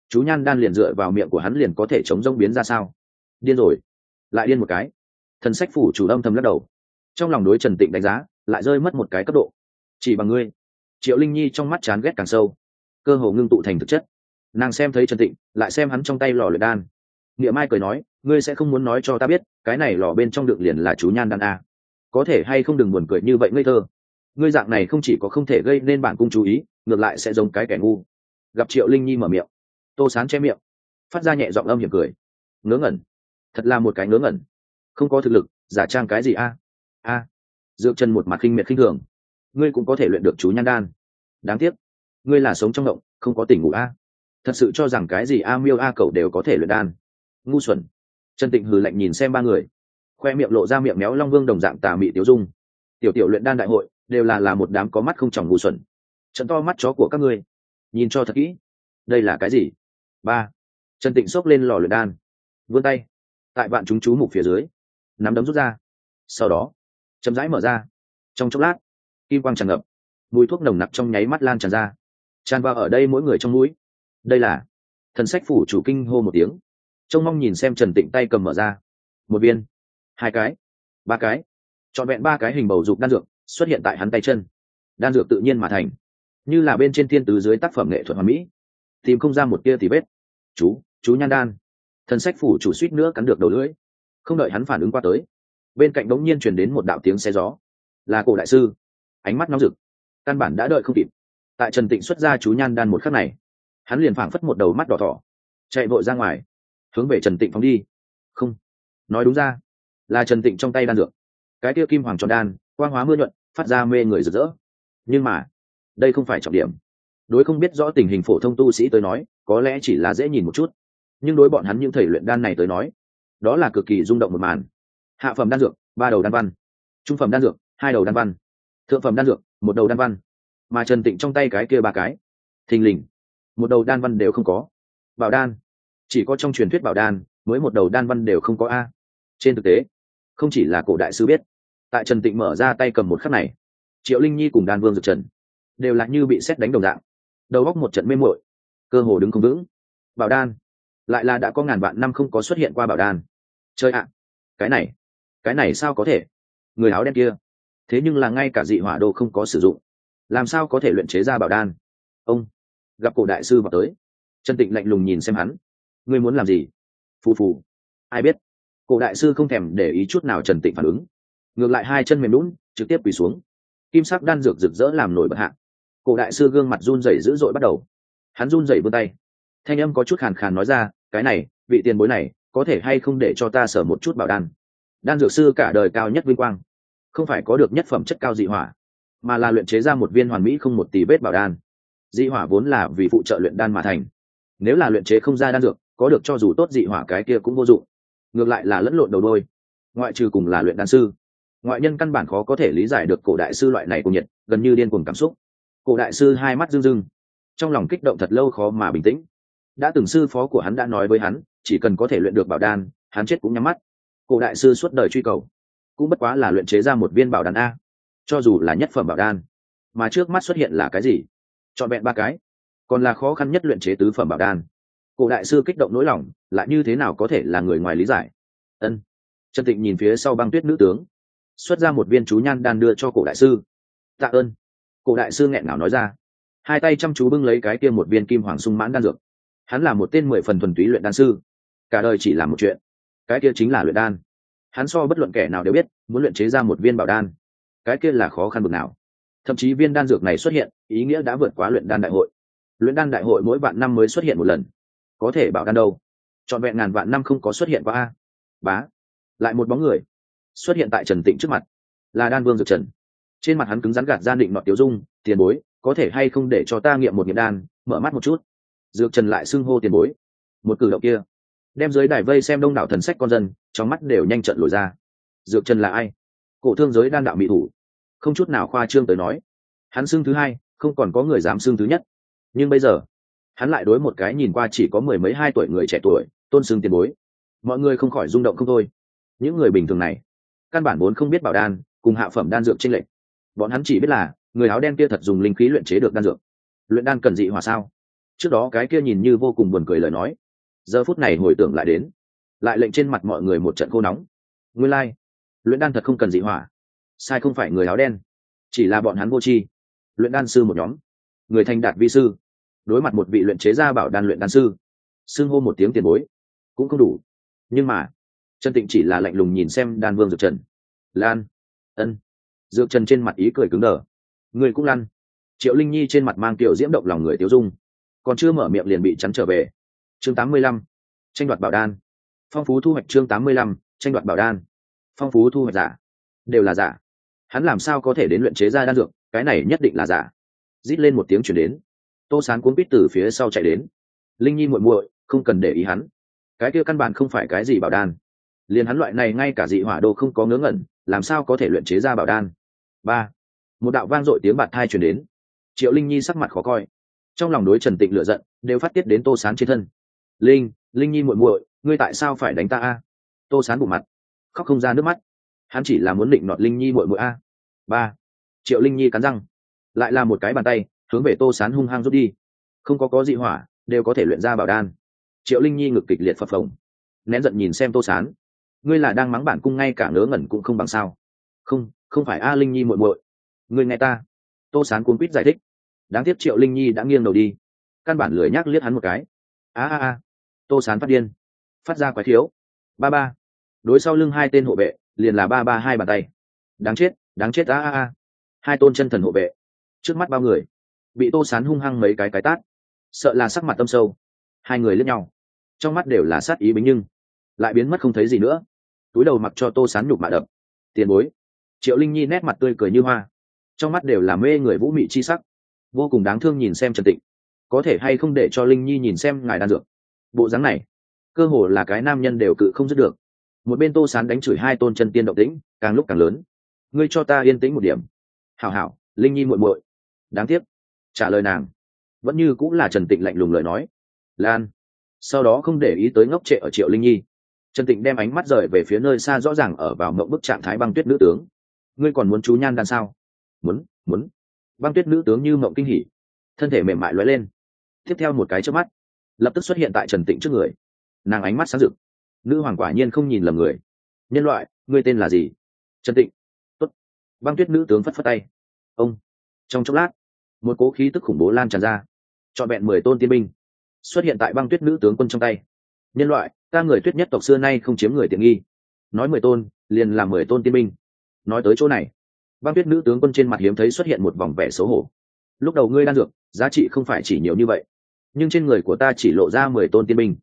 Chú nhan đan liền dựa vào miệng của hắn liền có thể chống rông biến ra sao? Điên rồi. Lại điên một cái. Thần sách phủ chủ âm thầm lắc đầu. Trong lòng đối trần tịnh đánh giá, lại rơi mất một cái cấp độ. Chỉ bằng ngươi. Triệu linh nhi trong mắt chán ghét càng sâu. Cơ hồ ngưng tụ thành thực chất. Nàng xem thấy trần tịnh, lại xem hắn trong tay lò luyện đan. Nghĩa mai cười nói ngươi sẽ không muốn nói cho ta biết, cái này lò bên trong đựng liền là chú nhan đan a. Có thể hay không đừng buồn cười như vậy ngây thơ. Ngươi dạng này không chỉ có không thể gây nên bản cung chú ý, ngược lại sẽ giống cái kẻ ngu. Gặp triệu linh nhi mở miệng. Tô sán che miệng. Phát ra nhẹ giọng âm hiểm cười. Ngớ ngẩn. Thật là một cái ngớ ngẩn. Không có thực lực, giả trang cái gì a? A. Dược chân một mặt khinh miệt khinh thường. Ngươi cũng có thể luyện được chú nhan đan. Đáng tiếc. Ngươi là sống trong động, không có tỉnh ngủ a. Thật sự cho rằng cái gì a miêu a cầu đều có thể luyện đan. Ngu xuẩn trần tịnh hừ lạnh nhìn xem ba người. Khoe miệng lộ ra miệng méo long vương đồng dạng tà mị tiểu dung. Tiểu tiểu luyện đan đại hội, đều là là một đám có mắt không tròng ngu xuẩn. Trận to mắt chó của các ngươi. Nhìn cho thật kỹ. Đây là cái gì? Ba. Trần tịnh xốc lên lò luyện đan. Vươn tay. Tại bạn chúng chú mục phía dưới. Nắm đấm rút ra. Sau đó, chậm rãi mở ra. Trong chốc lát, kim quang tràn ngập. Mùi thuốc nồng nặc trong nháy mắt lan tràn ra. Tràn vào ở đây mỗi người trong mũi. Đây là thần sách phủ chủ kinh hô một tiếng trông mong nhìn xem trần tịnh tay cầm mở ra. Một viên, hai cái, ba cái. Trọn vẹn ba cái hình bầu dục đan dược xuất hiện tại hắn tay chân. Đan dược tự nhiên mà thành. Như là bên trên thiên tứ dưới tác phẩm nghệ thuật hoàn mỹ. Tìm không ra một kia thì vết. Chú chú nhan đan. Thần sách phủ chủ suýt nữa cắn được đầu lưỡi. Không đợi hắn phản ứng qua tới, bên cạnh đống nhiên chuyển đến một đạo tiếng xe gió. Là cổ đại sư. Ánh mắt nóng rực. Căn bản đã đợi không kịp. Tại trần tịnh xuất ra chú nhan đan một khắc này, hắn liền phảng phất một đầu mắt đỏ thỏ, chạy vội ra ngoài hướng về trần tịnh phóng đi. Không. Nói đúng ra, là trần tịnh trong tay đan dược. Cái kia kim hoàng tròn đan, quang hóa mưa nhuận, phát ra mê người rực rỡ. Nhưng mà, đây không phải trọng điểm. Đối không biết rõ tình hình phổ thông tu sĩ tới nói, có lẽ chỉ là dễ nhìn một chút. Nhưng đối bọn hắn những thầy luyện đan này tới nói, đó là cực kỳ rung động một màn. Hạ phẩm đan dược, ba đầu đan văn. Trung phẩm đan dược, hai đầu đan văn. Thượng phẩm đan dược, một đầu đan văn. Mà trần tịnh trong tay cái kia ba cái, thình lình, một đầu đan văn đều không có. Bảo đan chỉ có trong truyền thuyết bảo đan mới một đầu đan văn đều không có a. Trên thực tế, không chỉ là cổ đại sư biết, tại trần tịnh mở ra tay cầm một khắc này, triệu linh nhi cùng đan vương dược trần đều là như bị xét đánh đồng dạng, đầu góc một trận mê muội, cơ hồ đứng không vững. Bảo đan, lại là đã có ngàn vạn năm không có xuất hiện qua bảo đan. Chơi ạ, cái này cái này sao có thể? Người áo đen kia, thế nhưng là ngay cả dị hỏa đồ không có sử dụng, làm sao có thể luyện chế ra bảo đan? Ông, gặp cổ đại sư vào tới. Trần tịnh lạnh lùng nhìn xem hắn ngươi muốn làm gì? Phù phù. Ai biết? Cổ đại sư không thèm để ý chút nào trần tịnh phản ứng. Ngược lại hai chân mềm lún trực tiếp quỳ xuống. Kim sắc đan dược rực rỡ làm nổi bật hạ. Cổ đại sư gương mặt run rẩy dữ dội bắt đầu. Hắn run rẩy vươn tay. Thanh âm có chút khàn khàn nói ra, cái này, vị tiền bối này, có thể hay không để cho ta sở một chút bảo đan? Đan dược sư cả đời cao nhất vinh quang. Không phải có được nhất phẩm chất cao dị hỏa, mà là luyện chế ra một viên hoàn mỹ không một tỷ vết bảo đan. Dị hỏa vốn là vì phụ trợ luyện đan mà thành. Nếu là luyện chế không ra đan dược có được cho dù tốt dị hỏa cái kia cũng vô dụng. Ngược lại là lẫn lộn đầu đôi. Ngoại trừ cùng là luyện đan sư, ngoại nhân căn bản khó có thể lý giải được cổ đại sư loại này cùng nhiệt, gần như điên cuồng cảm xúc. Cổ đại sư hai mắt rưng rưng, trong lòng kích động thật lâu khó mà bình tĩnh. Đã từng sư phó của hắn đã nói với hắn, chỉ cần có thể luyện được bảo đan, hắn chết cũng nhắm mắt. Cổ đại sư suốt đời truy cầu, cũng bất quá là luyện chế ra một viên bảo đan a. Cho dù là nhất phẩm bảo đan, mà trước mắt xuất hiện là cái gì? Chọn vẹn ba cái, còn là khó khăn nhất luyện chế tứ phẩm bảo đan cổ đại sư kích động nỗi lòng, lại như thế nào có thể là người ngoài lý giải? Ân. Trần tịnh nhìn phía sau băng tuyết nữ tướng, xuất ra một viên chú nhan đan đưa cho cổ đại sư. Tạ ơn. Cổ đại sư nghẹn ngào nói ra. Hai tay chăm chú bưng lấy cái kia một viên kim hoàng sung mãn đan dược. Hắn là một tên mười phần thuần túy luyện đan sư. Cả đời chỉ làm một chuyện. Cái kia chính là luyện đan. Hắn so bất luận kẻ nào đều biết, muốn luyện chế ra một viên bảo đan. Cái kia là khó khăn bực nào. Thậm chí viên đan dược này xuất hiện, ý nghĩa đã vượt quá luyện đan đại hội. Luyện đan đại hội mỗi vạn năm mới xuất hiện một lần có thể bảo đan đâu. Trọn vẹn ngàn vạn năm không có xuất hiện qua a. Bá. Lại một bóng người xuất hiện tại trần tịnh trước mặt. Là đan vương dược trần. Trên mặt hắn cứng rắn gạt gian định nọ tiểu dung, tiền bối, có thể hay không để cho ta nghiệm một nghiệm đan, mở mắt một chút? Dược trần lại xưng hô tiền bối. Một cử động kia đem dưới đài vây xem đông đảo thần sách con dân, trong mắt đều nhanh trận lồi ra. Dược trần là ai? Cổ thương giới đan đạo mỹ thủ. Không chút nào khoa trương tới nói. Hắn xưng thứ hai, không còn có người dám xưng thứ nhất. Nhưng bây giờ hắn lại đối một cái nhìn qua chỉ có mười mấy hai tuổi người trẻ tuổi, tôn xưng tiền bối. Mọi người không khỏi rung động không thôi. Những người bình thường này, căn bản vốn không biết bảo đan, cùng hạ phẩm đan dược trên lệch. Bọn hắn chỉ biết là, người áo đen kia thật dùng linh khí luyện chế được đan dược. Luyện đan cần dị hỏa sao? Trước đó cái kia nhìn như vô cùng buồn cười lời nói. Giờ phút này hồi tưởng lại đến, lại lệnh trên mặt mọi người một trận khô nóng. Nguyên lai、like. luyện đan thật không cần dị hỏa. Sai không phải người áo đen, chỉ là bọn hắn vô tri. Luyện đan sư một nhóm. Người thành đạt vi sư đối mặt một vị luyện chế gia bảo đan luyện đan sư. Xưng hô một tiếng tiền bối. Cũng không đủ. Nhưng mà, trần tịnh chỉ là lạnh lùng nhìn xem đan vương dược trần. Lan. Ân. Dược trần trên mặt ý cười cứng đờ. Người cũng lăn. Triệu linh nhi trên mặt mang kiểu diễm động lòng người tiêu dung. Còn chưa mở miệng liền bị chắn trở về. Chương tám mươi lăm. Tranh đoạt bảo đan. Phong phú thu hoạch chương tám mươi lăm. Tranh đoạt bảo đan. Phong phú thu hoạch giả. Đều là giả. Hắn làm sao có thể đến luyện chế ra đan dược? Cái này nhất định là giả. Rít lên một tiếng chuyển đến tô sán cuốn bít từ phía sau chạy đến. Linh nhi muội muội, không cần để ý hắn. Cái kia căn bản không phải cái gì bảo đan. Liền hắn loại này ngay cả dị hỏa đô không có ngớ ngẩn, làm sao có thể luyện chế ra bảo đan? Ba. Một đạo vang dội tiếng bạt thai chuyển đến. Triệu linh nhi sắc mặt khó coi. Trong lòng đối trần tịnh lựa giận, đều phát tiết đến tô sán trên thân. Linh linh nhi muội muội, ngươi tại sao phải đánh ta a? Tô sán bụng mặt. Khóc không ra nước mắt. Hắn chỉ là muốn định nọt linh nhi muội muội a. Ba. Triệu linh nhi cắn răng. Lại là một cái bàn tay hướng về tô sán hung hăng rút đi. Không có có dị hỏa, đều có thể luyện ra bảo đan. Triệu linh nhi ngực kịch liệt phập phồng. Nén giận nhìn xem tô sán. Ngươi là đang mắng bản cung ngay cả ngớ ngẩn cũng không bằng sao. Không không phải a linh nhi muội muội. Ngươi nghe ta. Tô sán cuốn quýt giải thích. Đáng tiếc triệu linh nhi đã nghiêng đầu đi. Căn bản lười nhác liếc hắn một cái. A a a. Tô sán phát điên. Phát ra quái thiếu. Ba ba. Đối sau lưng hai tên hộ vệ, liền là ba ba hai bàn tay. Đáng chết đáng chết, a a a. Hai tôn chân thần hộ vệ. Trước mắt bao người bị tô sán hung hăng mấy cái cái tát. Sợ là sắc mặt tâm sâu. Hai người lướt nhau. Trong mắt đều là sát ý bính nhưng lại biến mất không thấy gì nữa. Túi đầu mặc cho tô sán nhục mạ đập. Tiền bối. Triệu linh nhi nét mặt tươi cười như hoa. Trong mắt đều là mê người vũ mị chi sắc. Vô cùng đáng thương nhìn xem trần tịnh. Có thể hay không để cho linh nhi nhìn xem ngài đan dược. Bộ dáng này, cơ hồ là cái nam nhân đều cự không dứt được. Một bên tô sán đánh chửi hai tôn chân tiên động tĩnh, càng lúc càng lớn. Ngươi cho ta yên tĩnh một điểm. Hảo hảo, linh nhi muội muội. Đáng tiếc trả lời nàng. Vẫn như cũng là trần tịnh lạnh lùng lời nói. Lan, sau đó không để ý tới ngốc trệ ở triệu linh nhi. Trần tịnh đem ánh mắt rời về phía nơi xa rõ ràng ở vào mộng bức trạng thái băng tuyết nữ tướng. Ngươi còn muốn chú nhan đan sao? Muốn muốn. Băng tuyết nữ tướng như mộng kinh hỉ. Thân thể mềm mại lóe lên. Tiếp theo một cái trước mắt, lập tức xuất hiện tại trần tịnh trước người. Nàng ánh mắt sáng rực. Nữ hoàng quả nhiên không nhìn lầm người. Nhân loại, ngươi tên là gì? Trần tịnh. Tốt. băng tuyết nữ tướng phất phất tay. Ông. Trong chốc lát một cố khí tức khủng bố lan tràn ra. Trọn vẹn mười tôn tiên binh xuất hiện tại băng tuyết nữ tướng quân trong tay. Nhân loại, ta người tuyết nhất tộc xưa nay không chiếm người tiện nghi. Nói mười tôn, liền là mười tôn tiên binh. Nói tới chỗ này, băng tuyết nữ tướng quân trên mặt hiếm thấy xuất hiện một vòng vẻ xấu hổ. Lúc đầu ngươi đan dược, giá trị không phải chỉ nhiều như vậy, nhưng trên người của ta chỉ lộ ra mười tôn tiên binh.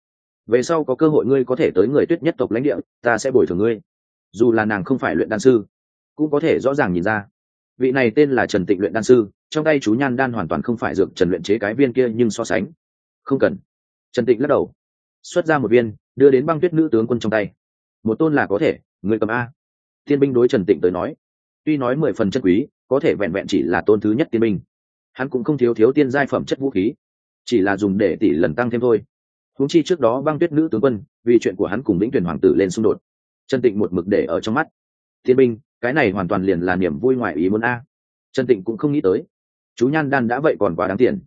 Về sau có cơ hội ngươi có thể tới người tuyết nhất tộc lãnh địa, ta sẽ bồi thường ngươi. Dù là nàng không phải luyện đan sư, cũng có thể rõ ràng nhìn ra. Vị này tên là trần tịnh luyện đan sư trong tay chú nhan đan hoàn toàn không phải dược trần luyện chế cái viên kia nhưng so sánh. Không cần. Trần tịnh lắc đầu. Xuất ra một viên, đưa đến băng tuyết nữ tướng quân trong tay. Một tôn là có thể, người cầm a. Thiên binh đối trần tịnh tới nói. Tuy nói mười phần chất quý, có thể vẹn vẹn chỉ là tôn thứ nhất tiên binh. Hắn cũng không thiếu thiếu tiên giai phẩm chất vũ khí. Chỉ là dùng để tỷ lần tăng thêm thôi. Huống chi trước đó băng tuyết nữ tướng quân, vì chuyện của hắn cùng lĩnh tuyển hoàng tử lên xung đột. Trần tịnh một mực để ở trong mắt. Thiên binh, cái này hoàn toàn liền là niềm vui ngoài ý muốn a. Trần tịnh cũng không nghĩ tới chú nhan đan đã vậy còn quá đáng tiền.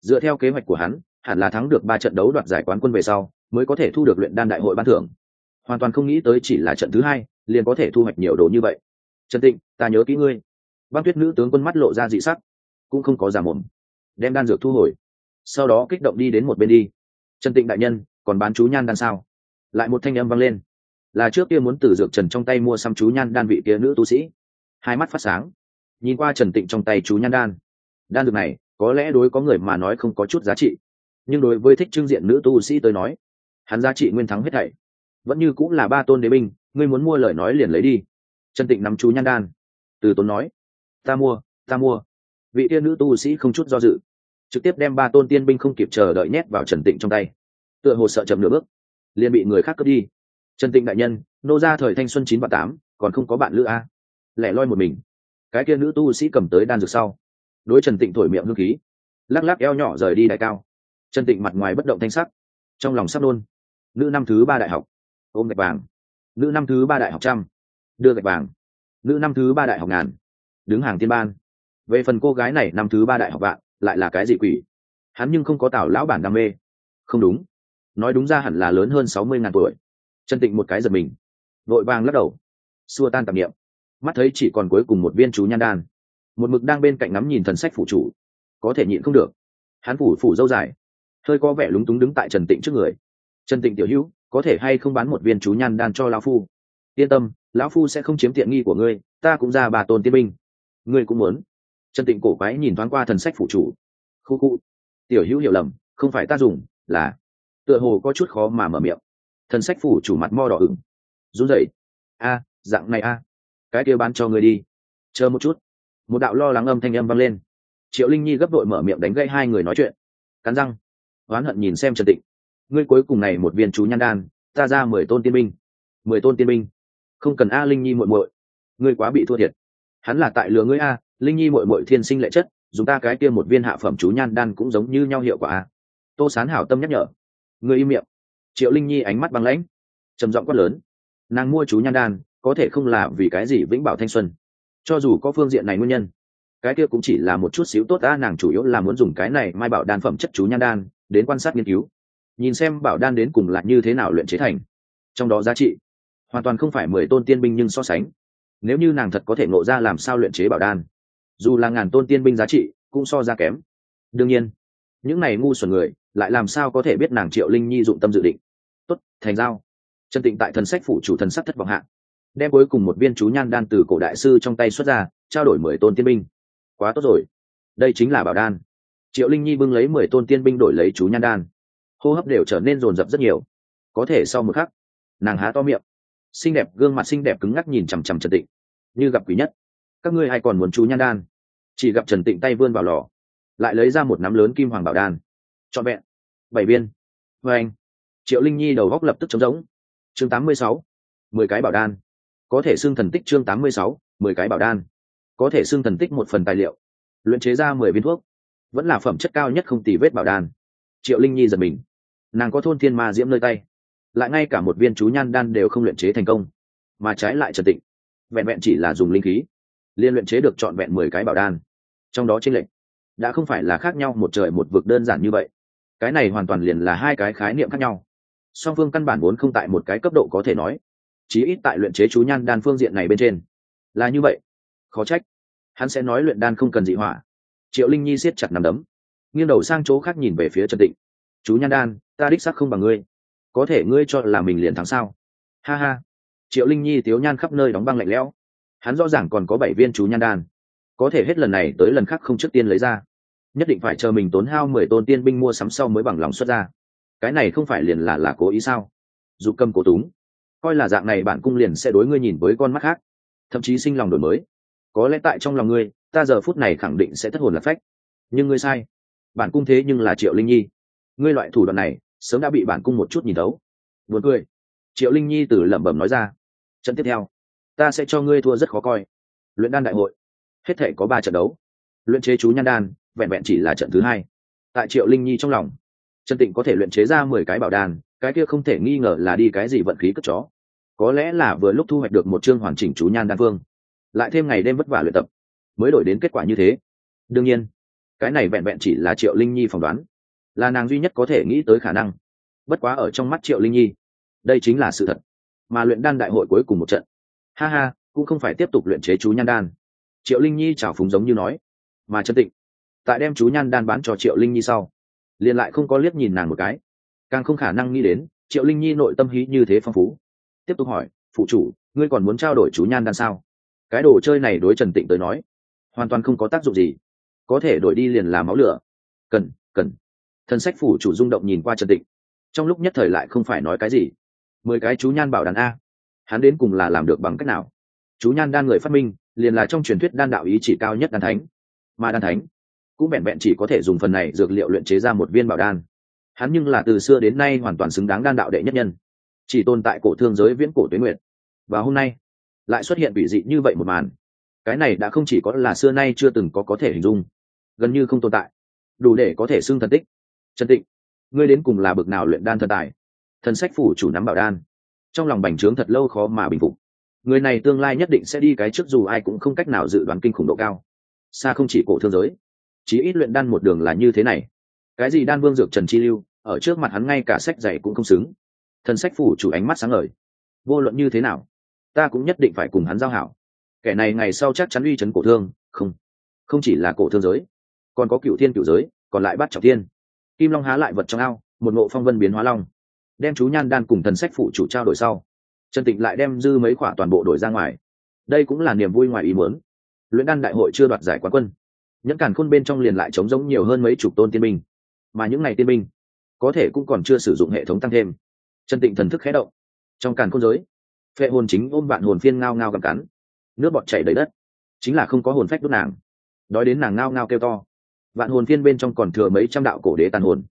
Dựa theo kế hoạch của hắn, hẳn là thắng được ba trận đấu đoạt giải quán quân về sau, mới có thể thu được luyện đan đại hội ban thưởng. Hoàn toàn không nghĩ tới chỉ là trận thứ hai, liền có thể thu hoạch nhiều đồ như vậy. Trần tịnh, ta nhớ kỹ ngươi. Băng tuyết nữ tướng quân mắt lộ ra dị sắc, cũng không có giả mồm. Đem đan dược thu hồi. Sau đó kích động đi đến một bên đi. Trần tịnh đại nhân, còn bán chú nhan đan sao? Lại một thanh âm vang lên. Là trước kia muốn từ dược trần trong tay mua xăm chú nhan đan vị kia nữ tu sĩ. Hai mắt phát sáng. Nhìn qua trần tịnh trong tay chú nhan đan đan dược này, có lẽ đối có người mà nói không có chút giá trị. Nhưng đối với thích trưng diện nữ tu sĩ tới nói, hắn giá trị nguyên thắng hết thảy. Vẫn như cũng là ba tôn đế binh, ngươi muốn mua lời nói liền lấy đi. Trần tịnh nắm chú nhan đan. Từ tốn nói, ta mua ta mua. Vị tiên nữ tu sĩ không chút do dự, trực tiếp đem ba tôn tiên binh không kịp chờ đợi nhét vào trần tịnh trong tay. Tựa hồ sợ chậm nửa bước, liền bị người khác cướp đi. Trần tịnh đại nhân, nô ra thời thanh xuân chín và tám, còn không có bạn lữ a. Lẻ loi một mình. Cái kia nữ tu sĩ cầm tới đan dược sau đối trần tịnh thổi miệng hương khí. Lắc lắc eo nhỏ rời đi đại cao. Trần tịnh mặt ngoài bất động thanh sắc, trong lòng sắp nôn. Nữ năm thứ ba đại học, ôm gạch vàng. Nữ năm thứ ba đại học trăm, đưa gạch vàng. Nữ năm thứ ba đại học ngàn, đứng hàng tiên ban. Về phần cô gái này năm thứ ba đại học vạn, lại là cái gì quỷ? Hắn nhưng không có tảo lão bản đam mê. Không đúng. Nói đúng ra hẳn là lớn hơn sáu mươi ngàn tuổi. Chân tịnh một cái giật mình. Vội vàng lắc đầu. Xua tan tạp nghiệm mắt thấy chỉ còn cuối cùng một viên chú nhan đan một mực đang bên cạnh ngắm nhìn thần sách phủ chủ. Có thể nhịn không được. Hắn phủ phủ dâu dài, hơi có vẻ lúng túng đứng tại trần tịnh trước người. Trần tịnh tiểu hữu, có thể hay không bán một viên chú nhan đan cho lão phu? Yên tâm, lão phu sẽ không chiếm tiện nghi của ngươi, ta cũng ra bà tôn tiên binh. Ngươi cũng muốn. Trần tịnh cổ quái nhìn thoáng qua thần sách phủ chủ. Khu khu. Tiểu hữu hiểu lầm, không phải ta dùng, là. Tựa hồ có chút khó mà mở miệng. Thần sách phủ chủ mặt mo đỏ ửng. Run rẩy. A, dạng này a. Cái kia bán cho ngươi đi. Chờ một chút một đạo lo lắng âm thanh âm vang lên. Triệu linh nhi gấp đội mở miệng đánh gây hai người nói chuyện. Cắn răng. Oán hận nhìn xem trần tịnh. Ngươi cuối cùng này một viên chú nhan đan, ta ra mười tôn tiên binh. Mười tôn tiên binh. Không cần a linh nhi muội muội. Ngươi quá bị thua thiệt. Hắn là tại lừa ngươi a, linh nhi muội muội thiên sinh lệ chất, dùng ta cái kia một viên hạ phẩm chú nhan đan cũng giống như nhau hiệu quả a. Tô sán hảo tâm nhắc nhở. Ngươi im miệng. Triệu linh nhi ánh mắt băng lãnh. Trầm giọng quát lớn. Nàng mua chú nhan đan, có thể không là vì cái gì vĩnh bảo thanh xuân cho dù có phương diện này nguyên nhân, cái kia cũng chỉ là một chút xíu tốt ta nàng chủ yếu là muốn dùng cái này mai bảo đan phẩm chất chú nhan đan đến quan sát nghiên cứu, nhìn xem bảo đan đến cùng là như thế nào luyện chế thành. Trong đó giá trị, hoàn toàn không phải mười tôn tiên binh nhưng so sánh, nếu như nàng thật có thể ngộ ra làm sao luyện chế bảo đan, dù là ngàn tôn tiên binh giá trị cũng so ra kém. Đương nhiên, những này ngu xuẩn người lại làm sao có thể biết nàng triệu linh nhi dụng tâm dự định. Tốt, thành giao. Trần tịnh tại thần sách phủ chủ thần sắc thất vọng hạ đem cuối cùng một viên chú nhan đan từ cổ đại sư trong tay xuất ra, trao đổi mười tôn tiên binh. Quá tốt rồi. Đây chính là bảo đan. Triệu linh nhi bưng lấy mười tôn tiên binh đổi lấy chú nhan đan. Hô hấp đều trở nên rồn rập rất nhiều. Có thể sau một khắc, nàng há to miệng. Xinh đẹp, gương mặt xinh đẹp cứng ngắc nhìn chằm chằm trần tịnh. Như gặp quý nhất. Các ngươi hay còn muốn chú nhan đan? Chỉ gặp trần tịnh tay vươn vào lò, lại lấy ra một nắm lớn kim hoàng bảo đan. Cho vẹn. Bảy viên. Vê anh triệu linh nhi đầu góc lập tức trống rỗng. Chương tám mươi sáu. Mười cái bảo đan có thể xưng thần tích chương tám mươi sáu, mười cái bảo đan. Có thể xưng thần tích một phần tài liệu. Luyện chế ra mười viên thuốc. Vẫn là phẩm chất cao nhất không tì vết bảo đan. Triệu linh nhi giật mình. Nàng có thôn thiên ma diễm nơi tay. Lại ngay cả một viên chú nhan đan đều không luyện chế thành công. Mà trái lại trần tịnh. Vẹn vẹn chỉ là dùng linh khí. Liên luyện chế được trọn vẹn mười cái bảo đan. Trong đó tranh lệch đã không phải là khác nhau một trời một vực đơn giản như vậy. Cái này hoàn toàn liền là hai cái khái niệm khác nhau. Song phương căn bản vốn không tại một cái cấp độ có thể nói chí ít tại luyện chế chú nhan đan phương diện này bên trên. Là như vậy. Khó trách. Hắn sẽ nói luyện đan không cần dị hỏa. Triệu linh nhi siết chặt nằm đấm. Nghiêng đầu sang chỗ khác nhìn về phía trần tịnh. Chú nhan đan, ta đích sắc không bằng ngươi. Có thể ngươi cho là mình liền thắng sao? Ha ha. Triệu linh nhi tiếu nhan khắp nơi đóng băng lạnh lẽo. Hắn rõ ràng còn có bảy viên chú nhan đan. Có thể hết lần này tới lần khác không trước tiên lấy ra. Nhất định phải chờ mình tốn hao mười tôn tiên binh mua sắm sau mới bằng lòng xuất ra. Cái này không phải liền là là cố ý sao? Dù cầm cố túng coi là dạng này bản cung liền sẽ đối ngươi nhìn với con mắt khác. Thậm chí sinh lòng đổi mới. Có lẽ tại trong lòng ngươi, ta giờ phút này khẳng định sẽ thất hồn lạc phách. Nhưng ngươi sai. Bản cung thế nhưng là triệu linh nhi. Ngươi loại thủ đoạn này, sớm đã bị bản cung một chút nhìn thấu. Buồn cười. Triệu linh nhi từ lẩm bẩm nói ra. Trận tiếp theo, ta sẽ cho ngươi thua rất khó coi. Luyện đan đại hội. Hết thể có ba trận đấu. Luyện chế chú nhan đan, vẹn vẹn chỉ là trận thứ hai. Tại triệu linh nhi trong lòng, trần tịnh có thể luyện chế ra mười cái bảo đan cái kia không thể nghi ngờ là đi cái gì vận khí cất chó. Có lẽ là vừa lúc thu hoạch được một chương hoàn chỉnh chú nhan đan phương lại thêm ngày đêm vất vả luyện tập, mới đổi đến kết quả như thế. Đương nhiên, cái này vẹn vẹn chỉ là triệu linh nhi phỏng đoán, là nàng duy nhất có thể nghĩ tới khả năng. Bất quá ở trong mắt triệu linh nhi, đây chính là sự thật. Mà luyện đan đại hội cuối cùng một trận, ha ha, cũng không phải tiếp tục luyện chế chú nhan đan. Triệu linh nhi chào phúng giống như nói, mà chân tịnh, tại đem chú nhan đan bán cho triệu linh nhi sau, liền lại không có liếc nhìn nàng một cái càng không khả năng nghĩ đến, triệu linh nhi nội tâm hí như thế phong phú. Tiếp tục hỏi, phụ chủ, ngươi còn muốn trao đổi chú nhan đan sao? Cái đồ chơi này đối trần tịnh tới nói, hoàn toàn không có tác dụng gì. Có thể đổi đi liền làm máu lửa. Cần cần. Thân sách phủ chủ rung động nhìn qua trần tịnh. Trong lúc nhất thời lại không phải nói cái gì. Mười cái chú nhan bảo đàn a, hắn đến cùng là làm được bằng cách nào? Chú nhan đan người phát minh, liền là trong truyền thuyết đan đạo ý chỉ cao nhất đan thánh. Mà đan thánh cũng vẹn vẹn chỉ có thể dùng phần này dược liệu luyện chế ra một viên bảo đan hắn nhưng là từ xưa đến nay hoàn toàn xứng đáng đan đạo đệ nhất nhân, chỉ tồn tại cổ thương giới viễn cổ tuế nguyệt. Và hôm nay, lại xuất hiện bị dị như vậy một màn. Cái này đã không chỉ có là xưa nay chưa từng có có thể hình dung, gần như không tồn tại. Đủ để có thể xưng thần tích. Trần tịnh, ngươi đến cùng là bực nào luyện đan thần tài? Thần sách phủ chủ nắm bảo đan. Trong lòng bành trướng thật lâu khó mà bình phục. Người này tương lai nhất định sẽ đi cái trước dù ai cũng không cách nào dự đoán kinh khủng độ cao. Xa không chỉ cổ thương giới, chí ít luyện đan một đường là như thế này. Cái gì đan vương dược trần chi lưu? Ở trước mặt hắn ngay cả sách giày cũng không xứng. Thần sách phủ chủ ánh mắt sáng ngời. Vô luận như thế nào, ta cũng nhất định phải cùng hắn giao hảo. Kẻ này ngày sau chắc chắn uy chấn cổ thương, không không chỉ là cổ thương giới, còn có cựu thiên cựu giới, còn lại bắt trọng thiên. Kim long há lại vật trong ao, một ngộ phong vân biến hóa long. Đem chú nhan đan cùng thần sách phụ chủ trao đổi sau, trần tịnh lại đem dư mấy khoả toàn bộ đổi ra ngoài. Đây cũng là niềm vui ngoài ý muốn. Luyện đan đại hội chưa đoạt giải quán quân. Những càn khôn bên trong liền lại trống giống nhiều hơn mấy chục tôn tiên binh. Mà những ngày tiên binh có thể cũng còn chưa sử dụng hệ thống tăng thêm. Trần tịnh thần thức khé động. Trong càn khôn giới, phệ hồn chính ôm bạn hồn phiên ngao ngao gặm cắn, nước bọt chảy đầy đất. Chính là không có hồn phách đốt nàng. Đói đến nàng ngao ngao kêu to. Vạn hồn phiên bên trong còn thừa mấy trăm đạo cổ đế tàn hồn.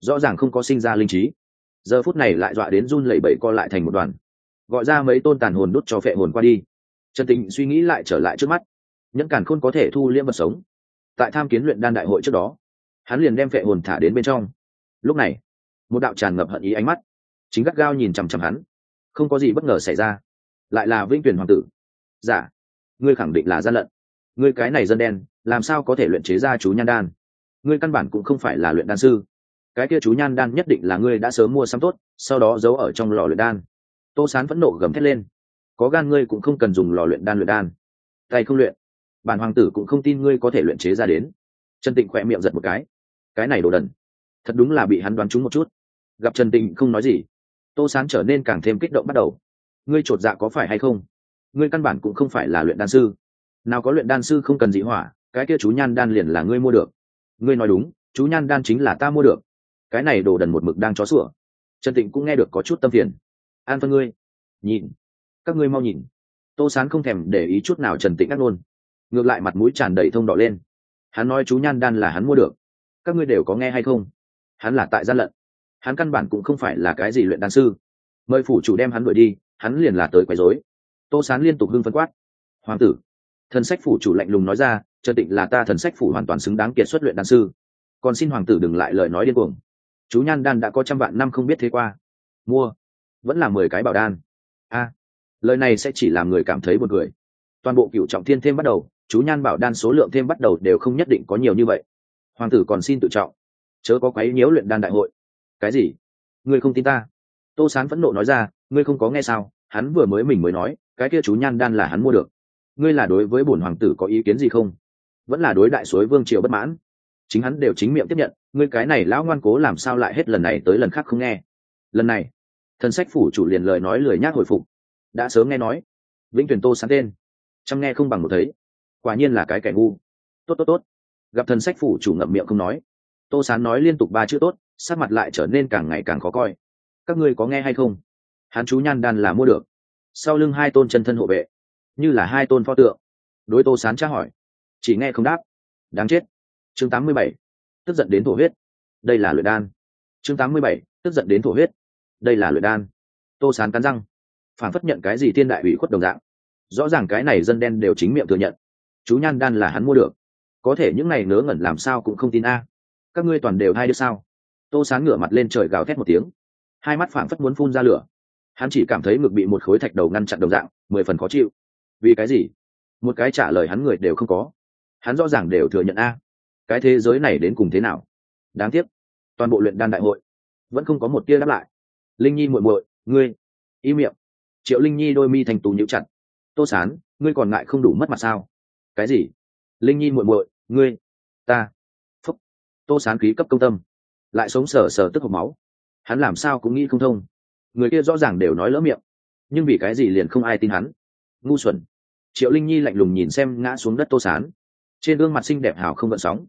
Rõ ràng không có sinh ra linh trí. Giờ phút này lại dọa đến run lẩy bẩy co lại thành một đoàn. Gọi ra mấy tôn tàn hồn đốt cho phệ hồn qua đi. Trần tịnh suy nghĩ lại trở lại trước mắt. Những càn khôn có thể thu liễm vật sống. Tại tham kiến luyện đan đại hội trước đó, hắn liền đem phệ hồn thả đến bên trong lúc này, một đạo tràn ngập hận ý ánh mắt, chính gắt gao nhìn chằm chằm hắn. Không có gì bất ngờ xảy ra. Lại là vinh tuyển hoàng tử. Giả dạ. ngươi khẳng định là gian lận. Ngươi cái này dân đen, làm sao có thể luyện chế ra chú nhan đan? Ngươi căn bản cũng không phải là luyện đan sư. Cái kia chú nhan đan nhất định là ngươi đã sớm mua sắm tốt, sau đó giấu ở trong lò luyện đan. Tô sán phẫn nộ gầm thét lên. Có gan ngươi cũng không cần dùng lò luyện đan luyện đan. Tay không luyện. Bản hoàng tử cũng không tin ngươi có thể luyện chế ra đến. Trần tịnh khỏe miệng giật một cái. Cái này đồ đần thật đúng là bị hắn đoán trúng một chút. Gặp trần tịnh không nói gì, tô sán trở nên càng thêm kích động bắt đầu. Ngươi chột dạ có phải hay không? Ngươi căn bản cũng không phải là luyện đan sư. Nào có luyện đan sư không cần dị hỏa, cái kia chú nhan đan liền là ngươi mua được. Ngươi nói đúng, chú nhan đan chính là ta mua được. Cái này đồ đần một mực đang chó sủa. Trần tịnh cũng nghe được có chút tâm phiền. An phân ngươi, nhìn. Các ngươi mau nhìn. Tô sán không thèm để ý chút nào trần tịnh ác luôn ngược lại mặt mũi tràn đầy thông đỏ lên. Hắn nói chú nhan đan là hắn mua được. Các ngươi đều có nghe hay không? Hắn là tại gian lận. Hắn căn bản cũng không phải là cái gì luyện đan sư. Mời phủ chủ đem hắn đuổi đi, hắn liền là tới quấy rối. Tô sán liên tục hưng phân quát. Hoàng tử, thần sách phủ chủ lạnh lùng nói ra, trần tịnh là ta thần sách phủ hoàn toàn xứng đáng kiệt xuất luyện đan sư. Còn xin hoàng tử đừng lại lời nói điên cuồng. Chú nhan đan đã có trăm vạn năm không biết thế qua. Mua. Vẫn là mười cái bảo đan. A, lời này sẽ chỉ làm người cảm thấy buồn cười. Toàn bộ cựu trọng thiên thêm bắt đầu, chú nhan bảo đan số lượng thêm bắt đầu đều không nhất định có nhiều như vậy. Hoàng tử còn xin tự trọng chớ có quấy nhiễu luyện đan đại hội. Cái gì? Ngươi không tin ta? Tô sán phẫn nộ nói ra, ngươi không có nghe sao? Hắn vừa mới mình mới nói, cái kia chú nhan đan là hắn mua được. Ngươi là đối với bổn hoàng tử có ý kiến gì không? Vẫn là đối đại suối vương triều bất mãn. Chính hắn đều chính miệng tiếp nhận, ngươi cái này lão ngoan cố làm sao lại hết lần này tới lần khác không nghe? Lần này, thần sách phủ chủ liền lời nói lười nhác hồi phục. Đã sớm nghe nói, vĩnh tuyển tô sáng tên. Chăm nghe không bằng một thấy. Quả nhiên là cái kẻ ngu. Tốt tốt tốt. Gặp thần sách phủ chủ ngậm miệng không nói tô sán nói liên tục ba chữ tốt sát mặt lại trở nên càng ngày càng khó coi. Các ngươi có nghe hay không? Hắn chú nhan đan là mua được. Sau lưng hai tôn chân thân hộ vệ, như là hai tôn pho tượng. Đối tô sán tra hỏi. Chỉ nghe không đáp. Đáng chết. Chương tám mươi bảy. Tức giận đến thổ huyết. Đây là luyện đan. Chương tám mươi bảy. Tức giận đến thổ huyết. Đây là luyện đan. Tô sán cắn răng. Phản phất nhận cái gì thiên đại ủy khuất đồng dạng. Rõ ràng cái này dân đen đều chính miệng thừa nhận. Chú nhan đan là hắn mua được. Có thể những này ngớ ngẩn làm sao cũng không tin a các ngươi toàn đều hai đứa sao? Tô sán ngửa mặt lên trời gào thét một tiếng. Hai mắt phảng phất muốn phun ra lửa. Hắn chỉ cảm thấy ngực bị một khối thạch đầu ngăn chặn đồng dạng, mười phần khó chịu. Vì cái gì? Một cái trả lời hắn người đều không có. Hắn rõ ràng đều thừa nhận a. Cái thế giới này đến cùng thế nào? Đáng tiếc. Toàn bộ luyện đan đại hội, vẫn không có một tia đáp lại. Linh nhi muội muội, ngươi, y miệng. Triệu linh nhi đôi mi thành tù nhịu chặt. Tô sán, ngươi còn ngại không đủ mất mặt sao? Cái gì? Linh nhi muội muội, ngươi, ta tô sán khí cấp công tâm. Lại sống sờ sờ tức hộp máu. Hắn làm sao cũng nghĩ không thông. Người kia rõ ràng đều nói lỡ miệng. Nhưng vì cái gì liền không ai tin hắn? Ngu xuẩn. Triệu linh nhi lạnh lùng nhìn xem ngã xuống đất tô sán. Trên gương mặt xinh đẹp hào không gợn sóng.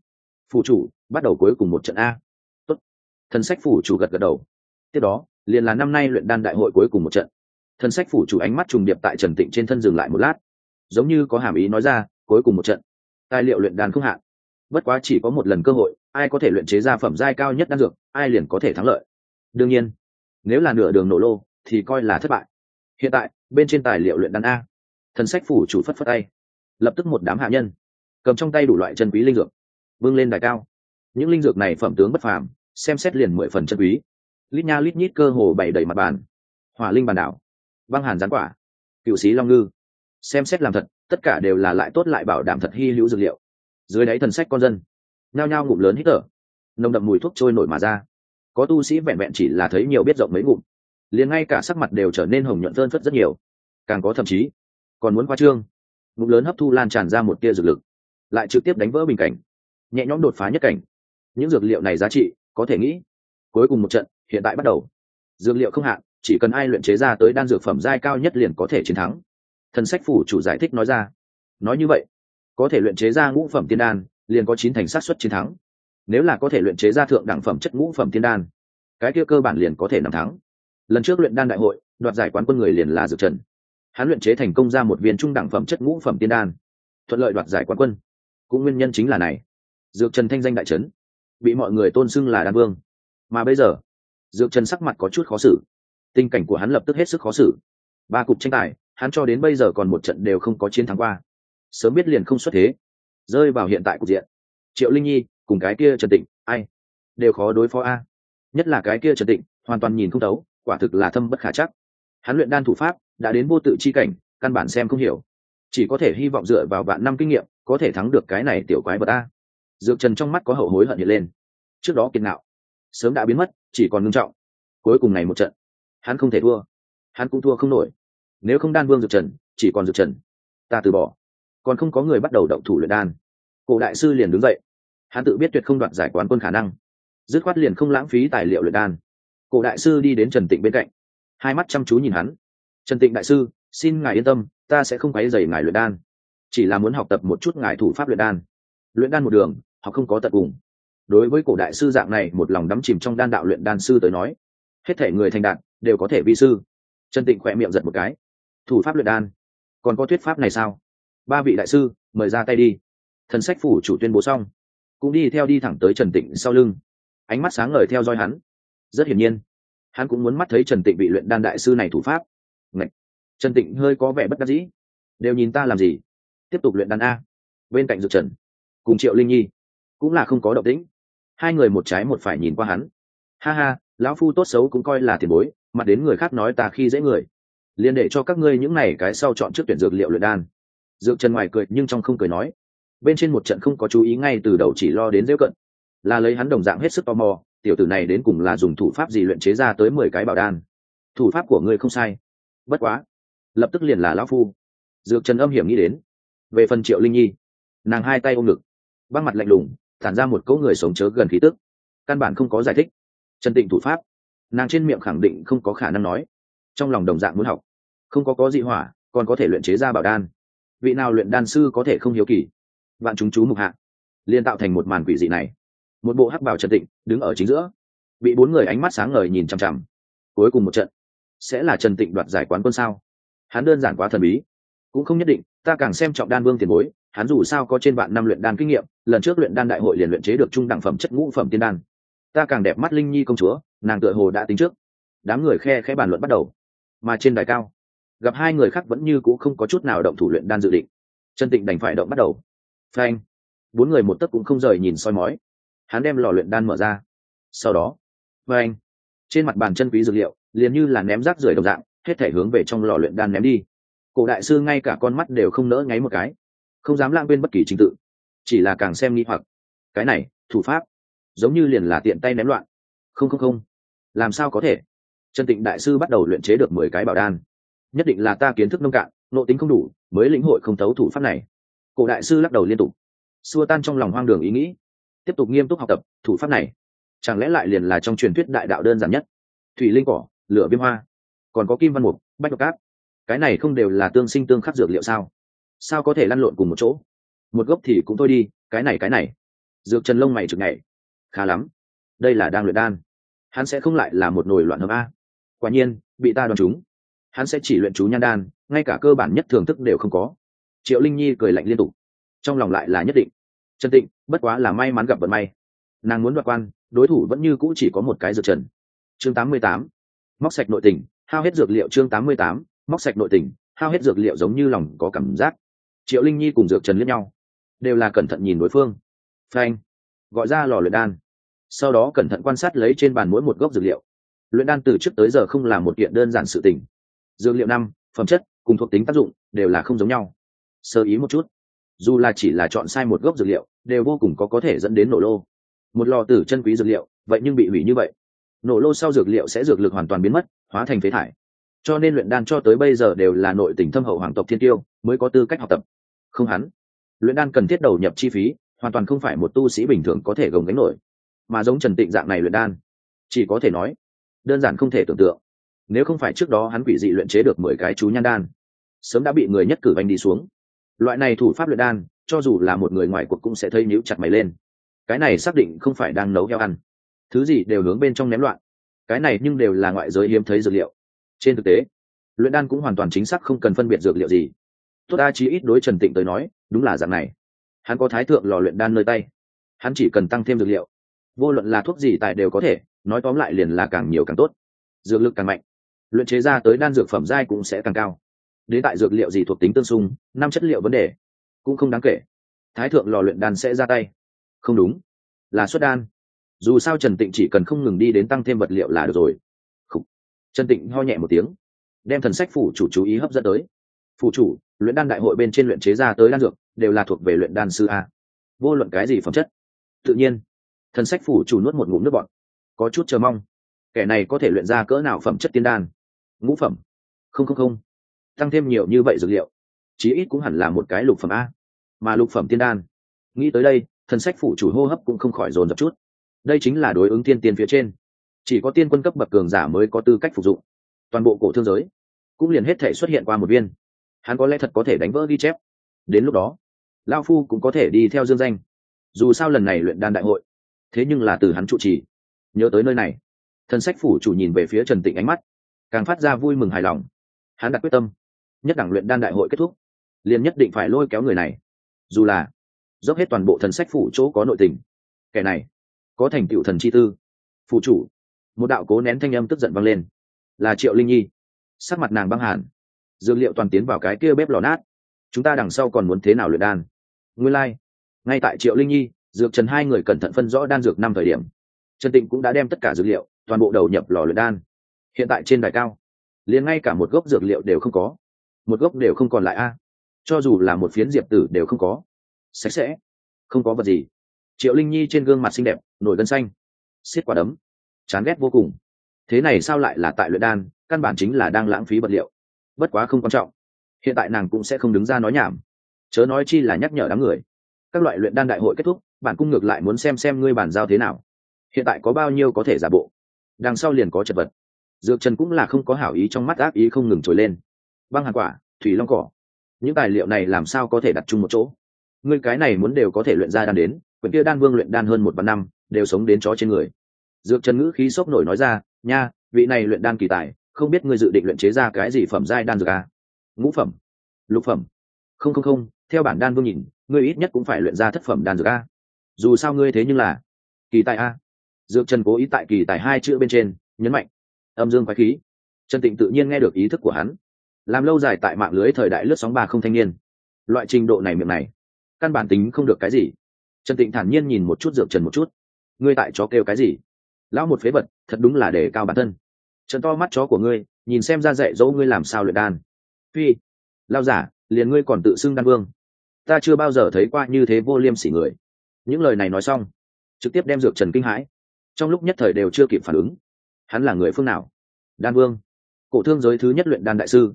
Phủ chủ, bắt đầu cuối cùng một trận a. Tốt. thần sách phủ chủ gật gật đầu. Tiếp đó, liền là năm nay luyện đan đại hội cuối cùng một trận. Thần sách phủ chủ ánh mắt trùng điệp tại trần tịnh trên thân dừng lại một lát. Giống như có hàm ý nói ra, cuối cùng một trận. Tài liệu luyện đan không hạn. Bất quá chỉ có một lần cơ hội ai có thể luyện chế ra phẩm giai cao nhất đan dược, ai liền có thể thắng lợi. Đương nhiên, nếu là nửa đường nổ lô, thì coi là thất bại. Hiện tại, bên trên tài liệu luyện đan a. Thần sách phủ chủ phất phất tay. Lập tức một đám hạ nhân, cầm trong tay đủ loại chân quý linh dược vươn lên đài cao. Những linh dược này phẩm tướng bất phàm, xem xét liền mười phần chân quý. Lít nha lít nhít cơ hồ bày đầy mặt bàn. Hỏa linh bàn đảo, băng hàn gián quả, cựu sĩ long ngư. Xem xét làm thật, tất cả đều là lại tốt lại bảo đảm thật hy hữu dược liệu. Dưới đáy thần sách con dân nhao nhao ngụm lớn hít thở. Nồng đậm mùi thuốc trôi nổi mà ra. Có tu sĩ vẹn vẹn chỉ là thấy nhiều biết rộng mấy ngụm. Liền ngay cả sắc mặt đều trở nên hồng nhuận phơn phất rất nhiều. Càng có thậm chí, còn muốn khoa trương. Ngụm lớn hấp thu lan tràn ra một tia dược lực. Lại trực tiếp đánh vỡ bình cảnh. Nhẹ nhõm đột phá nhất cảnh. Những dược liệu này giá trị, có thể nghĩ, cuối cùng một trận, hiện tại bắt đầu. Dược liệu không hạn, chỉ cần ai luyện chế ra tới đan dược phẩm giai cao nhất liền có thể chiến thắng. Thần sách phủ chủ giải thích nói ra. Nói như vậy, có thể luyện chế ra ngũ phẩm tiên đan liền có chín thành sát xuất chiến thắng. Nếu là có thể luyện chế ra thượng đẳng phẩm chất ngũ phẩm tiên đan, cái kia cơ bản liền có thể nằm thắng. Lần trước luyện đan đại hội, đoạt giải quán quân người liền là dược trần. Hắn luyện chế thành công ra một viên trung đẳng phẩm chất ngũ phẩm tiên đan, thuận lợi đoạt giải quán quân. Cũng nguyên nhân chính là này. Dược trần thanh danh đại trấn, bị mọi người tôn xưng là đan vương. Mà bây giờ, dược trần sắc mặt có chút khó xử. Tình cảnh của hắn lập tức hết sức khó xử. Ba cục tranh tài, hắn cho đến bây giờ còn một trận đều không có chiến thắng qua. Sớm biết liền không xuất thế rơi vào hiện tại cục diện. Triệu linh nhi, cùng cái kia trần tịnh, ai? Đều khó đối phó a. Nhất là cái kia trần tịnh, hoàn toàn nhìn không thấu, quả thực là thâm bất khả chắc. Hắn luyện đan thủ pháp, đã đến vô tự chi cảnh, căn bản xem không hiểu. Chỉ có thể hy vọng dựa vào vạn năm kinh nghiệm, có thể thắng được cái này tiểu quái vật a. Dược trần trong mắt có hậu hối hận hiện lên. Trước đó kiên nạo sớm đã biến mất, chỉ còn ngưng trọng. Cuối cùng ngày một trận, hắn không thể thua. Hắn cũng thua không nổi. Nếu không đan vương dược trần, chỉ còn dược trần. Ta từ bỏ còn không có người bắt đầu động thủ luyện đan. Cổ đại sư liền đứng dậy. Hắn tự biết tuyệt không đoạt giải quán quân khả năng. Dứt khoát liền không lãng phí tài liệu luyện đan. Cổ đại sư đi đến trần tịnh bên cạnh. Hai mắt chăm chú nhìn hắn. Trần tịnh đại sư, xin ngài yên tâm, ta sẽ không quấy dày ngài luyện đan. Chỉ là muốn học tập một chút ngài thủ pháp luyện đan. Luyện đan một đường, họ không có tận cùng. Đối với cổ đại sư dạng này, một lòng đắm chìm trong đan đạo luyện đan sư tới nói, hết thể người thành đạt đều có thể vi sư. Trần tịnh khỏe miệng giật một cái. Thủ pháp luyện đan, còn có thuyết pháp này sao? Ba vị đại sư, mời ra tay đi. Thần sách phủ chủ tuyên bố xong. Cũng đi theo đi thẳng tới trần tịnh sau lưng. Ánh mắt sáng ngời theo dõi hắn. Rất hiển nhiên, hắn cũng muốn mắt thấy trần tịnh bị luyện đan đại sư này thủ pháp. Ngậy! trần tịnh hơi có vẻ bất đắc dĩ. Đều nhìn ta làm gì? Tiếp tục luyện đan a. Bên cạnh dược trần, cùng triệu linh nhi, cũng là không có động tĩnh. Hai người một trái một phải nhìn qua hắn. Ha ha, lão phu tốt xấu cũng coi là tiền bối mặt đến người khác nói ta khi dễ người. Liền để cho các ngươi những này cái sau chọn trước tuyển dược liệu luyện đan dược trần ngoài cười nhưng trong không cười nói. Bên trên một trận không có chú ý ngay từ đầu chỉ lo đến dễ cận. Là lấy hắn đồng dạng hết sức tò mò, tiểu tử này đến cùng là dùng thủ pháp gì luyện chế ra tới mười cái bảo đan. Thủ pháp của ngươi không sai. Bất quá. Lập tức liền là lão phu. Dược trần âm hiểm nghĩ đến. Về phần triệu linh nhi, nàng hai tay ôm ngực. Băng mặt lạnh lùng thản ra một cỗ người sống chớ gần khí tức. Căn bản không có giải thích. Trần tịnh thủ pháp. Nàng trên miệng khẳng định không có khả năng nói. Trong lòng đồng dạng muốn học. Không có có dị hỏa, còn có thể luyện chế ra bảo đan vị nào luyện đan sư có thể không hiếu kỳ? Vạn chúng chú mục hạ. Liên tạo thành một màn quỷ dị này. Một bộ hắc bảo trần tịnh, đứng ở chính giữa. Bị bốn người ánh mắt sáng ngời nhìn chằm chằm. Cuối cùng một trận. Sẽ là trần tịnh đoạt giải quán quân sao? Hắn đơn giản quá thần bí. Cũng không nhất định, ta càng xem trọng đan vương tiền bối. Hắn dù sao có trên vạn năm luyện đan kinh nghiệm, lần trước luyện đan đại hội liền luyện chế được trung đẳng phẩm chất ngũ phẩm tiên đan. Ta càng đẹp mắt linh nhi công chúa, nàng tựa hồ đã tính trước. Đám người khe khẽ bàn luận bắt đầu. Mà trên đài cao gặp hai người khác vẫn như c ũ không có chút nào động thủ luyện đan dự định. Trần tịnh đành phải động bắt đầu. Phanh. Bốn người một tấc cũng không rời nhìn soi mói. Hắn đem lò luyện đan mở ra. Sau đó, phanh. Trên mặt bàn chân quý dược liệu, liền như là ném rác rưởi đồng dạng, hết thể hướng về trong lò luyện đan ném đi. Cổ đại sư ngay cả con mắt đều không nỡ ngáy một cái. Không dám lãng quên bất kỳ trình tự. Chỉ là càng xem nghi hoặc. Cái này, thủ pháp, giống như liền là tiện tay ném loạn. Không không không. Làm sao có thể? Trần tịnh đại sư bắt đầu luyện chế được mười cái bảo đan nhất định là ta kiến thức nông cạn, nộ tính không đủ, mới lĩnh hội không thấu thủ pháp này. Cổ đại sư lắc đầu liên tục. Xua tan trong lòng hoang đường ý nghĩ. Tiếp tục nghiêm túc học tập thủ pháp này. Chẳng lẽ lại liền là trong truyền thuyết đại đạo đơn giản nhất? Thủy linh cỏ, lửa viêm hoa. Còn có kim văn mục, bách độc cát. Cái này không đều là tương sinh tương khắc dược liệu sao? Sao có thể lăn lộn cùng một chỗ? Một gốc thì cũng thôi đi, cái này cái này. Dược trần lông mày trực này khá lắm. Đây là đang luyện đan. Hắn sẽ không lại là một nồi loạn hợp a. Quả nhiên, bị ta đoán chúng hắn sẽ chỉ luyện chú nhan đan ngay cả cơ bản nhất thưởng thức đều không có. Triệu linh nhi cười lạnh liên tục trong lòng lại là nhất định. Trần tịnh bất quá là may mắn gặp vận may. Nàng muốn đoạt quan đối thủ vẫn như cũ chỉ có một cái dược trần. Chương 88. móc sạch nội tình hao hết dược liệu chương 88, móc sạch nội tình hao hết dược liệu giống như lòng có cảm giác. Triệu linh nhi cùng dược trần liếc nhau đều là cẩn thận nhìn đối phương. Phanh gọi ra lò luyện đan. Sau đó cẩn thận quan sát lấy trên bàn mỗi một gốc dược liệu. Luyện đan từ trước tới giờ không là một kiện đơn giản sự tình dược liệu năm, phẩm chất cùng thuộc tính tác dụng đều là không giống nhau. Sơ ý một chút, dù là chỉ là chọn sai một gốc dược liệu, đều vô cùng có có thể dẫn đến nổ lô. Một lò tử chân quý dược liệu, vậy nhưng bị hủy như vậy. Nổ lô sau dược liệu sẽ dược lực hoàn toàn biến mất, hóa thành phế thải. Cho nên luyện đan cho tới bây giờ đều là nội tình thâm hậu hoàng tộc thiên tiêu, mới có tư cách học tập. Không hắn, luyện đan cần thiết đầu nhập chi phí, hoàn toàn không phải một tu sĩ bình thường có thể gồng gánh nổi. Mà giống trần tịnh dạng này luyện đan, chỉ có thể nói, đơn giản không thể tưởng tượng nếu không phải trước đó hắn quỷ dị luyện chế được mười cái chú nhan đan, sớm đã bị người nhất cử vanh đi xuống. Loại này thủ pháp luyện đan, cho dù là một người ngoài cuộc cũng sẽ thấy níu chặt mày lên. Cái này xác định không phải đang nấu heo ăn. Thứ gì đều hướng bên trong ném loạn. Cái này nhưng đều là ngoại giới hiếm thấy dược liệu. Trên thực tế, luyện đan cũng hoàn toàn chính xác không cần phân biệt dược liệu gì. Tốt đa chí ít đối trần tịnh tới nói, đúng là dạng này. Hắn có thái thượng lò luyện đan nơi tay. Hắn chỉ cần tăng thêm dược liệu. Vô luận là thuốc gì tại đều có thể, nói tóm lại liền là càng nhiều càng tốt. Dược lực càng mạnh luyện chế ra tới đan dược phẩm giai cũng sẽ càng cao. Đến tại dược liệu gì thuộc tính tương xung, năm chất liệu vấn đề. Cũng không đáng kể. Thái thượng lò luyện đan sẽ ra tay. Không đúng. Là xuất đan. Dù sao trần tịnh chỉ cần không ngừng đi đến tăng thêm vật liệu là được rồi. Trần tịnh ho nhẹ một tiếng, đem thần sách phủ chủ chú ý hấp dẫn tới. Phủ chủ, luyện đan đại hội bên trên luyện chế ra tới đan dược đều là thuộc về luyện đan sư a. Vô luận cái gì phẩm chất. Tự nhiên, thần sách phủ chủ nuốt một ngụm nước bọn có chút chờ mong. Kẻ này có thể luyện ra cỡ nào phẩm chất tiên đan? Ngũ phẩm. Không không không. Tăng thêm nhiều như vậy dược liệu, chí ít cũng hẳn là một cái lục phẩm a. Mà lục phẩm tiên đan. Nghĩ tới đây, thần sách phủ chủ hô hấp cũng không khỏi dồn dập chút. Đây chính là đối ứng tiên tiên phía trên. Chỉ có tiên quân cấp bậc cường giả mới có tư cách phục dụng. Toàn bộ cổ thương giới cũng liền hết thể xuất hiện qua một viên. Hắn có lẽ thật có thể đánh vỡ ghi chép. Đến lúc đó lao phu cũng có thể đi theo dương danh. Dù sao lần này luyện đan đại hội, thế nhưng là từ hắn trụ trì. Nhớ tới nơi này, thần sách phủ chủ nhìn về phía trần tịnh ánh mắt càng phát ra vui mừng hài lòng. Hắn đặt quyết tâm, nhất đẳng luyện đan đại hội kết thúc, liền nhất định phải lôi kéo người này. Dù là dốc hết toàn bộ thần sách phủ chỗ có nội tình, kẻ này có thành tựu thần chi tư. Phụ chủ, một đạo cố nén thanh âm tức giận vang lên. Là triệu linh nhi. Sắc mặt nàng băng hàn, dược liệu toàn tiến vào cái kia bếp lò nát. Chúng ta đằng sau còn muốn thế nào luyện đan? Nguyên lai、like. ngay tại triệu linh nhi, dược trần hai người cẩn thận phân rõ đan dược năm thời điểm, trần tịnh cũng đã đem tất cả dược liệu, toàn bộ đầu nhập lò luyện đan hiện tại trên đài cao, liền ngay cả một gốc dược liệu đều không có. Một gốc đều không còn lại a. Cho dù là một phiến diệp tử đều không có. Sạch sẽ. Không có vật gì. Triệu linh nhi trên gương mặt xinh đẹp, nổi gân xanh. Xiết quả đấm. Chán ghét vô cùng. Thế này sao lại là tại luyện đan, căn bản chính là đang lãng phí vật liệu. Bất quá không quan trọng. Hiện tại nàng cũng sẽ không đứng ra nói nhảm. Chớ nói chi là nhắc nhở đám người. Các loại luyện đan đại hội kết thúc bản cung ngược lại muốn xem xem ngươi bản giao thế nào. Hiện tại có bao nhiêu có thể giả bộ. Đằng sau liền có chật vật dược trần cũng là không có hảo ý trong mắt ác ý không ngừng trồi lên. Băng hàn quả, thủy long cỏ. Những tài liệu này làm sao có thể đặt chung một chỗ? Ngươi cái này muốn đều có thể luyện ra đan đến, quyển kia đan vương luyện đan hơn một vạn năm, đều sống đến chó trên người. Dược trần ngữ khí sốc nổi nói ra, nha, vị này luyện đan kỳ tài, không biết ngươi dự định luyện chế ra cái gì phẩm giai đan dược à? ngũ phẩm. Lục phẩm. Không không không, theo bản đan vương nhìn, ngươi ít nhất cũng phải luyện ra thất phẩm đan dược a. Dù sao ngươi thế nhưng là kỳ tài a. Dược trần cố ý tại kỳ tài hai chữ bên trên, nhấn mạnh âm dương quái khí. Trần tịnh tự nhiên nghe được ý thức của hắn. Làm lâu dài tại mạng lưới thời đại lướt sóng ba không thanh niên. Loại trình độ này miệng này, căn bản tính không được cái gì. Trần tịnh thản nhiên nhìn một chút dược trần một chút. Ngươi tại chó kêu cái gì? Lão một phế vật, thật đúng là để cao bản thân. Trần to mắt chó của ngươi, nhìn xem ra dạy dỗ ngươi làm sao luyện đan. Phi lao giả, liền ngươi còn tự xưng đan vương. Ta chưa bao giờ thấy qua như thế vô liêm sỉ người. Những lời này nói xong, trực tiếp đem dược trần kinh hãi. Trong lúc nhất thời đều chưa kịp phản ứng hắn là người phương nào? Đan vương. Cổ thương giới thứ nhất luyện đan đại sư.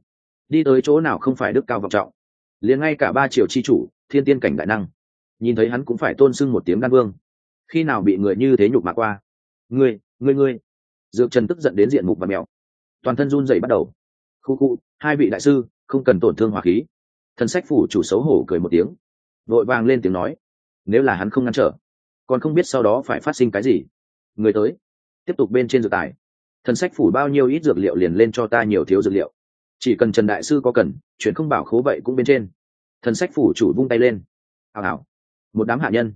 Đi tới chỗ nào không phải đức cao vọng trọng. Liền ngay cả ba triều chi chủ, thiên tiên cảnh đại năng. Nhìn thấy hắn cũng phải tôn sưng một tiếng đan vương. Khi nào bị người như thế nhục mạ qua? Ngươi ngươi ngươi. Dược trần tức giận đến diện mục và mèo. Toàn thân run dậy bắt đầu. Khu khu, hai vị đại sư, không cần tổn thương hòa khí. Thần sách phủ chủ xấu hổ cười một tiếng. Vội vàng lên tiếng nói. Nếu là hắn không ngăn trở, còn không biết sau đó phải phát sinh cái gì. Người tới. Tiếp tục bên trên dược tài thần sách phủ bao nhiêu ít dược liệu liền lên cho ta nhiều thiếu dược liệu. Chỉ cần trần đại sư có cần, chuyện không bảo khố vậy cũng bên trên. Thần sách phủ chủ vung tay lên. Hào hào. Một đám hạ nhân.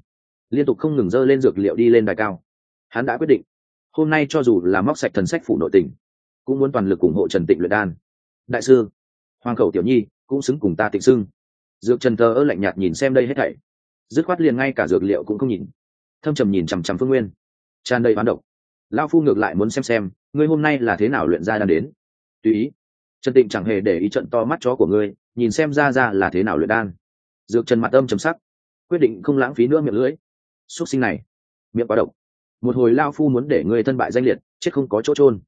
Liên tục không ngừng dơ lên dược liệu đi lên đài cao. Hắn đã quyết định. Hôm nay cho dù là móc sạch thần sách phủ nội tình, cũng muốn toàn lực ủng hộ trần tịnh luyện đan. Đại sư, hoàng khẩu tiểu nhi cũng xứng cùng ta tịnh xưng. Dược trần thờ ơ lạnh nhạt nhìn xem đây hết thảy. Dứt khoát liền ngay cả dược liệu cũng không nhìn. Thâm trầm nhìn chằm chằm phương nguyên. Tràn đầy hoán độc lao phu ngược lại muốn xem xem, ngươi hôm nay là thế nào luyện ra đan đến. Tùy ý. Trần tịnh chẳng hề để ý trận to mắt chó của ngươi, nhìn xem ra ra là thế nào luyện đan. Dược trần mặt âm chấm sắc, quyết định không lãng phí nữa miệng lưỡi. Xúc sinh này, miệng quá độc. Một hồi lao phu muốn để ngươi thân bại danh liệt, chết không có chỗ trôn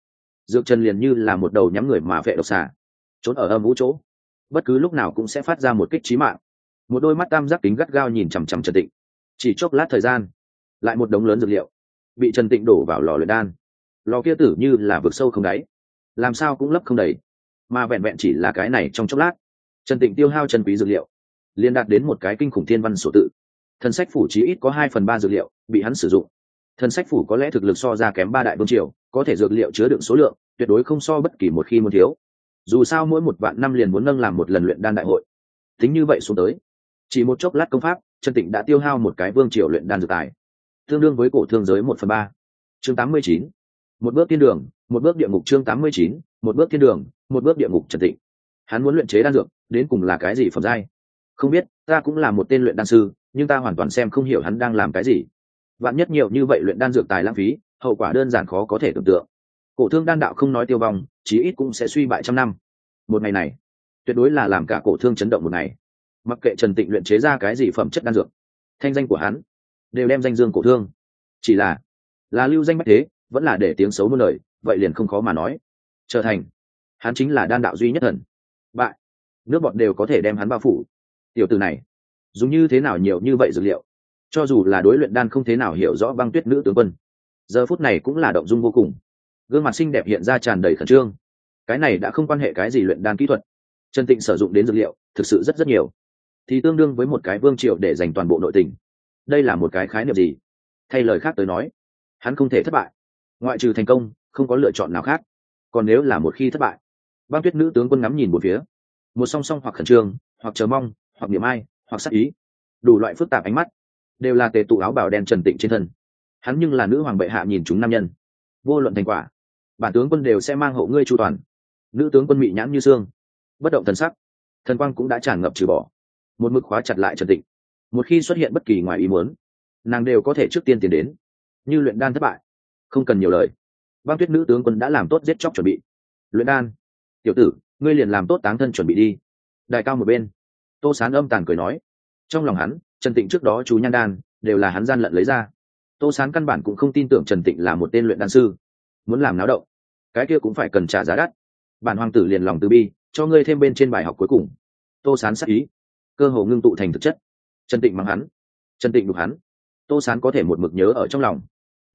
dược trần liền như là một đầu nhắm người mà vệ độc xà, trốn ở âm vũ chỗ. Bất cứ lúc nào cũng sẽ phát ra một kích trí mạng. Một đôi mắt tam giác kính gắt gao nhìn chằm chằm trần tịnh. Chỉ chốc lát thời gian, lại một đống lớn dược liệu bị trần tịnh đổ vào lò luyện đan. Lò kia tử như là vực sâu không đáy. Làm sao cũng lấp không đầy. Mà vẹn vẹn chỉ là cái này trong chốc lát, trần tịnh tiêu hao trần quý dược liệu liên đạt đến một cái kinh khủng thiên văn sổ tự. Thần sách phủ chí ít có hai phần ba dược liệu bị hắn sử dụng. Thần sách phủ có lẽ thực lực so ra kém ba đại vương triều, có thể dược liệu chứa đựng số lượng tuyệt đối không so bất kỳ một khi muốn thiếu. Dù sao mỗi một vạn năm liền muốn nâng làm một lần luyện đan đại hội. Tính như vậy xuống tới, chỉ một chốc lát công pháp, trần tịnh đã tiêu hao một cái vương triều luyện đan dược tài tương đương với cổ thương giới một phần ba. Chương tám mươi chín. Một bước thiên đường, một bước địa ngục chương tám mươi chín, một bước thiên đường, một bước địa ngục trần tịnh. Hắn muốn luyện chế đan dược, đến cùng là cái gì phẩm giai? Không biết, ta cũng là một tên luyện đan sư, nhưng ta hoàn toàn xem không hiểu hắn đang làm cái gì. Vạn nhất nhiều như vậy luyện đan dược tài lãng phí, hậu quả đơn giản khó có thể tưởng tượng. Cổ thương đan đạo không nói tiêu vong, chí ít cũng sẽ suy bại trăm năm. Một ngày này, tuyệt đối là làm cả cổ thương chấn động một ngày. Mặc kệ trần tịnh luyện chế ra cái gì phẩm chất đan dược, thanh danh của hắn đều đem danh dương cổ thương. Chỉ là là lưu danh bách thế, vẫn là để tiếng xấu muôn lời vậy liền không khó mà nói. Trở thành, hắn chính là đan đạo duy nhất thần. Bại. Nước bọn đều có thể đem hắn bao phủ. Tiểu từ này, dùng như thế nào nhiều như vậy dược liệu? Cho dù là đối luyện đan không thế nào hiểu rõ băng tuyết nữ tướng quân, giờ phút này cũng là động dung vô cùng. Gương mặt xinh đẹp hiện ra tràn đầy khẩn trương. Cái này đã không quan hệ cái gì luyện đan kỹ thuật. Trần tịnh sử dụng đến dược liệu, thực sự rất rất nhiều. Thì tương đương với một cái vương triệu để dành toàn bộ nội tình đây là một cái khái niệm gì? Thay lời khác tới nói, hắn không thể thất bại. Ngoại trừ thành công, không có lựa chọn nào khác. Còn nếu là một khi thất bại, băng tuyết nữ tướng quân ngắm nhìn một phía. Một song song hoặc khẩn trương, hoặc chờ mong, hoặc niệm ai, hoặc sắc ý. Đủ loại phức tạp ánh mắt, đều là tề tụ áo bảo đen trần tịnh trên thân. Hắn nhưng là nữ hoàng bệ hạ nhìn chúng nam nhân. Vô luận thành quả, bản tướng quân đều sẽ mang hộ ngươi chu toàn. Nữ tướng quân mị nhãn như xương, bất động thần sắc, thần quang cũng đã tràn ngập trừ bỏ. Một mực khóa chặt lại trần tịnh một khi xuất hiện bất kỳ ngoài ý muốn, nàng đều có thể trước tiên tiến đến. Như luyện đan thất bại, không cần nhiều lời. Băng tuyết nữ tướng quân đã làm tốt giết chóc chuẩn bị. Luyện đan, tiểu tử, ngươi liền làm tốt táng thân chuẩn bị đi. Đại cao một bên, tô sán âm tàn cười nói. Trong lòng hắn, trần tịnh trước đó chú nhan đan, đều là hắn gian lận lấy ra. Tô sán căn bản cũng không tin tưởng trần tịnh là một tên luyện đan sư. Muốn làm náo động, cái kia cũng phải cần trả giá đắt. Bản hoàng tử liền lòng từ bi, cho ngươi thêm bên trên bài học cuối cùng. Tô sán sắc ý, cơ hồ ngưng tụ thành thực chất trần tịnh mắng hắn. Trần tịnh đục hắn. Tô sán có thể một mực nhớ ở trong lòng.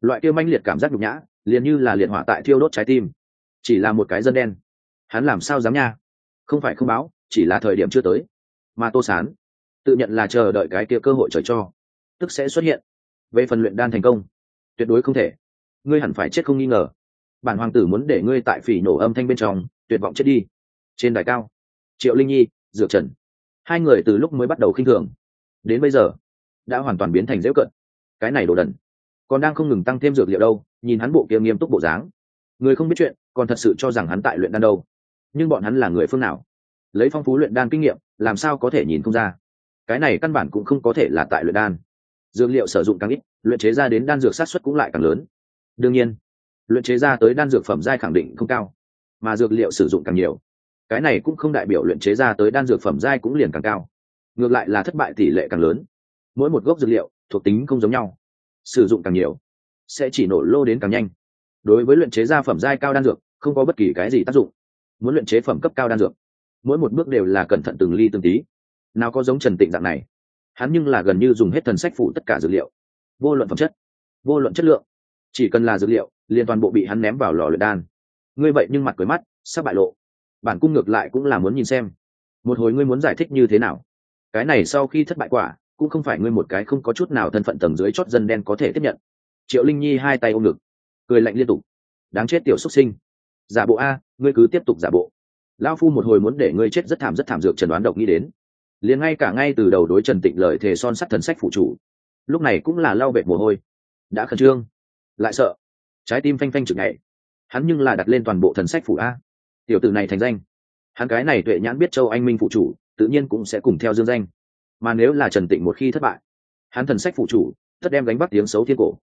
Loại kia manh liệt cảm giác nhục nhã, liền như là liệt hỏa tại thiêu đốt trái tim. Chỉ là một cái dân đen. Hắn làm sao dám nha? Không phải không báo, chỉ là thời điểm chưa tới. Mà tô sán, tự nhận là chờ đợi cái kia cơ hội trời cho. Tức sẽ xuất hiện. Về phần luyện đan thành công, tuyệt đối không thể. Ngươi hẳn phải chết không nghi ngờ. Bản hoàng tử muốn để ngươi tại phỉ nổ âm thanh bên trong, tuyệt vọng chết đi. Trên đài cao, triệu linh nhi, dược trần. Hai người từ lúc mới bắt đầu khinh thường đến bây giờ, đã hoàn toàn biến thành dễ cận. Cái này đồ đần, còn đang không ngừng tăng thêm dược liệu đâu, nhìn hắn bộ kia nghiêm túc bộ dáng. Người không biết chuyện, còn thật sự cho rằng hắn tại luyện đan đâu. Nhưng bọn hắn là người phương nào? Lấy phong phú luyện đan kinh nghiệm, làm sao có thể nhìn không ra? Cái này căn bản cũng không có thể là tại luyện đan. Dược liệu sử dụng càng ít, luyện chế ra đến đan dược sát xuất cũng lại càng lớn. Đương nhiên, luyện chế ra tới đan dược phẩm giai khẳng định không cao, mà dược liệu sử dụng càng nhiều. Cái này cũng không đại biểu luyện chế ra tới đan dược phẩm giai cũng liền càng cao ngược lại là thất bại tỷ lệ càng lớn. Mỗi một gốc dược liệu thuộc tính không giống nhau, sử dụng càng nhiều, sẽ chỉ nổ lô đến càng nhanh. Đối với luyện chế gia phẩm giai cao đan dược, không có bất kỳ cái gì tác dụng. Muốn luyện chế phẩm cấp cao đan dược, mỗi một bước đều là cẩn thận từng ly từng tí. Nào có giống trần tịnh dạng này, hắn nhưng là gần như dùng hết thần sách phủ tất cả dược liệu. Vô luận phẩm chất, vô luận chất lượng, chỉ cần là dược liệu, liền toàn bộ bị hắn ném vào lò luyện đan. Ngươi vậy nhưng mặt cười mắt, sắp bại lộ. Bản cung ngược lại cũng là muốn nhìn xem. Một hồi ngươi muốn giải thích như thế nào? Cái này sau khi thất bại quả, cũng không phải ngươi một cái không có chút nào thân phận tầng dưới chót dân đen có thể tiếp nhận. Triệu linh nhi hai tay ôm ngực, cười lạnh liên tục. Đáng chết tiểu xuất sinh. Giả bộ a, ngươi cứ tiếp tục giả bộ. Lao phu một hồi muốn để ngươi chết rất thảm rất thảm dược trần đoán độc nghĩ đến. Liền ngay cả ngay từ đầu đối trần tịnh lời thề son sắt thần sách phụ chủ, lúc này cũng là lao vệt mồ hôi. Đã khẩn trương. Lại sợ. Trái tim phanh phanh chực ngày hắn nhưng là đặt lên toàn bộ thần sách phủ a. Tiểu tử này thành danh. Hắn cái này tuệ nhãn biết châu anh minh phụ chủ tự nhiên cũng sẽ cùng theo dương danh. Mà nếu là trần tịnh một khi thất bại, hắn thần sách phụ chủ, tất đem gánh bắt tiếng xấu thiên cổ.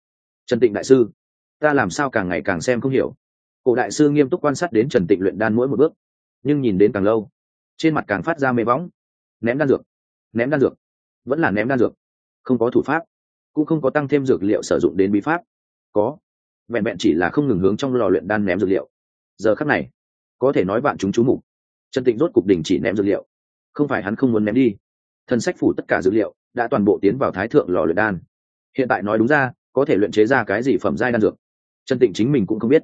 Trần tịnh đại sư, ta làm sao càng ngày càng xem không hiểu. Cổ đại sư nghiêm túc quan sát đến trần tịnh luyện đan mỗi một bước, nhưng nhìn đến càng lâu, trên mặt càng phát ra mê võng ném đan dược, ném đan dược, vẫn là ném đan dược, không có thủ pháp, cũng không có tăng thêm dược liệu sử dụng đến bí pháp. Có, vẹn vẹn chỉ là không ngừng hướng trong lò luyện đan ném dược liệu. Giờ khắc này, có thể nói bạn chúng chú mục. Trần tịnh rốt cục đình chỉ ném dược liệu không phải hắn không muốn ném đi. Thần sách phủ tất cả dữ liệu đã toàn bộ tiến vào thái thượng lò luyện đan. Hiện tại nói đúng ra, có thể luyện chế ra cái gì phẩm giai đan dược. Trần tịnh chính mình cũng không biết.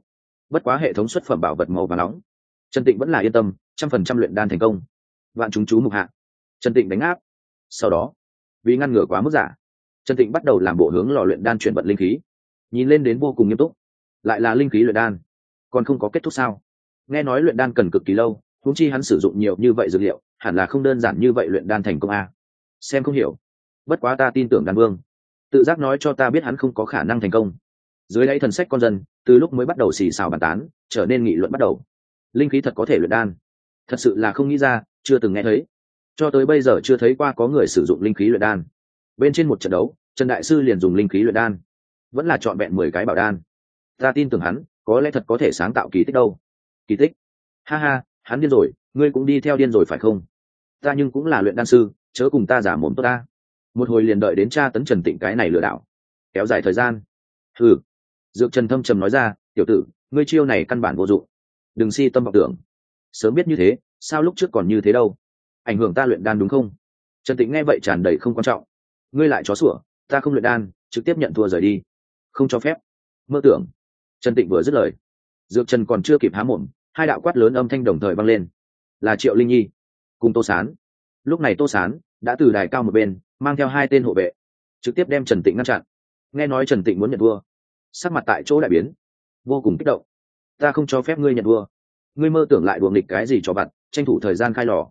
Bất quá hệ thống xuất phẩm bảo vật màu và nóng. Trần tịnh vẫn là yên tâm, trăm phần trăm luyện đan thành công. Vạn chúng chú mục hạ. Trần tịnh đánh áp. Sau đó, vì ngăn ngừa quá mức giả, trần tịnh bắt đầu làm bộ hướng lò luyện đan chuyển vận linh khí. Nhìn lên đến vô cùng nghiêm túc. Lại là linh khí luyện đan. Còn không có kết thúc sao? Nghe nói luyện đan cần cực kỳ lâu, huống chi hắn sử dụng nhiều như vậy dược liệu hẳn là không đơn giản như vậy luyện đan thành công a. Xem không hiểu. Bất quá ta tin tưởng đan vương. Tự giác nói cho ta biết hắn không có khả năng thành công. Dưới đáy thần sách con dân, từ lúc mới bắt đầu xì xào bàn tán, trở nên nghị luận bắt đầu. Linh khí thật có thể luyện đan. Thật sự là không nghĩ ra, chưa từng nghe thấy. Cho tới bây giờ chưa thấy qua có người sử dụng linh khí luyện đan. Bên trên một trận đấu, trần đại sư liền dùng linh khí luyện đan. Vẫn là trọn vẹn mười cái bảo đan. Ta tin tưởng hắn, có lẽ thật có thể sáng tạo kỳ tích đâu. Kỳ tích? Ha ha, hắn điên rồi, ngươi cũng đi theo điên rồi phải không? Ta nhưng cũng là luyện đan sư, chớ cùng ta giả mồm tốt ta. Một hồi liền đợi đến cha tấn trần tịnh cái này lừa đảo. Kéo dài thời gian. Ừ dược trần thâm trầm nói ra, tiểu tử, ngươi chiêu này căn bản vô dụng. Đừng si tâm vọng tưởng. Sớm biết như thế, sao lúc trước còn như thế đâu? Ảnh hưởng ta luyện đan đúng không? Trần tịnh nghe vậy tràn đầy không quan trọng. Ngươi lại chó sủa, ta không luyện đan, trực tiếp nhận thua rời đi. Không cho phép. Mơ tưởng. Trần tịnh vừa dứt lời, dược trần còn chưa kịp há mồm, hai đạo quát lớn âm thanh đồng thời vang lên. Là triệu linh nhi cùng tô sán. Lúc này tô sán đã từ đài cao một bên, mang theo hai tên hộ vệ, trực tiếp đem trần tịnh ngăn chặn. Nghe nói trần tịnh muốn nhận vua, sắc mặt tại chỗ đại biến, vô cùng kích động. Ta không cho phép ngươi nhận vua. Ngươi mơ tưởng lại đùa nghịch cái gì cho bạn, tranh thủ thời gian khai lò.